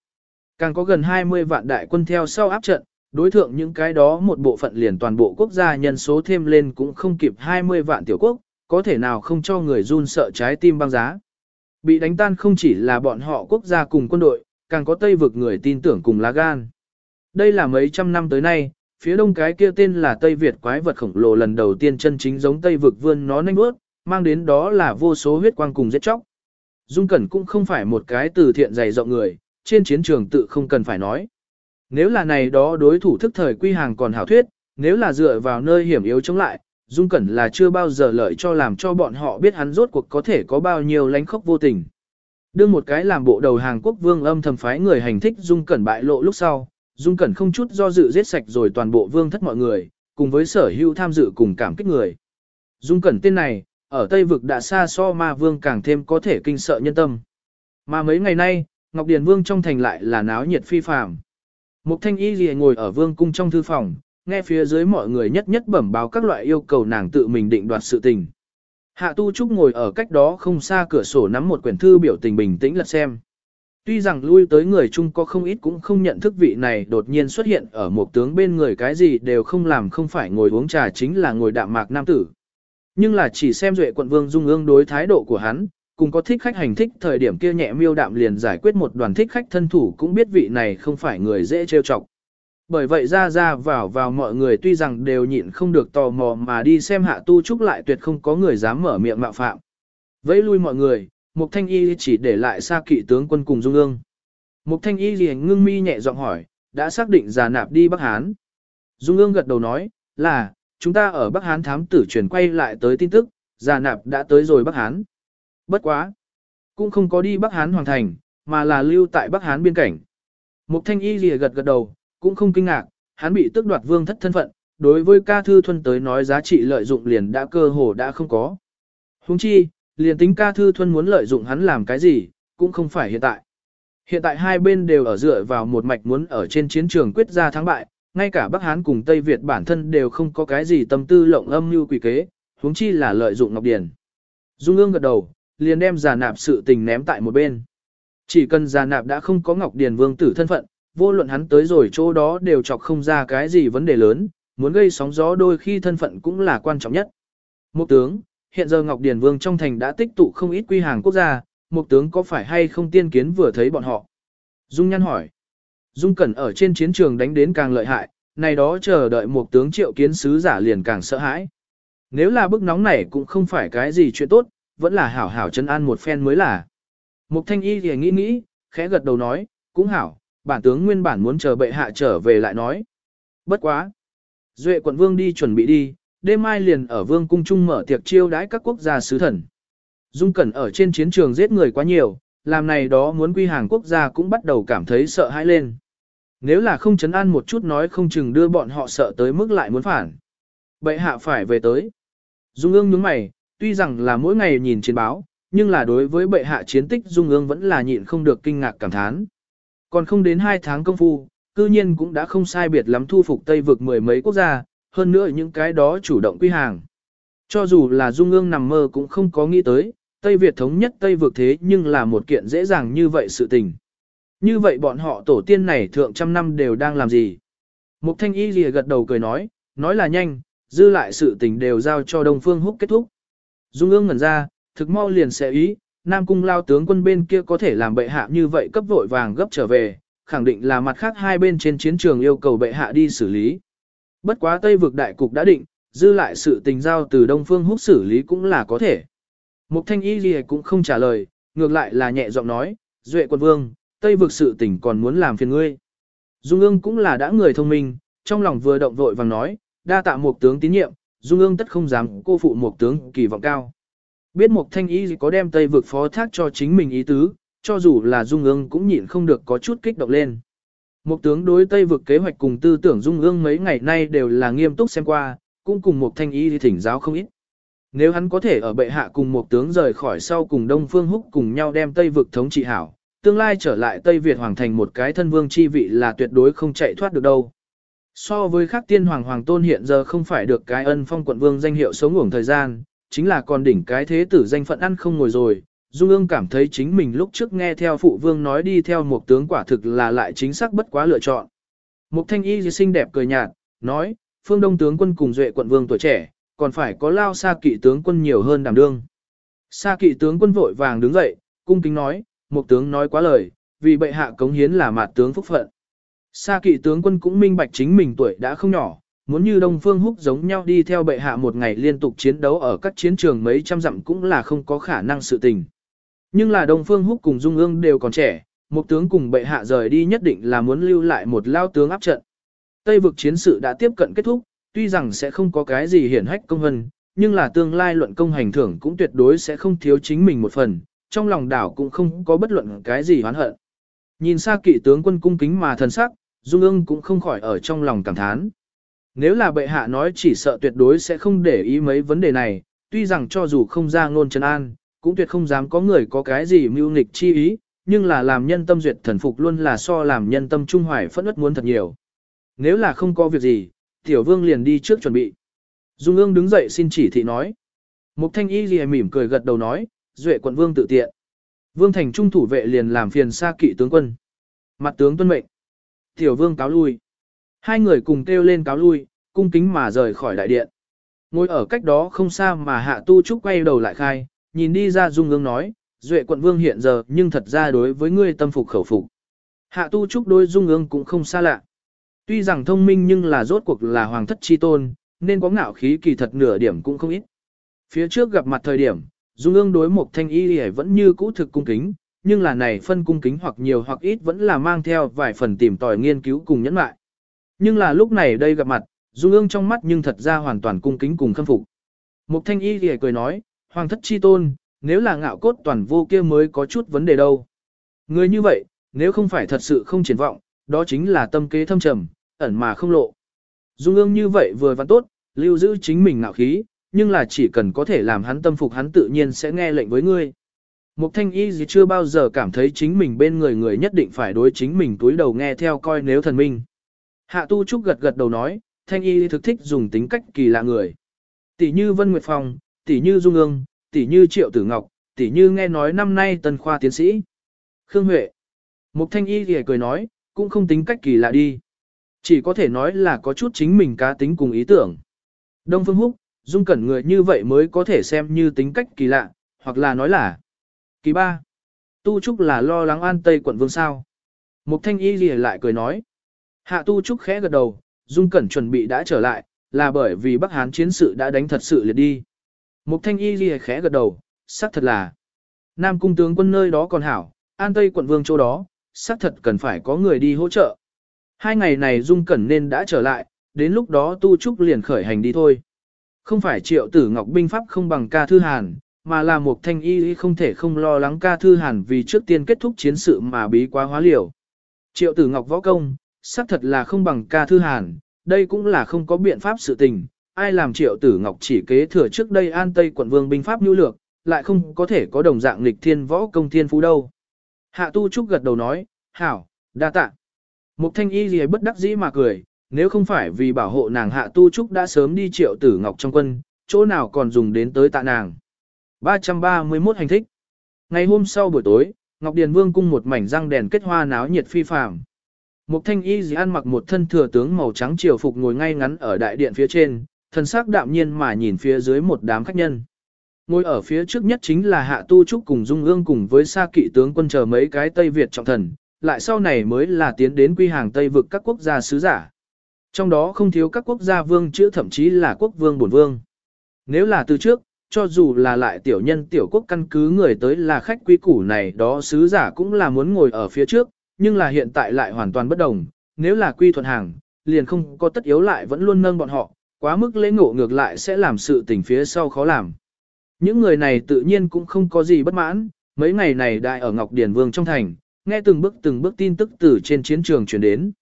Càng có gần 20 vạn đại quân theo sau áp trận, đối thượng những cái đó một bộ phận liền toàn bộ quốc gia nhân số thêm lên cũng không kịp 20 vạn tiểu quốc, có thể nào không cho người run sợ trái tim băng giá. Bị đánh tan không chỉ là bọn họ quốc gia cùng quân đội, càng có Tây vực người tin tưởng cùng lá gan. Đây là mấy trăm năm tới nay, phía đông cái kia tên là Tây Việt quái vật khổng lồ lần đầu tiên chân chính giống Tây vực vươn nó nhanh bước, mang đến đó là vô số huyết quang cùng giết chóc. Dung Cẩn cũng không phải một cái từ thiện dày rộng người, trên chiến trường tự không cần phải nói. Nếu là này đó đối thủ thức thời quy hàng còn hảo thuyết, nếu là dựa vào nơi hiểm yếu chống lại, Dung Cẩn là chưa bao giờ lợi cho làm cho bọn họ biết hắn rốt cuộc có thể có bao nhiêu lánh khốc vô tình. Đương một cái làm bộ đầu hàng quốc vương âm thầm phái người hành thích Dung Cẩn bại lộ lúc sau, Dung Cẩn không chút do dự giết sạch rồi toàn bộ vương thất mọi người, cùng với sở hữu tham dự cùng cảm kích người. Dung Cẩn tên này, ở Tây Vực đã xa so ma vương càng thêm có thể kinh sợ nhân tâm. Mà mấy ngày nay, Ngọc Điền Vương trong thành lại là náo nhiệt phi phàm. Mục Thanh Y gì ngồi ở vương cung trong thư phòng, nghe phía dưới mọi người nhất nhất bẩm báo các loại yêu cầu nàng tự mình định đoạt sự tình. Hạ Tu Trúc ngồi ở cách đó không xa cửa sổ nắm một quyển thư biểu tình bình tĩnh lật xem. Tuy rằng lui tới người chung có không ít cũng không nhận thức vị này đột nhiên xuất hiện ở một tướng bên người cái gì đều không làm không phải ngồi uống trà chính là ngồi đạm mạc nam tử. Nhưng là chỉ xem duệ quận vương dung ương đối thái độ của hắn, cùng có thích khách hành thích thời điểm kia nhẹ miêu đạm liền giải quyết một đoàn thích khách thân thủ cũng biết vị này không phải người dễ trêu chọc. Bởi vậy ra ra vào vào mọi người tuy rằng đều nhịn không được tò mò mà đi xem hạ tu trúc lại tuyệt không có người dám mở miệng mạo phạm. Vẫy lui mọi người, Mục Thanh Y chỉ để lại xa kỵ tướng quân cùng Dung ương. Mục Thanh Y liền ngưng mi nhẹ giọng hỏi, đã xác định giả nạp đi Bắc Hán. Dung ương gật đầu nói, là, chúng ta ở Bắc Hán thám tử truyền quay lại tới tin tức, giả nạp đã tới rồi Bắc Hán. Bất quá. Cũng không có đi Bắc Hán Hoàng Thành, mà là lưu tại Bắc Hán biên cảnh. Mục Thanh Y lìa gật gật đầu, cũng không kinh ngạc, hắn bị tước đoạt vương thất thân phận, đối với ca thư thuần tới nói giá trị lợi dụng liền đã cơ hồ đã không có. Huống chi, liền tính ca thư thuần muốn lợi dụng hắn làm cái gì, cũng không phải hiện tại. Hiện tại hai bên đều ở dựa vào một mạch muốn ở trên chiến trường quyết ra thắng bại, ngay cả Bắc Hán cùng Tây Việt bản thân đều không có cái gì tâm tư lộng âm như quỷ kế, huống chi là lợi dụng Ngọc Điền. Dung ương gật đầu, liền đem giả nạp sự tình ném tại một bên. Chỉ cần giả nạp đã không có Ngọc Điền vương tử thân phận, vô luận hắn tới rồi chỗ đó đều chọc không ra cái gì vấn đề lớn, muốn gây sóng gió đôi khi thân phận cũng là quan trọng nhất. Một tướng, hiện giờ Ngọc Điền vương trong thành đã tích tụ không ít quy hàng quốc gia, một tướng có phải hay không tiên kiến vừa thấy bọn họ? Dung Nhan hỏi. Dung Cẩn ở trên chiến trường đánh đến càng lợi hại, này đó chờ đợi một tướng triệu kiến sứ giả liền càng sợ hãi. Nếu là bức nóng này cũng không phải cái gì chuyện tốt, vẫn là hảo hảo chân an một phen mới là. Mục thanh y thì nghĩ nghĩ, khẽ gật đầu nói, cũng hảo, bản tướng nguyên bản muốn chờ bệ hạ trở về lại nói. Bất quá. Duệ quận vương đi chuẩn bị đi, đêm mai liền ở vương cung trung mở tiệc chiêu đãi các quốc gia sứ thần. Dung Cẩn ở trên chiến trường giết người quá nhiều, làm này đó muốn quy hàng quốc gia cũng bắt đầu cảm thấy sợ hãi lên. Nếu là không chấn an một chút nói không chừng đưa bọn họ sợ tới mức lại muốn phản. Bệ hạ phải về tới. Dung ương nhướng mày, tuy rằng là mỗi ngày nhìn chiến báo, nhưng là đối với bệ hạ chiến tích Dung ương vẫn là nhịn không được kinh ngạc cảm thán. Còn không đến hai tháng công phu, cư nhiên cũng đã không sai biệt lắm thu phục Tây vực mười mấy quốc gia, hơn nữa những cái đó chủ động quy hàng. Cho dù là Dung ương nằm mơ cũng không có nghĩ tới, Tây Việt thống nhất Tây vực thế nhưng là một kiện dễ dàng như vậy sự tình. Như vậy bọn họ tổ tiên này thượng trăm năm đều đang làm gì? Mục thanh y lìa gật đầu cười nói, nói là nhanh, dư lại sự tình đều giao cho Đông Phương Húc kết thúc. Dung ương ngẩn ra, thực mau liền sẽ ý, Nam Cung lao tướng quân bên kia có thể làm bệ hạ như vậy cấp vội vàng gấp trở về, khẳng định là mặt khác hai bên trên chiến trường yêu cầu bệ hạ đi xử lý. Bất quá Tây vực đại cục đã định, dư lại sự tình giao từ Đông Phương Húc xử lý cũng là có thể. Mục thanh y Lì cũng không trả lời, ngược lại là nhẹ giọng nói, Duệ quân vương, Tây vực sự tình còn muốn làm phiền ngươi. Dung ương cũng là đã người thông minh, trong lòng vừa động vội vàng nói, đa tạ một tướng tín nhiệm, Dung ương tất không dám cô phụ một tướng kỳ vọng cao. Biết một thanh ý có đem Tây vực phó thác cho chính mình ý tứ, cho dù là Dung ương cũng nhịn không được có chút kích động lên. Một tướng đối Tây vực kế hoạch cùng tư tưởng Dung ương mấy ngày nay đều là nghiêm túc xem qua, cũng cùng một thanh ý thì thỉnh giáo không ít. Nếu hắn có thể ở bệ hạ cùng một tướng rời khỏi sau cùng Đông Phương Húc cùng nhau đem Tây vực thống trị hảo, tương lai trở lại Tây Việt hoàng thành một cái thân vương chi vị là tuyệt đối không chạy thoát được đâu. So với khác tiên hoàng hoàng tôn hiện giờ không phải được cái ân phong quận vương danh hiệu sống ngủng thời gian, chính là còn đỉnh cái thế tử danh phận ăn không ngồi rồi. Dung ương cảm thấy chính mình lúc trước nghe theo phụ vương nói đi theo một tướng quả thực là lại chính xác bất quá lựa chọn. Mục thanh y xinh đẹp cười nhạt, nói, phương đông tướng quân cùng duệ quận vương tuổi trẻ, còn phải có lao xa kỵ tướng quân nhiều hơn đảm đương. Xa kỵ tướng quân vội vàng đứng dậy, cung kính nói, một tướng nói quá lời, vì bệ hạ cống hiến là mạt tướng phúc phận. Sa kỵ tướng quân cũng minh bạch chính mình tuổi đã không nhỏ, muốn như Đông Phương Húc giống nhau đi theo bệ hạ một ngày liên tục chiến đấu ở các chiến trường mấy trăm dặm cũng là không có khả năng sự tình. Nhưng là Đông Phương Húc cùng Dung Ương đều còn trẻ, một tướng cùng bệ hạ rời đi nhất định là muốn lưu lại một lao tướng áp trận. Tây vực chiến sự đã tiếp cận kết thúc, tuy rằng sẽ không có cái gì hiển hách công hân, nhưng là tương lai luận công hành thưởng cũng tuyệt đối sẽ không thiếu chính mình một phần, trong lòng đảo cũng không có bất luận cái gì hoán hận. Nhìn xa kỵ tướng quân cung kính mà thần sắc, Dung ương cũng không khỏi ở trong lòng cảm thán. Nếu là bệ hạ nói chỉ sợ tuyệt đối sẽ không để ý mấy vấn đề này, tuy rằng cho dù không ra ngôn trấn an, cũng tuyệt không dám có người có cái gì mưu nghịch chi ý, nhưng là làm nhân tâm duyệt thần phục luôn là so làm nhân tâm trung hoài phẫn ất muốn thật nhiều. Nếu là không có việc gì, tiểu vương liền đi trước chuẩn bị. Dung ương đứng dậy xin chỉ thị nói. Mục thanh y gì mỉm cười gật đầu nói, duệ quận vương tự tiện. Vương thành trung thủ vệ liền làm phiền xa kỵ tướng quân. Mặt tướng tuân mệnh. Tiểu vương cáo lui. Hai người cùng kêu lên cáo lui, cung kính mà rời khỏi đại điện. Ngồi ở cách đó không xa mà hạ tu trúc quay đầu lại khai, nhìn đi ra dung ương nói, duệ quận vương hiện giờ nhưng thật ra đối với ngươi tâm phục khẩu phục. Hạ tu trúc đối dung ương cũng không xa lạ. Tuy rằng thông minh nhưng là rốt cuộc là hoàng thất chi tôn, nên có ngạo khí kỳ thật nửa điểm cũng không ít. Phía trước gặp mặt thời điểm, Dung ương đối một thanh y lìa vẫn như cũ thực cung kính, nhưng là này phân cung kính hoặc nhiều hoặc ít vẫn là mang theo vài phần tìm tòi nghiên cứu cùng nhẫn lại. Nhưng là lúc này đây gặp mặt, Dung ương trong mắt nhưng thật ra hoàn toàn cung kính cùng khâm phục. Mục thanh y lìa cười nói, hoàng thất chi tôn, nếu là ngạo cốt toàn vô kia mới có chút vấn đề đâu. Người như vậy, nếu không phải thật sự không triển vọng, đó chính là tâm kế thâm trầm, ẩn mà không lộ. Dung ương như vậy vừa văn tốt, lưu giữ chính mình ngạo khí, nhưng là chỉ cần có thể làm hắn tâm phục hắn tự nhiên sẽ nghe lệnh với ngươi. Mục thanh y gì chưa bao giờ cảm thấy chính mình bên người người nhất định phải đối chính mình túi đầu nghe theo coi nếu thần minh. Hạ tu trúc gật gật đầu nói, thanh y thực thích dùng tính cách kỳ lạ người. Tỷ như Vân Nguyệt Phong, tỷ như Dung ương, tỷ như Triệu Tử Ngọc, tỷ như nghe nói năm nay tân khoa tiến sĩ. Khương Huệ. Mục thanh y thì cười nói, cũng không tính cách kỳ lạ đi. Chỉ có thể nói là có chút chính mình cá tính cùng ý tưởng. Đông Phương Húc, dung cẩn người như vậy mới có thể xem như tính cách kỳ lạ, hoặc là nói là kỳ ba. Tu Trúc là lo lắng an Tây quận vương sao. Mục thanh y gì lại cười nói. Hạ Tu Trúc khẽ gật đầu, dung cẩn chuẩn bị đã trở lại, là bởi vì Bắc Hán chiến sự đã đánh thật sự liệt đi. Mục thanh y gì khẽ gật đầu, xác thật là. Nam cung tướng quân nơi đó còn hảo, an Tây quận vương chỗ đó, xác thật cần phải có người đi hỗ trợ. Hai ngày này dung cẩn nên đã trở lại, đến lúc đó Tu Trúc liền khởi hành đi thôi. Không phải triệu tử ngọc binh pháp không bằng ca thư hàn, mà là một thanh y không thể không lo lắng ca thư hàn vì trước tiên kết thúc chiến sự mà bí quá hóa liều. Triệu tử ngọc võ công, xác thật là không bằng ca thư hàn, đây cũng là không có biện pháp sự tình. Ai làm triệu tử ngọc chỉ kế thừa trước đây an tây quận vương binh pháp nhu lược, lại không có thể có đồng dạng lịch thiên võ công thiên phú đâu. Hạ tu trúc gật đầu nói, hảo, đa tạ. Mục thanh y gì bất đắc dĩ mà cười, nếu không phải vì bảo hộ nàng hạ tu trúc đã sớm đi triệu tử ngọc trong quân, chỗ nào còn dùng đến tới tạ nàng. 331 hành thích. Ngày hôm sau buổi tối, Ngọc Điền Vương cung một mảnh răng đèn kết hoa náo nhiệt phi phàm. Mục thanh y dì ăn mặc một thân thừa tướng màu trắng triều phục ngồi ngay ngắn ở đại điện phía trên, thân sắc đạm nhiên mà nhìn phía dưới một đám khách nhân. Ngồi ở phía trước nhất chính là Hạ Tu Trúc cùng Dung Ương cùng với Sa Kỵ tướng quân chờ mấy cái Tây Việt trọng thần, lại sau này mới là tiến đến quy hàng Tây vực các quốc gia sứ giả. Trong đó không thiếu các quốc gia vương chữ thậm chí là quốc vương bổn vương. Nếu là từ trước, cho dù là lại tiểu nhân tiểu quốc căn cứ người tới là khách quý củ này đó sứ giả cũng là muốn ngồi ở phía trước, nhưng là hiện tại lại hoàn toàn bất đồng, nếu là quy thuận hàng, liền không có tất yếu lại vẫn luôn nâng bọn họ, quá mức lễ ngộ ngược lại sẽ làm sự tình phía sau khó làm. Những người này tự nhiên cũng không có gì bất mãn, mấy ngày này đại ở Ngọc Điển Vương trong thành, nghe từng bước từng bước tin tức từ trên chiến trường truyền đến.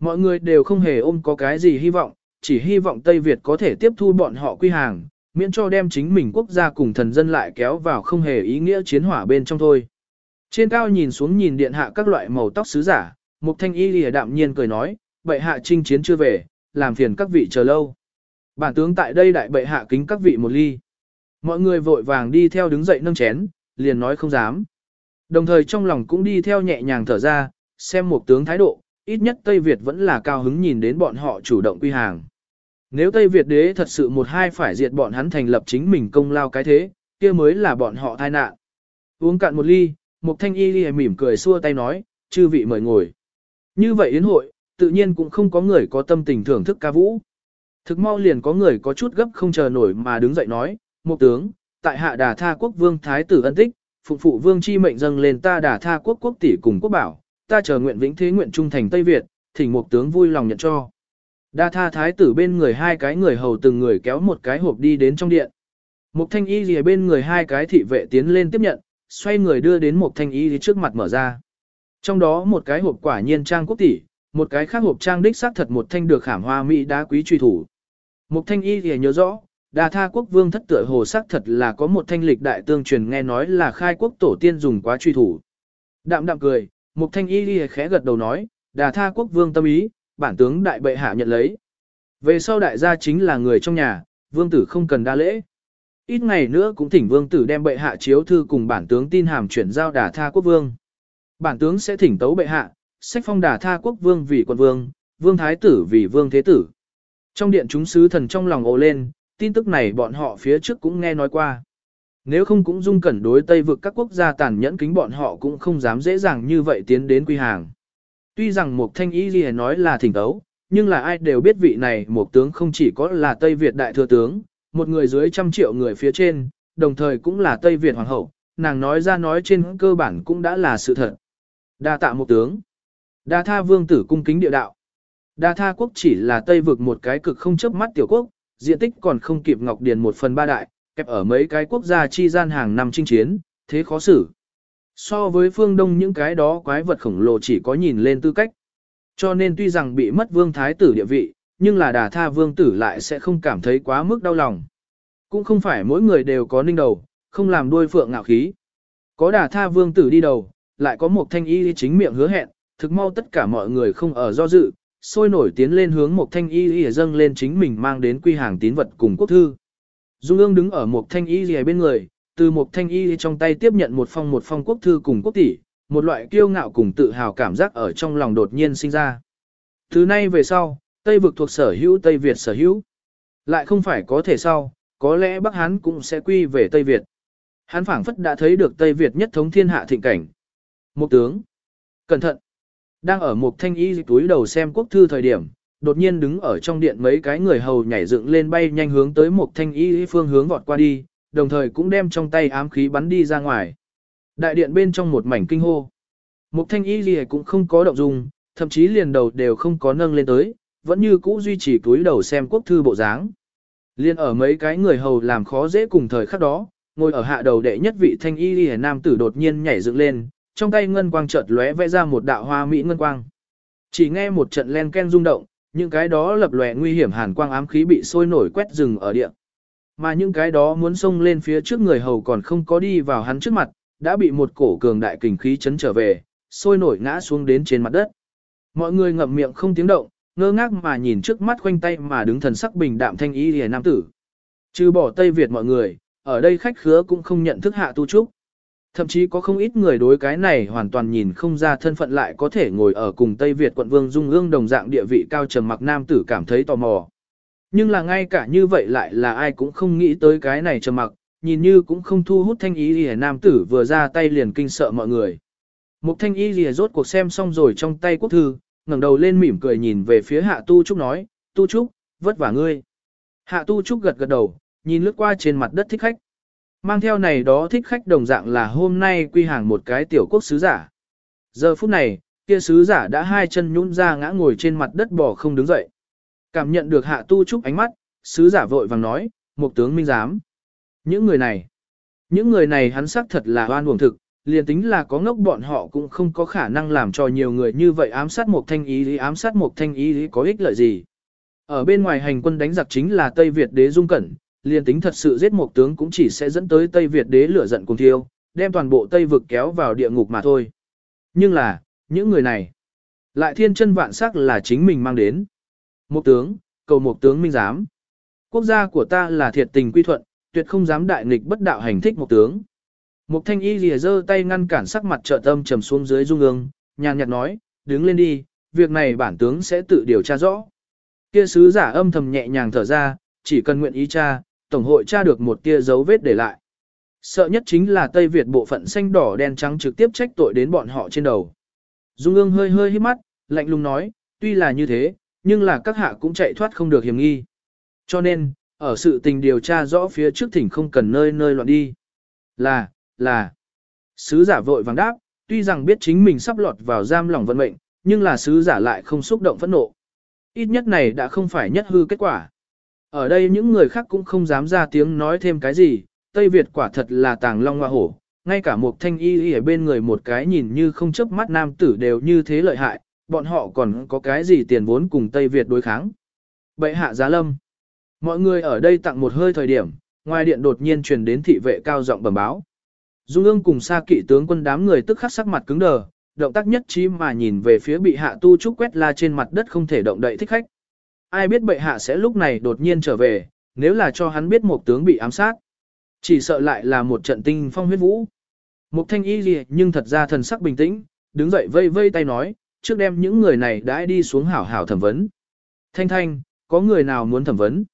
Mọi người đều không hề ôm có cái gì hy vọng, chỉ hy vọng Tây Việt có thể tiếp thu bọn họ quy hàng, miễn cho đem chính mình quốc gia cùng thần dân lại kéo vào không hề ý nghĩa chiến hỏa bên trong thôi. Trên cao nhìn xuống nhìn điện hạ các loại màu tóc sứ giả, Mục Thanh Y lìa đạm nhiên cười nói, bệ hạ chinh chiến chưa về, làm phiền các vị chờ lâu. Bản tướng tại đây đại bệ hạ kính các vị một ly. Mọi người vội vàng đi theo đứng dậy nâng chén, liền nói không dám. Đồng thời trong lòng cũng đi theo nhẹ nhàng thở ra, xem một tướng thái độ, ít nhất Tây Việt vẫn là cao hứng nhìn đến bọn họ chủ động quy hàng. Nếu Tây Việt đế thật sự một hai phải diệt bọn hắn thành lập chính mình công lao cái thế, kia mới là bọn họ tai nạn. Uống cạn một ly, một thanh y ly mỉm cười xua tay nói, chư vị mời ngồi. Như vậy yến hội, tự nhiên cũng không có người có tâm tình thưởng thức ca vũ. Thực mau liền có người có chút gấp không chờ nổi mà đứng dậy nói, một tướng, tại hạ đà tha quốc vương thái tử ân tích, phụ phụ vương chi mệnh dâng lên ta đà tha quốc quốc tỷ cùng quốc bảo, ta chờ nguyện vĩnh thế nguyện trung thành Tây Việt, thỉnh một tướng vui lòng nhận cho. Đa tha thái tử bên người hai cái người hầu từng người kéo một cái hộp đi đến trong điện. Một thanh y lìa bên người hai cái thị vệ tiến lên tiếp nhận, xoay người đưa đến một thanh y trước mặt mở ra. Trong đó một cái hộp quả nhiên trang quốc tỷ, một cái khác hộp trang đích xác thật một thanh được khảm hoa mỹ đá quý truy thủ. Một thanh y thì nhớ rõ, Đa tha quốc vương thất tựa hồ xác thật là có một thanh lịch đại tương truyền nghe nói là khai quốc tổ tiên dùng quá truy thủ. Đạm đạm cười, một thanh y khẽ gật đầu nói, đà tha quốc vương tâm ý, bản tướng đại bệ hạ nhận lấy. Về sau đại gia chính là người trong nhà, vương tử không cần đa lễ. Ít ngày nữa cũng thỉnh vương tử đem bệ hạ chiếu thư cùng bản tướng tin hàm chuyển giao đà tha quốc vương. Bản tướng sẽ thỉnh tấu bệ hạ, sách phong đà tha quốc vương vì quân vương, vương thái tử vì vương thế tử. Trong điện chúng sứ thần trong lòng ồ lên, tin tức này bọn họ phía trước cũng nghe nói qua. Nếu không cũng dung cẩn đối Tây vực các quốc gia tàn nhẫn kính bọn họ cũng không dám dễ dàng như vậy tiến đến quy hàng. Tuy rằng một thanh ý gì nói là thỉnh tấu, nhưng là ai đều biết vị này một tướng không chỉ có là Tây Việt đại thừa tướng, một người dưới trăm triệu người phía trên, đồng thời cũng là Tây Việt hoàng hậu, nàng nói ra nói trên cơ bản cũng đã là sự thật. Đa tạ một tướng. Đa tha vương tử cung kính địa đạo. Đa tha quốc chỉ là Tây vực một cái cực không chấp mắt tiểu quốc, diện tích còn không kịp Ngọc Điền một phần ba đại, kẹp ở mấy cái quốc gia chi gian hàng năm chinh chiến, thế khó xử. So với phương Đông những cái đó quái vật khổng lồ chỉ có nhìn lên tư cách. Cho nên tuy rằng bị mất vương thái tử địa vị, nhưng là đà tha vương tử lại sẽ không cảm thấy quá mức đau lòng. Cũng không phải mỗi người đều có ninh đầu, không làm đuôi phượng ngạo khí. Có đà tha vương tử đi đầu, lại có một thanh y chính miệng hứa hẹn, thực mau tất cả mọi người không ở do dự, sôi nổi tiến lên hướng một thanh y y dâng lên chính mình mang đến quy hàng tín vật cùng quốc thư. Dung ương đứng ở một thanh y lìa bên người, từ một thanh y trong tay tiếp nhận một phong một phong quốc thư cùng quốc tỷ, một loại kiêu ngạo cùng tự hào cảm giác ở trong lòng đột nhiên sinh ra. Thứ nay về sau, Tây vực thuộc sở hữu Tây Việt sở hữu. Lại không phải có thể sau, có lẽ Bắc Hán cũng sẽ quy về Tây Việt. Hán phảng phất đã thấy được Tây Việt nhất thống thiên hạ thịnh cảnh. Một tướng. Cẩn thận. Đang ở một thanh y túi đầu xem quốc thư thời điểm, đột nhiên đứng ở trong điện mấy cái người hầu nhảy dựng lên bay nhanh hướng tới một thanh y phương hướng vọt qua đi, đồng thời cũng đem trong tay ám khí bắn đi ra ngoài. Đại điện bên trong một mảnh kinh hô. Một thanh y gì cũng không có động dung, thậm chí liền đầu đều không có nâng lên tới, vẫn như cũ duy trì túi đầu xem quốc thư bộ dáng. Liên ở mấy cái người hầu làm khó dễ cùng thời khắc đó, ngồi ở hạ đầu đệ nhất vị thanh y lìa nam tử đột nhiên nhảy dựng lên, trong tay ngân quang chợt lóe vẽ ra một đạo hoa mỹ ngân quang. Chỉ nghe một trận len ken rung động, những cái đó lập lòe nguy hiểm hàn quang ám khí bị sôi nổi quét rừng ở địa. Mà những cái đó muốn xông lên phía trước người hầu còn không có đi vào hắn trước mặt, đã bị một cổ cường đại kình khí chấn trở về, sôi nổi ngã xuống đến trên mặt đất. Mọi người ngậm miệng không tiếng động, ngơ ngác mà nhìn trước mắt khoanh tay mà đứng thần sắc bình đạm thanh ý hề nam tử. Trừ bỏ Tây Việt mọi người, ở đây khách khứa cũng không nhận thức hạ tu trúc. Thậm chí có không ít người đối cái này hoàn toàn nhìn không ra thân phận lại có thể ngồi ở cùng Tây Việt quận vương dung ương đồng dạng địa vị cao trầm mặc nam tử cảm thấy tò mò. Nhưng là ngay cả như vậy lại là ai cũng không nghĩ tới cái này trầm mặc, nhìn như cũng không thu hút thanh ý lìa nam tử vừa ra tay liền kinh sợ mọi người. Một thanh ý lìa rốt cuộc xem xong rồi trong tay quốc thư, ngẩng đầu lên mỉm cười nhìn về phía hạ tu trúc nói, tu trúc, vất vả ngươi. Hạ tu trúc gật gật đầu, nhìn lướt qua trên mặt đất thích khách. Mang theo này đó thích khách đồng dạng là hôm nay quy hàng một cái tiểu quốc sứ giả. Giờ phút này, kia sứ giả đã hai chân nhũn ra ngã ngồi trên mặt đất bò không đứng dậy. Cảm nhận được hạ tu trúc ánh mắt, sứ giả vội vàng nói, một tướng minh giám. Những người này, những người này hắn xác thật là oan uổng thực, liền tính là có ngốc bọn họ cũng không có khả năng làm cho nhiều người như vậy ám sát một thanh ý lý ám sát một thanh ý lý có ích lợi gì. Ở bên ngoài hành quân đánh giặc chính là Tây Việt đế dung cẩn, liền tính thật sự giết một tướng cũng chỉ sẽ dẫn tới Tây Việt đế lửa giận cùng thiêu, đem toàn bộ Tây vực kéo vào địa ngục mà thôi. Nhưng là, những người này, lại thiên chân vạn sắc là chính mình mang đến. Một tướng, cầu một tướng minh giám. Quốc gia của ta là thiệt tình quy thuận, tuyệt không dám đại nghịch bất đạo hành thích một tướng. Một thanh y lìa giơ tay ngăn cản sắc mặt trợ tâm trầm xuống dưới dung ương, nhàn nhạt nói, đứng lên đi, việc này bản tướng sẽ tự điều tra rõ. Kia sứ giả âm thầm nhẹ nhàng thở ra, chỉ cần nguyện ý cha tổng hội tra được một tia dấu vết để lại. Sợ nhất chính là Tây Việt bộ phận xanh đỏ đen trắng trực tiếp trách tội đến bọn họ trên đầu. Dung ương hơi hơi hít mắt, lạnh lùng nói, tuy là như thế, nhưng là các hạ cũng chạy thoát không được hiểm nghi. Cho nên, ở sự tình điều tra rõ phía trước thỉnh không cần nơi nơi loạn đi. Là, là. Sứ giả vội vàng đáp, tuy rằng biết chính mình sắp lọt vào giam lỏng vận mệnh, nhưng là sứ giả lại không xúc động phẫn nộ. Ít nhất này đã không phải nhất hư kết quả. Ở đây những người khác cũng không dám ra tiếng nói thêm cái gì, Tây Việt quả thật là tàng long hoa hổ, ngay cả một thanh y y ở bên người một cái nhìn như không chớp mắt nam tử đều như thế lợi hại, bọn họ còn có cái gì tiền vốn cùng Tây Việt đối kháng. Bệ hạ giá lâm. Mọi người ở đây tặng một hơi thời điểm, ngoài điện đột nhiên truyền đến thị vệ cao giọng bẩm báo. Dung ương cùng xa kỵ tướng quân đám người tức khắc sắc mặt cứng đờ, động tác nhất trí mà nhìn về phía bị hạ tu trúc quét la trên mặt đất không thể động đậy thích khách. Ai biết bệ hạ sẽ lúc này đột nhiên trở về, nếu là cho hắn biết một tướng bị ám sát. Chỉ sợ lại là một trận tinh phong huyết vũ. Mục thanh y gì nhưng thật ra thần sắc bình tĩnh, đứng dậy vây vây tay nói, trước đem những người này đã đi xuống hảo hảo thẩm vấn. Thanh thanh, có người nào muốn thẩm vấn?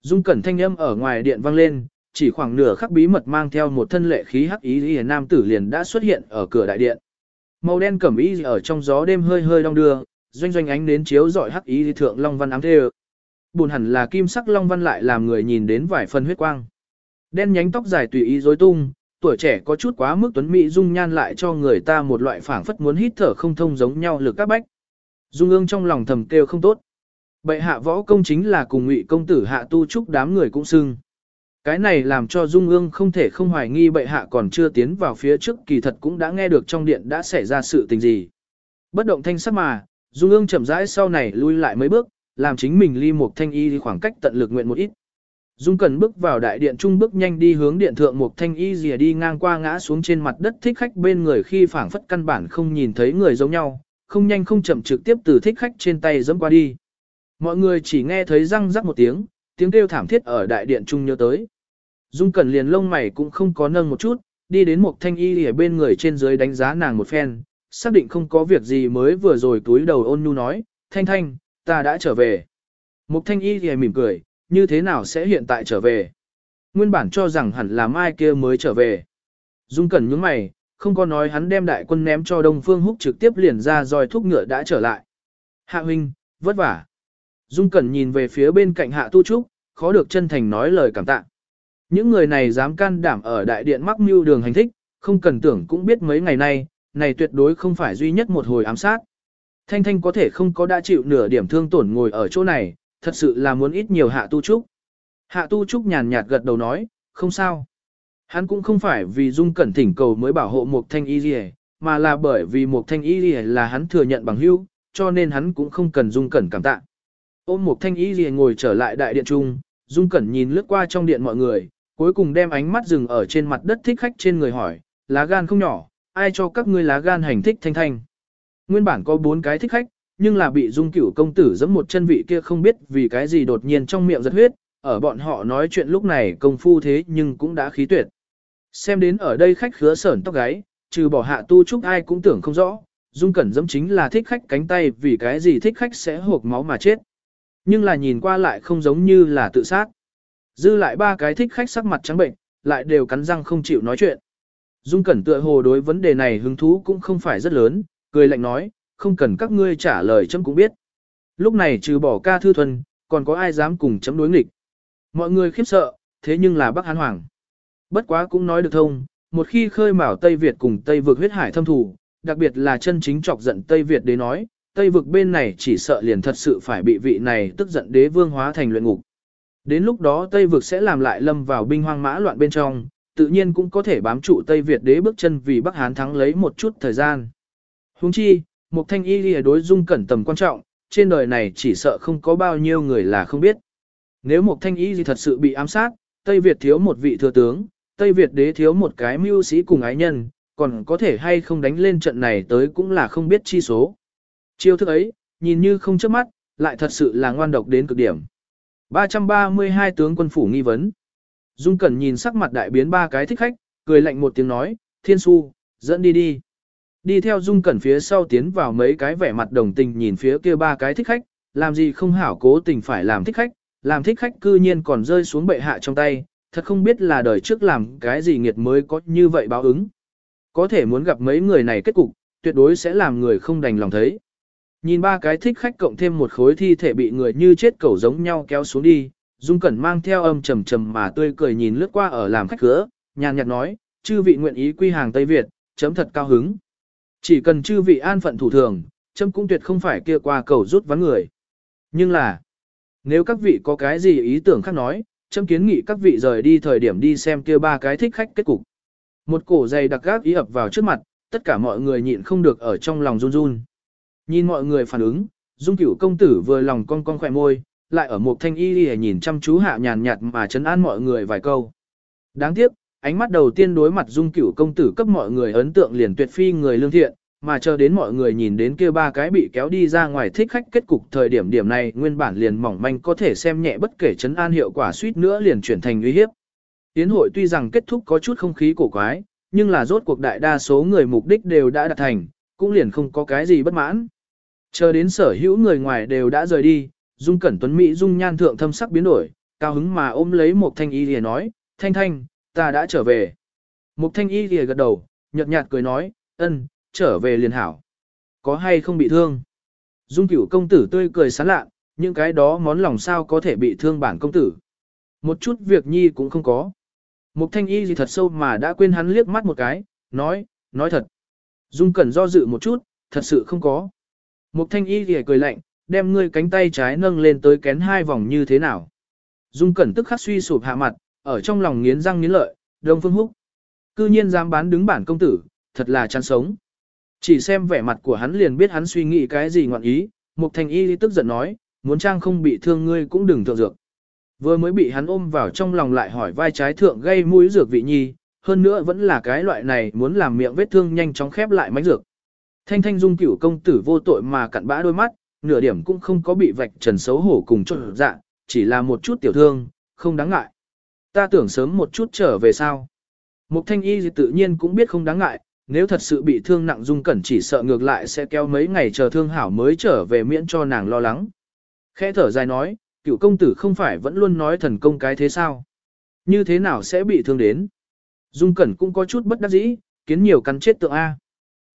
Dung cẩn thanh âm ở ngoài điện vang lên, chỉ khoảng nửa khắc bí mật mang theo một thân lệ khí hắc ý gì nam tử liền đã xuất hiện ở cửa đại điện. Màu đen cẩm y ở trong gió đêm hơi hơi đong đưa, doanh doanh ánh đến chiếu dọi hắc ý thượng long văn ám thê. Buồn hẳn là kim sắc long văn lại làm người nhìn đến vài phần huyết quang. Đen nhánh tóc dài tùy ý rối tung, tuổi trẻ có chút quá mức tuấn mỹ dung nhan lại cho người ta một loại phảng phất muốn hít thở không thông giống nhau lực các bách. Dung ương trong lòng thầm kêu không tốt. Bệ hạ võ công chính là cùng ngụy công tử hạ tu trúc đám người cũng xưng. Cái này làm cho Dung ương không thể không hoài nghi bệ hạ còn chưa tiến vào phía trước kỳ thật cũng đã nghe được trong điện đã xảy ra sự tình gì. Bất động thanh sắc mà, Dung ương chậm rãi sau này lui lại mấy bước, làm chính mình ly một thanh y khoảng cách tận lực nguyện một ít. Dung Cần bước vào đại điện trung bước nhanh đi hướng điện thượng một thanh y rìa đi ngang qua ngã xuống trên mặt đất thích khách bên người khi phảng phất căn bản không nhìn thấy người giống nhau, không nhanh không chậm trực tiếp từ thích khách trên tay dẫm qua đi. Mọi người chỉ nghe thấy răng rắc một tiếng, tiếng kêu thảm thiết ở đại điện trung nhớ tới. Dung Cẩn liền lông mày cũng không có nâng một chút, đi đến một thanh y ở bên người trên dưới đánh giá nàng một phen, xác định không có việc gì mới vừa rồi túi đầu ôn nhu nói, thanh thanh, ta đã trở về. mục thanh y thì mỉm cười, như thế nào sẽ hiện tại trở về. Nguyên bản cho rằng hẳn là mai kia mới trở về. Dung Cẩn nhướng mày, không có nói hắn đem đại quân ném cho Đông Phương Húc trực tiếp liền ra roi thúc ngựa đã trở lại. Hạ huynh, vất vả. Dung Cẩn nhìn về phía bên cạnh Hạ Tu Trúc, khó được chân thành nói lời cảm tạ. Những người này dám can đảm ở đại điện mắc mưu đường hành thích, không cần tưởng cũng biết mấy ngày nay, này tuyệt đối không phải duy nhất một hồi ám sát. Thanh Thanh có thể không có đã chịu nửa điểm thương tổn ngồi ở chỗ này, thật sự là muốn ít nhiều hạ tu trúc. Hạ tu trúc nhàn nhạt gật đầu nói, không sao. Hắn cũng không phải vì dung cẩn thỉnh cầu mới bảo hộ một thanh y gì mà là bởi vì một thanh y gì là hắn thừa nhận bằng hữu, cho nên hắn cũng không cần dung cẩn cảm tạ. Ôm một thanh y gì ngồi trở lại đại điện trung, dung cẩn nhìn lướt qua trong điện mọi người, cuối cùng đem ánh mắt dừng ở trên mặt đất thích khách trên người hỏi, lá gan không nhỏ, ai cho các ngươi lá gan hành thích thanh thanh. Nguyên bản có bốn cái thích khách, nhưng là bị dung cửu công tử giẫm một chân vị kia không biết vì cái gì đột nhiên trong miệng giật huyết, ở bọn họ nói chuyện lúc này công phu thế nhưng cũng đã khí tuyệt. Xem đến ở đây khách khứa sởn tóc gáy, trừ bỏ hạ tu trúc ai cũng tưởng không rõ, dung cẩn dẫm chính là thích khách cánh tay vì cái gì thích khách sẽ hộp máu mà chết. Nhưng là nhìn qua lại không giống như là tự sát. Dư lại ba cái thích khách sắc mặt trắng bệnh, lại đều cắn răng không chịu nói chuyện. Dung cẩn tựa hồ đối vấn đề này hứng thú cũng không phải rất lớn, cười lạnh nói, không cần các ngươi trả lời chấm cũng biết. Lúc này trừ bỏ ca thư thuần, còn có ai dám cùng chấm đối nghịch. Mọi người khiếp sợ, thế nhưng là Bắc Hán Hoàng. Bất quá cũng nói được thông, một khi khơi mào Tây Việt cùng Tây vực huyết hải thâm thủ, đặc biệt là chân chính chọc giận Tây Việt đế nói, Tây vực bên này chỉ sợ liền thật sự phải bị vị này tức giận đế vương hóa thành luyện ngục. Đến lúc đó Tây vực sẽ làm lại lâm vào binh hoang mã loạn bên trong, tự nhiên cũng có thể bám trụ Tây Việt đế bước chân vì Bắc Hán thắng lấy một chút thời gian. Huống chi, một thanh y lìa đối dung cẩn tầm quan trọng, trên đời này chỉ sợ không có bao nhiêu người là không biết. Nếu một thanh y gì thật sự bị ám sát, Tây Việt thiếu một vị thừa tướng, Tây Việt đế thiếu một cái mưu sĩ cùng ái nhân, còn có thể hay không đánh lên trận này tới cũng là không biết chi số. Chiêu thức ấy, nhìn như không chớp mắt, lại thật sự là ngoan độc đến cực điểm. 332 tướng quân phủ nghi vấn. Dung Cẩn nhìn sắc mặt đại biến ba cái thích khách, cười lạnh một tiếng nói, Thiên Su, dẫn đi đi. Đi theo Dung Cẩn phía sau tiến vào mấy cái vẻ mặt đồng tình nhìn phía kia ba cái thích khách, làm gì không hảo cố tình phải làm thích khách, làm thích khách cư nhiên còn rơi xuống bệ hạ trong tay, thật không biết là đời trước làm cái gì nghiệt mới có như vậy báo ứng. Có thể muốn gặp mấy người này kết cục, tuyệt đối sẽ làm người không đành lòng thấy. Nhìn ba cái thích khách cộng thêm một khối thi thể bị người như chết cẩu giống nhau kéo xuống đi, Dung Cẩn mang theo âm trầm trầm mà tươi cười nhìn lướt qua ở làm khách cửa, nhàn nhạt nói, chư vị nguyện ý quy hàng Tây Việt, chấm thật cao hứng. Chỉ cần chư vị an phận thủ thường, chấm cũng tuyệt không phải kia qua cầu rút ván người. Nhưng là, nếu các vị có cái gì ý tưởng khác nói, chấm kiến nghị các vị rời đi thời điểm đi xem kia ba cái thích khách kết cục. Một cổ dày đặc gác ý ập vào trước mặt, tất cả mọi người nhịn không được ở trong lòng run run. Nhìn mọi người phản ứng, dung cửu công tử vừa lòng cong cong khỏe môi, lại ở một thanh y y nhìn chăm chú hạ nhàn nhạt mà chấn an mọi người vài câu. Đáng tiếc, ánh mắt đầu tiên đối mặt dung cửu công tử cấp mọi người ấn tượng liền tuyệt phi người lương thiện, mà chờ đến mọi người nhìn đến kia ba cái bị kéo đi ra ngoài thích khách kết cục thời điểm điểm này nguyên bản liền mỏng manh có thể xem nhẹ bất kể chấn an hiệu quả suýt nữa liền chuyển thành uy hiếp. Tiến hội tuy rằng kết thúc có chút không khí cổ quái, nhưng là rốt cuộc đại đa số người mục đích đều đã đạt thành, cũng liền không có cái gì bất mãn. Chờ đến sở hữu người ngoài đều đã rời đi, Dung Cẩn Tuấn Mỹ Dung nhan thượng thâm sắc biến đổi, cao hứng mà ôm lấy một thanh y lìa nói, thanh thanh, ta đã trở về. Một thanh y lìa gật đầu, nhợt nhạt cười nói, ân, trở về liền hảo. Có hay không bị thương? Dung cửu công tử tươi cười sán lạ, những cái đó món lòng sao có thể bị thương bản công tử. Một chút việc nhi cũng không có. Một thanh y gì thật sâu mà đã quên hắn liếc mắt một cái, nói, nói thật. Dung cẩn do dự một chút, thật sự không có. Một thanh y thì cười lạnh, đem ngươi cánh tay trái nâng lên tới kén hai vòng như thế nào. Dung cẩn tức khắc suy sụp hạ mặt, ở trong lòng nghiến răng nghiến lợi, đông phương húc. Cư nhiên dám bán đứng bản công tử, thật là chán sống. Chỉ xem vẻ mặt của hắn liền biết hắn suy nghĩ cái gì ngoạn ý, Mục thành Y tức giận nói, muốn trang không bị thương ngươi cũng đừng thượng dược. Vừa mới bị hắn ôm vào trong lòng lại hỏi vai trái thượng gây mũi dược vị nhi, hơn nữa vẫn là cái loại này muốn làm miệng vết thương nhanh chóng khép lại mánh dược. Thanh thanh dung cửu công tử vô tội mà cặn bã đôi mắt, nửa điểm cũng không có bị vạch trần xấu hổ cùng trộn dạ, chỉ là một chút tiểu thương, không đáng ngại. Ta tưởng sớm một chút trở về sao. Mục thanh y tự nhiên cũng biết không đáng ngại, nếu thật sự bị thương nặng dung cẩn chỉ sợ ngược lại sẽ kéo mấy ngày chờ thương hảo mới trở về miễn cho nàng lo lắng. Khẽ thở dài nói, cựu công tử không phải vẫn luôn nói thần công cái thế sao? Như thế nào sẽ bị thương đến? Dung cẩn cũng có chút bất đắc dĩ, kiến nhiều cắn chết tượng A.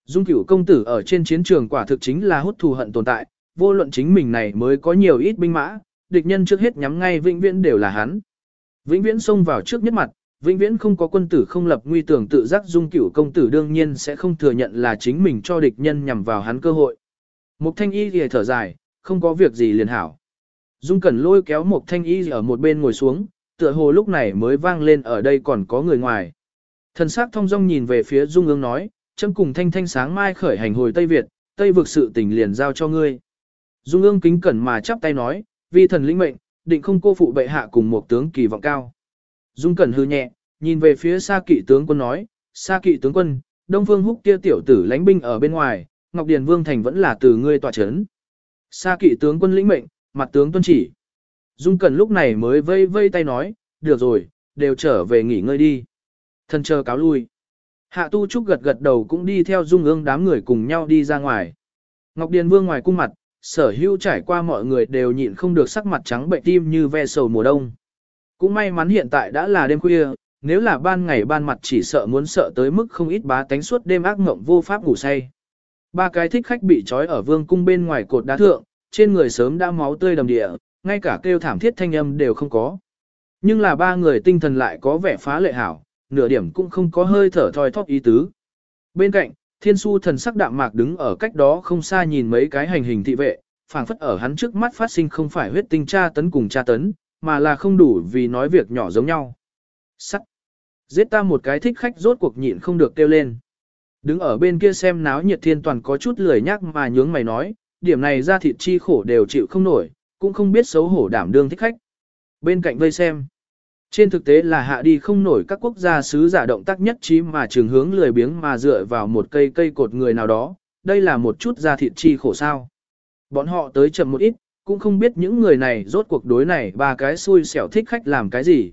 Dung cửu công tử ở trên chiến trường quả thực chính là hút thù hận tồn tại, vô luận chính mình này mới có nhiều ít binh mã, địch nhân trước hết nhắm ngay vĩnh viễn đều là hắn. Vĩnh viễn xông vào trước nhất mặt, vĩnh viễn không có quân tử không lập nguy tưởng tự giác dung cửu công tử đương nhiên sẽ không thừa nhận là chính mình cho địch nhân nhằm vào hắn cơ hội. Mục thanh y thì thở dài, không có việc gì liền hảo. Dung cẩn lôi kéo một thanh y ở một bên ngồi xuống, tựa hồ lúc này mới vang lên ở đây còn có người ngoài. Thần sắc thông dong nhìn về phía Dung ương nói, châm cùng thanh thanh sáng mai khởi hành hồi Tây Việt, Tây vực sự tình liền giao cho ngươi. Dung ương kính cẩn mà chắp tay nói, vì thần linh mệnh, định không cô phụ bệ hạ cùng một tướng kỳ vọng cao. Dung cẩn hư nhẹ, nhìn về phía xa kỵ tướng quân nói, xa kỵ tướng quân, Đông Phương Húc kia tiểu tử lãnh binh ở bên ngoài, Ngọc Điền Vương Thành vẫn là từ ngươi tòa chấn. Xa kỵ tướng quân lĩnh mệnh, mặt tướng tuân chỉ. Dung Cẩn lúc này mới vây vây tay nói, được rồi, đều trở về nghỉ ngơi đi. Thân chờ cáo lui. Hạ Tu Trúc gật gật đầu cũng đi theo Dung ương đám người cùng nhau đi ra ngoài. Ngọc Điền Vương ngoài cung mặt, sở hữu trải qua mọi người đều nhịn không được sắc mặt trắng bệnh tim như ve sầu mùa đông. Cũng may mắn hiện tại đã là đêm khuya, nếu là ban ngày ban mặt chỉ sợ muốn sợ tới mức không ít bá tánh suốt đêm ác mộng vô pháp ngủ say. Ba cái thích khách bị trói ở vương cung bên ngoài cột đá thượng, trên người sớm đã máu tươi đầm địa, ngay cả kêu thảm thiết thanh âm đều không có. Nhưng là ba người tinh thần lại có vẻ phá lệ hảo, nửa điểm cũng không có hơi thở thoi thóp ý tứ. Bên cạnh, thiên su thần sắc đạm mạc đứng ở cách đó không xa nhìn mấy cái hành hình thị vệ, phảng phất ở hắn trước mắt phát sinh không phải huyết tinh tra tấn cùng tra tấn, mà là không đủ vì nói việc nhỏ giống nhau. Sắc! Giết ta một cái thích khách rốt cuộc nhịn không được kêu lên. Đứng ở bên kia xem náo nhiệt thiên toàn có chút lười nhắc mà nhướng mày nói, điểm này ra thịt chi khổ đều chịu không nổi, cũng không biết xấu hổ đảm đương thích khách. Bên cạnh vây xem, trên thực tế là hạ đi không nổi các quốc gia sứ giả động tác nhất trí mà trường hướng lười biếng mà dựa vào một cây cây cột người nào đó, đây là một chút da thịt chi khổ sao. Bọn họ tới chậm một ít, cũng không biết những người này rốt cuộc đối này ba cái xui xẻo thích khách làm cái gì.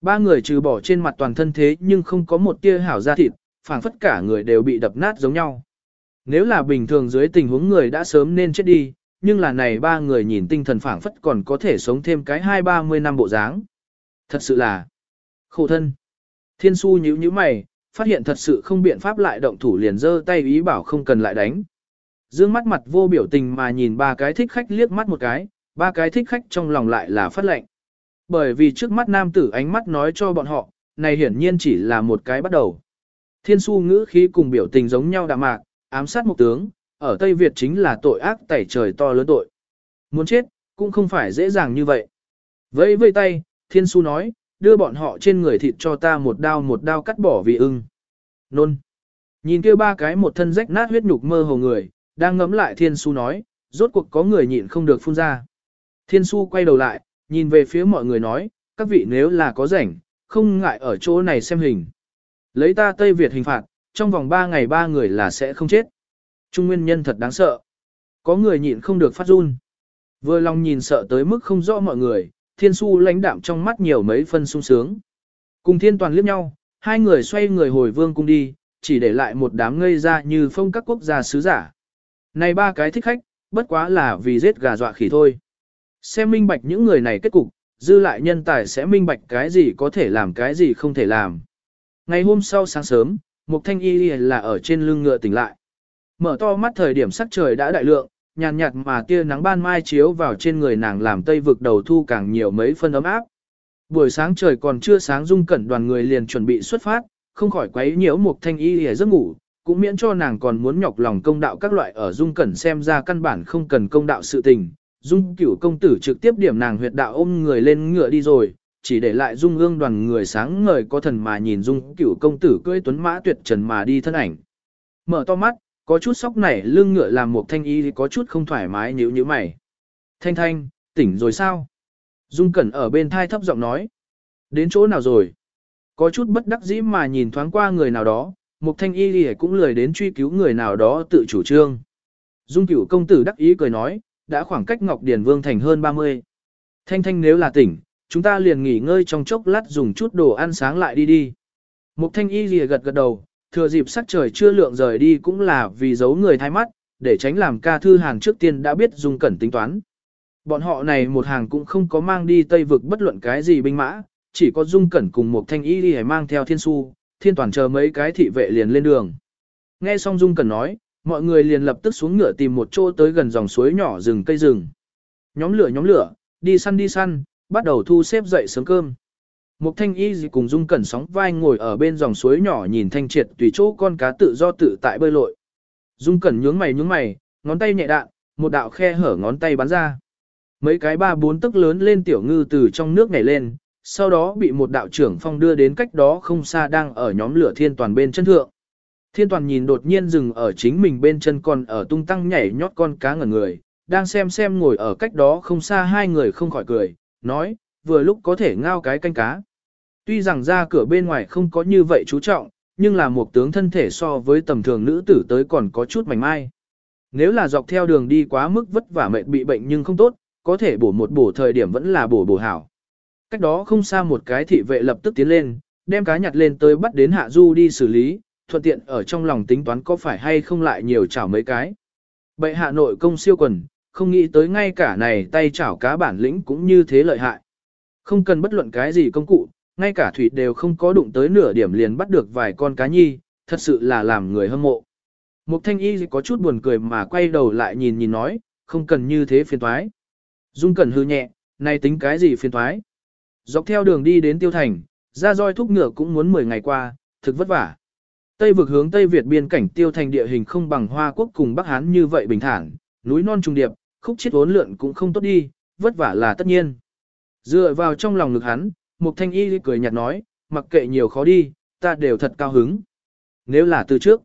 Ba người trừ bỏ trên mặt toàn thân thế nhưng không có một tia hảo da thịt, phảng phất cả người đều bị đập nát giống nhau. Nếu là bình thường dưới tình huống người đã sớm nên chết đi, nhưng là này ba người nhìn tinh thần phảng phất còn có thể sống thêm cái hai ba mươi năm bộ dáng. Thật sự là khổ thân. Thiên su nhíu nhíu mày, phát hiện thật sự không biện pháp lại động thủ liền giơ tay ý bảo không cần lại đánh. Dương mắt mặt vô biểu tình mà nhìn ba cái thích khách liếc mắt một cái, ba cái thích khách trong lòng lại là phát lệnh. Bởi vì trước mắt nam tử ánh mắt nói cho bọn họ, này hiển nhiên chỉ là một cái bắt đầu. Thiên su ngữ khí cùng biểu tình giống nhau đạm mạc, ám sát một tướng, ở Tây Việt chính là tội ác tẩy trời to lớn tội. Muốn chết, cũng không phải dễ dàng như vậy. Vẫy vây tay, Thiên su nói, đưa bọn họ trên người thịt cho ta một đao một đao cắt bỏ vì ưng. Nôn. Nhìn kia ba cái một thân rách nát huyết nhục mơ hồ người, đang ngấm lại Thiên su nói, rốt cuộc có người nhịn không được phun ra. Thiên su quay đầu lại, nhìn về phía mọi người nói, các vị nếu là có rảnh, không ngại ở chỗ này xem hình. Lấy ta Tây Việt hình phạt, trong vòng 3 ngày ba người là sẽ không chết. Trung nguyên nhân thật đáng sợ. Có người nhịn không được phát run. Vừa lòng nhìn sợ tới mức không rõ mọi người, thiên su lãnh đạm trong mắt nhiều mấy phân sung sướng. Cùng thiên toàn liếc nhau, hai người xoay người hồi vương cung đi, chỉ để lại một đám ngây ra như phong các quốc gia sứ giả. Này ba cái thích khách, bất quá là vì giết gà dọa khỉ thôi. Xem minh bạch những người này kết cục, dư lại nhân tài sẽ minh bạch cái gì có thể làm cái gì không thể làm. Ngày hôm sau sáng sớm, Mục Thanh Y là ở trên lưng ngựa tỉnh lại. Mở to mắt thời điểm sắc trời đã đại lượng, nhàn nhạt mà tia nắng ban mai chiếu vào trên người nàng làm tây vực đầu thu càng nhiều mấy phân ấm áp. Buổi sáng trời còn chưa sáng dung cẩn đoàn người liền chuẩn bị xuất phát, không khỏi quấy nhiễu một Thanh Y lìa giấc ngủ, cũng miễn cho nàng còn muốn nhọc lòng công đạo các loại ở dung cẩn xem ra căn bản không cần công đạo sự tình. Dung cửu công tử trực tiếp điểm nàng huyệt đạo ôm người lên ngựa đi rồi, chỉ để lại dung ương đoàn người sáng ngời có thần mà nhìn dung cửu công tử cưỡi tuấn mã tuyệt trần mà đi thân ảnh. Mở to mắt, có chút sóc nảy lưng ngựa làm một thanh y có chút không thoải mái nhíu nhíu mày. Thanh thanh, tỉnh rồi sao? Dung cẩn ở bên thai thấp giọng nói. Đến chỗ nào rồi? Có chút bất đắc dĩ mà nhìn thoáng qua người nào đó, một thanh y thì cũng lười đến truy cứu người nào đó tự chủ trương. Dung cửu công tử đắc ý cười nói, đã khoảng cách Ngọc Điền Vương thành hơn 30. Thanh thanh nếu là tỉnh, chúng ta liền nghỉ ngơi trong chốc lát dùng chút đồ ăn sáng lại đi đi. Mục thanh y lìa gật gật đầu, thừa dịp sắc trời chưa lượng rời đi cũng là vì giấu người thay mắt, để tránh làm ca thư hàng trước tiên đã biết dùng cẩn tính toán. Bọn họ này một hàng cũng không có mang đi Tây vực bất luận cái gì binh mã, chỉ có dung cẩn cùng một thanh y đi mang theo thiên su, thiên toàn chờ mấy cái thị vệ liền lên đường. Nghe xong dung cẩn nói, mọi người liền lập tức xuống ngựa tìm một chỗ tới gần dòng suối nhỏ rừng cây rừng. Nhóm lửa nhóm lửa, đi săn đi săn, bắt đầu thu xếp dậy sớm cơm. Mục thanh y gì cùng dung cẩn sóng vai ngồi ở bên dòng suối nhỏ nhìn thanh triệt tùy chỗ con cá tự do tự tại bơi lội. Dung cẩn nhướng mày nhướng mày, ngón tay nhẹ đạn, một đạo khe hở ngón tay bắn ra. Mấy cái ba bốn tức lớn lên tiểu ngư từ trong nước nhảy lên, sau đó bị một đạo trưởng phong đưa đến cách đó không xa đang ở nhóm lửa thiên toàn bên chân thượng. Thiên toàn nhìn đột nhiên dừng ở chính mình bên chân còn ở tung tăng nhảy nhót con cá ngẩn người, đang xem xem ngồi ở cách đó không xa hai người không khỏi cười, nói, vừa lúc có thể ngao cái canh cá. Tuy rằng ra cửa bên ngoài không có như vậy chú trọng, nhưng là một tướng thân thể so với tầm thường nữ tử tới còn có chút mảnh mai. Nếu là dọc theo đường đi quá mức vất vả mệt bị bệnh nhưng không tốt, có thể bổ một bổ thời điểm vẫn là bổ bổ hảo. Cách đó không xa một cái thị vệ lập tức tiến lên, đem cá nhặt lên tới bắt đến hạ du đi xử lý, thuận tiện ở trong lòng tính toán có phải hay không lại nhiều chảo mấy cái. Bệ hạ nội công siêu quần, không nghĩ tới ngay cả này tay chảo cá bản lĩnh cũng như thế lợi hại. Không cần bất luận cái gì công cụ, ngay cả thủy đều không có đụng tới nửa điểm liền bắt được vài con cá nhi, thật sự là làm người hâm mộ. Mục thanh y có chút buồn cười mà quay đầu lại nhìn nhìn nói, không cần như thế phiền thoái. Dung cẩn hư nhẹ, nay tính cái gì phiền thoái. Dọc theo đường đi đến tiêu thành, ra roi thúc ngựa cũng muốn 10 ngày qua, thực vất vả. Tây vực hướng Tây Việt biên cảnh tiêu thành địa hình không bằng Hoa Quốc cùng Bắc Hán như vậy bình thản, núi non trùng điệp, khúc chết vốn lượn cũng không tốt đi, vất vả là tất nhiên. Dựa vào trong lòng ngực hắn, Mục Thanh Y cười nhạt nói, mặc kệ nhiều khó đi, ta đều thật cao hứng. Nếu là từ trước,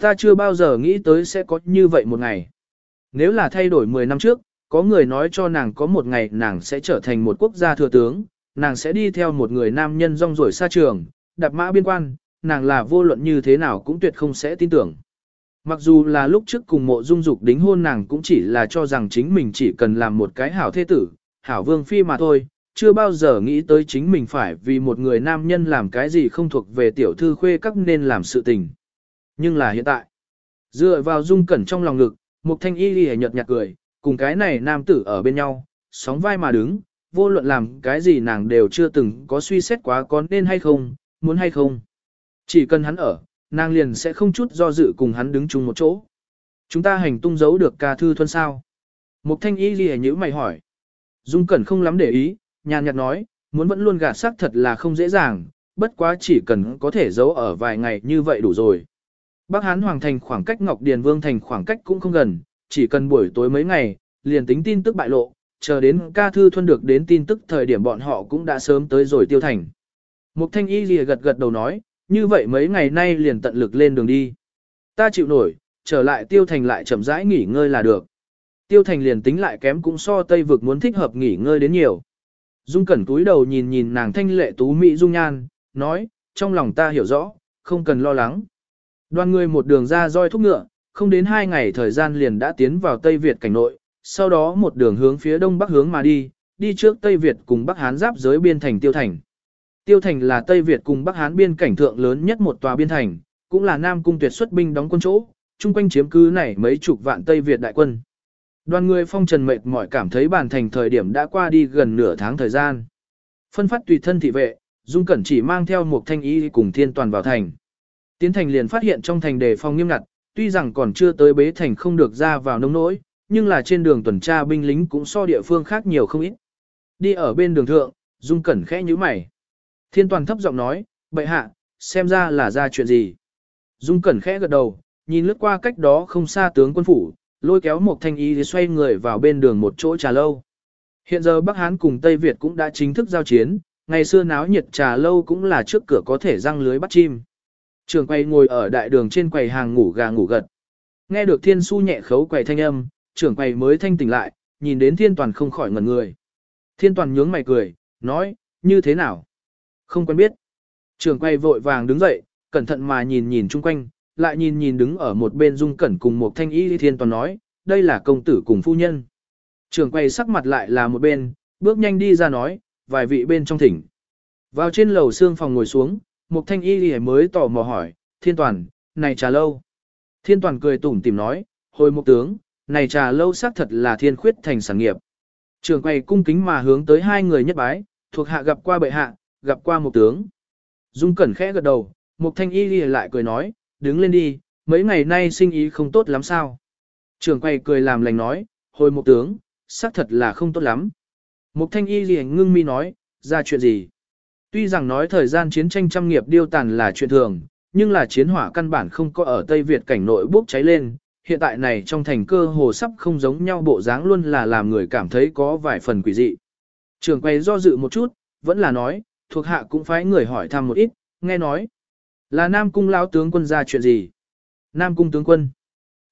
ta chưa bao giờ nghĩ tới sẽ có như vậy một ngày. Nếu là thay đổi 10 năm trước, có người nói cho nàng có một ngày nàng sẽ trở thành một quốc gia thừa tướng, nàng sẽ đi theo một người nam nhân rong ruổi xa trường, đạp mã biên quan, nàng là vô luận như thế nào cũng tuyệt không sẽ tin tưởng. Mặc dù là lúc trước cùng mộ dung dục đính hôn nàng cũng chỉ là cho rằng chính mình chỉ cần làm một cái hảo thế tử, hảo vương phi mà thôi, chưa bao giờ nghĩ tới chính mình phải vì một người nam nhân làm cái gì không thuộc về tiểu thư khuê các nên làm sự tình. Nhưng là hiện tại, dựa vào dung cẩn trong lòng ngực, một thanh y lìa nhợt nhạt cười, cùng cái này nam tử ở bên nhau, sóng vai mà đứng, vô luận làm cái gì nàng đều chưa từng có suy xét quá có nên hay không, muốn hay không. Chỉ cần hắn ở, nàng liền sẽ không chút do dự cùng hắn đứng chung một chỗ. Chúng ta hành tung giấu được ca thư thuần sao? Mục thanh y lìa nhữ mày hỏi. Dung Cẩn không lắm để ý, nhàn nhạt nói, muốn vẫn luôn gạt xác thật là không dễ dàng, bất quá chỉ cần có thể giấu ở vài ngày như vậy đủ rồi. Bắc Hán Hoàng Thành khoảng cách Ngọc Điền Vương Thành khoảng cách cũng không gần, chỉ cần buổi tối mấy ngày, liền tính tin tức bại lộ, chờ đến ca thư thuân được đến tin tức thời điểm bọn họ cũng đã sớm tới rồi tiêu thành. Mục thanh y lìa gật gật đầu nói, như vậy mấy ngày nay liền tận lực lên đường đi. Ta chịu nổi, trở lại tiêu thành lại chậm rãi nghỉ ngơi là được. Tiêu thành liền tính lại kém cũng so tây vực muốn thích hợp nghỉ ngơi đến nhiều. Dung cẩn túi đầu nhìn nhìn nàng thanh lệ tú mỹ dung nhan, nói, trong lòng ta hiểu rõ, không cần lo lắng. Đoàn người một đường ra roi thúc ngựa, không đến hai ngày thời gian liền đã tiến vào Tây Việt cảnh nội, sau đó một đường hướng phía đông bắc hướng mà đi, đi trước Tây Việt cùng Bắc Hán giáp giới biên thành Tiêu Thành. Tiêu Thành là Tây Việt cùng Bắc Hán biên cảnh thượng lớn nhất một tòa biên thành, cũng là Nam Cung tuyệt xuất binh đóng quân chỗ, chung quanh chiếm cứ này mấy chục vạn Tây Việt đại quân. Đoàn người phong trần mệt mỏi cảm thấy bản thành thời điểm đã qua đi gần nửa tháng thời gian. Phân phát tùy thân thị vệ, Dung Cẩn chỉ mang theo một thanh y cùng thiên toàn vào thành. Tiến thành liền phát hiện trong thành đề phong nghiêm ngặt, tuy rằng còn chưa tới bế thành không được ra vào nông nỗi, nhưng là trên đường tuần tra binh lính cũng so địa phương khác nhiều không ít. Đi ở bên đường thượng, Dung Cẩn khẽ nhíu mày. Thiên toàn thấp giọng nói, bệ hạ, xem ra là ra chuyện gì. Dung Cẩn khẽ gật đầu, nhìn lướt qua cách đó không xa tướng quân phủ, lôi kéo một thanh y thì xoay người vào bên đường một chỗ trà lâu. Hiện giờ Bắc Hán cùng Tây Việt cũng đã chính thức giao chiến, ngày xưa náo nhiệt trà lâu cũng là trước cửa có thể răng lưới bắt chim. Trường quay ngồi ở đại đường trên quầy hàng ngủ gà ngủ gật. Nghe được thiên su nhẹ khấu quầy thanh âm, trưởng quầy mới thanh tỉnh lại, nhìn đến thiên toàn không khỏi ngẩn người. Thiên toàn nhướng mày cười, nói, như thế nào? Không quen biết. Trưởng quầy vội vàng đứng dậy, cẩn thận mà nhìn nhìn chung quanh, lại nhìn nhìn đứng ở một bên dung cẩn cùng một thanh y thiên toàn nói, đây là công tử cùng phu nhân. Trưởng quầy sắc mặt lại là một bên, bước nhanh đi ra nói, vài vị bên trong thỉnh. Vào trên lầu xương phòng ngồi xuống, một thanh y mới tỏ mò hỏi, thiên toàn, này trà lâu. Thiên toàn cười tủm tìm nói, hồi một tướng, này trà lâu xác thật là thiên khuyết thành sản nghiệp. Trường quầy cung kính mà hướng tới hai người nhất bái, thuộc hạ gặp qua bệ hạ, gặp qua một tướng. Dung cẩn khẽ gật đầu, một thanh y lìa lại cười nói, đứng lên đi, mấy ngày nay sinh ý không tốt lắm sao. Trường quay cười làm lành nói, hồi một tướng, xác thật là không tốt lắm. Mục thanh y liền ngưng mi nói, ra chuyện gì? Tuy rằng nói thời gian chiến tranh trăm nghiệp điêu tàn là chuyện thường, nhưng là chiến hỏa căn bản không có ở Tây Việt cảnh nội bốc cháy lên, hiện tại này trong thành cơ hồ sắp không giống nhau bộ dáng luôn là làm người cảm thấy có vài phần quỷ dị. Trường quay do dự một chút, vẫn là nói, thuộc hạ cũng phải người hỏi thăm một ít, nghe nói. Là Nam Cung lão tướng quân ra chuyện gì? Nam Cung tướng quân.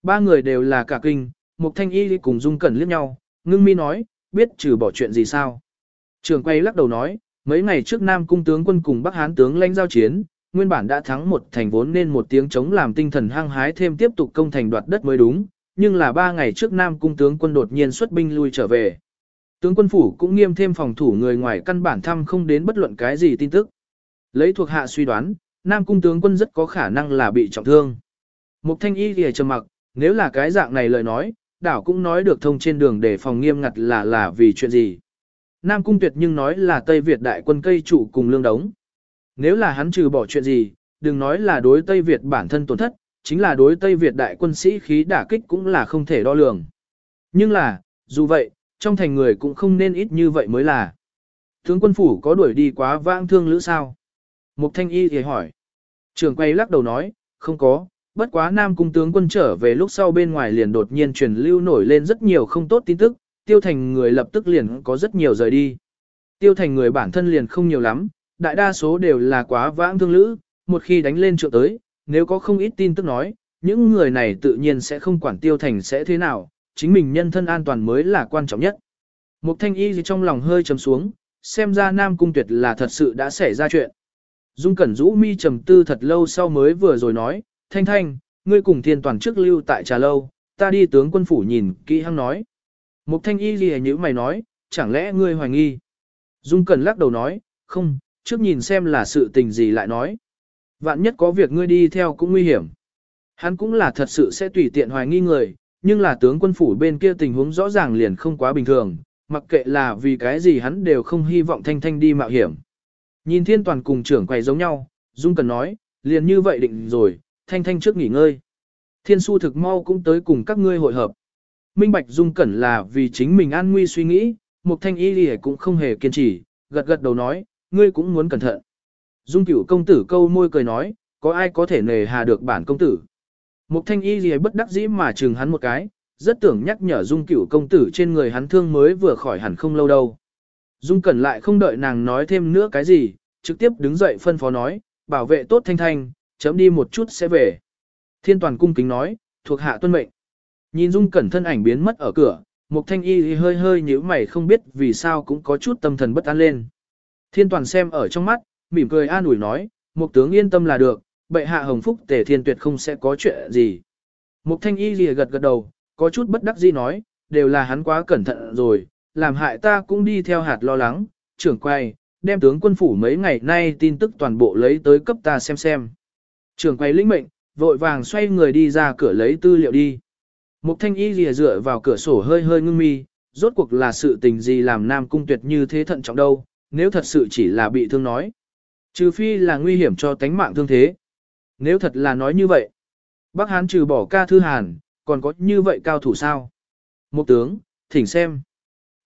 Ba người đều là cả kinh, một thanh y cùng dung cẩn liếc nhau, ngưng mi nói, biết trừ bỏ chuyện gì sao? Trường quay lắc đầu nói, mấy ngày trước Nam Cung tướng quân cùng Bắc Hán tướng lãnh giao chiến, nguyên bản đã thắng một thành vốn nên một tiếng chống làm tinh thần hăng hái thêm tiếp tục công thành đoạt đất mới đúng, nhưng là ba ngày trước Nam cung tướng quân đột nhiên xuất binh lui trở về. Tướng quân phủ cũng nghiêm thêm phòng thủ người ngoài căn bản thăm không đến bất luận cái gì tin tức. Lấy thuộc hạ suy đoán, Nam cung tướng quân rất có khả năng là bị trọng thương. Mục thanh y thì trầm mặc, nếu là cái dạng này lời nói, đảo cũng nói được thông trên đường để phòng nghiêm ngặt là là vì chuyện gì. Nam cung tuyệt nhưng nói là Tây Việt đại quân cây trụ cùng lương đống. Nếu là hắn trừ bỏ chuyện gì, đừng nói là đối Tây Việt bản thân tổn thất, chính là đối Tây Việt đại quân sĩ khí đả kích cũng là không thể đo lường. Nhưng là, dù vậy, trong thành người cũng không nên ít như vậy mới là. Tướng quân phủ có đuổi đi quá vãng thương lữ sao? Mục thanh y thì hỏi. Trường quay lắc đầu nói, không có, bất quá nam cung tướng quân trở về lúc sau bên ngoài liền đột nhiên truyền lưu nổi lên rất nhiều không tốt tin tức, tiêu thành người lập tức liền có rất nhiều rời đi. Tiêu thành người bản thân liền không nhiều lắm, đại đa số đều là quá vãng thương lữ, một khi đánh lên trượng tới, nếu có không ít tin tức nói, những người này tự nhiên sẽ không quản tiêu thành sẽ thế nào, chính mình nhân thân an toàn mới là quan trọng nhất. Mục thanh y gì trong lòng hơi trầm xuống, xem ra Nam Cung Tuyệt là thật sự đã xảy ra chuyện. Dung Cẩn rũ mi trầm tư thật lâu sau mới vừa rồi nói, Thanh Thanh, ngươi cùng thiên toàn trước lưu tại trà lâu, ta đi tướng quân phủ nhìn, kỹ hăng nói. Mục Thanh Y gì như mày nói, chẳng lẽ ngươi hoài nghi? Dung Cẩn lắc đầu nói, không, trước nhìn xem là sự tình gì lại nói. Vạn nhất có việc ngươi đi theo cũng nguy hiểm. Hắn cũng là thật sự sẽ tùy tiện hoài nghi người, nhưng là tướng quân phủ bên kia tình huống rõ ràng liền không quá bình thường, mặc kệ là vì cái gì hắn đều không hy vọng Thanh Thanh đi mạo hiểm. Nhìn thiên toàn cùng trưởng quầy giống nhau, Dung Cần nói, liền như vậy định rồi, Thanh Thanh trước nghỉ ngơi. Thiên su thực mau cũng tới cùng các ngươi hội hợp. Minh Bạch Dung Cẩn là vì chính mình an nguy suy nghĩ, một thanh y lì cũng không hề kiên trì, gật gật đầu nói, ngươi cũng muốn cẩn thận. Dung cửu công tử câu môi cười nói, có ai có thể nề hà được bản công tử. Một thanh y Lì bất đắc dĩ mà chừng hắn một cái, rất tưởng nhắc nhở dung cửu công tử trên người hắn thương mới vừa khỏi hẳn không lâu đâu. Dung cẩn lại không đợi nàng nói thêm nữa cái gì, trực tiếp đứng dậy phân phó nói, bảo vệ tốt thanh thanh, chấm đi một chút sẽ về. Thiên toàn cung kính nói, thuộc hạ tuân mệnh. Nhìn dung cẩn thân ảnh biến mất ở cửa, Mục thanh y hơi hơi nhíu mày không biết vì sao cũng có chút tâm thần bất an lên. Thiên toàn xem ở trong mắt, mỉm cười an ủi nói, Mục tướng yên tâm là được, bệ hạ hồng phúc tề thiên tuyệt không sẽ có chuyện gì. Mục thanh y lìa gật gật đầu, có chút bất đắc dĩ nói, đều là hắn quá cẩn thận rồi, làm hại ta cũng đi theo hạt lo lắng, trưởng quay, đem tướng quân phủ mấy ngày nay tin tức toàn bộ lấy tới cấp ta xem xem. Trưởng quay lĩnh mệnh, vội vàng xoay người đi ra cửa lấy tư liệu đi. Mục thanh y lìa dựa vào cửa sổ hơi hơi ngưng mi, rốt cuộc là sự tình gì làm nam cung tuyệt như thế thận trọng đâu, nếu thật sự chỉ là bị thương nói. Trừ phi là nguy hiểm cho tánh mạng thương thế. Nếu thật là nói như vậy, Bắc Hán trừ bỏ ca thư hàn, còn có như vậy cao thủ sao? Một tướng, thỉnh xem.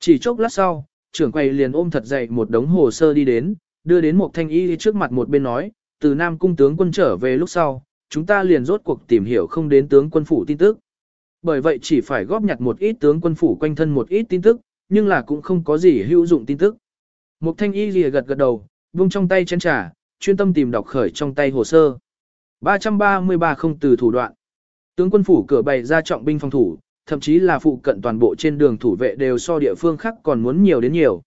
Chỉ chốc lát sau, trưởng quầy liền ôm thật dậy một đống hồ sơ đi đến, đưa đến một thanh y trước mặt một bên nói, từ Nam Cung tướng quân trở về lúc sau, chúng ta liền rốt cuộc tìm hiểu không đến tướng quân phủ tin tức. Bởi vậy chỉ phải góp nhặt một ít tướng quân phủ quanh thân một ít tin tức, nhưng là cũng không có gì hữu dụng tin tức. Một thanh y lìa gật gật đầu, vung trong tay chén trà, chuyên tâm tìm đọc khởi trong tay hồ sơ. 333 không từ thủ đoạn. Tướng quân phủ cửa bày ra trọng binh phòng thủ, thậm chí là phụ cận toàn bộ trên đường thủ vệ đều so địa phương khác còn muốn nhiều đến nhiều.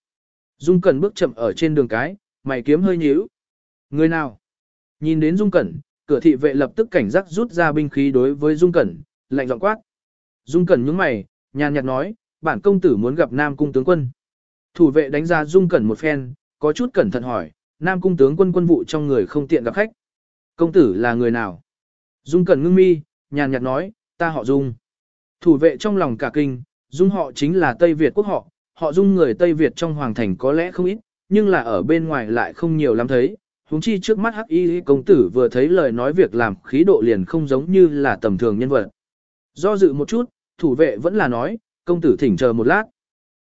Dung Cẩn bước chậm ở trên đường cái, mày kiếm hơi nhíu. Người nào? Nhìn đến Dung Cẩn, cửa thị vệ lập tức cảnh giác rút ra binh khí đối với Dung Cẩn, lạnh giọng quát. Dung Cẩn nhướng mày, nhàn nhạt nói, bản công tử muốn gặp Nam Cung tướng quân. Thủ vệ đánh ra Dung Cẩn một phen, có chút cẩn thận hỏi, Nam Cung tướng quân quân vụ trong người không tiện gặp khách. Công tử là người nào? Dung Cẩn ngưng mi, nhàn nhạt nói, ta họ Dung. Thủ vệ trong lòng cả kinh, Dung họ chính là Tây Việt quốc họ, họ Dung người Tây Việt trong hoàng thành có lẽ không ít, nhưng là ở bên ngoài lại không nhiều lắm thấy. Húng chi trước mắt hắc y công tử vừa thấy lời nói việc làm khí độ liền không giống như là tầm thường nhân vật. Do dự một chút, thủ vệ vẫn là nói, công tử thỉnh chờ một lát.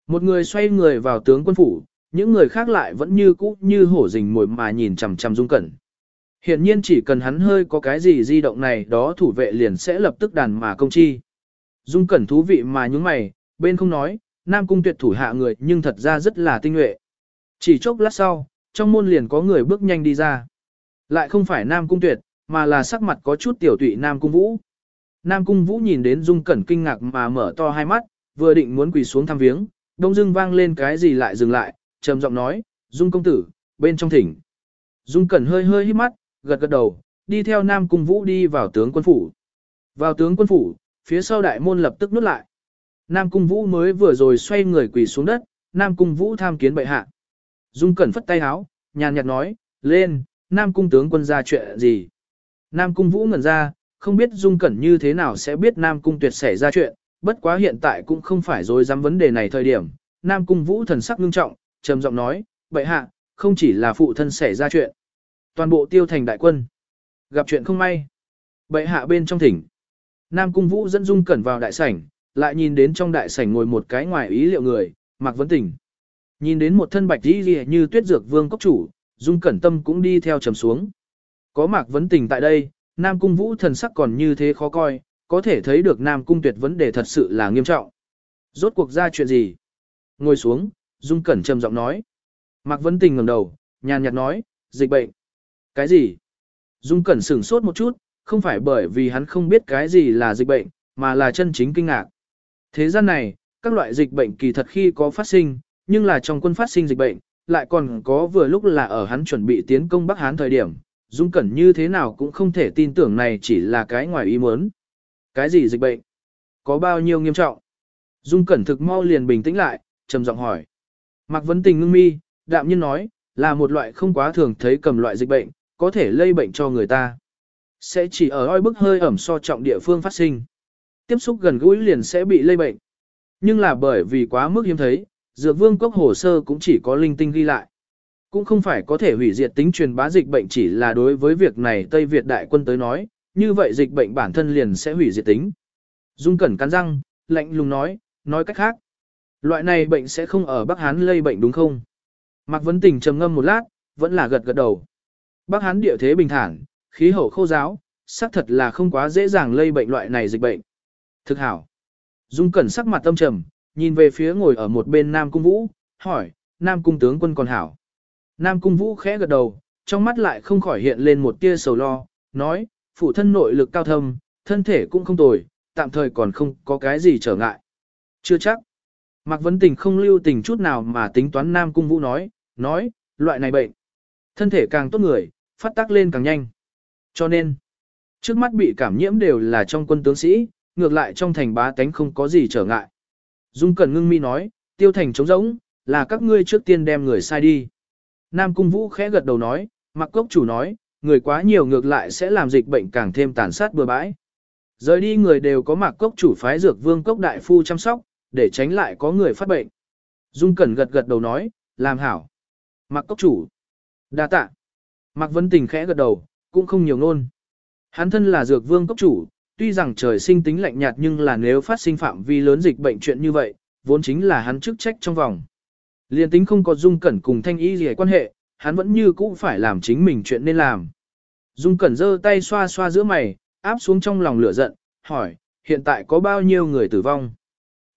Một người xoay người vào tướng quân phủ, những người khác lại vẫn như cũ như hổ rình mồi mà nhìn chằm chằm Dung Cẩn. Hiện nhiên chỉ cần hắn hơi có cái gì di động này đó thủ vệ liền sẽ lập tức đàn mà công chi. Dung Cẩn thú vị mà nhúng mày, bên không nói, Nam Cung tuyệt thủ hạ người nhưng thật ra rất là tinh nhuệ. Chỉ chốc lát sau, trong môn liền có người bước nhanh đi ra. Lại không phải Nam Cung tuyệt, mà là sắc mặt có chút tiểu tụy Nam Cung Vũ. Nam Cung Vũ nhìn đến Dung Cẩn kinh ngạc mà mở to hai mắt, vừa định muốn quỳ xuống thăm viếng, đông dưng vang lên cái gì lại dừng lại, trầm giọng nói, Dung công tử, bên trong thỉnh. Dung Cẩn hơi hơi hít mắt, gật gật đầu, đi theo Nam Cung Vũ đi vào tướng quân phủ. Vào tướng quân phủ, phía sau đại môn lập tức nút lại. Nam Cung Vũ mới vừa rồi xoay người quỳ xuống đất, Nam Cung Vũ tham kiến bệ hạ. Dung Cẩn phất tay háo, nhàn nhạt nói, lên, Nam Cung tướng quân ra chuyện gì. Nam Cung Vũ ngẩn ra, không biết Dung Cẩn như thế nào sẽ biết Nam Cung tuyệt xảy ra chuyện, bất quá hiện tại cũng không phải rồi dám vấn đề này thời điểm. Nam Cung Vũ thần sắc nghiêm trọng, trầm giọng nói, bệ hạ, không chỉ là phụ thân xảy ra chuyện toàn bộ tiêu thành đại quân. Gặp chuyện không may. Bệ hạ bên trong thỉnh. Nam Cung Vũ dẫn Dung Cẩn vào đại sảnh, lại nhìn đến trong đại sảnh ngồi một cái ngoài ý liệu người, Mạc Vấn Tình. Nhìn đến một thân bạch y lìa như tuyết dược vương cốc chủ, Dung Cẩn tâm cũng đi theo trầm xuống. Có Mạc Vấn Tình tại đây, Nam Cung Vũ thần sắc còn như thế khó coi, có thể thấy được Nam Cung tuyệt vấn đề thật sự là nghiêm trọng. Rốt cuộc ra chuyện gì? Ngồi xuống, Dung Cẩn trầm giọng nói. Mạc Vấn Tình ngẩng đầu, nhàn nhạt nói, dịch bệnh. Cái gì? Dung Cẩn sửng sốt một chút, không phải bởi vì hắn không biết cái gì là dịch bệnh, mà là chân chính kinh ngạc. Thế gian này, các loại dịch bệnh kỳ thật khi có phát sinh, nhưng là trong quân phát sinh dịch bệnh, lại còn có vừa lúc là ở hắn chuẩn bị tiến công Bắc Hán thời điểm, Dung Cẩn như thế nào cũng không thể tin tưởng này chỉ là cái ngoài ý muốn. Cái gì dịch bệnh? Có bao nhiêu nghiêm trọng? Dung Cẩn thực mau liền bình tĩnh lại, trầm giọng hỏi. Mạc Vấn Tình ngưng mi, đạm nhiên nói, là một loại không quá thường thấy cầm loại dịch bệnh, có thể lây bệnh cho người ta. Sẽ chỉ ở oi bức hơi ẩm so trọng địa phương phát sinh. Tiếp xúc gần gũi liền sẽ bị lây bệnh. Nhưng là bởi vì quá mức hiếm thấy, dược vương cốc hồ sơ cũng chỉ có linh tinh ghi lại. Cũng không phải có thể hủy diệt tính truyền bá dịch bệnh chỉ là đối với việc này Tây Việt đại quân tới nói, như vậy dịch bệnh bản thân liền sẽ hủy diệt tính. Dung Cẩn cắn răng, lạnh lùng nói, nói cách khác. Loại này bệnh sẽ không ở Bắc Hán lây bệnh đúng không? Mạc Vấn Tình trầm ngâm một lát, vẫn là gật gật đầu. Bắc Hán địa thế bình thản, khí hậu khô giáo, xác thật là không quá dễ dàng lây bệnh loại này dịch bệnh. Thực hảo. Dung Cẩn sắc mặt tâm trầm, nhìn về phía ngồi ở một bên Nam Cung Vũ, hỏi, Nam Cung tướng quân còn hảo. Nam Cung Vũ khẽ gật đầu, trong mắt lại không khỏi hiện lên một tia sầu lo, nói, phụ thân nội lực cao thâm, thân thể cũng không tồi, tạm thời còn không có cái gì trở ngại. Chưa chắc. Mạc Vấn Tình không lưu tình chút nào mà tính toán Nam Cung Vũ nói, nói, loại này bệnh. Thân thể càng tốt người, phát tác lên càng nhanh. Cho nên, trước mắt bị cảm nhiễm đều là trong quân tướng sĩ, ngược lại trong thành bá tánh không có gì trở ngại. Dung Cẩn ngưng mi nói, tiêu thành trống rỗng, là các ngươi trước tiên đem người sai đi. Nam Cung Vũ khẽ gật đầu nói, mặc Cốc chủ nói, người quá nhiều ngược lại sẽ làm dịch bệnh càng thêm tàn sát bừa bãi. Rời đi người đều có Mạc Cốc chủ phái dược vương cốc đại phu chăm sóc, để tránh lại có người phát bệnh. Dung Cẩn gật gật đầu nói, làm hảo. Mạc Cốc chủ. đa tạ. Mạc Vân Tình khẽ gật đầu, cũng không nhiều ngôn. Hắn thân là dược vương cốc chủ, tuy rằng trời sinh tính lạnh nhạt nhưng là nếu phát sinh phạm vi lớn dịch bệnh chuyện như vậy, vốn chính là hắn chức trách trong vòng. Liên tính không có Dung Cẩn cùng Thanh Y gì quan hệ, hắn vẫn như cũ phải làm chính mình chuyện nên làm. Dung Cẩn giơ tay xoa xoa giữa mày, áp xuống trong lòng lửa giận, hỏi, hiện tại có bao nhiêu người tử vong?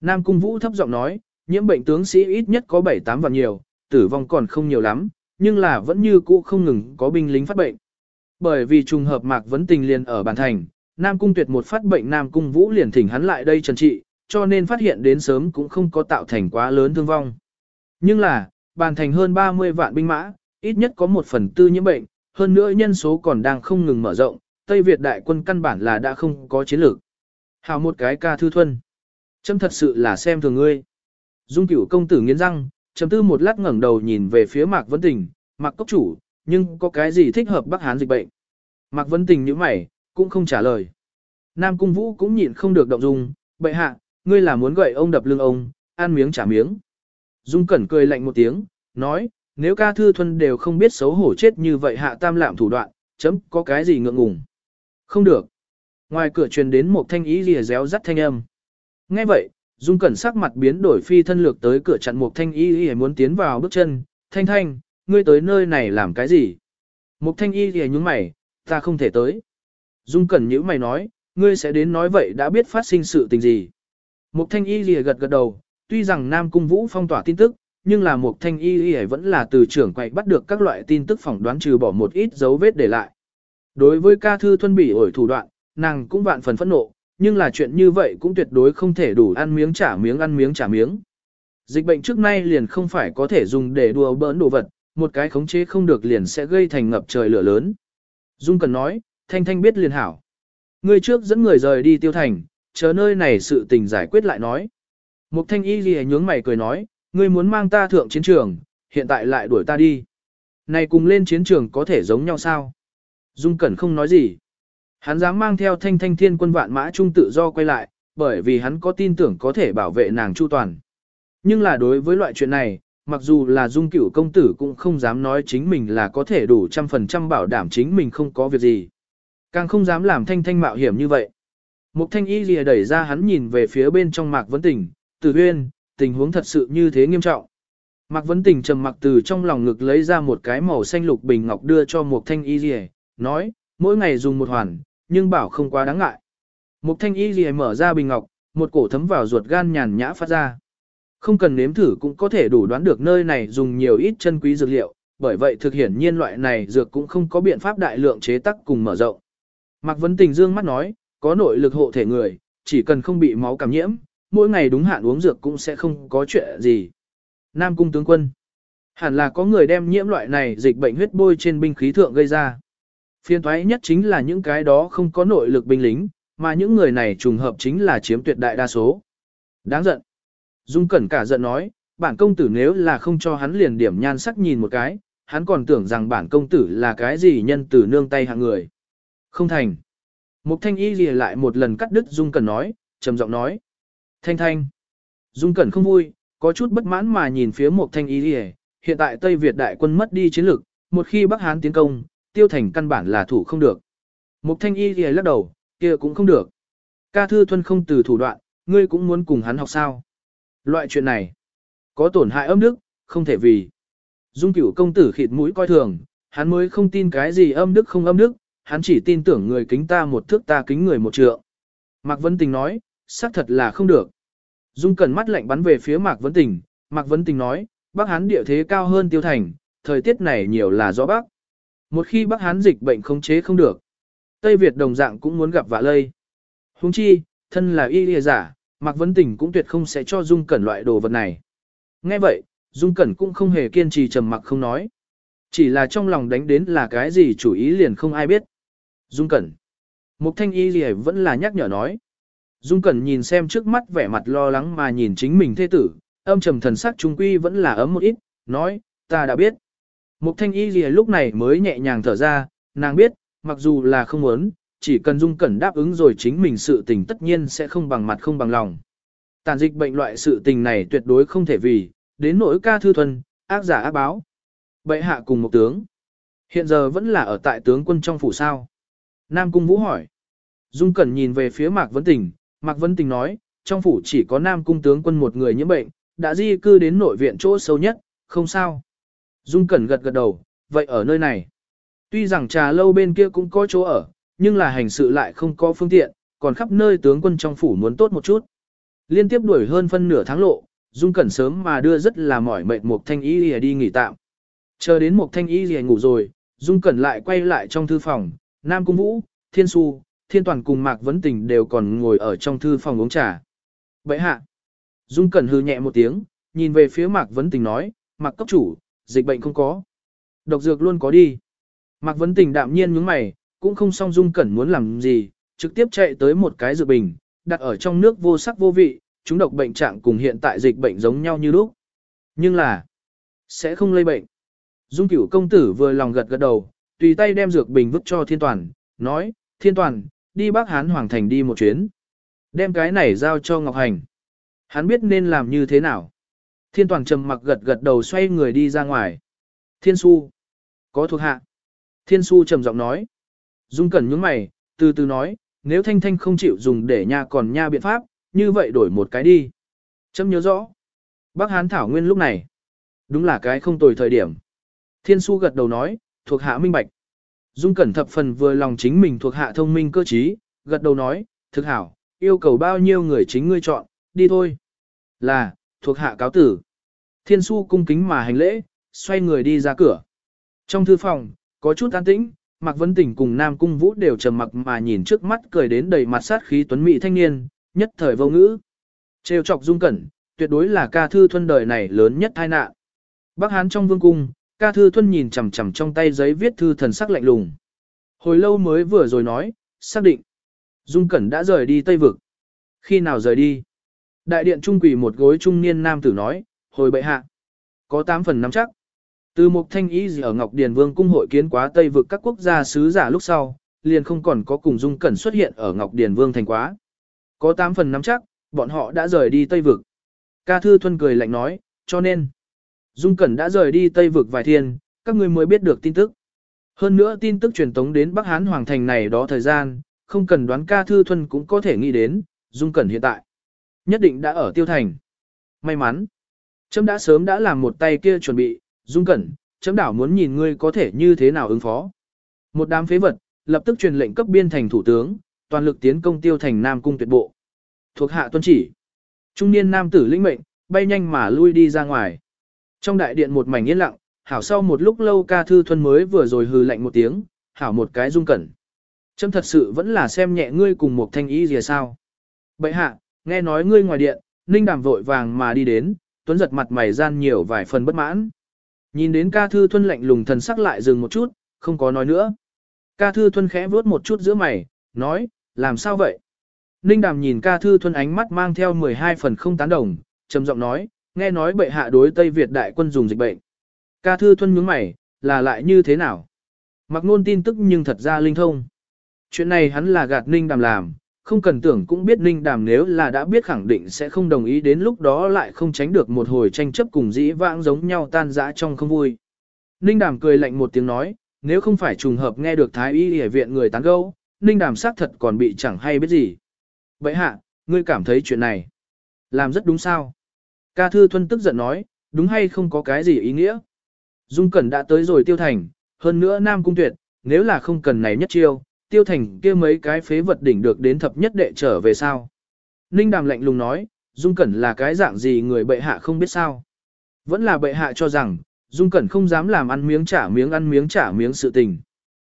Nam Cung Vũ thấp giọng nói, nhiễm bệnh tướng sĩ ít nhất có 7-8 vạn nhiều, tử vong còn không nhiều lắm, nhưng là vẫn như cũ không ngừng có binh lính phát bệnh. Bởi vì trùng hợp Mạc Vấn Tình liền ở bàn thành, Nam Cung tuyệt một phát bệnh Nam Cung Vũ liền thỉnh hắn lại đây trần trị, cho nên phát hiện đến sớm cũng không có tạo thành quá lớn thương vong. Nhưng là, bàn thành hơn 30 vạn binh mã, ít nhất có một phần tư nhiễm bệnh, hơn nữa nhân số còn đang không ngừng mở rộng, Tây Việt đại quân căn bản là đã không có chiến lược. Hào một cái ca thư thuần. Châm thật sự là xem thường ngươi. Dung cửu công tử nghiến răng, chấm tư một lát ngẩng đầu nhìn về phía Mạc vấn Tình, Mạc Cốc Chủ, nhưng có cái gì thích hợp Bắc Hán dịch bệnh? Mạc Vân Tình như mày, cũng không trả lời. Nam Cung Vũ cũng nhịn không được động dung, bệ hạ, ngươi là muốn gậy ông đập lưng ông, ăn miếng trả miếng. Dung Cẩn cười lạnh một tiếng, nói, nếu ca thư thuần đều không biết xấu hổ chết như vậy hạ tam lạm thủ đoạn, chấm có cái gì ngượng ngùng. Không được. Ngoài cửa truyền đến một thanh ý rìa réo rắt thanh âm. Nghe vậy, Dung Cẩn sắc mặt biến đổi phi thân lược tới cửa chặn một thanh ý y muốn tiến vào bước chân, thanh thanh, ngươi tới nơi này làm cái gì? Mục thanh y thì nhúng mày, ta không thể tới. Dung Cẩn nhíu mày nói, ngươi sẽ đến nói vậy đã biết phát sinh sự tình gì. Mục thanh y thì gật gật đầu, tuy rằng Nam Cung Vũ phong tỏa tin tức, nhưng là Mục thanh y thì vẫn là từ trưởng quậy bắt được các loại tin tức phỏng đoán trừ bỏ một ít dấu vết để lại. Đối với ca thư thuân bỉ ổi thủ đoạn, nàng cũng vạn phần phẫn nộ, nhưng là chuyện như vậy cũng tuyệt đối không thể đủ ăn miếng trả miếng ăn miếng trả miếng. Dịch bệnh trước nay liền không phải có thể dùng để đùa bỡn đồ vật, một cái khống chế không được liền sẽ gây thành ngập trời lửa lớn. Dung cần nói, Thanh Thanh biết liền hảo. Người trước dẫn người rời đi tiêu thành, chờ nơi này sự tình giải quyết lại nói. Mục Thanh Y ghi nhướng mày cười nói, ngươi muốn mang ta thượng chiến trường, hiện tại lại đuổi ta đi. Này cùng lên chiến trường có thể giống nhau sao? Dung Cẩn không nói gì. Hắn dám mang theo thanh thanh thiên quân vạn mã trung tự do quay lại, bởi vì hắn có tin tưởng có thể bảo vệ nàng chu toàn. Nhưng là đối với loại chuyện này, mặc dù là dung cửu công tử cũng không dám nói chính mình là có thể đủ trăm phần trăm bảo đảm chính mình không có việc gì. Càng không dám làm thanh thanh mạo hiểm như vậy. Mục thanh y lìa đẩy ra hắn nhìn về phía bên trong mạc vấn tình, tử huyên, tình huống thật sự như thế nghiêm trọng. Mạc vấn tình trầm mặc từ trong lòng ngực lấy ra một cái màu xanh lục bình ngọc đưa cho mục thanh y lìa, nói, mỗi ngày dùng một hoàn, nhưng bảo không quá đáng ngại. Mục thanh y lìa mở ra bình ngọc, một cổ thấm vào ruột gan nhàn nhã phát ra. Không cần nếm thử cũng có thể đủ đoán được nơi này dùng nhiều ít chân quý dược liệu, bởi vậy thực hiện nhiên loại này dược cũng không có biện pháp đại lượng chế tác cùng mở rộng. Mạc Vấn Tình dương mắt nói, có nội lực hộ thể người, chỉ cần không bị máu cảm nhiễm, mỗi ngày đúng hạn uống dược cũng sẽ không có chuyện gì. Nam Cung tướng quân. Hẳn là có người đem nhiễm loại này dịch bệnh huyết bôi trên binh khí thượng gây ra. Phiên thoái nhất chính là những cái đó không có nội lực binh lính, mà những người này trùng hợp chính là chiếm tuyệt đại đa số. Đáng giận. Dung Cẩn cả giận nói, bản công tử nếu là không cho hắn liền điểm nhan sắc nhìn một cái, hắn còn tưởng rằng bản công tử là cái gì nhân tử nương tay hạng người. Không thành. Mục thanh y lìa lại một lần cắt đứt Dung Cẩn nói, trầm giọng nói. Thanh thanh. Dung Cẩn không vui, có chút bất mãn mà nhìn phía Mục thanh y lìa, hiện tại Tây Việt đại quân mất đi chiến lược, một khi Bắc Hán tiến công, tiêu thành căn bản là thủ không được. Mục thanh y lìa lắc đầu, kia cũng không được. Ca thư thuần không từ thủ đoạn, ngươi cũng muốn cùng hắn học sao. Loại chuyện này, có tổn hại âm đức, không thể vì. Dung cửu công tử khịt mũi coi thường, hắn mới không tin cái gì âm đức không âm đức, hắn chỉ tin tưởng người kính ta một thước ta kính người một trượng. Mạc Vấn Tình nói, xác thật là không được. Dung cần mắt lạnh bắn về phía Mạc Vấn Tình, Mạc Vấn Tình nói, Bắc Hán địa thế cao hơn Tiêu Thành, thời tiết này nhiều là gió Bắc. Một khi Bắc Hán dịch bệnh không chế không được, Tây Việt đồng dạng cũng muốn gặp vạ lây. Huống chi, thân là y lìa giả, Mạc Vấn Tình cũng tuyệt không sẽ cho Dung Cẩn loại đồ vật này. Nghe vậy, Dung Cẩn cũng không hề kiên trì trầm mặc không nói. Chỉ là trong lòng đánh đến là cái gì chủ ý liền không ai biết. Dung Cẩn. Mục Thanh Y Lì vẫn là nhắc nhở nói. Dung Cẩn nhìn xem trước mắt vẻ mặt lo lắng mà nhìn chính mình thê tử, âm trầm thần sắc trung quy vẫn là ấm một ít, nói, ta đã biết. Mục Thanh Y Lì lúc này mới nhẹ nhàng thở ra, nàng biết, mặc dù là không muốn, chỉ cần Dung Cẩn đáp ứng rồi chính mình sự tình tất nhiên sẽ không bằng mặt không bằng lòng. Tàn dịch bệnh loại sự tình này tuyệt đối không thể vì, đến nỗi ca thư thuần, ác giả ác báo. Bệ hạ cùng một tướng. Hiện giờ vẫn là ở tại tướng quân trong phủ sao. Nam Cung Vũ hỏi. Dung Cẩn nhìn về phía Mạc Vấn Tình, Mạc Vấn Tình nói, trong phủ chỉ có Nam Cung tướng quân một người nhiễm bệnh, đã di cư đến nội viện chỗ sâu nhất, không sao. Dung Cẩn gật gật đầu, vậy ở nơi này. Tuy rằng trà lâu bên kia cũng có chỗ ở, nhưng là hành sự lại không có phương tiện, còn khắp nơi tướng quân trong phủ muốn tốt một chút. Liên tiếp đuổi hơn phân nửa tháng lộ, Dung Cẩn sớm mà đưa rất là mỏi mệt một thanh y lìa đi nghỉ tạm. Chờ đến một thanh y lìa ngủ rồi, Dung Cẩn lại quay lại trong thư phòng, Nam Cung Vũ, Thiên Su, Thiên Toàn cùng Mạc Vấn Tình đều còn ngồi ở trong thư phòng uống trà. Vậy hạ, Dung Cẩn hư nhẹ một tiếng, nhìn về phía Mạc Vấn Tình nói, Mạc cấp chủ, dịch bệnh không có. Độc dược luôn có đi. Mạc Vấn Tình đạm nhiên nhướng mày, cũng không song Dung Cẩn muốn làm gì, trực tiếp chạy tới một cái dược bình, đặt ở trong nước vô sắc vô vị, chúng độc bệnh trạng cùng hiện tại dịch bệnh giống nhau như lúc. Nhưng là, sẽ không lây bệnh. Dung cửu công tử vừa lòng gật gật đầu, tùy tay đem dược bình vứt cho thiên toàn, nói, thiên toàn, đi Bắc Hán Hoàng Thành đi một chuyến. Đem cái này giao cho Ngọc Hành. Hắn biết nên làm như thế nào. Thiên toàn trầm mặc gật gật đầu xoay người đi ra ngoài. Thiên su. Có thuộc hạ. Thiên su trầm giọng nói. Dung cẩn nhướng mày, từ từ nói, nếu thanh thanh không chịu dùng để nha còn nha biện pháp, như vậy đổi một cái đi. Chấm nhớ rõ. Bác Hán Thảo Nguyên lúc này. Đúng là cái không tồi thời điểm. Thiên su gật đầu nói, thuộc hạ minh bạch. Dung Cẩn thập phần vừa lòng chính mình thuộc hạ thông minh cơ trí, gật đầu nói, thực hảo, yêu cầu bao nhiêu người chính ngươi chọn, đi thôi. Là, thuộc hạ cáo tử. Thiên su cung kính mà hành lễ, xoay người đi ra cửa. Trong thư phòng, có chút an tĩnh, Mạc Vân Tỉnh cùng Nam Cung Vũ đều trầm mặc mà nhìn trước mắt cười đến đầy mặt sát khí tuấn mỹ thanh niên, nhất thời vô ngữ. Trêu chọc dung cẩn, tuyệt đối là ca thư thuần đời này lớn nhất tai nạn. Bắc Hán trong vương cung, ca thư thuần nhìn chằm chằm trong tay giấy viết thư thần sắc lạnh lùng. Hồi lâu mới vừa rồi nói, xác định. Dung cẩn đã rời đi Tây Vực. Khi nào rời đi? Đại điện trung quỷ một gối trung niên nam tử nói, hồi bệ hạ. Có 8 phần nắm chắc. Từ một thanh ý gì ở Ngọc Điền Vương cung hội kiến quá Tây vực các quốc gia sứ giả lúc sau, liền không còn có cùng dung cẩn xuất hiện ở Ngọc Điền Vương thành quá. Có 8 phần nắm chắc, bọn họ đã rời đi Tây vực. Ca Thư Thuân cười lạnh nói, cho nên, Dung Cẩn đã rời đi Tây vực vài thiên, các người mới biết được tin tức. Hơn nữa tin tức truyền tống đến Bắc Hán Hoàng Thành này đó thời gian, không cần đoán Ca Thư Thuân cũng có thể nghĩ đến, Dung Cẩn hiện tại. Nhất định đã ở Tiêu Thành. May mắn. Trâm đã sớm đã làm một tay kia chuẩn bị, Dung Cẩn, chấm đảo muốn nhìn ngươi có thể như thế nào ứng phó. Một đám phế vật, lập tức truyền lệnh cấp biên thành thủ tướng, toàn lực tiến công tiêu thành Nam Cung tuyệt bộ. Thuộc hạ tuân chỉ. Trung niên nam tử lĩnh mệnh, bay nhanh mà lui đi ra ngoài. Trong đại điện một mảnh yên lặng, hảo sau một lúc lâu ca thư thuần mới vừa rồi hừ lạnh một tiếng, hảo một cái dung cẩn. Chấm thật sự vẫn là xem nhẹ ngươi cùng một thanh ý gì sao. Bậy hạ, nghe nói ngươi ngoài điện, ninh đàm vội vàng mà đi đến, tuấn giật mặt mày gian nhiều vài phần bất mãn. Nhìn đến ca thư thuân lạnh lùng thần sắc lại dừng một chút, không có nói nữa. Ca thư thuân khẽ vuốt một chút giữa mày, nói, làm sao vậy? Ninh đàm nhìn ca thư thuân ánh mắt mang theo 12 phần không tán đồng, trầm giọng nói, nghe nói bệ hạ đối Tây Việt đại quân dùng dịch bệnh. Ca thư thuân nhướng mày, là lại như thế nào? Mặc nôn tin tức nhưng thật ra linh thông. Chuyện này hắn là gạt Ninh đàm làm, không cần tưởng cũng biết Ninh đàm nếu là đã biết khẳng định sẽ không đồng ý đến lúc đó lại không tránh được một hồi tranh chấp cùng dĩ vãng giống nhau tan rã trong không vui. Ninh đàm cười lạnh một tiếng nói, nếu không phải trùng hợp nghe được thái y y viện người tán gẫu, Ninh đàm xác thật còn bị chẳng hay biết gì. Vậy hạ, ngươi cảm thấy chuyện này làm rất đúng sao? Ca Thư Thuân tức giận nói, đúng hay không có cái gì ý nghĩa? Dung Cẩn đã tới rồi tiêu thành, hơn nữa Nam Cung Tuyệt, nếu là không cần này nhất chiêu, tiêu thành kia mấy cái phế vật đỉnh được đến thập nhất đệ trở về sao? Ninh Đàm lạnh lùng nói, Dung Cẩn là cái dạng gì người bệ hạ không biết sao? Vẫn là bệ hạ cho rằng, Dung Cẩn không dám làm ăn miếng trả miếng ăn miếng trả miếng sự tình.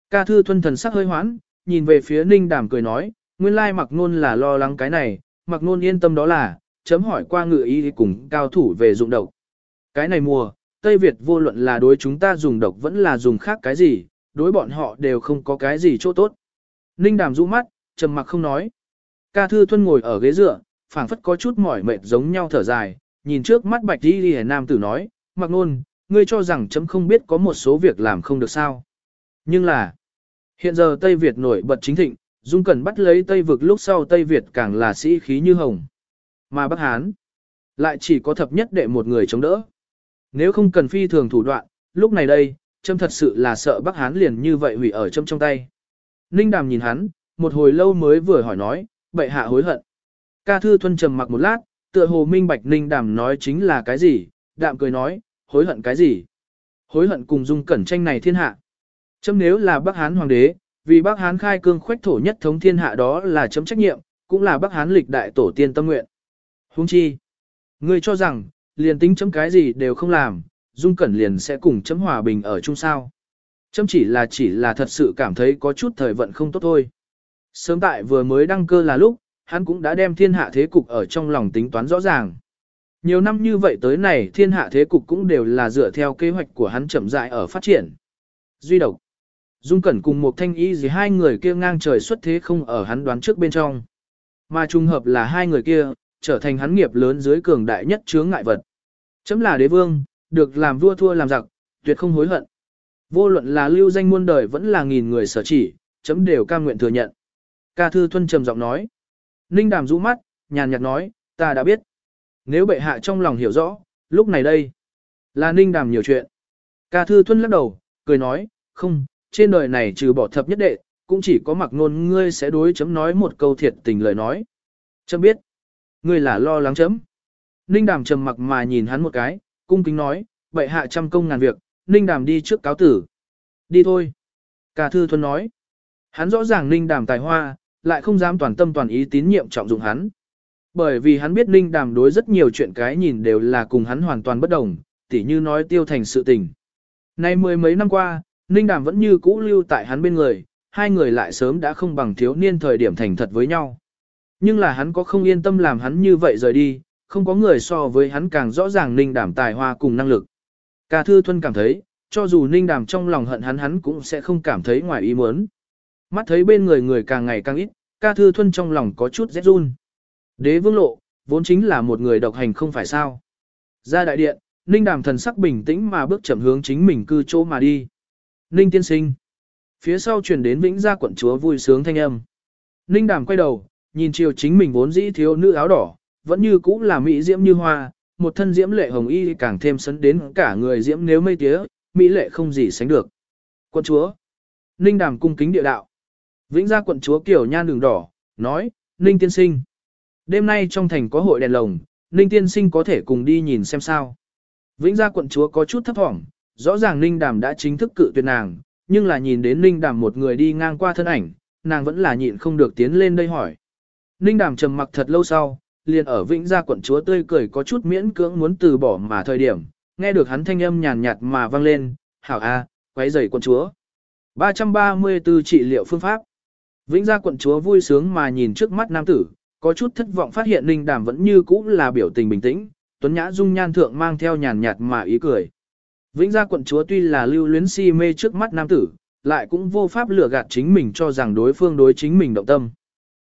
Ca Thư Thuân thần sắc hơi hoãn, nhìn về phía Ninh Đàm cười nói, nguyên lai mặc nôn là lo lắng cái này, mặc nôn yên tâm đó là, chấm hỏi qua ngự y cùng cao thủ về dụng độc. Cái này mùa, Tây Việt vô luận là đối chúng ta dùng độc vẫn là dùng khác cái gì, đối bọn họ đều không có cái gì chỗ tốt. Ninh đàm rũ mắt, trầm mặc không nói. Ca Thư Thuân ngồi ở ghế dựa, phảng phất có chút mỏi mệt giống nhau thở dài, nhìn trước mắt bạch đi đi nam tử nói, mặc nôn, ngươi cho rằng chấm không biết có một số việc làm không được sao. Nhưng là, hiện giờ Tây Việt nổi bật chính thịnh, Dung Cẩn bắt lấy Tây vực lúc sau Tây Việt càng là sĩ khí như hồng. Mà Bắc Hán, lại chỉ có thập nhất đệ một người chống đỡ. Nếu không cần phi thường thủ đoạn, lúc này đây, châm thật sự là sợ Bắc Hán liền như vậy hủy ở châm trong tay. Ninh Đàm nhìn hắn, một hồi lâu mới vừa hỏi nói, bệ hạ hối hận. Ca Thư Thuân trầm mặc một lát, tựa hồ minh bạch Ninh Đàm nói chính là cái gì, đạm cười nói, hối hận cái gì? Hối hận cùng dung cẩn tranh này thiên hạ. Chấm nếu là Bắc Hán hoàng đế, vì Bắc Hán khai cương khoách thổ nhất thống thiên hạ đó là chấm trách nhiệm, cũng là Bắc Hán lịch đại tổ tiên tâm nguyện. Huống chi, ngươi cho rằng, liền tính chấm cái gì đều không làm, Dung Cẩn liền sẽ cùng chấm hòa bình ở chung sao châm chỉ là chỉ là thật sự cảm thấy có chút thời vận không tốt thôi. Sớm tại vừa mới đăng cơ là lúc, hắn cũng đã đem thiên hạ thế cục ở trong lòng tính toán rõ ràng. Nhiều năm như vậy tới này thiên hạ thế cục cũng đều là dựa theo kế hoạch của hắn chậm rãi ở phát triển. Duy độc. Dung Cẩn cùng một thanh y gì hai người kia ngang trời xuất thế không ở hắn đoán trước bên trong. Mà trùng hợp là hai người kia, trở thành hắn nghiệp lớn dưới cường đại nhất chướng ngại vật. Chấm là đế vương, được làm vua thua làm giặc, tuyệt không hối hận. Vô luận là lưu danh muôn đời vẫn là nghìn người sở chỉ, chấm đều cam nguyện thừa nhận. Ca Thư Thuân trầm giọng nói. Ninh Đàm rũ mắt, nhàn nhạt nói, ta đã biết. Nếu bệ hạ trong lòng hiểu rõ, lúc này đây, là Ninh Đàm nhiều chuyện. Ca Thư Thuân lắc đầu, cười nói, không, trên đời này trừ bỏ thập nhất đệ, cũng chỉ có mặc nôn ngươi sẽ đối chấm nói một câu thiệt tình lời nói. Chấm biết. Ngươi là lo lắng chấm. Ninh đàm trầm mặc mà nhìn hắn một cái, cung kính nói, bệ hạ trăm công ngàn việc, Ninh đàm đi trước cáo tử. Đi thôi. Cả thư thuần nói. Hắn rõ ràng Ninh đàm tài hoa, lại không dám toàn tâm toàn ý tín nhiệm trọng dụng hắn. Bởi vì hắn biết Ninh đàm đối rất nhiều chuyện cái nhìn đều là cùng hắn hoàn toàn bất đồng, tỉ như nói tiêu thành sự tình. Nay mười mấy năm qua, Ninh đàm vẫn như cũ lưu tại hắn bên người, hai người lại sớm đã không bằng thiếu niên thời điểm thành thật với nhau. Nhưng là hắn có không yên tâm làm hắn như vậy rời đi, không có người so với hắn càng rõ ràng ninh Đàm tài hoa cùng năng lực. Ca Thư Thuân cảm thấy, cho dù ninh Đàm trong lòng hận hắn hắn cũng sẽ không cảm thấy ngoài ý muốn. Mắt thấy bên người người càng ngày càng ít, ca thư thuân trong lòng có chút rét run. Đế vương lộ, vốn chính là một người độc hành không phải sao. Ra đại điện, ninh đàm thần sắc bình tĩnh mà bước chậm hướng chính mình cư chỗ mà đi. Ninh tiên sinh. Phía sau truyền đến vĩnh gia quận chúa vui sướng thanh âm. Ninh đàm quay đầu, nhìn chiều chính mình vốn dĩ thiếu nữ áo đỏ, vẫn như cũ là mỹ diễm như hoa, một thân diễm lệ hồng y càng thêm sấn đến cả người diễm nếu mây tía, mỹ lệ không gì sánh được. Quận chúa. Ninh đàm cung kính địa đạo. Vĩnh gia quận chúa kiểu nhan đường đỏ, nói, Ninh tiên sinh. Đêm nay trong thành có hội đèn lồng, Ninh tiên sinh có thể cùng đi nhìn xem sao. Vĩnh gia quận chúa có chút thấp thỏm, rõ ràng Ninh đàm đã chính thức cự tuyệt nàng, nhưng là nhìn đến Ninh đàm một người đi ngang qua thân ảnh, nàng vẫn là nhịn không được tiến lên đây hỏi. Ninh đàm trầm mặc thật lâu sau, liền ở Vĩnh Gia quận chúa tươi cười có chút miễn cưỡng muốn từ bỏ mà thời điểm, nghe được hắn thanh âm nhàn nhạt mà vang lên, hảo a, quấy rầy quận chúa. 334 trị liệu phương pháp. Vĩnh Gia quận chúa vui sướng mà nhìn trước mắt nam tử, có chút thất vọng phát hiện Ninh Đàm vẫn như cũ là biểu tình bình tĩnh, tuấn nhã dung nhan thượng mang theo nhàn nhạt mà ý cười. Vĩnh gia quận chúa tuy là lưu luyến si mê trước mắt nam tử, lại cũng vô pháp lừa gạt chính mình cho rằng đối phương đối chính mình động tâm.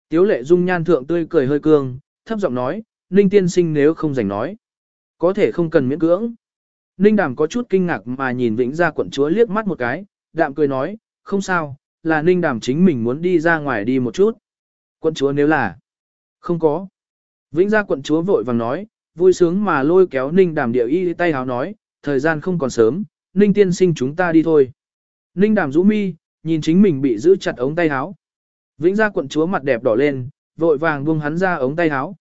Tiếu lệ dung nhan thượng tươi cười hơi cương, thấp giọng nói, Ninh tiên sinh nếu không rảnh nói. Có thể không cần miễn cưỡng. Ninh đàm có chút kinh ngạc mà nhìn vĩnh gia quận chúa liếc mắt một cái, đạm cười nói, không sao, là ninh đàm chính mình muốn đi ra ngoài đi một chút. Quận chúa nếu là, không có. Vĩnh gia quận chúa vội vàng nói, vui sướng mà lôi kéo ninh đàm điệu y tay háo nói, thời gian không còn sớm, ninh tiên sinh chúng ta đi thôi. Ninh đàm rũ mi, nhìn chính mình bị giữ chặt ống tay háo. Vĩnh gia quận chúa mặt đẹp đỏ lên, vội vàng buông hắn ra ống tay áo,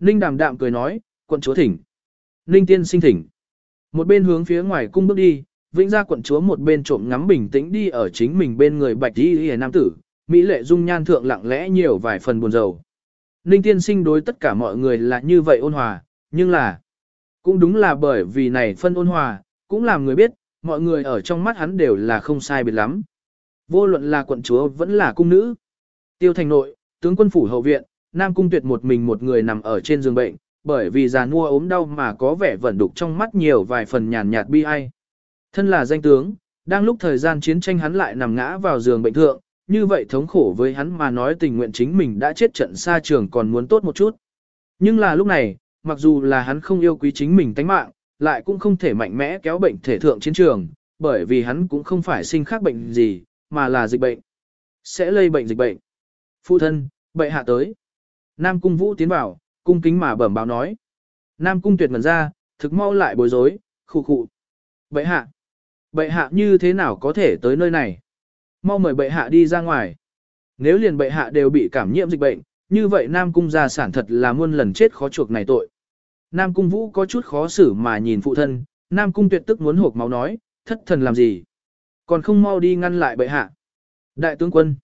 Ninh đàm đạm cười nói, quận chúa thỉnh. Ninh tiên sinh thỉnh. Một bên hướng phía ngoài cung bước đi, vĩnh gia quận chúa một bên trộm ngắm bình tĩnh đi ở chính mình bên người bạch đi hề nam tử, Mỹ lệ dung nhan thượng lặng lẽ nhiều vài phần buồn rầu. Ninh tiên sinh đối tất cả mọi người là như vậy ôn hòa, nhưng là, cũng đúng là bởi vì này phân ôn hòa, cũng làm người biết, mọi người ở trong mắt hắn đều là không sai biệt lắm. Vô luận là quận chúa vẫn là cung nữ. Tiêu thành nội, tướng quân phủ hậu viện, Nam Cung Tuyệt một mình một người nằm ở trên giường bệnh, bởi vì già nua ốm đau mà có vẻ vẩn đục trong mắt nhiều vài phần nhàn nhạt bi ai. Thân là danh tướng, đang lúc thời gian chiến tranh hắn lại nằm ngã vào giường bệnh thượng, như vậy thống khổ với hắn mà nói tình nguyện chính mình đã chết trận xa trường còn muốn tốt một chút. Nhưng là lúc này, mặc dù là hắn không yêu quý chính mình tánh mạng, lại cũng không thể mạnh mẽ kéo bệnh thể thượng chiến trường, bởi vì hắn cũng không phải sinh khác bệnh gì, mà là dịch bệnh. Sẽ lây bệnh dịch bệnh. Phụ thân, bệ hạ tới. Nam Cung Vũ tiến vào, cung kính mà bẩm báo nói. Nam Cung tuyệt ngần ra, thực mau lại bối rối, khụ khụ. Bệ hạ. Bệ hạ như thế nào có thể tới nơi này? Mau mời bệ hạ đi ra ngoài. Nếu liền bệ hạ đều bị cảm nhiễm dịch bệnh, như vậy Nam Cung gia sản thật là muôn lần chết khó chuộc này tội. Nam Cung Vũ có chút khó xử mà nhìn phụ thân, Nam Cung tuyệt tức muốn hộp máu nói, thất thần làm gì? Còn không mau đi ngăn lại bệ hạ. Đại tướng quân.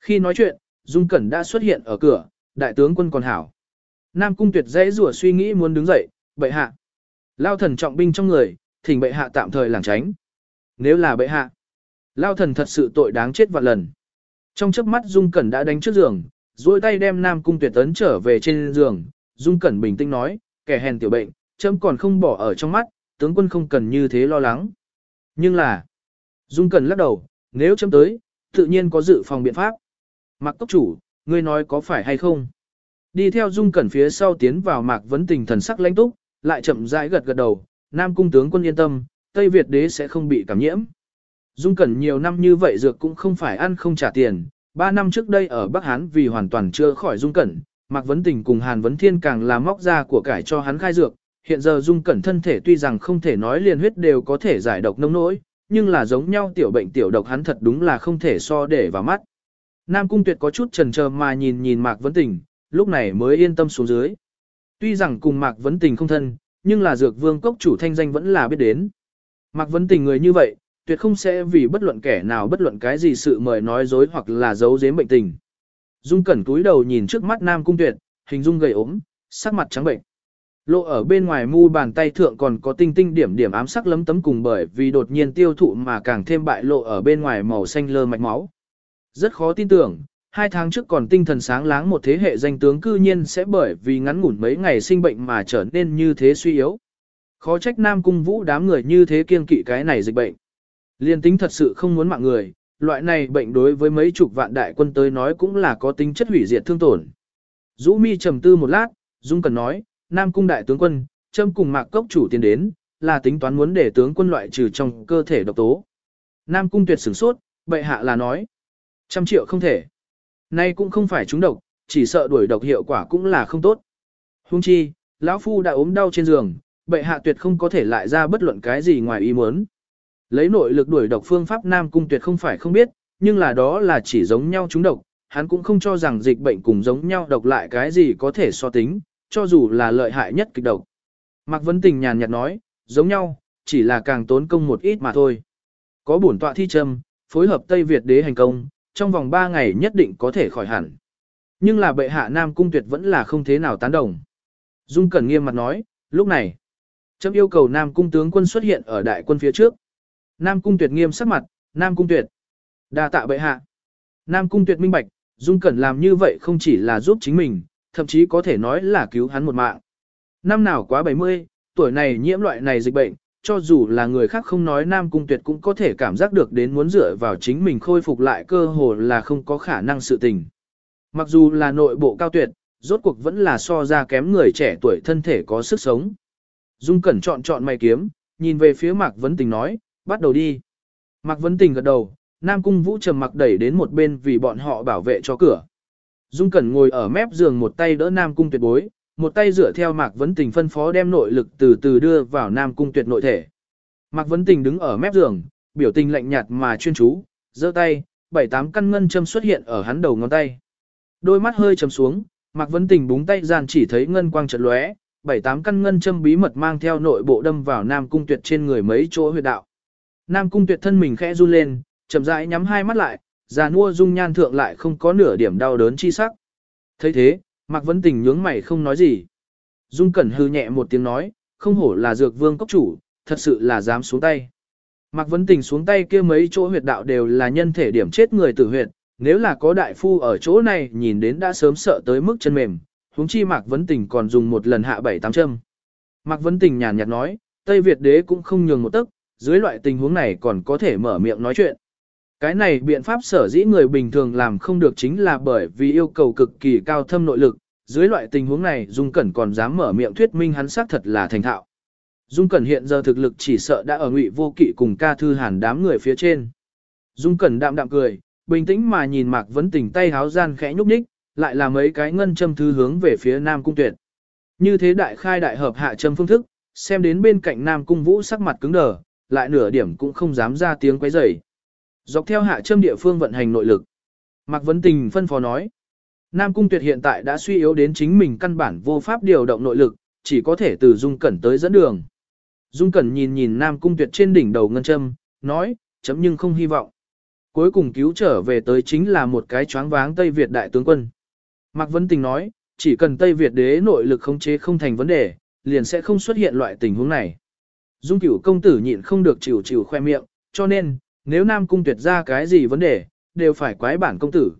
Khi nói chuyện, Dung Cẩn đã xuất hiện ở cửa, đại tướng quân còn hảo. Nam Cung tuyệt dễ rủa suy nghĩ muốn đứng dậy, bệ hạ. Lao thần trọng binh trong người, thỉnh bệ hạ tạm thời lảng tránh. Nếu là bệ hạ, Lao thần thật sự tội đáng chết vạn lần. Trong chớp mắt Dung Cẩn đã đánh trước giường, duỗi tay đem Nam Cung tuyệt tấn trở về trên giường. Dung Cẩn bình tĩnh nói, kẻ hèn tiểu bệnh, chấm còn không bỏ ở trong mắt, tướng quân không cần như thế lo lắng. Nhưng là, Dung Cẩn lắc đầu, nếu chấm tới, tự nhiên có dự phòng biện pháp. Mạc Cốc Chủ, ngươi nói có phải hay không? Đi theo Dung Cẩn phía sau tiến vào Mạc Vấn Tình thần sắc lãnh túc, lại chậm rãi gật gật đầu, Nam Cung tướng quân yên tâm, Tây Việt đế sẽ không bị cảm nhiễm. Dung Cẩn nhiều năm như vậy dược cũng không phải ăn không trả tiền, ba năm trước đây ở Bắc Hán vì hoàn toàn chưa khỏi Dung Cẩn, Mạc Vấn Tình cùng Hàn Vấn Thiên càng là móc ra của cải cho hắn khai dược, hiện giờ Dung Cẩn thân thể tuy rằng không thể nói liền huyết đều có thể giải độc nông nỗi, nhưng là giống nhau tiểu bệnh tiểu độc hắn thật đúng là không thể so để vào mắt. Nam Cung Tuyệt có chút chần chờ mà nhìn nhìn Mạc Vấn Tình, lúc này mới yên tâm xuống dưới. Tuy rằng cùng Mạc Vấn Tình không thân, nhưng là dược vương cốc chủ thanh danh vẫn là biết đến. Mạc Vấn Tình người như vậy, tuyệt không sẽ vì bất luận kẻ nào bất luận cái gì sự mời nói dối hoặc là giấu giếm bệnh tình. Dung Cẩn cúi đầu nhìn trước mắt Nam Cung Tuyệt, hình dung gầy ốm, sắc mặt trắng bệnh. Lộ ở bên ngoài mu bàn tay thượng còn có tinh tinh điểm điểm ám sắc lấm tấm cùng bởi vì đột nhiên tiêu thụ mà càng thêm bại lộ ở bên ngoài màu xanh lơ mạch máu. Rất khó tin tưởng, hai tháng trước còn tinh thần sáng láng một thế hệ danh tướng cư nhiên sẽ bởi vì ngắn ngủn mấy ngày sinh bệnh mà trở nên như thế suy yếu. Khó trách Nam Cung Vũ đám người như thế kiên kỵ cái này dịch bệnh. Liên tính thật sự không muốn mạng người, loại này bệnh đối với mấy chục vạn đại quân tới nói cũng là có tính chất hủy diệt thương tổn. Dũ mi trầm tư một lát, Dung Cần nói, Nam Cung đại tướng quân, châm cùng mạc cốc chủ tiến đến, là tính toán muốn để tướng quân loại trừ trong cơ thể độc tố. Nam Cung tuyệt sửng sốt, bệ hạ là nói, trăm triệu không thể. Nay cũng không phải trúng độc, chỉ sợ đuổi độc hiệu quả cũng là không tốt. Hung chi, lão phu đã ốm đau trên giường, bệ hạ tuyệt không có thể lại ra bất luận cái gì ngoài ý muốn. Lấy nội lực đuổi độc phương pháp Nam Cung tuyệt không phải không biết, nhưng là đó là chỉ giống nhau trúng độc, hắn cũng không cho rằng dịch bệnh cùng giống nhau độc lại cái gì có thể so tính, cho dù là lợi hại nhất kịch độc. Mạc Vấn Tình nhàn nhạt nói, giống nhau, chỉ là càng tốn công một ít mà thôi. Có bổn tọa thi châm, phối hợp Tây Việt đế hành công, trong vòng 3 ngày nhất định có thể khỏi hẳn. Nhưng là bệ hạ Nam Cung Tuyệt vẫn là không thế nào tán đồng. Dung Cẩn nghiêm mặt nói, lúc này, chấm yêu cầu Nam Cung tướng quân xuất hiện ở đại quân phía trước. Nam Cung Tuyệt nghiêm sắc mặt, Nam Cung Tuyệt. đa tạ bệ hạ. Nam Cung Tuyệt minh bạch, Dung Cẩn làm như vậy không chỉ là giúp chính mình, thậm chí có thể nói là cứu hắn một mạng. Năm nào quá 70, tuổi này nhiễm loại này dịch bệnh, cho dù là người khác không nói Nam Cung Tuyệt cũng có thể cảm giác được đến muốn dựa vào chính mình khôi phục lại cơ hồ là không có khả năng sự tình. Mặc dù là nội bộ cao tuyệt, rốt cuộc vẫn là so ra kém người trẻ tuổi thân thể có sức sống. Dung Cẩn chọn chọn mày kiếm, nhìn về phía Mạc Vấn Tình nói, bắt đầu đi. Mạc Vấn Tình gật đầu, Nam Cung Vũ trầm mặc đẩy đến một bên vì bọn họ bảo vệ cho cửa. Dung Cẩn ngồi ở mép giường một tay đỡ Nam Cung tuyệt bối, một tay dựa theo Mạc Vấn Tình phân phó đem nội lực từ từ đưa vào Nam Cung tuyệt nội thể. Mạc Vấn Tình đứng ở mép giường, biểu tình lạnh nhạt mà chuyên chú, giơ tay, bảy tám căn ngân châm xuất hiện ở hắn đầu ngón tay. Đôi mắt hơi trầm xuống, Mạc Vấn Tình búng tay gian chỉ thấy ngân quang chợt lóe, bảy tám căn ngân châm bí mật mang theo nội bộ đâm vào Nam Cung Tuyệt trên người mấy chỗ huyệt đạo. Nam Cung Tuyệt thân mình khẽ run lên, chậm rãi nhắm hai mắt lại, già nua dung nhan thượng lại không có nửa điểm đau đớn chi sắc. thấy thế, Mạc Vấn Tình nhướng mày không nói gì. Dung Cẩn hư nhẹ một tiếng nói, không hổ là dược vương cốc chủ, thật sự là dám xuống tay. Mạc Vấn Tình xuống tay kia mấy chỗ huyệt đạo đều là nhân thể điểm chết người tử huyệt, nếu là có đại phu ở chỗ này nhìn đến đã sớm sợ tới mức chân mềm, huống chi Mạc Vấn Tình còn dùng một lần hạ bảy tám châm. Mạc Vấn Tình nhàn nhạt nói, Tây Việt đế cũng không nhường một tấc, dưới loại tình huống này còn có thể mở miệng nói chuyện. Cái này biện pháp sở dĩ người bình thường làm không được chính là bởi vì yêu cầu cực kỳ cao thâm nội lực, dưới loại tình huống này Dung Cẩn còn dám mở miệng thuyết minh hắn xác thật là thành thạo. Dung Cẩn hiện giờ thực lực chỉ sợ đã ở ngụy vô kỵ cùng ca thư hàn đám người phía trên. Dung Cẩn đạm đạm cười, bình tĩnh mà nhìn Mạc Vấn Tình tay háo gian khẽ nhúc nhích, lại là mấy cái ngân châm thư hướng về phía Nam Cung Tuyệt. Như thế đại khai đại hợp hạ châm phương thức, xem đến bên cạnh Nam Cung Vũ sắc mặt cứng đờ, lại nửa điểm cũng không dám ra tiếng quấy rầy. Dọc theo hạ châm địa phương vận hành nội lực. Mạc Vấn Tình phân phó nói. Nam Cung Tuyệt hiện tại đã suy yếu đến chính mình căn bản vô pháp điều động nội lực, chỉ có thể từ Dung Cẩn tới dẫn đường. Dung Cẩn nhìn nhìn Nam Cung Tuyệt trên đỉnh đầu ngân châm, nói, chấm nhưng không hy vọng. Cuối cùng cứu trở về tới chính là một cái choáng váng Tây Việt đại tướng quân. Mạc Vấn Tình nói, chỉ cần Tây Việt đế nội lực khống chế không thành vấn đề, liền sẽ không xuất hiện loại tình huống này. Dung cửu công tử nhịn không được chịu chịu khoe miệng, cho nên, nếu Nam Cung tuyệt ra cái gì vấn đề, đều phải quái bản công tử.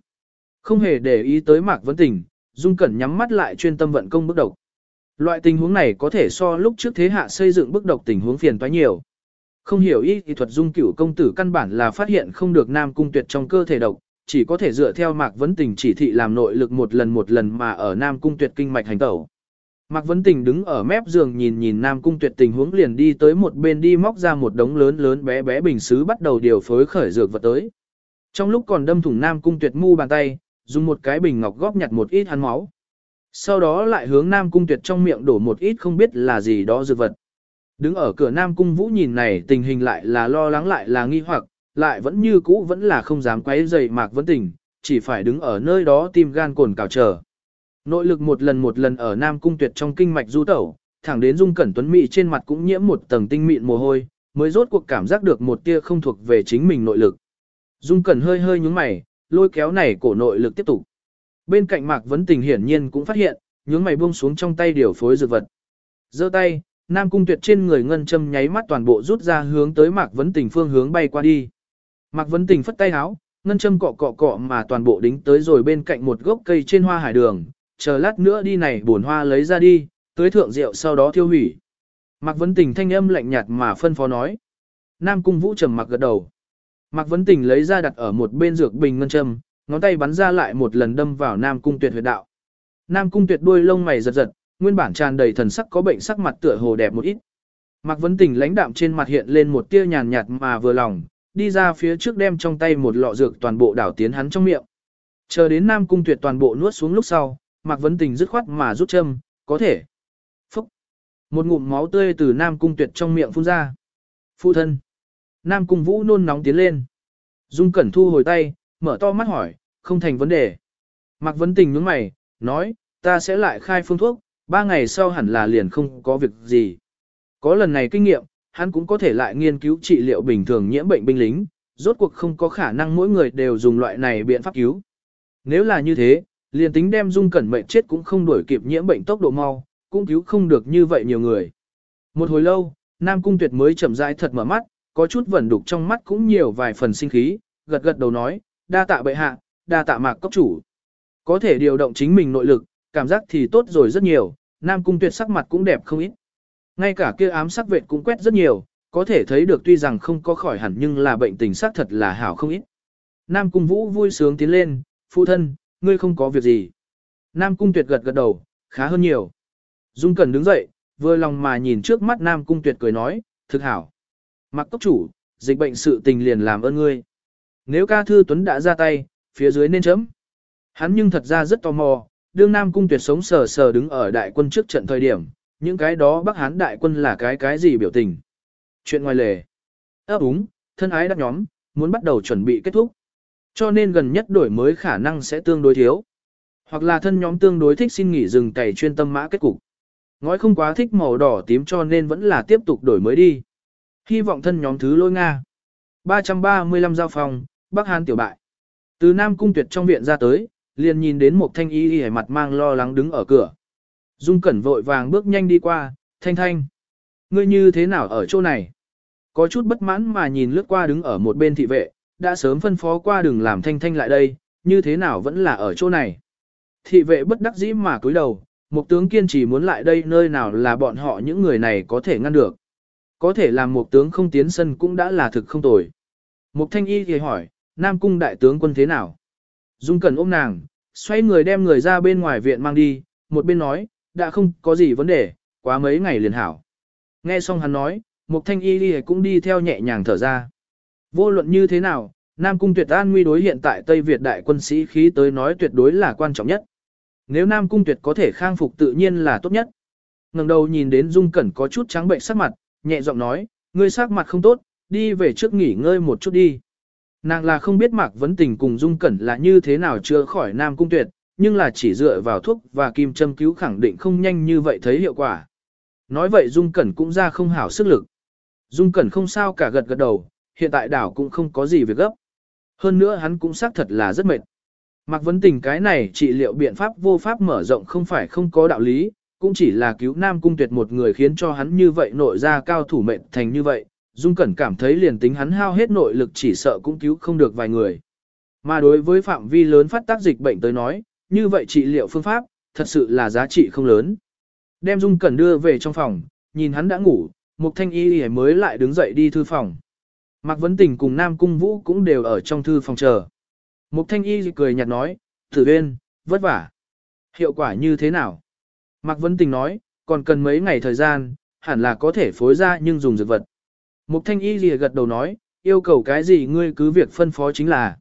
Không hề để ý tới Mạc Vấn Tình, Dung Cẩn nhắm mắt lại chuyên tâm vận công bức độc. Loại tình huống này có thể so lúc trước thế hạ xây dựng bức độc tình huống phiền toái nhiều. Không hiểu y thì thuật Dung cửu công tử căn bản là phát hiện không được Nam Cung tuyệt trong cơ thể độc, chỉ có thể dựa theo Mạc Vấn Tình chỉ thị làm nội lực một lần một lần mà ở Nam Cung tuyệt kinh mạch hành tẩu. Mạc Vấn Tình đứng ở mép giường nhìn nhìn Nam Cung Tuyệt tình huống liền đi tới một bên đi móc ra một đống lớn lớn bé bé bình xứ bắt đầu điều phối khởi dược vật tới. Trong lúc còn đâm thủng Nam Cung Tuyệt mu bàn tay, dùng một cái bình ngọc góp nhặt một ít hắn máu. Sau đó lại hướng Nam Cung Tuyệt trong miệng đổ một ít không biết là gì đó dược vật. Đứng ở cửa Nam Cung Vũ nhìn này tình hình lại là lo lắng lại là nghi hoặc, lại vẫn như cũ vẫn là không dám quấy rầy Mạc Vấn Tình, chỉ phải đứng ở nơi đó tim gan cồn cào chờ. Nội lực một lần một lần ở Nam Cung Tuyệt trong kinh mạch du tẩu, thẳng đến Dung Cẩn Tuấn Mỹ trên mặt cũng nhiễm một tầng tinh mịn mồ hôi, mới rốt cuộc cảm giác được một tia không thuộc về chính mình nội lực. Dung Cẩn hơi hơi nhúng mày, lôi kéo này cổ nội lực tiếp tục. Bên cạnh Mạc Vấn Tình hiển nhiên cũng phát hiện, nhướng mày buông xuống trong tay điều phối dược vật. Giơ tay, Nam Cung Tuyệt trên người ngân châm nháy mắt toàn bộ rút ra hướng tới Mạc Vấn Tình phương hướng bay qua đi. Mạc Vấn Tình phất tay háo, ngân châm cọ cọ cọ mà toàn bộ đính tới rồi bên cạnh một gốc cây trên hoa hải đường, chờ lát nữa đi này bổn hoa lấy ra đi, tới thượng rượu sau đó tiêu hủy. Mạc Vấn Tình thanh âm lạnh nhạt mà phân phó nói. Nam Cung Vũ trầm mặc gật đầu. Mạc Vấn Tình lấy ra đặt ở một bên dược bình ngân châm, ngón tay bắn ra lại một lần đâm vào Nam Cung Tuyệt huyệt đạo. Nam Cung Tuyệt đuôi lông mày giật giật, nguyên bản tràn đầy thần sắc có bệnh sắc mặt tựa hồ đẹp một ít. Mạc Vấn Tình lãnh đạm trên mặt hiện lên một tia nhàn nhạt mà vừa lòng, đi ra phía trước đem trong tay một lọ dược toàn bộ đảo tiến hắn trong miệng. Chờ đến Nam Cung Tuyệt toàn bộ nuốt xuống lúc sau, Mạc Vấn Tình dứt khoát mà rút châm, có thể. Phúc. Một ngụm máu tươi từ Nam Cung Tuyệt trong miệng phun ra. Phụ thân. Nam Cung Vũ nôn nóng tiến lên. Dung Cẩn thu hồi tay, mở to mắt hỏi, không thành vấn đề. Mạc Vấn Tình nhướng mày, nói, ta sẽ lại khai phương thuốc, ba ngày sau hẳn là liền không có việc gì. Có lần này kinh nghiệm, hắn cũng có thể lại nghiên cứu trị liệu bình thường nhiễm bệnh binh lính, rốt cuộc không có khả năng mỗi người đều dùng loại này biện pháp cứu. Nếu là như thế, liền tính đem dung cẩn mệnh chết cũng không đuổi kịp nhiễm bệnh tốc độ mau, cũng cứu không được như vậy nhiều người. Một hồi lâu, Nam Cung Tuyệt mới chậm rãi thật mở mắt, có chút vẩn đục trong mắt cũng nhiều vài phần sinh khí, gật gật đầu nói, đa tạ bệ hạ, đa tạ mạc cốc chủ. Có thể điều động chính mình nội lực, cảm giác thì tốt rồi rất nhiều, Nam Cung Tuyệt sắc mặt cũng đẹp không ít. Ngay cả kia ám sắc vệ cũng quét rất nhiều, có thể thấy được tuy rằng không có khỏi hẳn nhưng là bệnh tình xác thật là hảo không ít. Nam Cung Vũ vui sướng tiến lên, phụ thân, ngươi không có việc gì. Nam Cung Tuyệt gật gật đầu, khá hơn nhiều. Dung Cẩn đứng dậy, vừa lòng mà nhìn trước mắt Nam Cung Tuyệt cười nói, thực hảo. Mặc tốc chủ, dịch bệnh sự tình liền làm ơn ngươi. Nếu ca thư Tuấn đã ra tay, phía dưới nên chấm. Hắn nhưng thật ra rất tò mò, đương Nam Cung Tuyệt sống sờ sờ đứng ở đại quân trước trận thời điểm, những cái đó Bắc Hán đại quân là cái cái gì biểu tình. Chuyện ngoài lề. ấp đúng, thân ái đắc nhóm, muốn bắt đầu chuẩn bị kết thúc. Cho nên gần nhất đổi mới khả năng sẽ tương đối thiếu. Hoặc là thân nhóm tương đối thích xin nghỉ dừng cày chuyên tâm mã kết cục. Ngói không quá thích màu đỏ tím cho nên vẫn là tiếp tục đổi mới đi. Hy vọng thân nhóm thứ lôi Nga. 335 giao phòng, Bắc Hàn tiểu bại. Từ Nam Cung Tuyệt trong viện ra tới, liền nhìn đến một thanh y y mặt mang lo lắng đứng ở cửa. Dung Cẩn vội vàng bước nhanh đi qua, thanh thanh. Ngươi như thế nào ở chỗ này? Có chút bất mãn mà nhìn lướt qua đứng ở một bên thị vệ, đã sớm phân phó qua đừng làm thanh thanh lại đây, như thế nào vẫn là ở chỗ này. Thị vệ bất đắc dĩ mà cúi đầu, một tướng kiên trì muốn lại đây nơi nào là bọn họ những người này có thể ngăn được. Có thể làm một tướng không tiến sân cũng đã là thực không tồi. Mục thanh y thì hỏi, Nam cung đại tướng quân thế nào? Dung cần ôm nàng, xoay người đem người ra bên ngoài viện mang đi, một bên nói, đã không có gì vấn đề, quá mấy ngày liền hảo. Nghe xong hắn nói, Mục thanh y thì cũng đi theo nhẹ nhàng thở ra. Vô luận như thế nào, Nam cung tuyệt an nguy đối hiện tại Tây Việt đại quân sĩ khí tới nói tuyệt đối là quan trọng nhất. Nếu Nam cung tuyệt có thể khang phục tự nhiên là tốt nhất. ngẩng đầu nhìn đến Dung Cẩn có chút trắng bệnh sắc mặt, nhẹ giọng nói, ngươi sắc mặt không tốt, đi về trước nghỉ ngơi một chút đi. Nàng là không biết Mạc Vấn Tình cùng Dung Cẩn là như thế nào chưa khỏi Nam Cung Tuyệt, nhưng là chỉ dựa vào thuốc và kim châm cứu khẳng định không nhanh như vậy thấy hiệu quả. Nói vậy Dung Cẩn cũng ra không hảo sức lực. Dung Cẩn không sao cả gật gật đầu, hiện tại đảo cũng không có gì việc gấp. Hơn nữa hắn cũng xác thật là rất mệt. Mạc Vấn Tình cái này trị liệu biện pháp vô pháp mở rộng không phải không có đạo lý, cũng chỉ là cứu Nam Cung Tuyệt một người khiến cho hắn như vậy nội ra cao thủ mệnh thành như vậy, Dung Cẩn cảm thấy liền tính hắn hao hết nội lực chỉ sợ cũng cứu không được vài người. Mà đối với phạm vi lớn phát tác dịch bệnh tới nói, như vậy trị liệu phương pháp, thật sự là giá trị không lớn. Đem Dung Cẩn đưa về trong phòng, nhìn hắn đã ngủ, Mục Thanh Y mới lại đứng dậy đi thư phòng. Mạc Vấn Tình cùng Nam Cung Vũ cũng đều ở trong thư phòng chờ. Mục Thanh Y cười nhạt nói, Tử Uyên, vất vả. Hiệu quả như thế nào? Mạc Vấn Tình nói, còn cần mấy ngày thời gian, hẳn là có thể phối ra nhưng dùng dược vật. Mục Thanh Y lìa gật đầu nói, yêu cầu cái gì ngươi cứ việc phân phó chính là.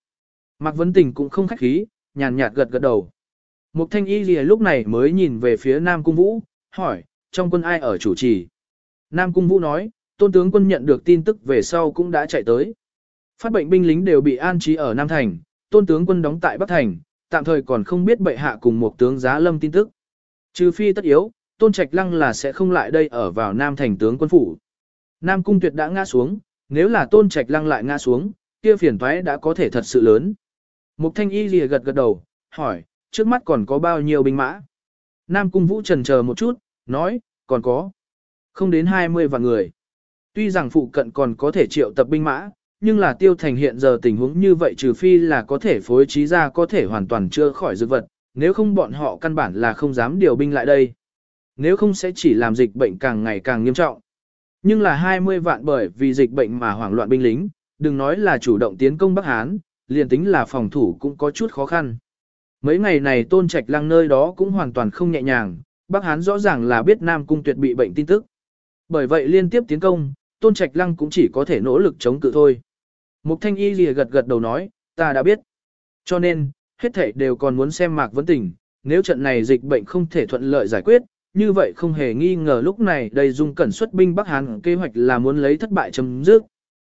Mạc Vấn Tình cũng không khách khí, nhàn nhạt gật gật đầu. Mục Thanh Y lìa lúc này mới nhìn về phía Nam Cung Vũ, hỏi, trong quân ai ở chủ trì? Nam Cung Vũ nói, tôn tướng quân nhận được tin tức về sau cũng đã chạy tới. Phát bệnh binh lính đều bị an trí ở Nam Thành, tôn tướng quân đóng tại Bắc Thành, tạm thời còn không biết bệ hạ cùng một tướng giá lâm tin tức. Trừ phi tất yếu, tôn trạch lăng là sẽ không lại đây ở vào Nam Thành tướng quân phủ. Nam Cung Tuyệt đã ngã xuống, nếu là tôn trạch lăng lại ngã xuống, kia phiền thoái đã có thể thật sự lớn. Mục Thanh Y lìa gật gật đầu, hỏi, trước mắt còn có bao nhiêu binh mã? Nam Cung Vũ trần chờ một chút, nói, còn có. Không đến 20 vạn người. Tuy rằng phụ cận còn có thể triệu tập binh mã, nhưng là tiêu thành hiện giờ tình huống như vậy trừ phi là có thể phối trí ra có thể hoàn toàn chưa khỏi dược vật, nếu không bọn họ căn bản là không dám điều binh lại đây. Nếu không sẽ chỉ làm dịch bệnh càng ngày càng nghiêm trọng. Nhưng là 20 vạn bởi vì dịch bệnh mà hoảng loạn binh lính, đừng nói là chủ động tiến công Bắc Hán, liền tính là phòng thủ cũng có chút khó khăn. Mấy ngày này tôn trạch lăng nơi đó cũng hoàn toàn không nhẹ nhàng, Bắc Hán rõ ràng là biết Nam Cung tuyệt bị bệnh tin tức. Bởi vậy liên tiếp tiến công, tôn trạch lăng cũng chỉ có thể nỗ lực chống cự thôi. Mục thanh y lìa gật gật đầu nói, ta đã biết. Cho nên, hết thảy đều còn muốn xem mạc vấn tình, nếu trận này dịch bệnh không thể thuận lợi giải quyết, như vậy không hề nghi ngờ lúc này đầy dung cẩn xuất binh Bắc Hàn kế hoạch là muốn lấy thất bại chấm dứt.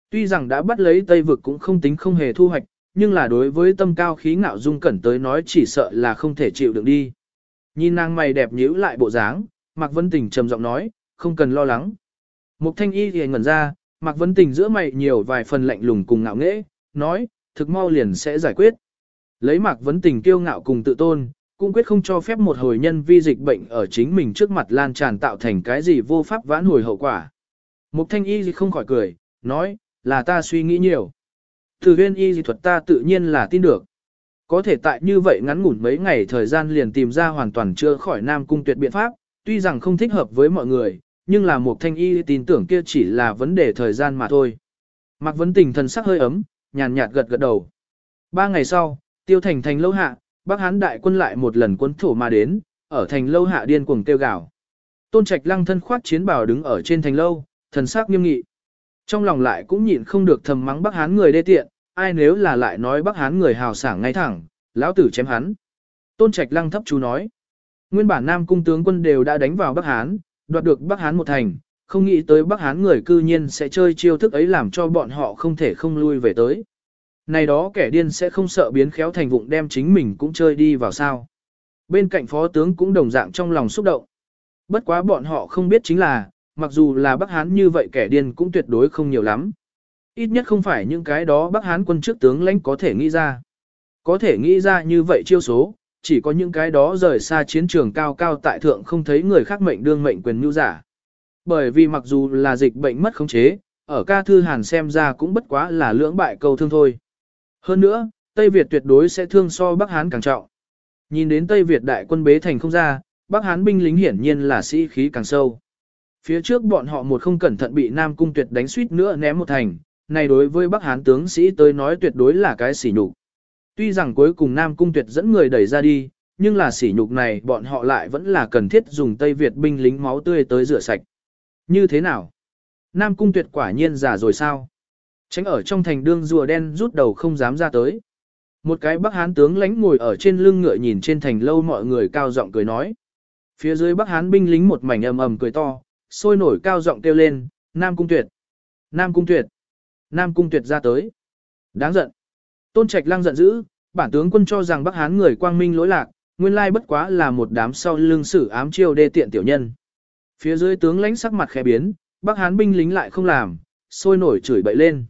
Tuy rằng đã bắt lấy Tây vực cũng không tính không hề thu hoạch, nhưng là đối với tâm cao khí ngạo dung cẩn tới nói chỉ sợ là không thể chịu đựng đi. Nhìn nàng mày đẹp nhíu lại bộ dáng, Mạc Vân Tình trầm giọng nói, không cần lo lắng. Mục thanh y thì ngẩn ra, Mạc Vấn Tình giữa mày nhiều vài phần lạnh lùng cùng ngạo nghễ, nói, thực mau liền sẽ giải quyết. Lấy Mạc Vấn Tình kiêu ngạo cùng tự tôn, cũng quyết không cho phép một hồi nhân vi dịch bệnh ở chính mình trước mặt lan tràn tạo thành cái gì vô pháp vãn hồi hậu quả. Mục thanh y thì không khỏi cười, nói, là ta suy nghĩ nhiều. Từ viên y dị thuật ta tự nhiên là tin được. Có thể tại như vậy ngắn ngủn mấy ngày thời gian liền tìm ra hoàn toàn chưa khỏi nam cung tuyệt biện pháp, tuy rằng không thích hợp với mọi người, nhưng là một thanh y tin tưởng kia chỉ là vấn đề thời gian mà thôi. Mạc Vấn Tình thần sắc hơi ấm, nhàn nhạt gật gật đầu. Ba ngày sau, tiêu thành thành lâu hạ, Bắc Hán đại quân lại một lần quân thổ mà đến, ở thành lâu hạ điên cuồng kêu gào. Tôn Trạch Lăng thân khoát chiến bào đứng ở trên thành lâu, thần sắc nghiêm nghị. Trong lòng lại cũng nhịn không được thầm mắng Bắc Hán người đê tiện, ai nếu là lại nói Bắc Hán người hào sảng ngay thẳng, lão tử chém hắn. Tôn Trạch Lăng thấp chú nói. Nguyên bản Nam cung tướng quân đều đã đánh vào Bắc Hán, đoạt được Bắc Hán một thành, không nghĩ tới Bắc Hán người cư nhiên sẽ chơi chiêu thức ấy làm cho bọn họ không thể không lui về tới. Này đó kẻ điên sẽ không sợ biến khéo thành vụng đem chính mình cũng chơi đi vào sao. Bên cạnh phó tướng cũng đồng dạng trong lòng xúc động. Bất quá bọn họ không biết chính là, mặc dù là Bắc Hán như vậy kẻ điên cũng tuyệt đối không nhiều lắm. Ít nhất không phải những cái đó Bắc Hán quân trước tướng lãnh có thể nghĩ ra. Có thể nghĩ ra như vậy chiêu số, chỉ có những cái đó rời xa chiến trường cao cao tại thượng không thấy người khác mệnh đương mệnh quyền nhu giả. Bởi vì mặc dù là dịch bệnh mất khống chế, ở ca thư hàn xem ra cũng bất quá là lưỡng bại câu thương thôi. Hơn nữa, Tây Việt tuyệt đối sẽ thương so Bắc Hán càng trọng. Nhìn đến Tây Việt đại quân bế thành không ra, Bắc Hán binh lính hiển nhiên là sĩ khí càng sâu. Phía trước bọn họ một không cẩn thận bị Nam Cung Tuyệt đánh suýt nữa ném một thành, này đối với Bắc Hán tướng sĩ tới nói tuyệt đối là cái sỉ nhục. Tuy rằng cuối cùng Nam Cung Tuyệt dẫn người đẩy ra đi, nhưng là sỉ nhục này bọn họ lại vẫn là cần thiết dùng Tây Việt binh lính máu tươi tới rửa sạch. Như thế nào? Nam Cung Tuyệt quả nhiên giả rồi sao? Tránh ở trong thành đương rùa đen rút đầu không dám ra tới. Một cái Bắc Hán tướng lãnh ngồi ở trên lưng ngựa nhìn trên thành lâu mọi người cao giọng cười nói. Phía dưới Bắc Hán binh lính một mảnh ầm ầm cười to, sôi nổi cao giọng kêu lên, Nam Cung Tuyệt, Nam Cung Tuyệt, Nam Cung Tuyệt ra tới. Đáng giận. Tôn Trạch Lăng giận dữ, bản tướng quân cho rằng Bắc Hán người quang minh lỗi lạc, nguyên lai bất quá là một đám sau lưng sử ám chiêu đê tiện tiểu nhân. Phía dưới tướng lãnh sắc mặt khẽ biến, Bắc Hán binh lính lại không làm, sôi nổi chửi bậy lên.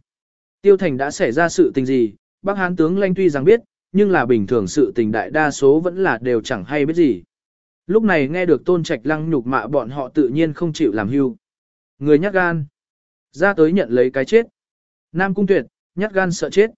Tiêu Thành đã xảy ra sự tình gì, Bắc Hán tướng lãnh tuy rằng biết, nhưng là bình thường sự tình đại đa số vẫn là đều chẳng hay biết gì. Lúc này nghe được Tôn Trạch Lăng nhục mạ bọn họ tự nhiên không chịu làm hưu. Người nhát gan. Ra tới nhận lấy cái chết. Nam Cung Tuyệt, nhát gan sợ chết.